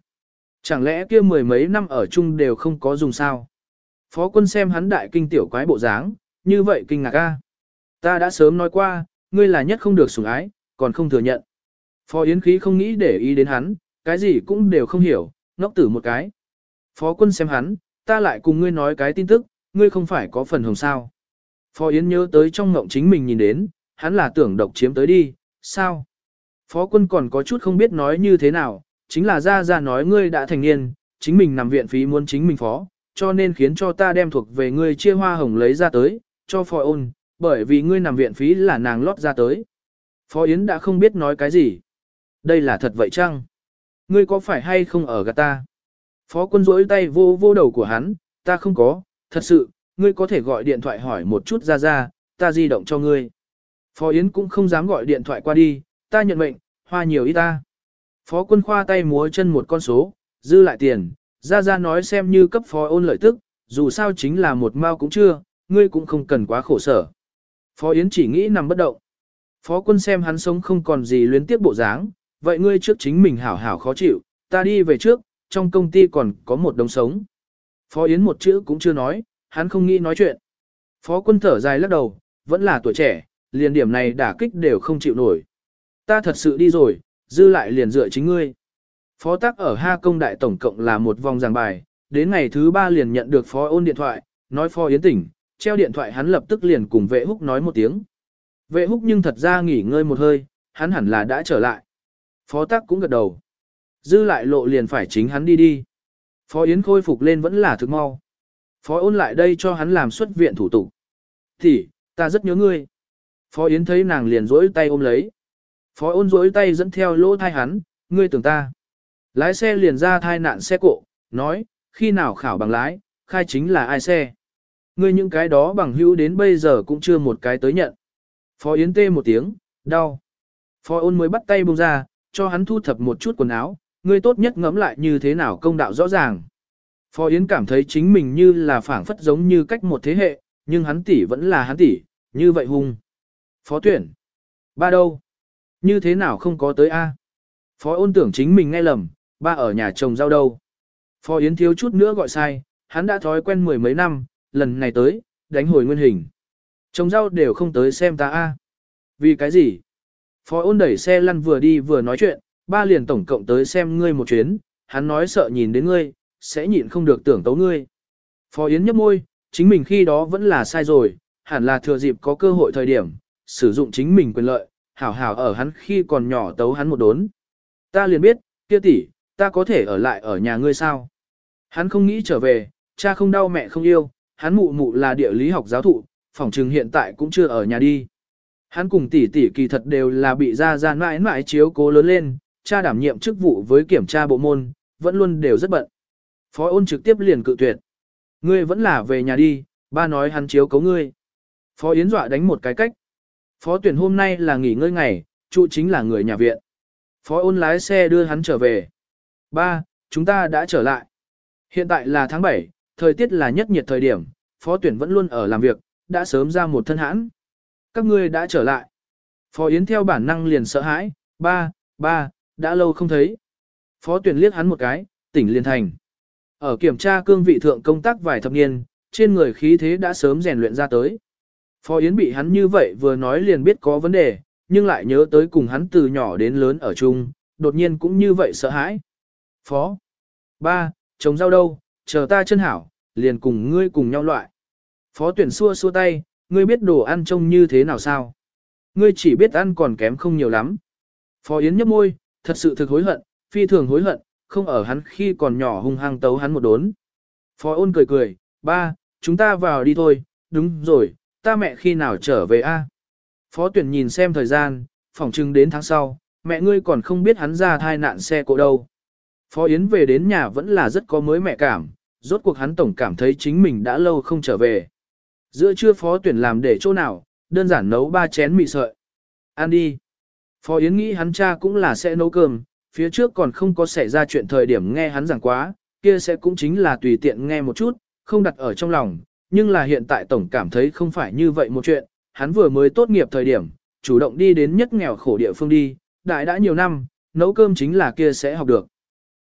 Chẳng lẽ kia mười mấy năm ở chung đều không có dùng sao? Phó quân xem hắn đại kinh tiểu quái bộ dáng, như vậy kinh ngạc a. Ta đã sớm nói qua, ngươi là nhất không được sủng ái, còn không thừa nhận. Phó Yến khí không nghĩ để ý đến hắn, cái gì cũng đều không hiểu, ngốc tử một cái. Phó quân xem hắn, ta lại cùng ngươi nói cái tin tức, ngươi không phải có phần hồng sao. Phó Yến nhớ tới trong ngộng chính mình nhìn đến, hắn là tưởng độc chiếm tới đi, sao? Phó quân còn có chút không biết nói như thế nào, chính là ra ra nói ngươi đã thành niên, chính mình nằm viện phí muốn chính mình phó, cho nên khiến cho ta đem thuộc về ngươi chia hoa hồng lấy ra tới, cho phò ôn, bởi vì ngươi nằm viện phí là nàng lót ra tới. Phó Yến đã không biết nói cái gì. Đây là thật vậy chăng? Ngươi có phải hay không ở gạt ta? Phó quân rỗi tay vô vô đầu của hắn, ta không có, thật sự, ngươi có thể gọi điện thoại hỏi một chút ra ra, ta di động cho ngươi. Phó Yến cũng không dám gọi điện thoại qua đi, ta nhận mệnh, hoa nhiều ít ta. Phó quân khoa tay múa chân một con số, dư lại tiền, ra ra nói xem như cấp phó ôn lợi tức, dù sao chính là một mao cũng chưa, ngươi cũng không cần quá khổ sở. Phó Yến chỉ nghĩ nằm bất động. Phó quân xem hắn sống không còn gì luyến tiếp bộ dáng, vậy ngươi trước chính mình hảo hảo khó chịu, ta đi về trước, trong công ty còn có một đống sống. Phó Yến một chữ cũng chưa nói, hắn không nghĩ nói chuyện. Phó quân thở dài lắc đầu, vẫn là tuổi trẻ, liền điểm này đả kích đều không chịu nổi. Ta thật sự đi rồi, dư lại liền dựa chính ngươi. Phó tác ở Ha Công Đại tổng cộng là một vòng giảng bài, đến ngày thứ ba liền nhận được phó ôn điện thoại, nói phó yến tỉnh, treo điện thoại hắn lập tức liền cùng vệ húc nói một tiếng. Vệ húc nhưng thật ra nghỉ ngơi một hơi, hắn hẳn là đã trở lại. Phó tác cũng gật đầu. Dư lại lộ liền phải chính hắn đi đi. Phó Yến khôi phục lên vẫn là thực mau. Phó ôn lại đây cho hắn làm xuất viện thủ tục. Thì, ta rất nhớ ngươi. Phó Yến thấy nàng liền rỗi tay ôm lấy. Phó ôn rỗi tay dẫn theo lỗ thai hắn, ngươi tưởng ta. Lái xe liền ra thai nạn xe cộ, nói, khi nào khảo bằng lái, khai chính là ai xe. Ngươi những cái đó bằng hữu đến bây giờ cũng chưa một cái tới nhận. Phó Yến tê một tiếng, đau. Phó ôn mới bắt tay buông ra, cho hắn thu thập một chút quần áo, ngươi tốt nhất ngẫm lại như thế nào công đạo rõ ràng. Phó Yến cảm thấy chính mình như là phảng phất giống như cách một thế hệ, nhưng hắn tỷ vẫn là hắn tỷ, như vậy hung. Phó tuyển. Ba đâu? Như thế nào không có tới A? Phó ôn tưởng chính mình nghe lầm, ba ở nhà chồng rau đâu. Phó Yến thiếu chút nữa gọi sai, hắn đã thói quen mười mấy năm, lần này tới, đánh hồi nguyên hình. Trồng rau đều không tới xem ta A. Vì cái gì? Phó ôn đẩy xe lăn vừa đi vừa nói chuyện, ba liền tổng cộng tới xem ngươi một chuyến, hắn nói sợ nhìn đến ngươi, sẽ nhịn không được tưởng tấu ngươi. Phó Yến nhấp môi, chính mình khi đó vẫn là sai rồi, hẳn là thừa dịp có cơ hội thời điểm, sử dụng chính mình quyền lợi, hảo hảo ở hắn khi còn nhỏ tấu hắn một đốn. Ta liền biết, kia tỷ, ta có thể ở lại ở nhà ngươi sao? Hắn không nghĩ trở về, cha không đau mẹ không yêu, hắn mụ mụ là địa lý học giáo thụ, phòng trừng hiện tại cũng chưa ở nhà đi. Hắn cùng tỷ tỷ kỳ thật đều là bị ra ra mãi mãi chiếu cố lớn lên, cha đảm nhiệm chức vụ với kiểm tra bộ môn, vẫn luôn đều rất bận. Phó ôn trực tiếp liền cự tuyệt. Ngươi vẫn là về nhà đi, ba nói hắn chiếu cấu ngươi. Phó Yến dọa đánh một cái cách. Phó tuyển hôm nay là nghỉ ngơi ngày, trụ chính là người nhà viện. Phó ôn lái xe đưa hắn trở về. Ba, chúng ta đã trở lại. Hiện tại là tháng 7, thời tiết là nhất nhiệt thời điểm, phó tuyển vẫn luôn ở làm việc, đã sớm ra một thân hãn. Các ngươi đã trở lại. Phó Yến theo bản năng liền sợ hãi, ba, ba, đã lâu không thấy. Phó tuyển liếc hắn một cái, tỉnh liền thành. Ở kiểm tra cương vị thượng công tác vài thập niên, trên người khí thế đã sớm rèn luyện ra tới. Phó Yến bị hắn như vậy vừa nói liền biết có vấn đề, nhưng lại nhớ tới cùng hắn từ nhỏ đến lớn ở chung, đột nhiên cũng như vậy sợ hãi. Phó. Ba, trồng rau đâu, chờ ta chân hảo, liền cùng ngươi cùng nhau loại. Phó tuyển xua xua tay, ngươi biết đồ ăn trông như thế nào sao? Ngươi chỉ biết ăn còn kém không nhiều lắm. Phó Yến nhấp môi, thật sự thực hối hận, phi thường hối hận, không ở hắn khi còn nhỏ hung hăng tấu hắn một đốn. Phó ôn cười cười, ba, chúng ta vào đi thôi, đúng rồi, ta mẹ khi nào trở về a? Phó tuyển nhìn xem thời gian, phỏng chừng đến tháng sau, mẹ ngươi còn không biết hắn ra thai nạn xe cộ đâu. Phó Yến về đến nhà vẫn là rất có mới mẹ cảm, rốt cuộc hắn tổng cảm thấy chính mình đã lâu không trở về. Giữa trưa phó tuyển làm để chỗ nào, đơn giản nấu ba chén mì sợi. Ăn đi. Phó Yến nghĩ hắn cha cũng là sẽ nấu cơm, phía trước còn không có xảy ra chuyện thời điểm nghe hắn giảng quá, kia sẽ cũng chính là tùy tiện nghe một chút, không đặt ở trong lòng, nhưng là hiện tại tổng cảm thấy không phải như vậy một chuyện, hắn vừa mới tốt nghiệp thời điểm, chủ động đi đến nhất nghèo khổ địa phương đi, đại đã nhiều năm, nấu cơm chính là kia sẽ học được.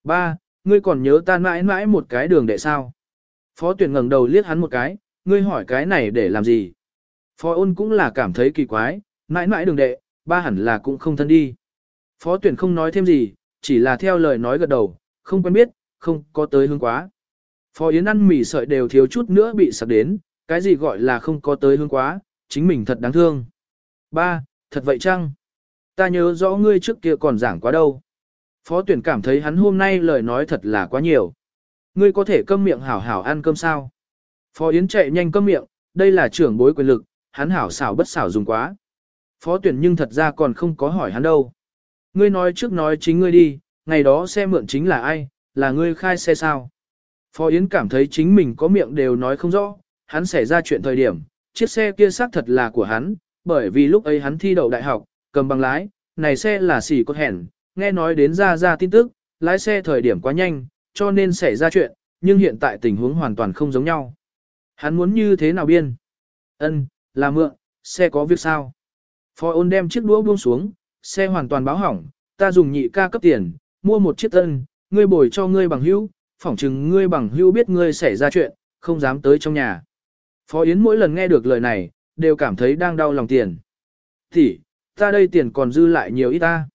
Ba, ngươi còn nhớ ta mãi mãi một cái đường để sao? Phó tuyển ngẩng đầu liếc hắn một cái, ngươi hỏi cái này để làm gì? Phó ôn cũng là cảm thấy kỳ quái, mãi mãi đường đệ, ba hẳn là cũng không thân đi. Phó tuyển không nói thêm gì, chỉ là theo lời nói gật đầu, không quen biết, không có tới hương quá. Phó Yến ăn mì sợi đều thiếu chút nữa bị sặc đến, cái gì gọi là không có tới hương quá, chính mình thật đáng thương. Ba, thật vậy chăng? Ta nhớ rõ ngươi trước kia còn giảng quá đâu. Phó tuyển cảm thấy hắn hôm nay lời nói thật là quá nhiều. Ngươi có thể câm miệng hảo hảo ăn cơm sao? Phó Yến chạy nhanh câm miệng, đây là trưởng bối quyền lực, hắn hảo xảo bất xảo dùng quá. Phó tuyển nhưng thật ra còn không có hỏi hắn đâu. Ngươi nói trước nói chính ngươi đi, ngày đó xe mượn chính là ai, là ngươi khai xe sao? Phó Yến cảm thấy chính mình có miệng đều nói không rõ, hắn xảy ra chuyện thời điểm, chiếc xe kia xác thật là của hắn, bởi vì lúc ấy hắn thi đậu đại học, cầm bằng lái, này xe là xỉ cốt hẻn, nghe nói đến ra ra tin tức, lái xe thời điểm quá nhanh, cho nên xảy ra chuyện, nhưng hiện tại tình huống hoàn toàn không giống nhau. Hắn muốn như thế nào biên? Ân, là mượn, xe có việc sao? Phó ôn đem chiếc đũa buông xuống, xe hoàn toàn báo hỏng, ta dùng nhị ca cấp tiền, mua một chiếc tân, ngươi bồi cho ngươi bằng hữu, phỏng chừng ngươi bằng hữu biết ngươi xảy ra chuyện, không dám tới trong nhà. Phó Yến mỗi lần nghe được lời này, đều cảm thấy đang đau lòng tiền. Thì, ta đây tiền còn dư lại nhiều ít ta.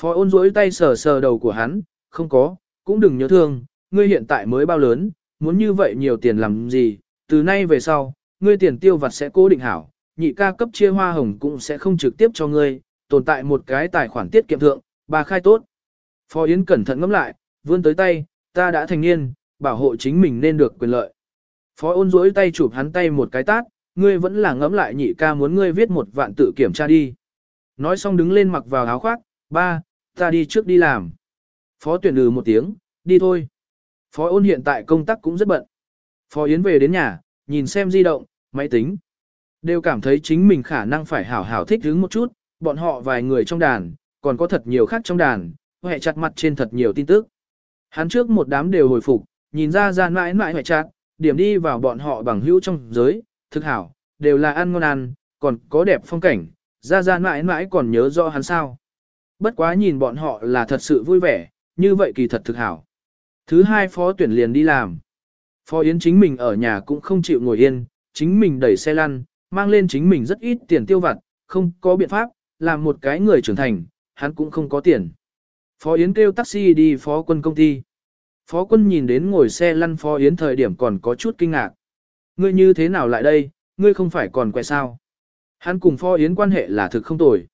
Phó ôn rỗi tay sờ sờ đầu của hắn, không có, cũng đừng nhớ thương, ngươi hiện tại mới bao lớn, muốn như vậy nhiều tiền làm gì, từ nay về sau, ngươi tiền tiêu vặt sẽ cố định hảo, nhị ca cấp chia hoa hồng cũng sẽ không trực tiếp cho ngươi, tồn tại một cái tài khoản tiết kiệm thượng, bà khai tốt. Phó Yến cẩn thận ngẫm lại, vươn tới tay, ta đã thành niên, bảo hộ chính mình nên được quyền lợi. Phó ôn rỗi tay chụp hắn tay một cái tát, ngươi vẫn là ngẫm lại nhị ca muốn ngươi viết một vạn tự kiểm tra đi. Nói xong đứng lên mặc vào áo khoác, ba, ta đi trước đi làm. Phó tuyển lừ một tiếng, đi thôi. Phó ôn hiện tại công tác cũng rất bận. Phó Yến về đến nhà, nhìn xem di động, máy tính. Đều cảm thấy chính mình khả năng phải hảo hảo thích hứng một chút, bọn họ vài người trong đàn, còn có thật nhiều khác trong đàn, hệ chặt mặt trên thật nhiều tin tức. Hắn trước một đám đều hồi phục, nhìn ra ra mãi mãi hệ chặt, điểm đi vào bọn họ bằng hữu trong giới, thực hảo, đều là ăn ngon ăn, còn có đẹp phong cảnh, ra ra mãi mãi còn nhớ rõ hắn sao. Bất quá nhìn bọn họ là thật sự vui vẻ, như vậy kỳ thật thực hảo. Thứ hai phó tuyển liền đi làm. Phó Yến chính mình ở nhà cũng không chịu ngồi yên, chính mình đẩy xe lăn, mang lên chính mình rất ít tiền tiêu vặt, không có biện pháp, làm một cái người trưởng thành, hắn cũng không có tiền. Phó Yến kêu taxi đi phó quân công ty. Phó quân nhìn đến ngồi xe lăn Phó Yến thời điểm còn có chút kinh ngạc. Ngươi như thế nào lại đây, ngươi không phải còn quẹ sao? Hắn cùng Phó Yến quan hệ là thực không tồi.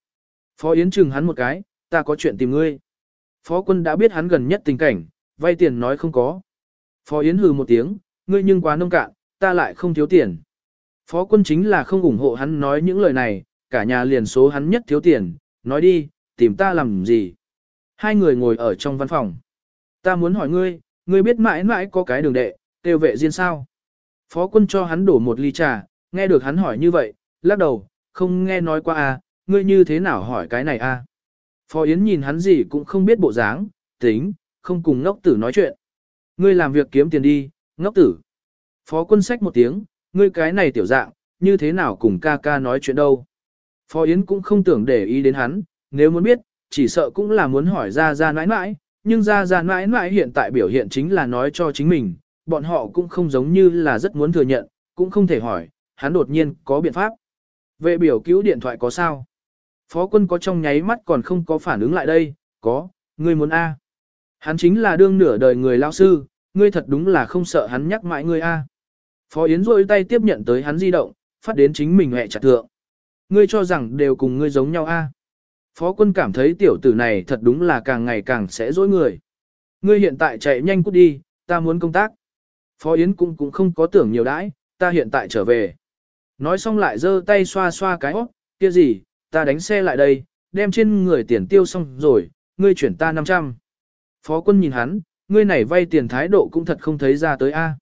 Phó Yến chừng hắn một cái, ta có chuyện tìm ngươi. Phó quân đã biết hắn gần nhất tình cảnh, vay tiền nói không có. Phó Yến hừ một tiếng, ngươi nhưng quá nông cạn, ta lại không thiếu tiền. Phó quân chính là không ủng hộ hắn nói những lời này, cả nhà liền số hắn nhất thiếu tiền, nói đi, tìm ta làm gì. Hai người ngồi ở trong văn phòng. Ta muốn hỏi ngươi, ngươi biết mãi mãi có cái đường đệ, tiêu vệ riêng sao. Phó quân cho hắn đổ một ly trà, nghe được hắn hỏi như vậy, lắc đầu, không nghe nói qua à, ngươi như thế nào hỏi cái này à. Phó Yến nhìn hắn gì cũng không biết bộ dáng, tính, không cùng ngốc tử nói chuyện. Ngươi làm việc kiếm tiền đi, ngốc tử. Phó quân sách một tiếng, ngươi cái này tiểu dạng, như thế nào cùng ca ca nói chuyện đâu. Phó Yến cũng không tưởng để ý đến hắn, nếu muốn biết, chỉ sợ cũng là muốn hỏi ra ra nãi nãi, nhưng ra ra nãi nãi hiện tại biểu hiện chính là nói cho chính mình, bọn họ cũng không giống như là rất muốn thừa nhận, cũng không thể hỏi, hắn đột nhiên có biện pháp. Vệ biểu cứu điện thoại có sao? Phó quân có trong nháy mắt còn không có phản ứng lại đây, có, ngươi muốn A. Hắn chính là đương nửa đời người lao sư, ngươi thật đúng là không sợ hắn nhắc mãi ngươi A. Phó Yến rôi tay tiếp nhận tới hắn di động, phát đến chính mình hẹ chặt thượng. Ngươi cho rằng đều cùng ngươi giống nhau A. Phó quân cảm thấy tiểu tử này thật đúng là càng ngày càng sẽ dối người. Ngươi hiện tại chạy nhanh cút đi, ta muốn công tác. Phó Yến cũng cũng không có tưởng nhiều đãi, ta hiện tại trở về. Nói xong lại giơ tay xoa xoa cái óc, kia gì, ta đánh xe lại đây, đem trên người tiền tiêu xong rồi, ngươi chuyển ta 500. Phó quân nhìn hắn, ngươi này vay tiền thái độ cũng thật không thấy ra tới a.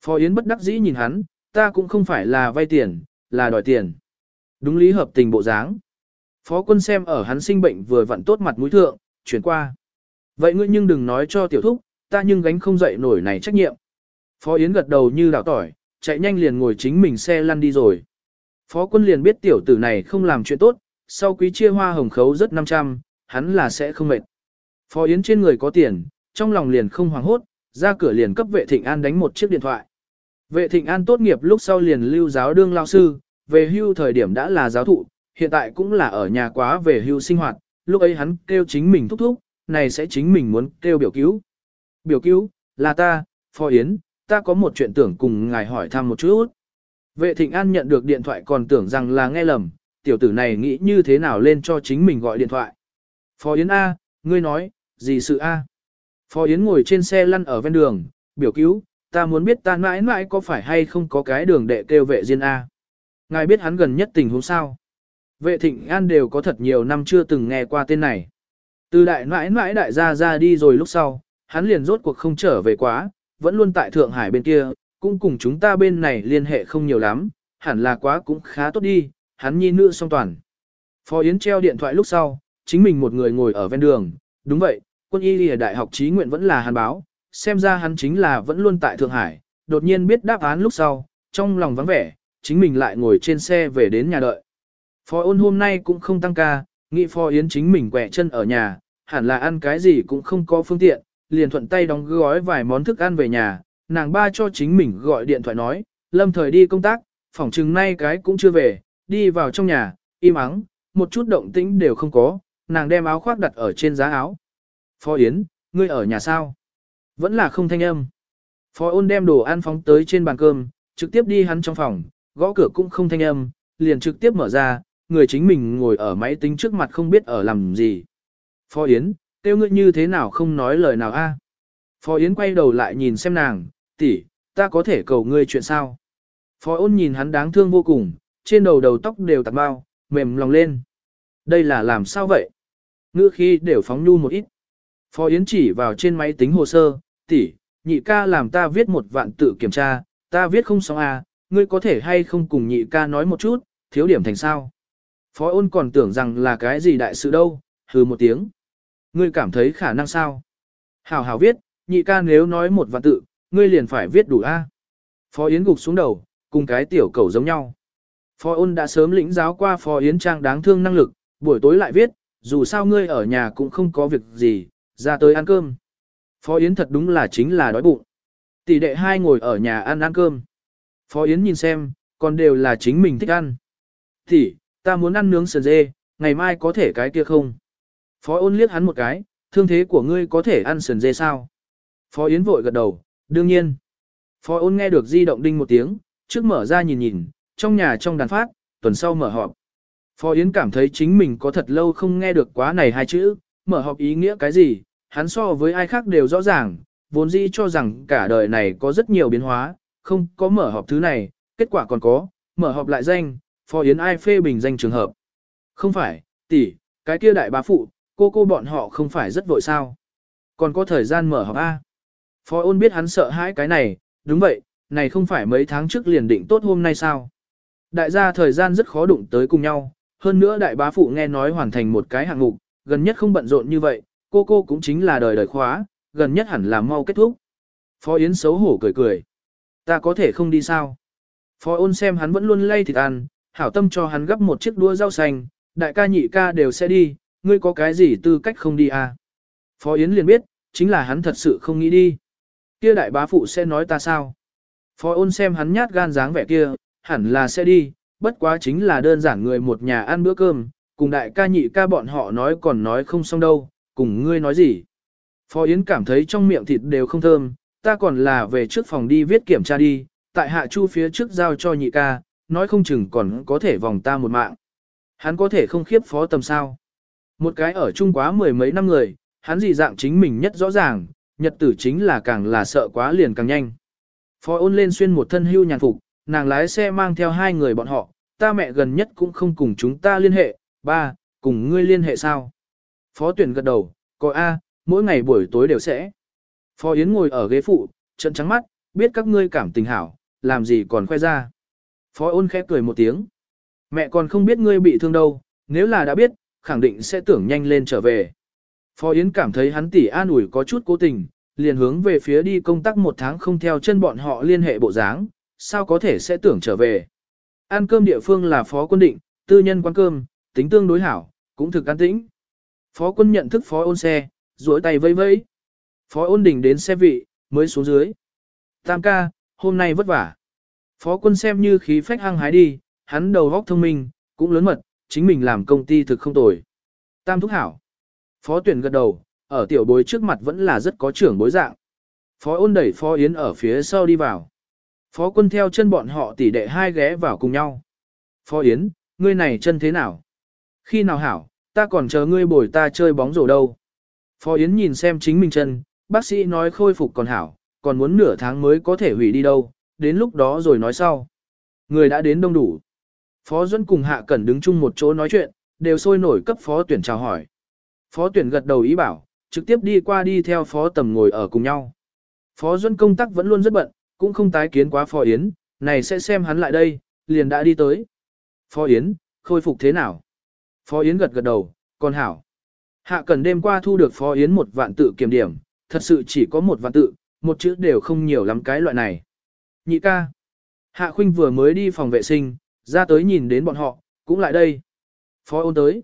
Phó Yến bất đắc dĩ nhìn hắn, ta cũng không phải là vay tiền, là đòi tiền. Đúng lý hợp tình bộ dáng. Phó quân xem ở hắn sinh bệnh vừa vặn tốt mặt mũi thượng, chuyển qua. Vậy ngươi nhưng đừng nói cho tiểu thúc, ta nhưng gánh không dậy nổi này trách nhiệm. Phó Yến gật đầu như đảo tỏi, chạy nhanh liền ngồi chính mình xe lăn đi rồi. Phó quân liền biết tiểu tử này không làm chuyện tốt, sau quý chia hoa hồng khấu rất 500, hắn là sẽ không mệt. Phó Yến trên người có tiền, trong lòng liền không hoảng hốt, ra cửa liền cấp vệ thịnh an đánh một chiếc điện thoại. Vệ thịnh an tốt nghiệp lúc sau liền lưu giáo đương lao sư, về hưu thời điểm đã là giáo thụ, hiện tại cũng là ở nhà quá về hưu sinh hoạt, lúc ấy hắn kêu chính mình thúc thúc, này sẽ chính mình muốn kêu biểu cứu. Biểu cứu, là ta, Phó Yến, ta có một chuyện tưởng cùng ngài hỏi thăm một chút. Vệ thịnh an nhận được điện thoại còn tưởng rằng là nghe lầm, tiểu tử này nghĩ như thế nào lên cho chính mình gọi điện thoại. Phó Yến A, ngươi nói, gì sự A? Phó Yến ngồi trên xe lăn ở ven đường, biểu cứu, ta muốn biết ta mãi mãi có phải hay không có cái đường đệ kêu vệ riêng A. Ngài biết hắn gần nhất tình huống sao? Vệ thịnh an đều có thật nhiều năm chưa từng nghe qua tên này. Từ đại mãi mãi đại gia ra đi rồi lúc sau, hắn liền rốt cuộc không trở về quá, vẫn luôn tại Thượng Hải bên kia, cũng cùng chúng ta bên này liên hệ không nhiều lắm, hẳn là quá cũng khá tốt đi, hắn nhi nữ song toàn. Phó Yến treo điện thoại lúc sau, chính mình một người ngồi ở ven đường, đúng vậy, quân y ở đại học trí nguyện vẫn là hàn báo, xem ra hắn chính là vẫn luôn tại Thượng Hải, đột nhiên biết đáp án lúc sau, trong lòng vắng vẻ, chính mình lại ngồi trên xe về đến nhà đợi. Phó ôn hôm nay cũng không tăng ca, nghĩ Phó Yến chính mình quẹ chân ở nhà, hẳn là ăn cái gì cũng không có phương tiện, liền thuận tay đóng gói vài món thức ăn về nhà, nàng ba cho chính mình gọi điện thoại nói, lâm thời đi công tác, phỏng chừng nay cái cũng chưa về, đi vào trong nhà, im ắng, một chút động tĩnh đều không có, nàng đem áo khoác đặt ở trên giá áo. Phó Yến, ngươi ở nhà sao? Vẫn là không thanh âm. Phó ôn đem đồ ăn phóng tới trên bàn cơm, trực tiếp đi hắn trong phòng, gõ cửa cũng không thanh âm, liền trực tiếp mở ra, người chính mình ngồi ở máy tính trước mặt không biết ở làm gì. Phó Yến, tiêu ngươi như thế nào không nói lời nào a? À? Phó Yến quay đầu lại nhìn xem nàng, tỷ, ta có thể cầu ngươi chuyện sao? Phó ôn nhìn hắn đáng thương vô cùng, trên đầu đầu tóc đều tạt bao, mềm lòng lên. Đây là làm sao vậy? Ngữ khi đều phóng nhu một ít. Phó Yến chỉ vào trên máy tính hồ sơ, tỷ, nhị ca làm ta viết một vạn tự kiểm tra, ta viết không xong à, ngươi có thể hay không cùng nhị ca nói một chút, thiếu điểm thành sao. Phó ôn còn tưởng rằng là cái gì đại sự đâu, hừ một tiếng. Ngươi cảm thấy khả năng sao? Hảo hảo viết, nhị ca nếu nói một vạn tự, ngươi liền phải viết đủ a. Phó Yến gục xuống đầu, cùng cái tiểu cầu giống nhau. Phó ôn đã sớm lĩnh giáo qua Phó Yến Trang đáng thương năng lực, buổi tối lại viết, dù sao ngươi ở nhà cũng không có việc gì, ra tới ăn cơm. Phó Yến thật đúng là chính là đói bụng. Tỷ đệ hai ngồi ở nhà ăn ăn cơm. Phó Yến nhìn xem, còn đều là chính mình thích ăn. Thì ta muốn ăn nướng sườn dê, ngày mai có thể cái kia không? Phó ôn liếc hắn một cái, thương thế của ngươi có thể ăn sườn dê sao? Phó Yến vội gật đầu, đương nhiên. Phó ôn nghe được di động đinh một tiếng, trước mở ra nhìn nhìn, trong nhà trong đàn phát, tuần sau mở họp. Phó Yến cảm thấy chính mình có thật lâu không nghe được quá này hai chữ, mở họp ý nghĩa cái gì, hắn so với ai khác đều rõ ràng, vốn dĩ cho rằng cả đời này có rất nhiều biến hóa, không có mở họp thứ này, kết quả còn có, mở họp lại danh, Phó Yến ai phê bình danh trường hợp. Không phải, tỷ, cái kia đại bá phụ, cô cô bọn họ không phải rất vội sao. Còn có thời gian mở họp A. Phó ôn biết hắn sợ hãi cái này, đúng vậy, này không phải mấy tháng trước liền định tốt hôm nay sao. Đại gia thời gian rất khó đụng tới cùng nhau, hơn nữa đại bá phụ nghe nói hoàn thành một cái hạng mục, gần nhất không bận rộn như vậy, cô cô cũng chính là đời đời khóa, gần nhất hẳn là mau kết thúc. Phó Yến xấu hổ cười cười. Ta có thể không đi sao? Phó ôn xem hắn vẫn luôn lay thịt ăn, hảo tâm cho hắn gấp một chiếc đũa rau xanh, đại ca nhị ca đều sẽ đi, ngươi có cái gì tư cách không đi à? Phó Yến liền biết, chính là hắn thật sự không nghĩ đi. Kia đại bá phụ sẽ nói ta sao? Phó ôn xem hắn nhát gan dáng vẻ kia, hẳn là sẽ đi, bất quá chính là đơn giản người một nhà ăn bữa cơm, cùng đại ca nhị ca bọn họ nói còn nói không xong đâu, cùng ngươi nói gì. Phó Yến cảm thấy trong miệng thịt đều không thơm, ta còn là về trước phòng đi viết kiểm tra đi, tại hạ chu phía trước giao cho nhị ca, nói không chừng còn có thể vòng ta một mạng. Hắn có thể không khiếp phó tầm sao. Một cái ở chung quá mười mấy năm người, hắn gì dạng chính mình nhất rõ ràng, nhật tử chính là càng là sợ quá liền càng nhanh. Phó ôn lên xuyên một thân hưu nhàn phục, nàng lái xe mang theo hai người bọn họ, ta mẹ gần nhất cũng không cùng chúng ta liên hệ, ba, cùng ngươi liên hệ sao? Phó tuyển gật đầu, có A, mỗi ngày buổi tối đều sẽ. Phó Yến ngồi ở ghế phụ, trận trắng mắt, biết các ngươi cảm tình hảo, làm gì còn khoe ra. Phó ôn khẽ cười một tiếng. Mẹ còn không biết ngươi bị thương đâu, nếu là đã biết, khẳng định sẽ tưởng nhanh lên trở về. Phó Yến cảm thấy hắn tỉ an ủi có chút cố tình, liền hướng về phía đi công tác một tháng không theo chân bọn họ liên hệ bộ dáng, sao có thể sẽ tưởng trở về. Ăn cơm địa phương là phó quân định, tư nhân quán cơm, tính tương đối hảo, cũng thực an tĩnh. Phó quân nhận thức phó ôn xe, duỗi tay vây vây. Phó ôn đỉnh đến xe vị, mới xuống dưới. Tam ca, hôm nay vất vả. Phó quân xem như khí phách hăng hái đi, hắn đầu góc thông minh, cũng lớn mật, chính mình làm công ty thực không tồi. Tam thúc hảo. Phó tuyển gật đầu, ở tiểu bối trước mặt vẫn là rất có trưởng bối dạng. Phó ôn đẩy phó yến ở phía sau đi vào. Phó quân theo chân bọn họ tỉ đệ hai ghé vào cùng nhau. Phó yến, ngươi này chân thế nào? Khi nào hảo, ta còn chờ ngươi bồi ta chơi bóng rổ đâu. Phó yến nhìn xem chính mình chân, bác sĩ nói khôi phục còn hảo, còn muốn nửa tháng mới có thể hủy đi đâu, đến lúc đó rồi nói sau. Người đã đến đông đủ. Phó Duân cùng Hạ Cẩn đứng chung một chỗ nói chuyện, đều sôi nổi cấp phó tuyển chào hỏi. Phó tuyển gật đầu ý bảo, trực tiếp đi qua đi theo phó tầm ngồi ở cùng nhau. Phó Duân công tác vẫn luôn rất bận, cũng không tái kiến quá phó Yến, này sẽ xem hắn lại đây, liền đã đi tới. Phó Yến, khôi phục thế nào? Phó Yến gật gật đầu, còn hảo, Hạ Cần đêm qua thu được Phó Yến một vạn tự kiểm điểm, thật sự chỉ có một vạn tự, một chữ đều không nhiều lắm cái loại này. Nhị ca. Hạ Khuynh vừa mới đi phòng vệ sinh, ra tới nhìn đến bọn họ, cũng lại đây. Phó ôn tới.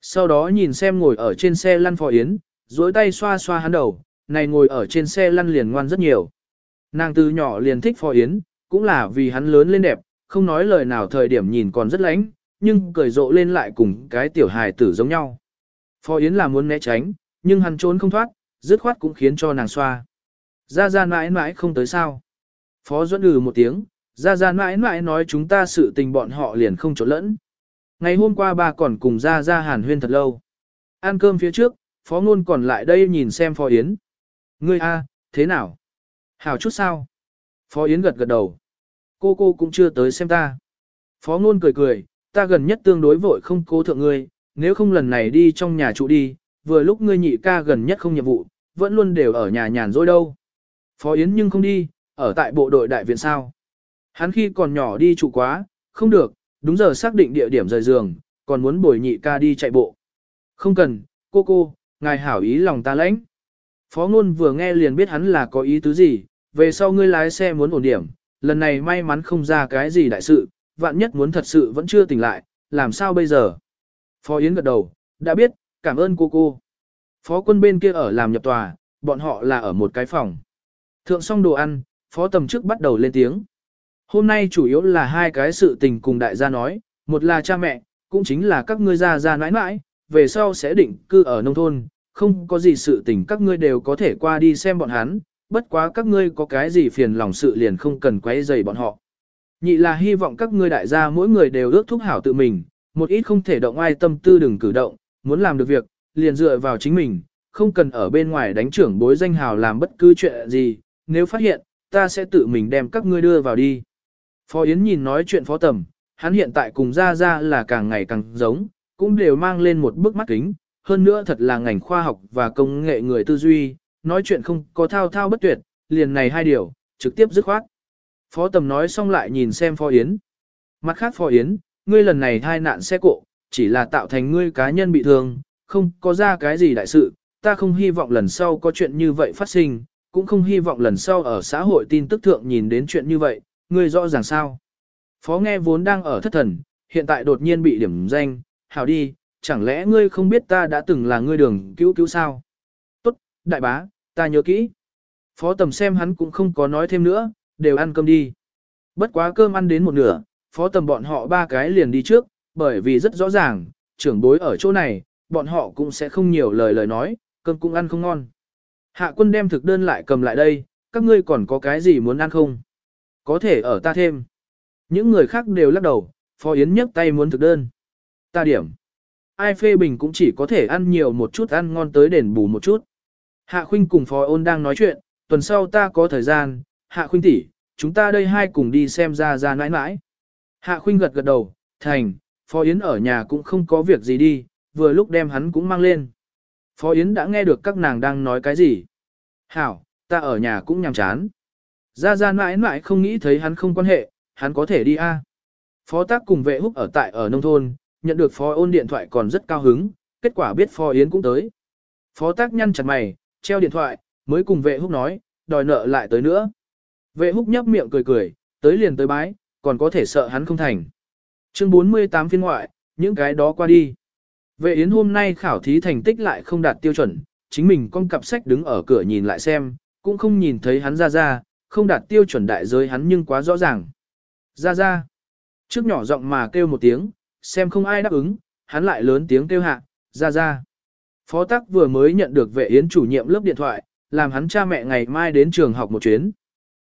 Sau đó nhìn xem ngồi ở trên xe lăn Phó Yến, duỗi tay xoa xoa hắn đầu, này ngồi ở trên xe lăn liền ngoan rất nhiều. Nàng từ nhỏ liền thích Phó Yến, cũng là vì hắn lớn lên đẹp, không nói lời nào thời điểm nhìn còn rất lánh, nhưng cười rộ lên lại cùng cái tiểu hài tử giống nhau. Phó Yến là muốn né tránh, nhưng hắn trốn không thoát, dứt khoát cũng khiến cho nàng xoa. Ra ra mãi mãi không tới sao. Phó Duẫn ừ một tiếng, ra ra mãi mãi nói chúng ta sự tình bọn họ liền không trộn lẫn. Ngày hôm qua ba còn cùng ra ra hàn huyên thật lâu. Ăn cơm phía trước, Phó Ngôn còn lại đây nhìn xem Phó Yến. Ngươi a, thế nào? Hảo chút sao? Phó Yến gật gật đầu. Cô cô cũng chưa tới xem ta. Phó Ngôn cười cười, ta gần nhất tương đối vội không cố thượng ngươi, nếu không lần này đi trong nhà trụ đi, vừa lúc ngươi nhị ca gần nhất không nhiệm vụ, vẫn luôn đều ở nhà nhàn rỗi đâu. Phó Yến nhưng không đi, ở tại bộ đội đại viện sao. Hắn khi còn nhỏ đi trụ quá, không được, đúng giờ xác định địa điểm rời giường, còn muốn bồi nhị ca đi chạy bộ. Không cần, cô cô, ngài hảo ý lòng ta lãnh. Phó ngôn vừa nghe liền biết hắn là có ý tứ gì, về sau ngươi lái xe muốn ổn điểm, lần này may mắn không ra cái gì đại sự, vạn nhất muốn thật sự vẫn chưa tỉnh lại, làm sao bây giờ? Phó Yến gật đầu, đã biết, cảm ơn cô cô. Phó quân bên kia ở làm nhập tòa, bọn họ là ở một cái phòng. Thượng xong đồ ăn, phó tầm trước bắt đầu lên tiếng. Hôm nay chủ yếu là hai cái sự tình cùng đại gia nói, một là cha mẹ, cũng chính là các ngươi gia gia nãi nãi, về sau sẽ định cư ở nông thôn, không có gì sự tình các ngươi đều có thể qua đi xem bọn hắn, bất quá các ngươi có cái gì phiền lòng sự liền không cần quấy rầy bọn họ. Nhị là hy vọng các ngươi đại gia mỗi người đều ước thúc hảo tự mình, một ít không thể động ai tâm tư đừng cử động, muốn làm được việc, liền dựa vào chính mình, không cần ở bên ngoài đánh trưởng bối danh hào làm bất cứ chuyện gì, nếu phát hiện, ta sẽ tự mình đem các ngươi đưa vào đi. Phó Yến nhìn nói chuyện phó tầm, hắn hiện tại cùng ra ra là càng ngày càng giống, cũng đều mang lên một bức mắt kính, hơn nữa thật là ngành khoa học và công nghệ người tư duy, nói chuyện không có thao thao bất tuyệt, liền này hai điều, trực tiếp dứt khoát. Phó tầm nói xong lại nhìn xem Phó Yến. Mặt khác Phó Yến, ngươi lần này thai nạn xe cộ, chỉ là tạo thành ngươi cá nhân bị thương, không có ra cái gì đại sự, ta không hy vọng lần sau có chuyện như vậy phát sinh, cũng không hy vọng lần sau ở xã hội tin tức thượng nhìn đến chuyện như vậy, ngươi rõ ràng sao. Phó nghe vốn đang ở thất thần, hiện tại đột nhiên bị điểm danh, hảo đi, chẳng lẽ ngươi không biết ta đã từng là ngươi đường cứu cứu sao? Tốt, đại bá, ta nhớ kỹ. Phó tầm xem hắn cũng không có nói thêm nữa, đều ăn cơm đi. Bất quá cơm ăn đến một nửa, phó tầm bọn họ ba cái liền đi trước, bởi vì rất rõ ràng, trưởng bối ở chỗ này, bọn họ cũng sẽ không nhiều lời lời nói, cơm cũng ăn không ngon. Hạ quân đem thực đơn lại cầm lại đây, các ngươi còn có cái gì muốn ăn không? Có thể ở ta thêm. Những người khác đều lắc đầu, Phó Yến nhấc tay muốn thực đơn. Ta điểm. Ai phê bình cũng chỉ có thể ăn nhiều một chút ăn ngon tới đền bù một chút. Hạ Khuynh cùng Phó Ôn đang nói chuyện, tuần sau ta có thời gian, Hạ Khuynh tỷ, chúng ta đây hai cùng đi xem ra ra nãi nãi. Hạ Khuynh gật gật đầu, thành, Phó Yến ở nhà cũng không có việc gì đi, vừa lúc đem hắn cũng mang lên. Phó Yến đã nghe được các nàng đang nói cái gì. Hảo, ta ở nhà cũng nhàm chán. Ra Gia mãi mãi không nghĩ thấy hắn không quan hệ, hắn có thể đi a. Phó tác cùng vệ húc ở tại ở nông thôn, nhận được phó ôn điện thoại còn rất cao hứng, kết quả biết phó Yến cũng tới. Phó tác nhăn chặt mày, treo điện thoại, mới cùng vệ húc nói, đòi nợ lại tới nữa. Vệ húc nhấp miệng cười cười, tới liền tới bái, còn có thể sợ hắn không thành. Chương 48 phiên ngoại, những cái đó qua đi. Vệ Yến hôm nay khảo thí thành tích lại không đạt tiêu chuẩn, chính mình con cặp sách đứng ở cửa nhìn lại xem, cũng không nhìn thấy hắn ra ra, không đạt tiêu chuẩn đại giới hắn nhưng quá rõ ràng. Ra ra. Trước nhỏ giọng mà kêu một tiếng, xem không ai đáp ứng, hắn lại lớn tiếng kêu hạ, ra ra. Phó tắc vừa mới nhận được vệ yến chủ nhiệm lớp điện thoại, làm hắn cha mẹ ngày mai đến trường học một chuyến.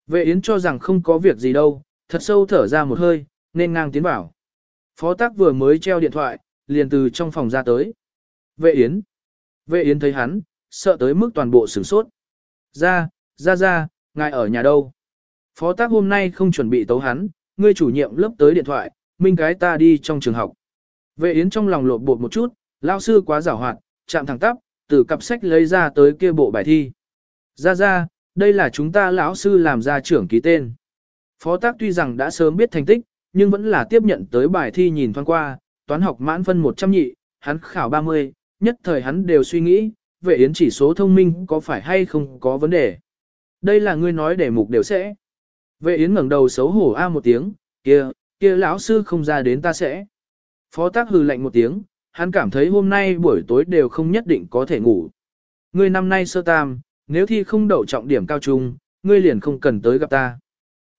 Vệ yến cho rằng không có việc gì đâu, thật sâu thở ra một hơi, nên ngang tiến vào. Phó tác vừa mới treo điện thoại, liền từ trong phòng ra tới. Vệ yến. Vệ yến thấy hắn, sợ tới mức toàn bộ sửng sốt. Ra, ra ra, ngài ở nhà đâu? Phó tác hôm nay không chuẩn bị tấu hắn, ngươi chủ nhiệm lớp tới điện thoại, minh cái ta đi trong trường học. Vệ Yến trong lòng lột bột một chút, lao sư quá giảo hoạt, chạm thẳng tắp, từ cặp sách lấy ra tới kia bộ bài thi. Ra ra, đây là chúng ta lão sư làm ra trưởng ký tên. Phó tác tuy rằng đã sớm biết thành tích, nhưng vẫn là tiếp nhận tới bài thi nhìn thoáng qua, toán học mãn phân 100 nhị, hắn khảo 30, nhất thời hắn đều suy nghĩ, vệ yến chỉ số thông minh có phải hay không có vấn đề. Đây là ngươi nói để mục đều sẽ. Vệ yến ngẩng đầu xấu hổ a một tiếng, kia, kia lão sư không ra đến ta sẽ. Phó tác hừ lạnh một tiếng, hắn cảm thấy hôm nay buổi tối đều không nhất định có thể ngủ. Ngươi năm nay sơ tam, nếu thi không đậu trọng điểm cao trung, ngươi liền không cần tới gặp ta.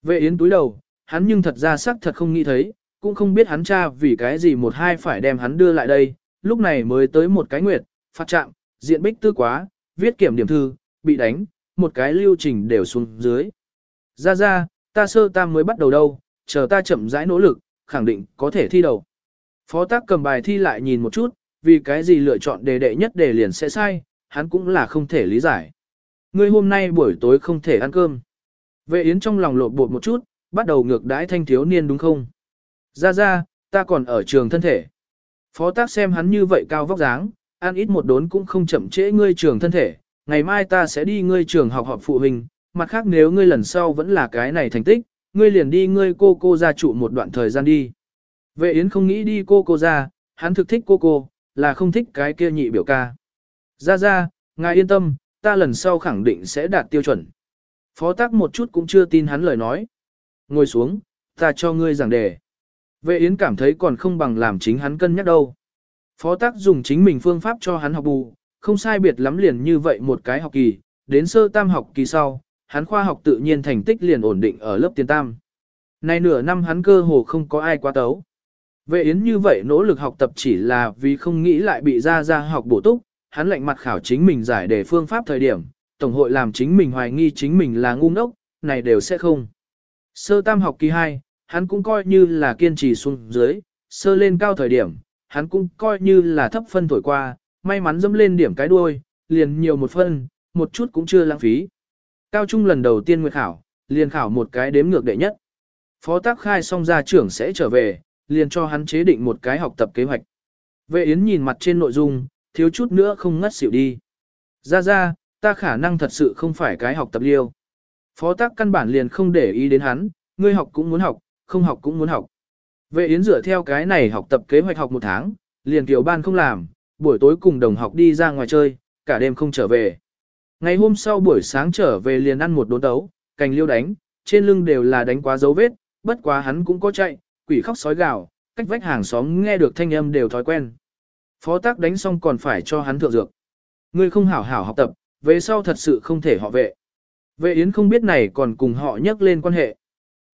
Vệ yến túi đầu, hắn nhưng thật ra sắc thật không nghĩ thấy, cũng không biết hắn cha vì cái gì một hai phải đem hắn đưa lại đây, lúc này mới tới một cái nguyệt, phát trạm, diện bích tư quá, viết kiểm điểm thư, bị đánh, một cái lưu trình đều xuống dưới. Ra ra, ta sơ tam mới bắt đầu đâu, chờ ta chậm rãi nỗ lực, khẳng định có thể thi đầu. Phó tác cầm bài thi lại nhìn một chút, vì cái gì lựa chọn đề đệ nhất đề liền sẽ sai, hắn cũng là không thể lý giải. Ngươi hôm nay buổi tối không thể ăn cơm. Vệ Yến trong lòng lột bột một chút, bắt đầu ngược đãi thanh thiếu niên đúng không? Ra ra, ta còn ở trường thân thể. Phó tác xem hắn như vậy cao vóc dáng, ăn ít một đốn cũng không chậm trễ ngươi trường thân thể. Ngày mai ta sẽ đi ngươi trường học họp phụ huynh, mặt khác nếu ngươi lần sau vẫn là cái này thành tích, ngươi liền đi ngươi cô cô ra trụ một đoạn thời gian đi. Vệ Yến không nghĩ đi cô cô ra, hắn thực thích cô cô, là không thích cái kia nhị biểu ca. Ra ra, ngài yên tâm, ta lần sau khẳng định sẽ đạt tiêu chuẩn. Phó tác một chút cũng chưa tin hắn lời nói. Ngồi xuống, ta cho ngươi giảng đề. Vệ Yến cảm thấy còn không bằng làm chính hắn cân nhắc đâu. Phó tác dùng chính mình phương pháp cho hắn học bù, không sai biệt lắm liền như vậy một cái học kỳ, đến sơ tam học kỳ sau, hắn khoa học tự nhiên thành tích liền ổn định ở lớp tiền tam. Nay nửa năm hắn cơ hồ không có ai qua tấu. Vệ Yến như vậy nỗ lực học tập chỉ là vì không nghĩ lại bị ra ra học bổ túc, hắn lạnh mặt khảo chính mình giải đề phương pháp thời điểm, Tổng hội làm chính mình hoài nghi chính mình là ngu ngốc, này đều sẽ không. Sơ tam học kỳ 2, hắn cũng coi như là kiên trì xuống dưới, sơ lên cao thời điểm, hắn cũng coi như là thấp phân thổi qua, may mắn dẫm lên điểm cái đuôi, liền nhiều một phân, một chút cũng chưa lãng phí. Cao trung lần đầu tiên nguyệt khảo, liền khảo một cái đếm ngược đệ nhất. Phó tác khai xong ra trưởng sẽ trở về, liền cho hắn chế định một cái học tập kế hoạch. Vệ Yến nhìn mặt trên nội dung, thiếu chút nữa không ngất xỉu đi. Ra ra, ta khả năng thật sự không phải cái học tập liêu. Phó tác căn bản liền không để ý đến hắn, ngươi học cũng muốn học, không học cũng muốn học. Vệ Yến dựa theo cái này học tập kế hoạch học một tháng, liền tiểu ban không làm, buổi tối cùng đồng học đi ra ngoài chơi, cả đêm không trở về. Ngày hôm sau buổi sáng trở về liền ăn một đốn tấu, cành liêu đánh, trên lưng đều là đánh quá dấu vết, bất quá hắn cũng có chạy, quỷ khóc sói gào, cách vách hàng xóm nghe được thanh âm đều thói quen. Phó tác đánh xong còn phải cho hắn thượng dược. Ngươi không hảo hảo học tập, về sau thật sự không thể họ vệ. Vệ Yến không biết này còn cùng họ nhắc lên quan hệ.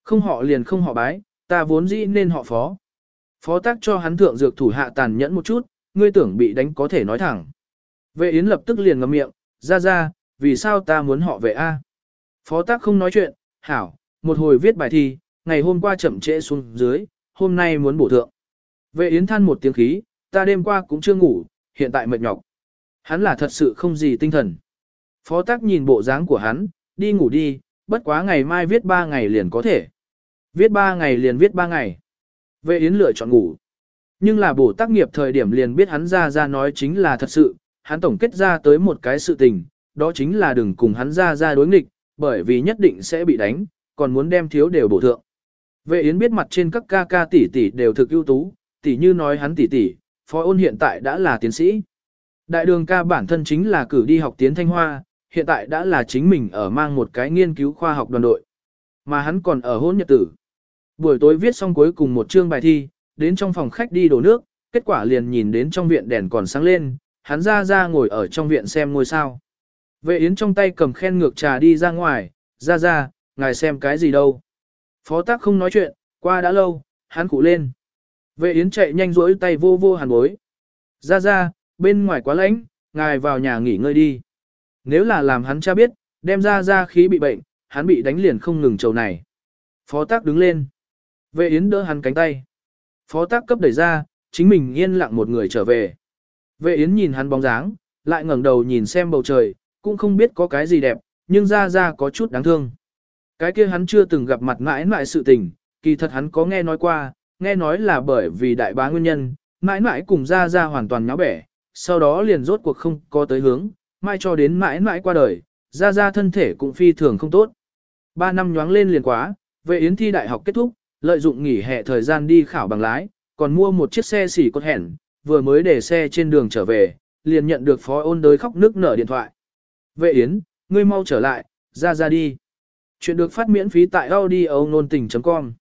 Không họ liền không họ bái, ta vốn dĩ nên họ phó. Phó tác cho hắn thượng dược thủ hạ tàn nhẫn một chút, ngươi tưởng bị đánh có thể nói thẳng. Vệ Yến lập tức liền ngậm miệng, ra ra, vì sao ta muốn họ vệ A. Phó tác không nói chuyện, hảo, một hồi viết bài thi, ngày hôm qua chậm trễ xuống dưới, hôm nay muốn bổ thượng. Vệ Yến than một tiếng khí, ta đêm qua cũng chưa ngủ, hiện tại mệt nhọc. Hắn là thật sự không gì tinh thần. Phó tác nhìn bộ dáng của hắn, đi ngủ đi, bất quá ngày mai viết ba ngày liền có thể. Viết ba ngày liền viết ba ngày. Vệ Yến lựa chọn ngủ. Nhưng là bổ tác nghiệp thời điểm liền biết hắn ra ra nói chính là thật sự, hắn tổng kết ra tới một cái sự tình, đó chính là đừng cùng hắn ra ra đối nghịch, bởi vì nhất định sẽ bị đánh, còn muốn đem thiếu đều bổ thượng. Vệ Yến biết mặt trên các ca ca tỷ tỷ đều thực ưu tú, tỷ như nói hắn tỷ tỷ, phó ôn hiện tại đã là tiến sĩ. Đại đường ca bản thân chính là cử đi học tiến thanh hoa, hiện tại đã là chính mình ở mang một cái nghiên cứu khoa học đoàn đội. Mà hắn còn ở hôn nhật tử. Buổi tối viết xong cuối cùng một chương bài thi, đến trong phòng khách đi đổ nước, kết quả liền nhìn đến trong viện đèn còn sáng lên, hắn ra ra ngồi ở trong viện xem ngôi sao. Vệ Yến trong tay cầm khen ngược trà đi ra ngoài, ra ra, ngài xem cái gì đâu. Phó tác không nói chuyện, qua đã lâu, hắn cụ lên. Vệ Yến chạy nhanh rỗi tay vô vô hàn bối. Ra ra, bên ngoài quá lạnh, ngài vào nhà nghỉ ngơi đi. Nếu là làm hắn cha biết, đem ra ra khí bị bệnh, hắn bị đánh liền không ngừng trầu này. Phó tác đứng lên. Vệ Yến đỡ hắn cánh tay. Phó tác cấp đẩy ra, chính mình yên lặng một người trở về. Vệ Yến nhìn hắn bóng dáng, lại ngẩng đầu nhìn xem bầu trời, cũng không biết có cái gì đẹp, nhưng ra ra có chút đáng thương. Cái kia hắn chưa từng gặp mặt mãi mãi sự tình, kỳ thật hắn có nghe nói qua, nghe nói là bởi vì đại bá nguyên nhân, mãi mãi cùng ra ra hoàn toàn nháo bẻ, sau đó liền rốt cuộc không có tới hướng, mai cho đến mãi mãi qua đời, ra ra thân thể cũng phi thường không tốt. Ba năm nhoáng lên liền quá, về yến thi đại học kết thúc, lợi dụng nghỉ hè thời gian đi khảo bằng lái, còn mua một chiếc xe xỉ cốt hẻn, vừa mới để xe trên đường trở về, liền nhận được phó ôn đới khóc nước nở điện thoại. Vệ Yến, ngươi mau trở lại, ra ra đi. Chuyện được phát miễn phí tại audio nôn tình.com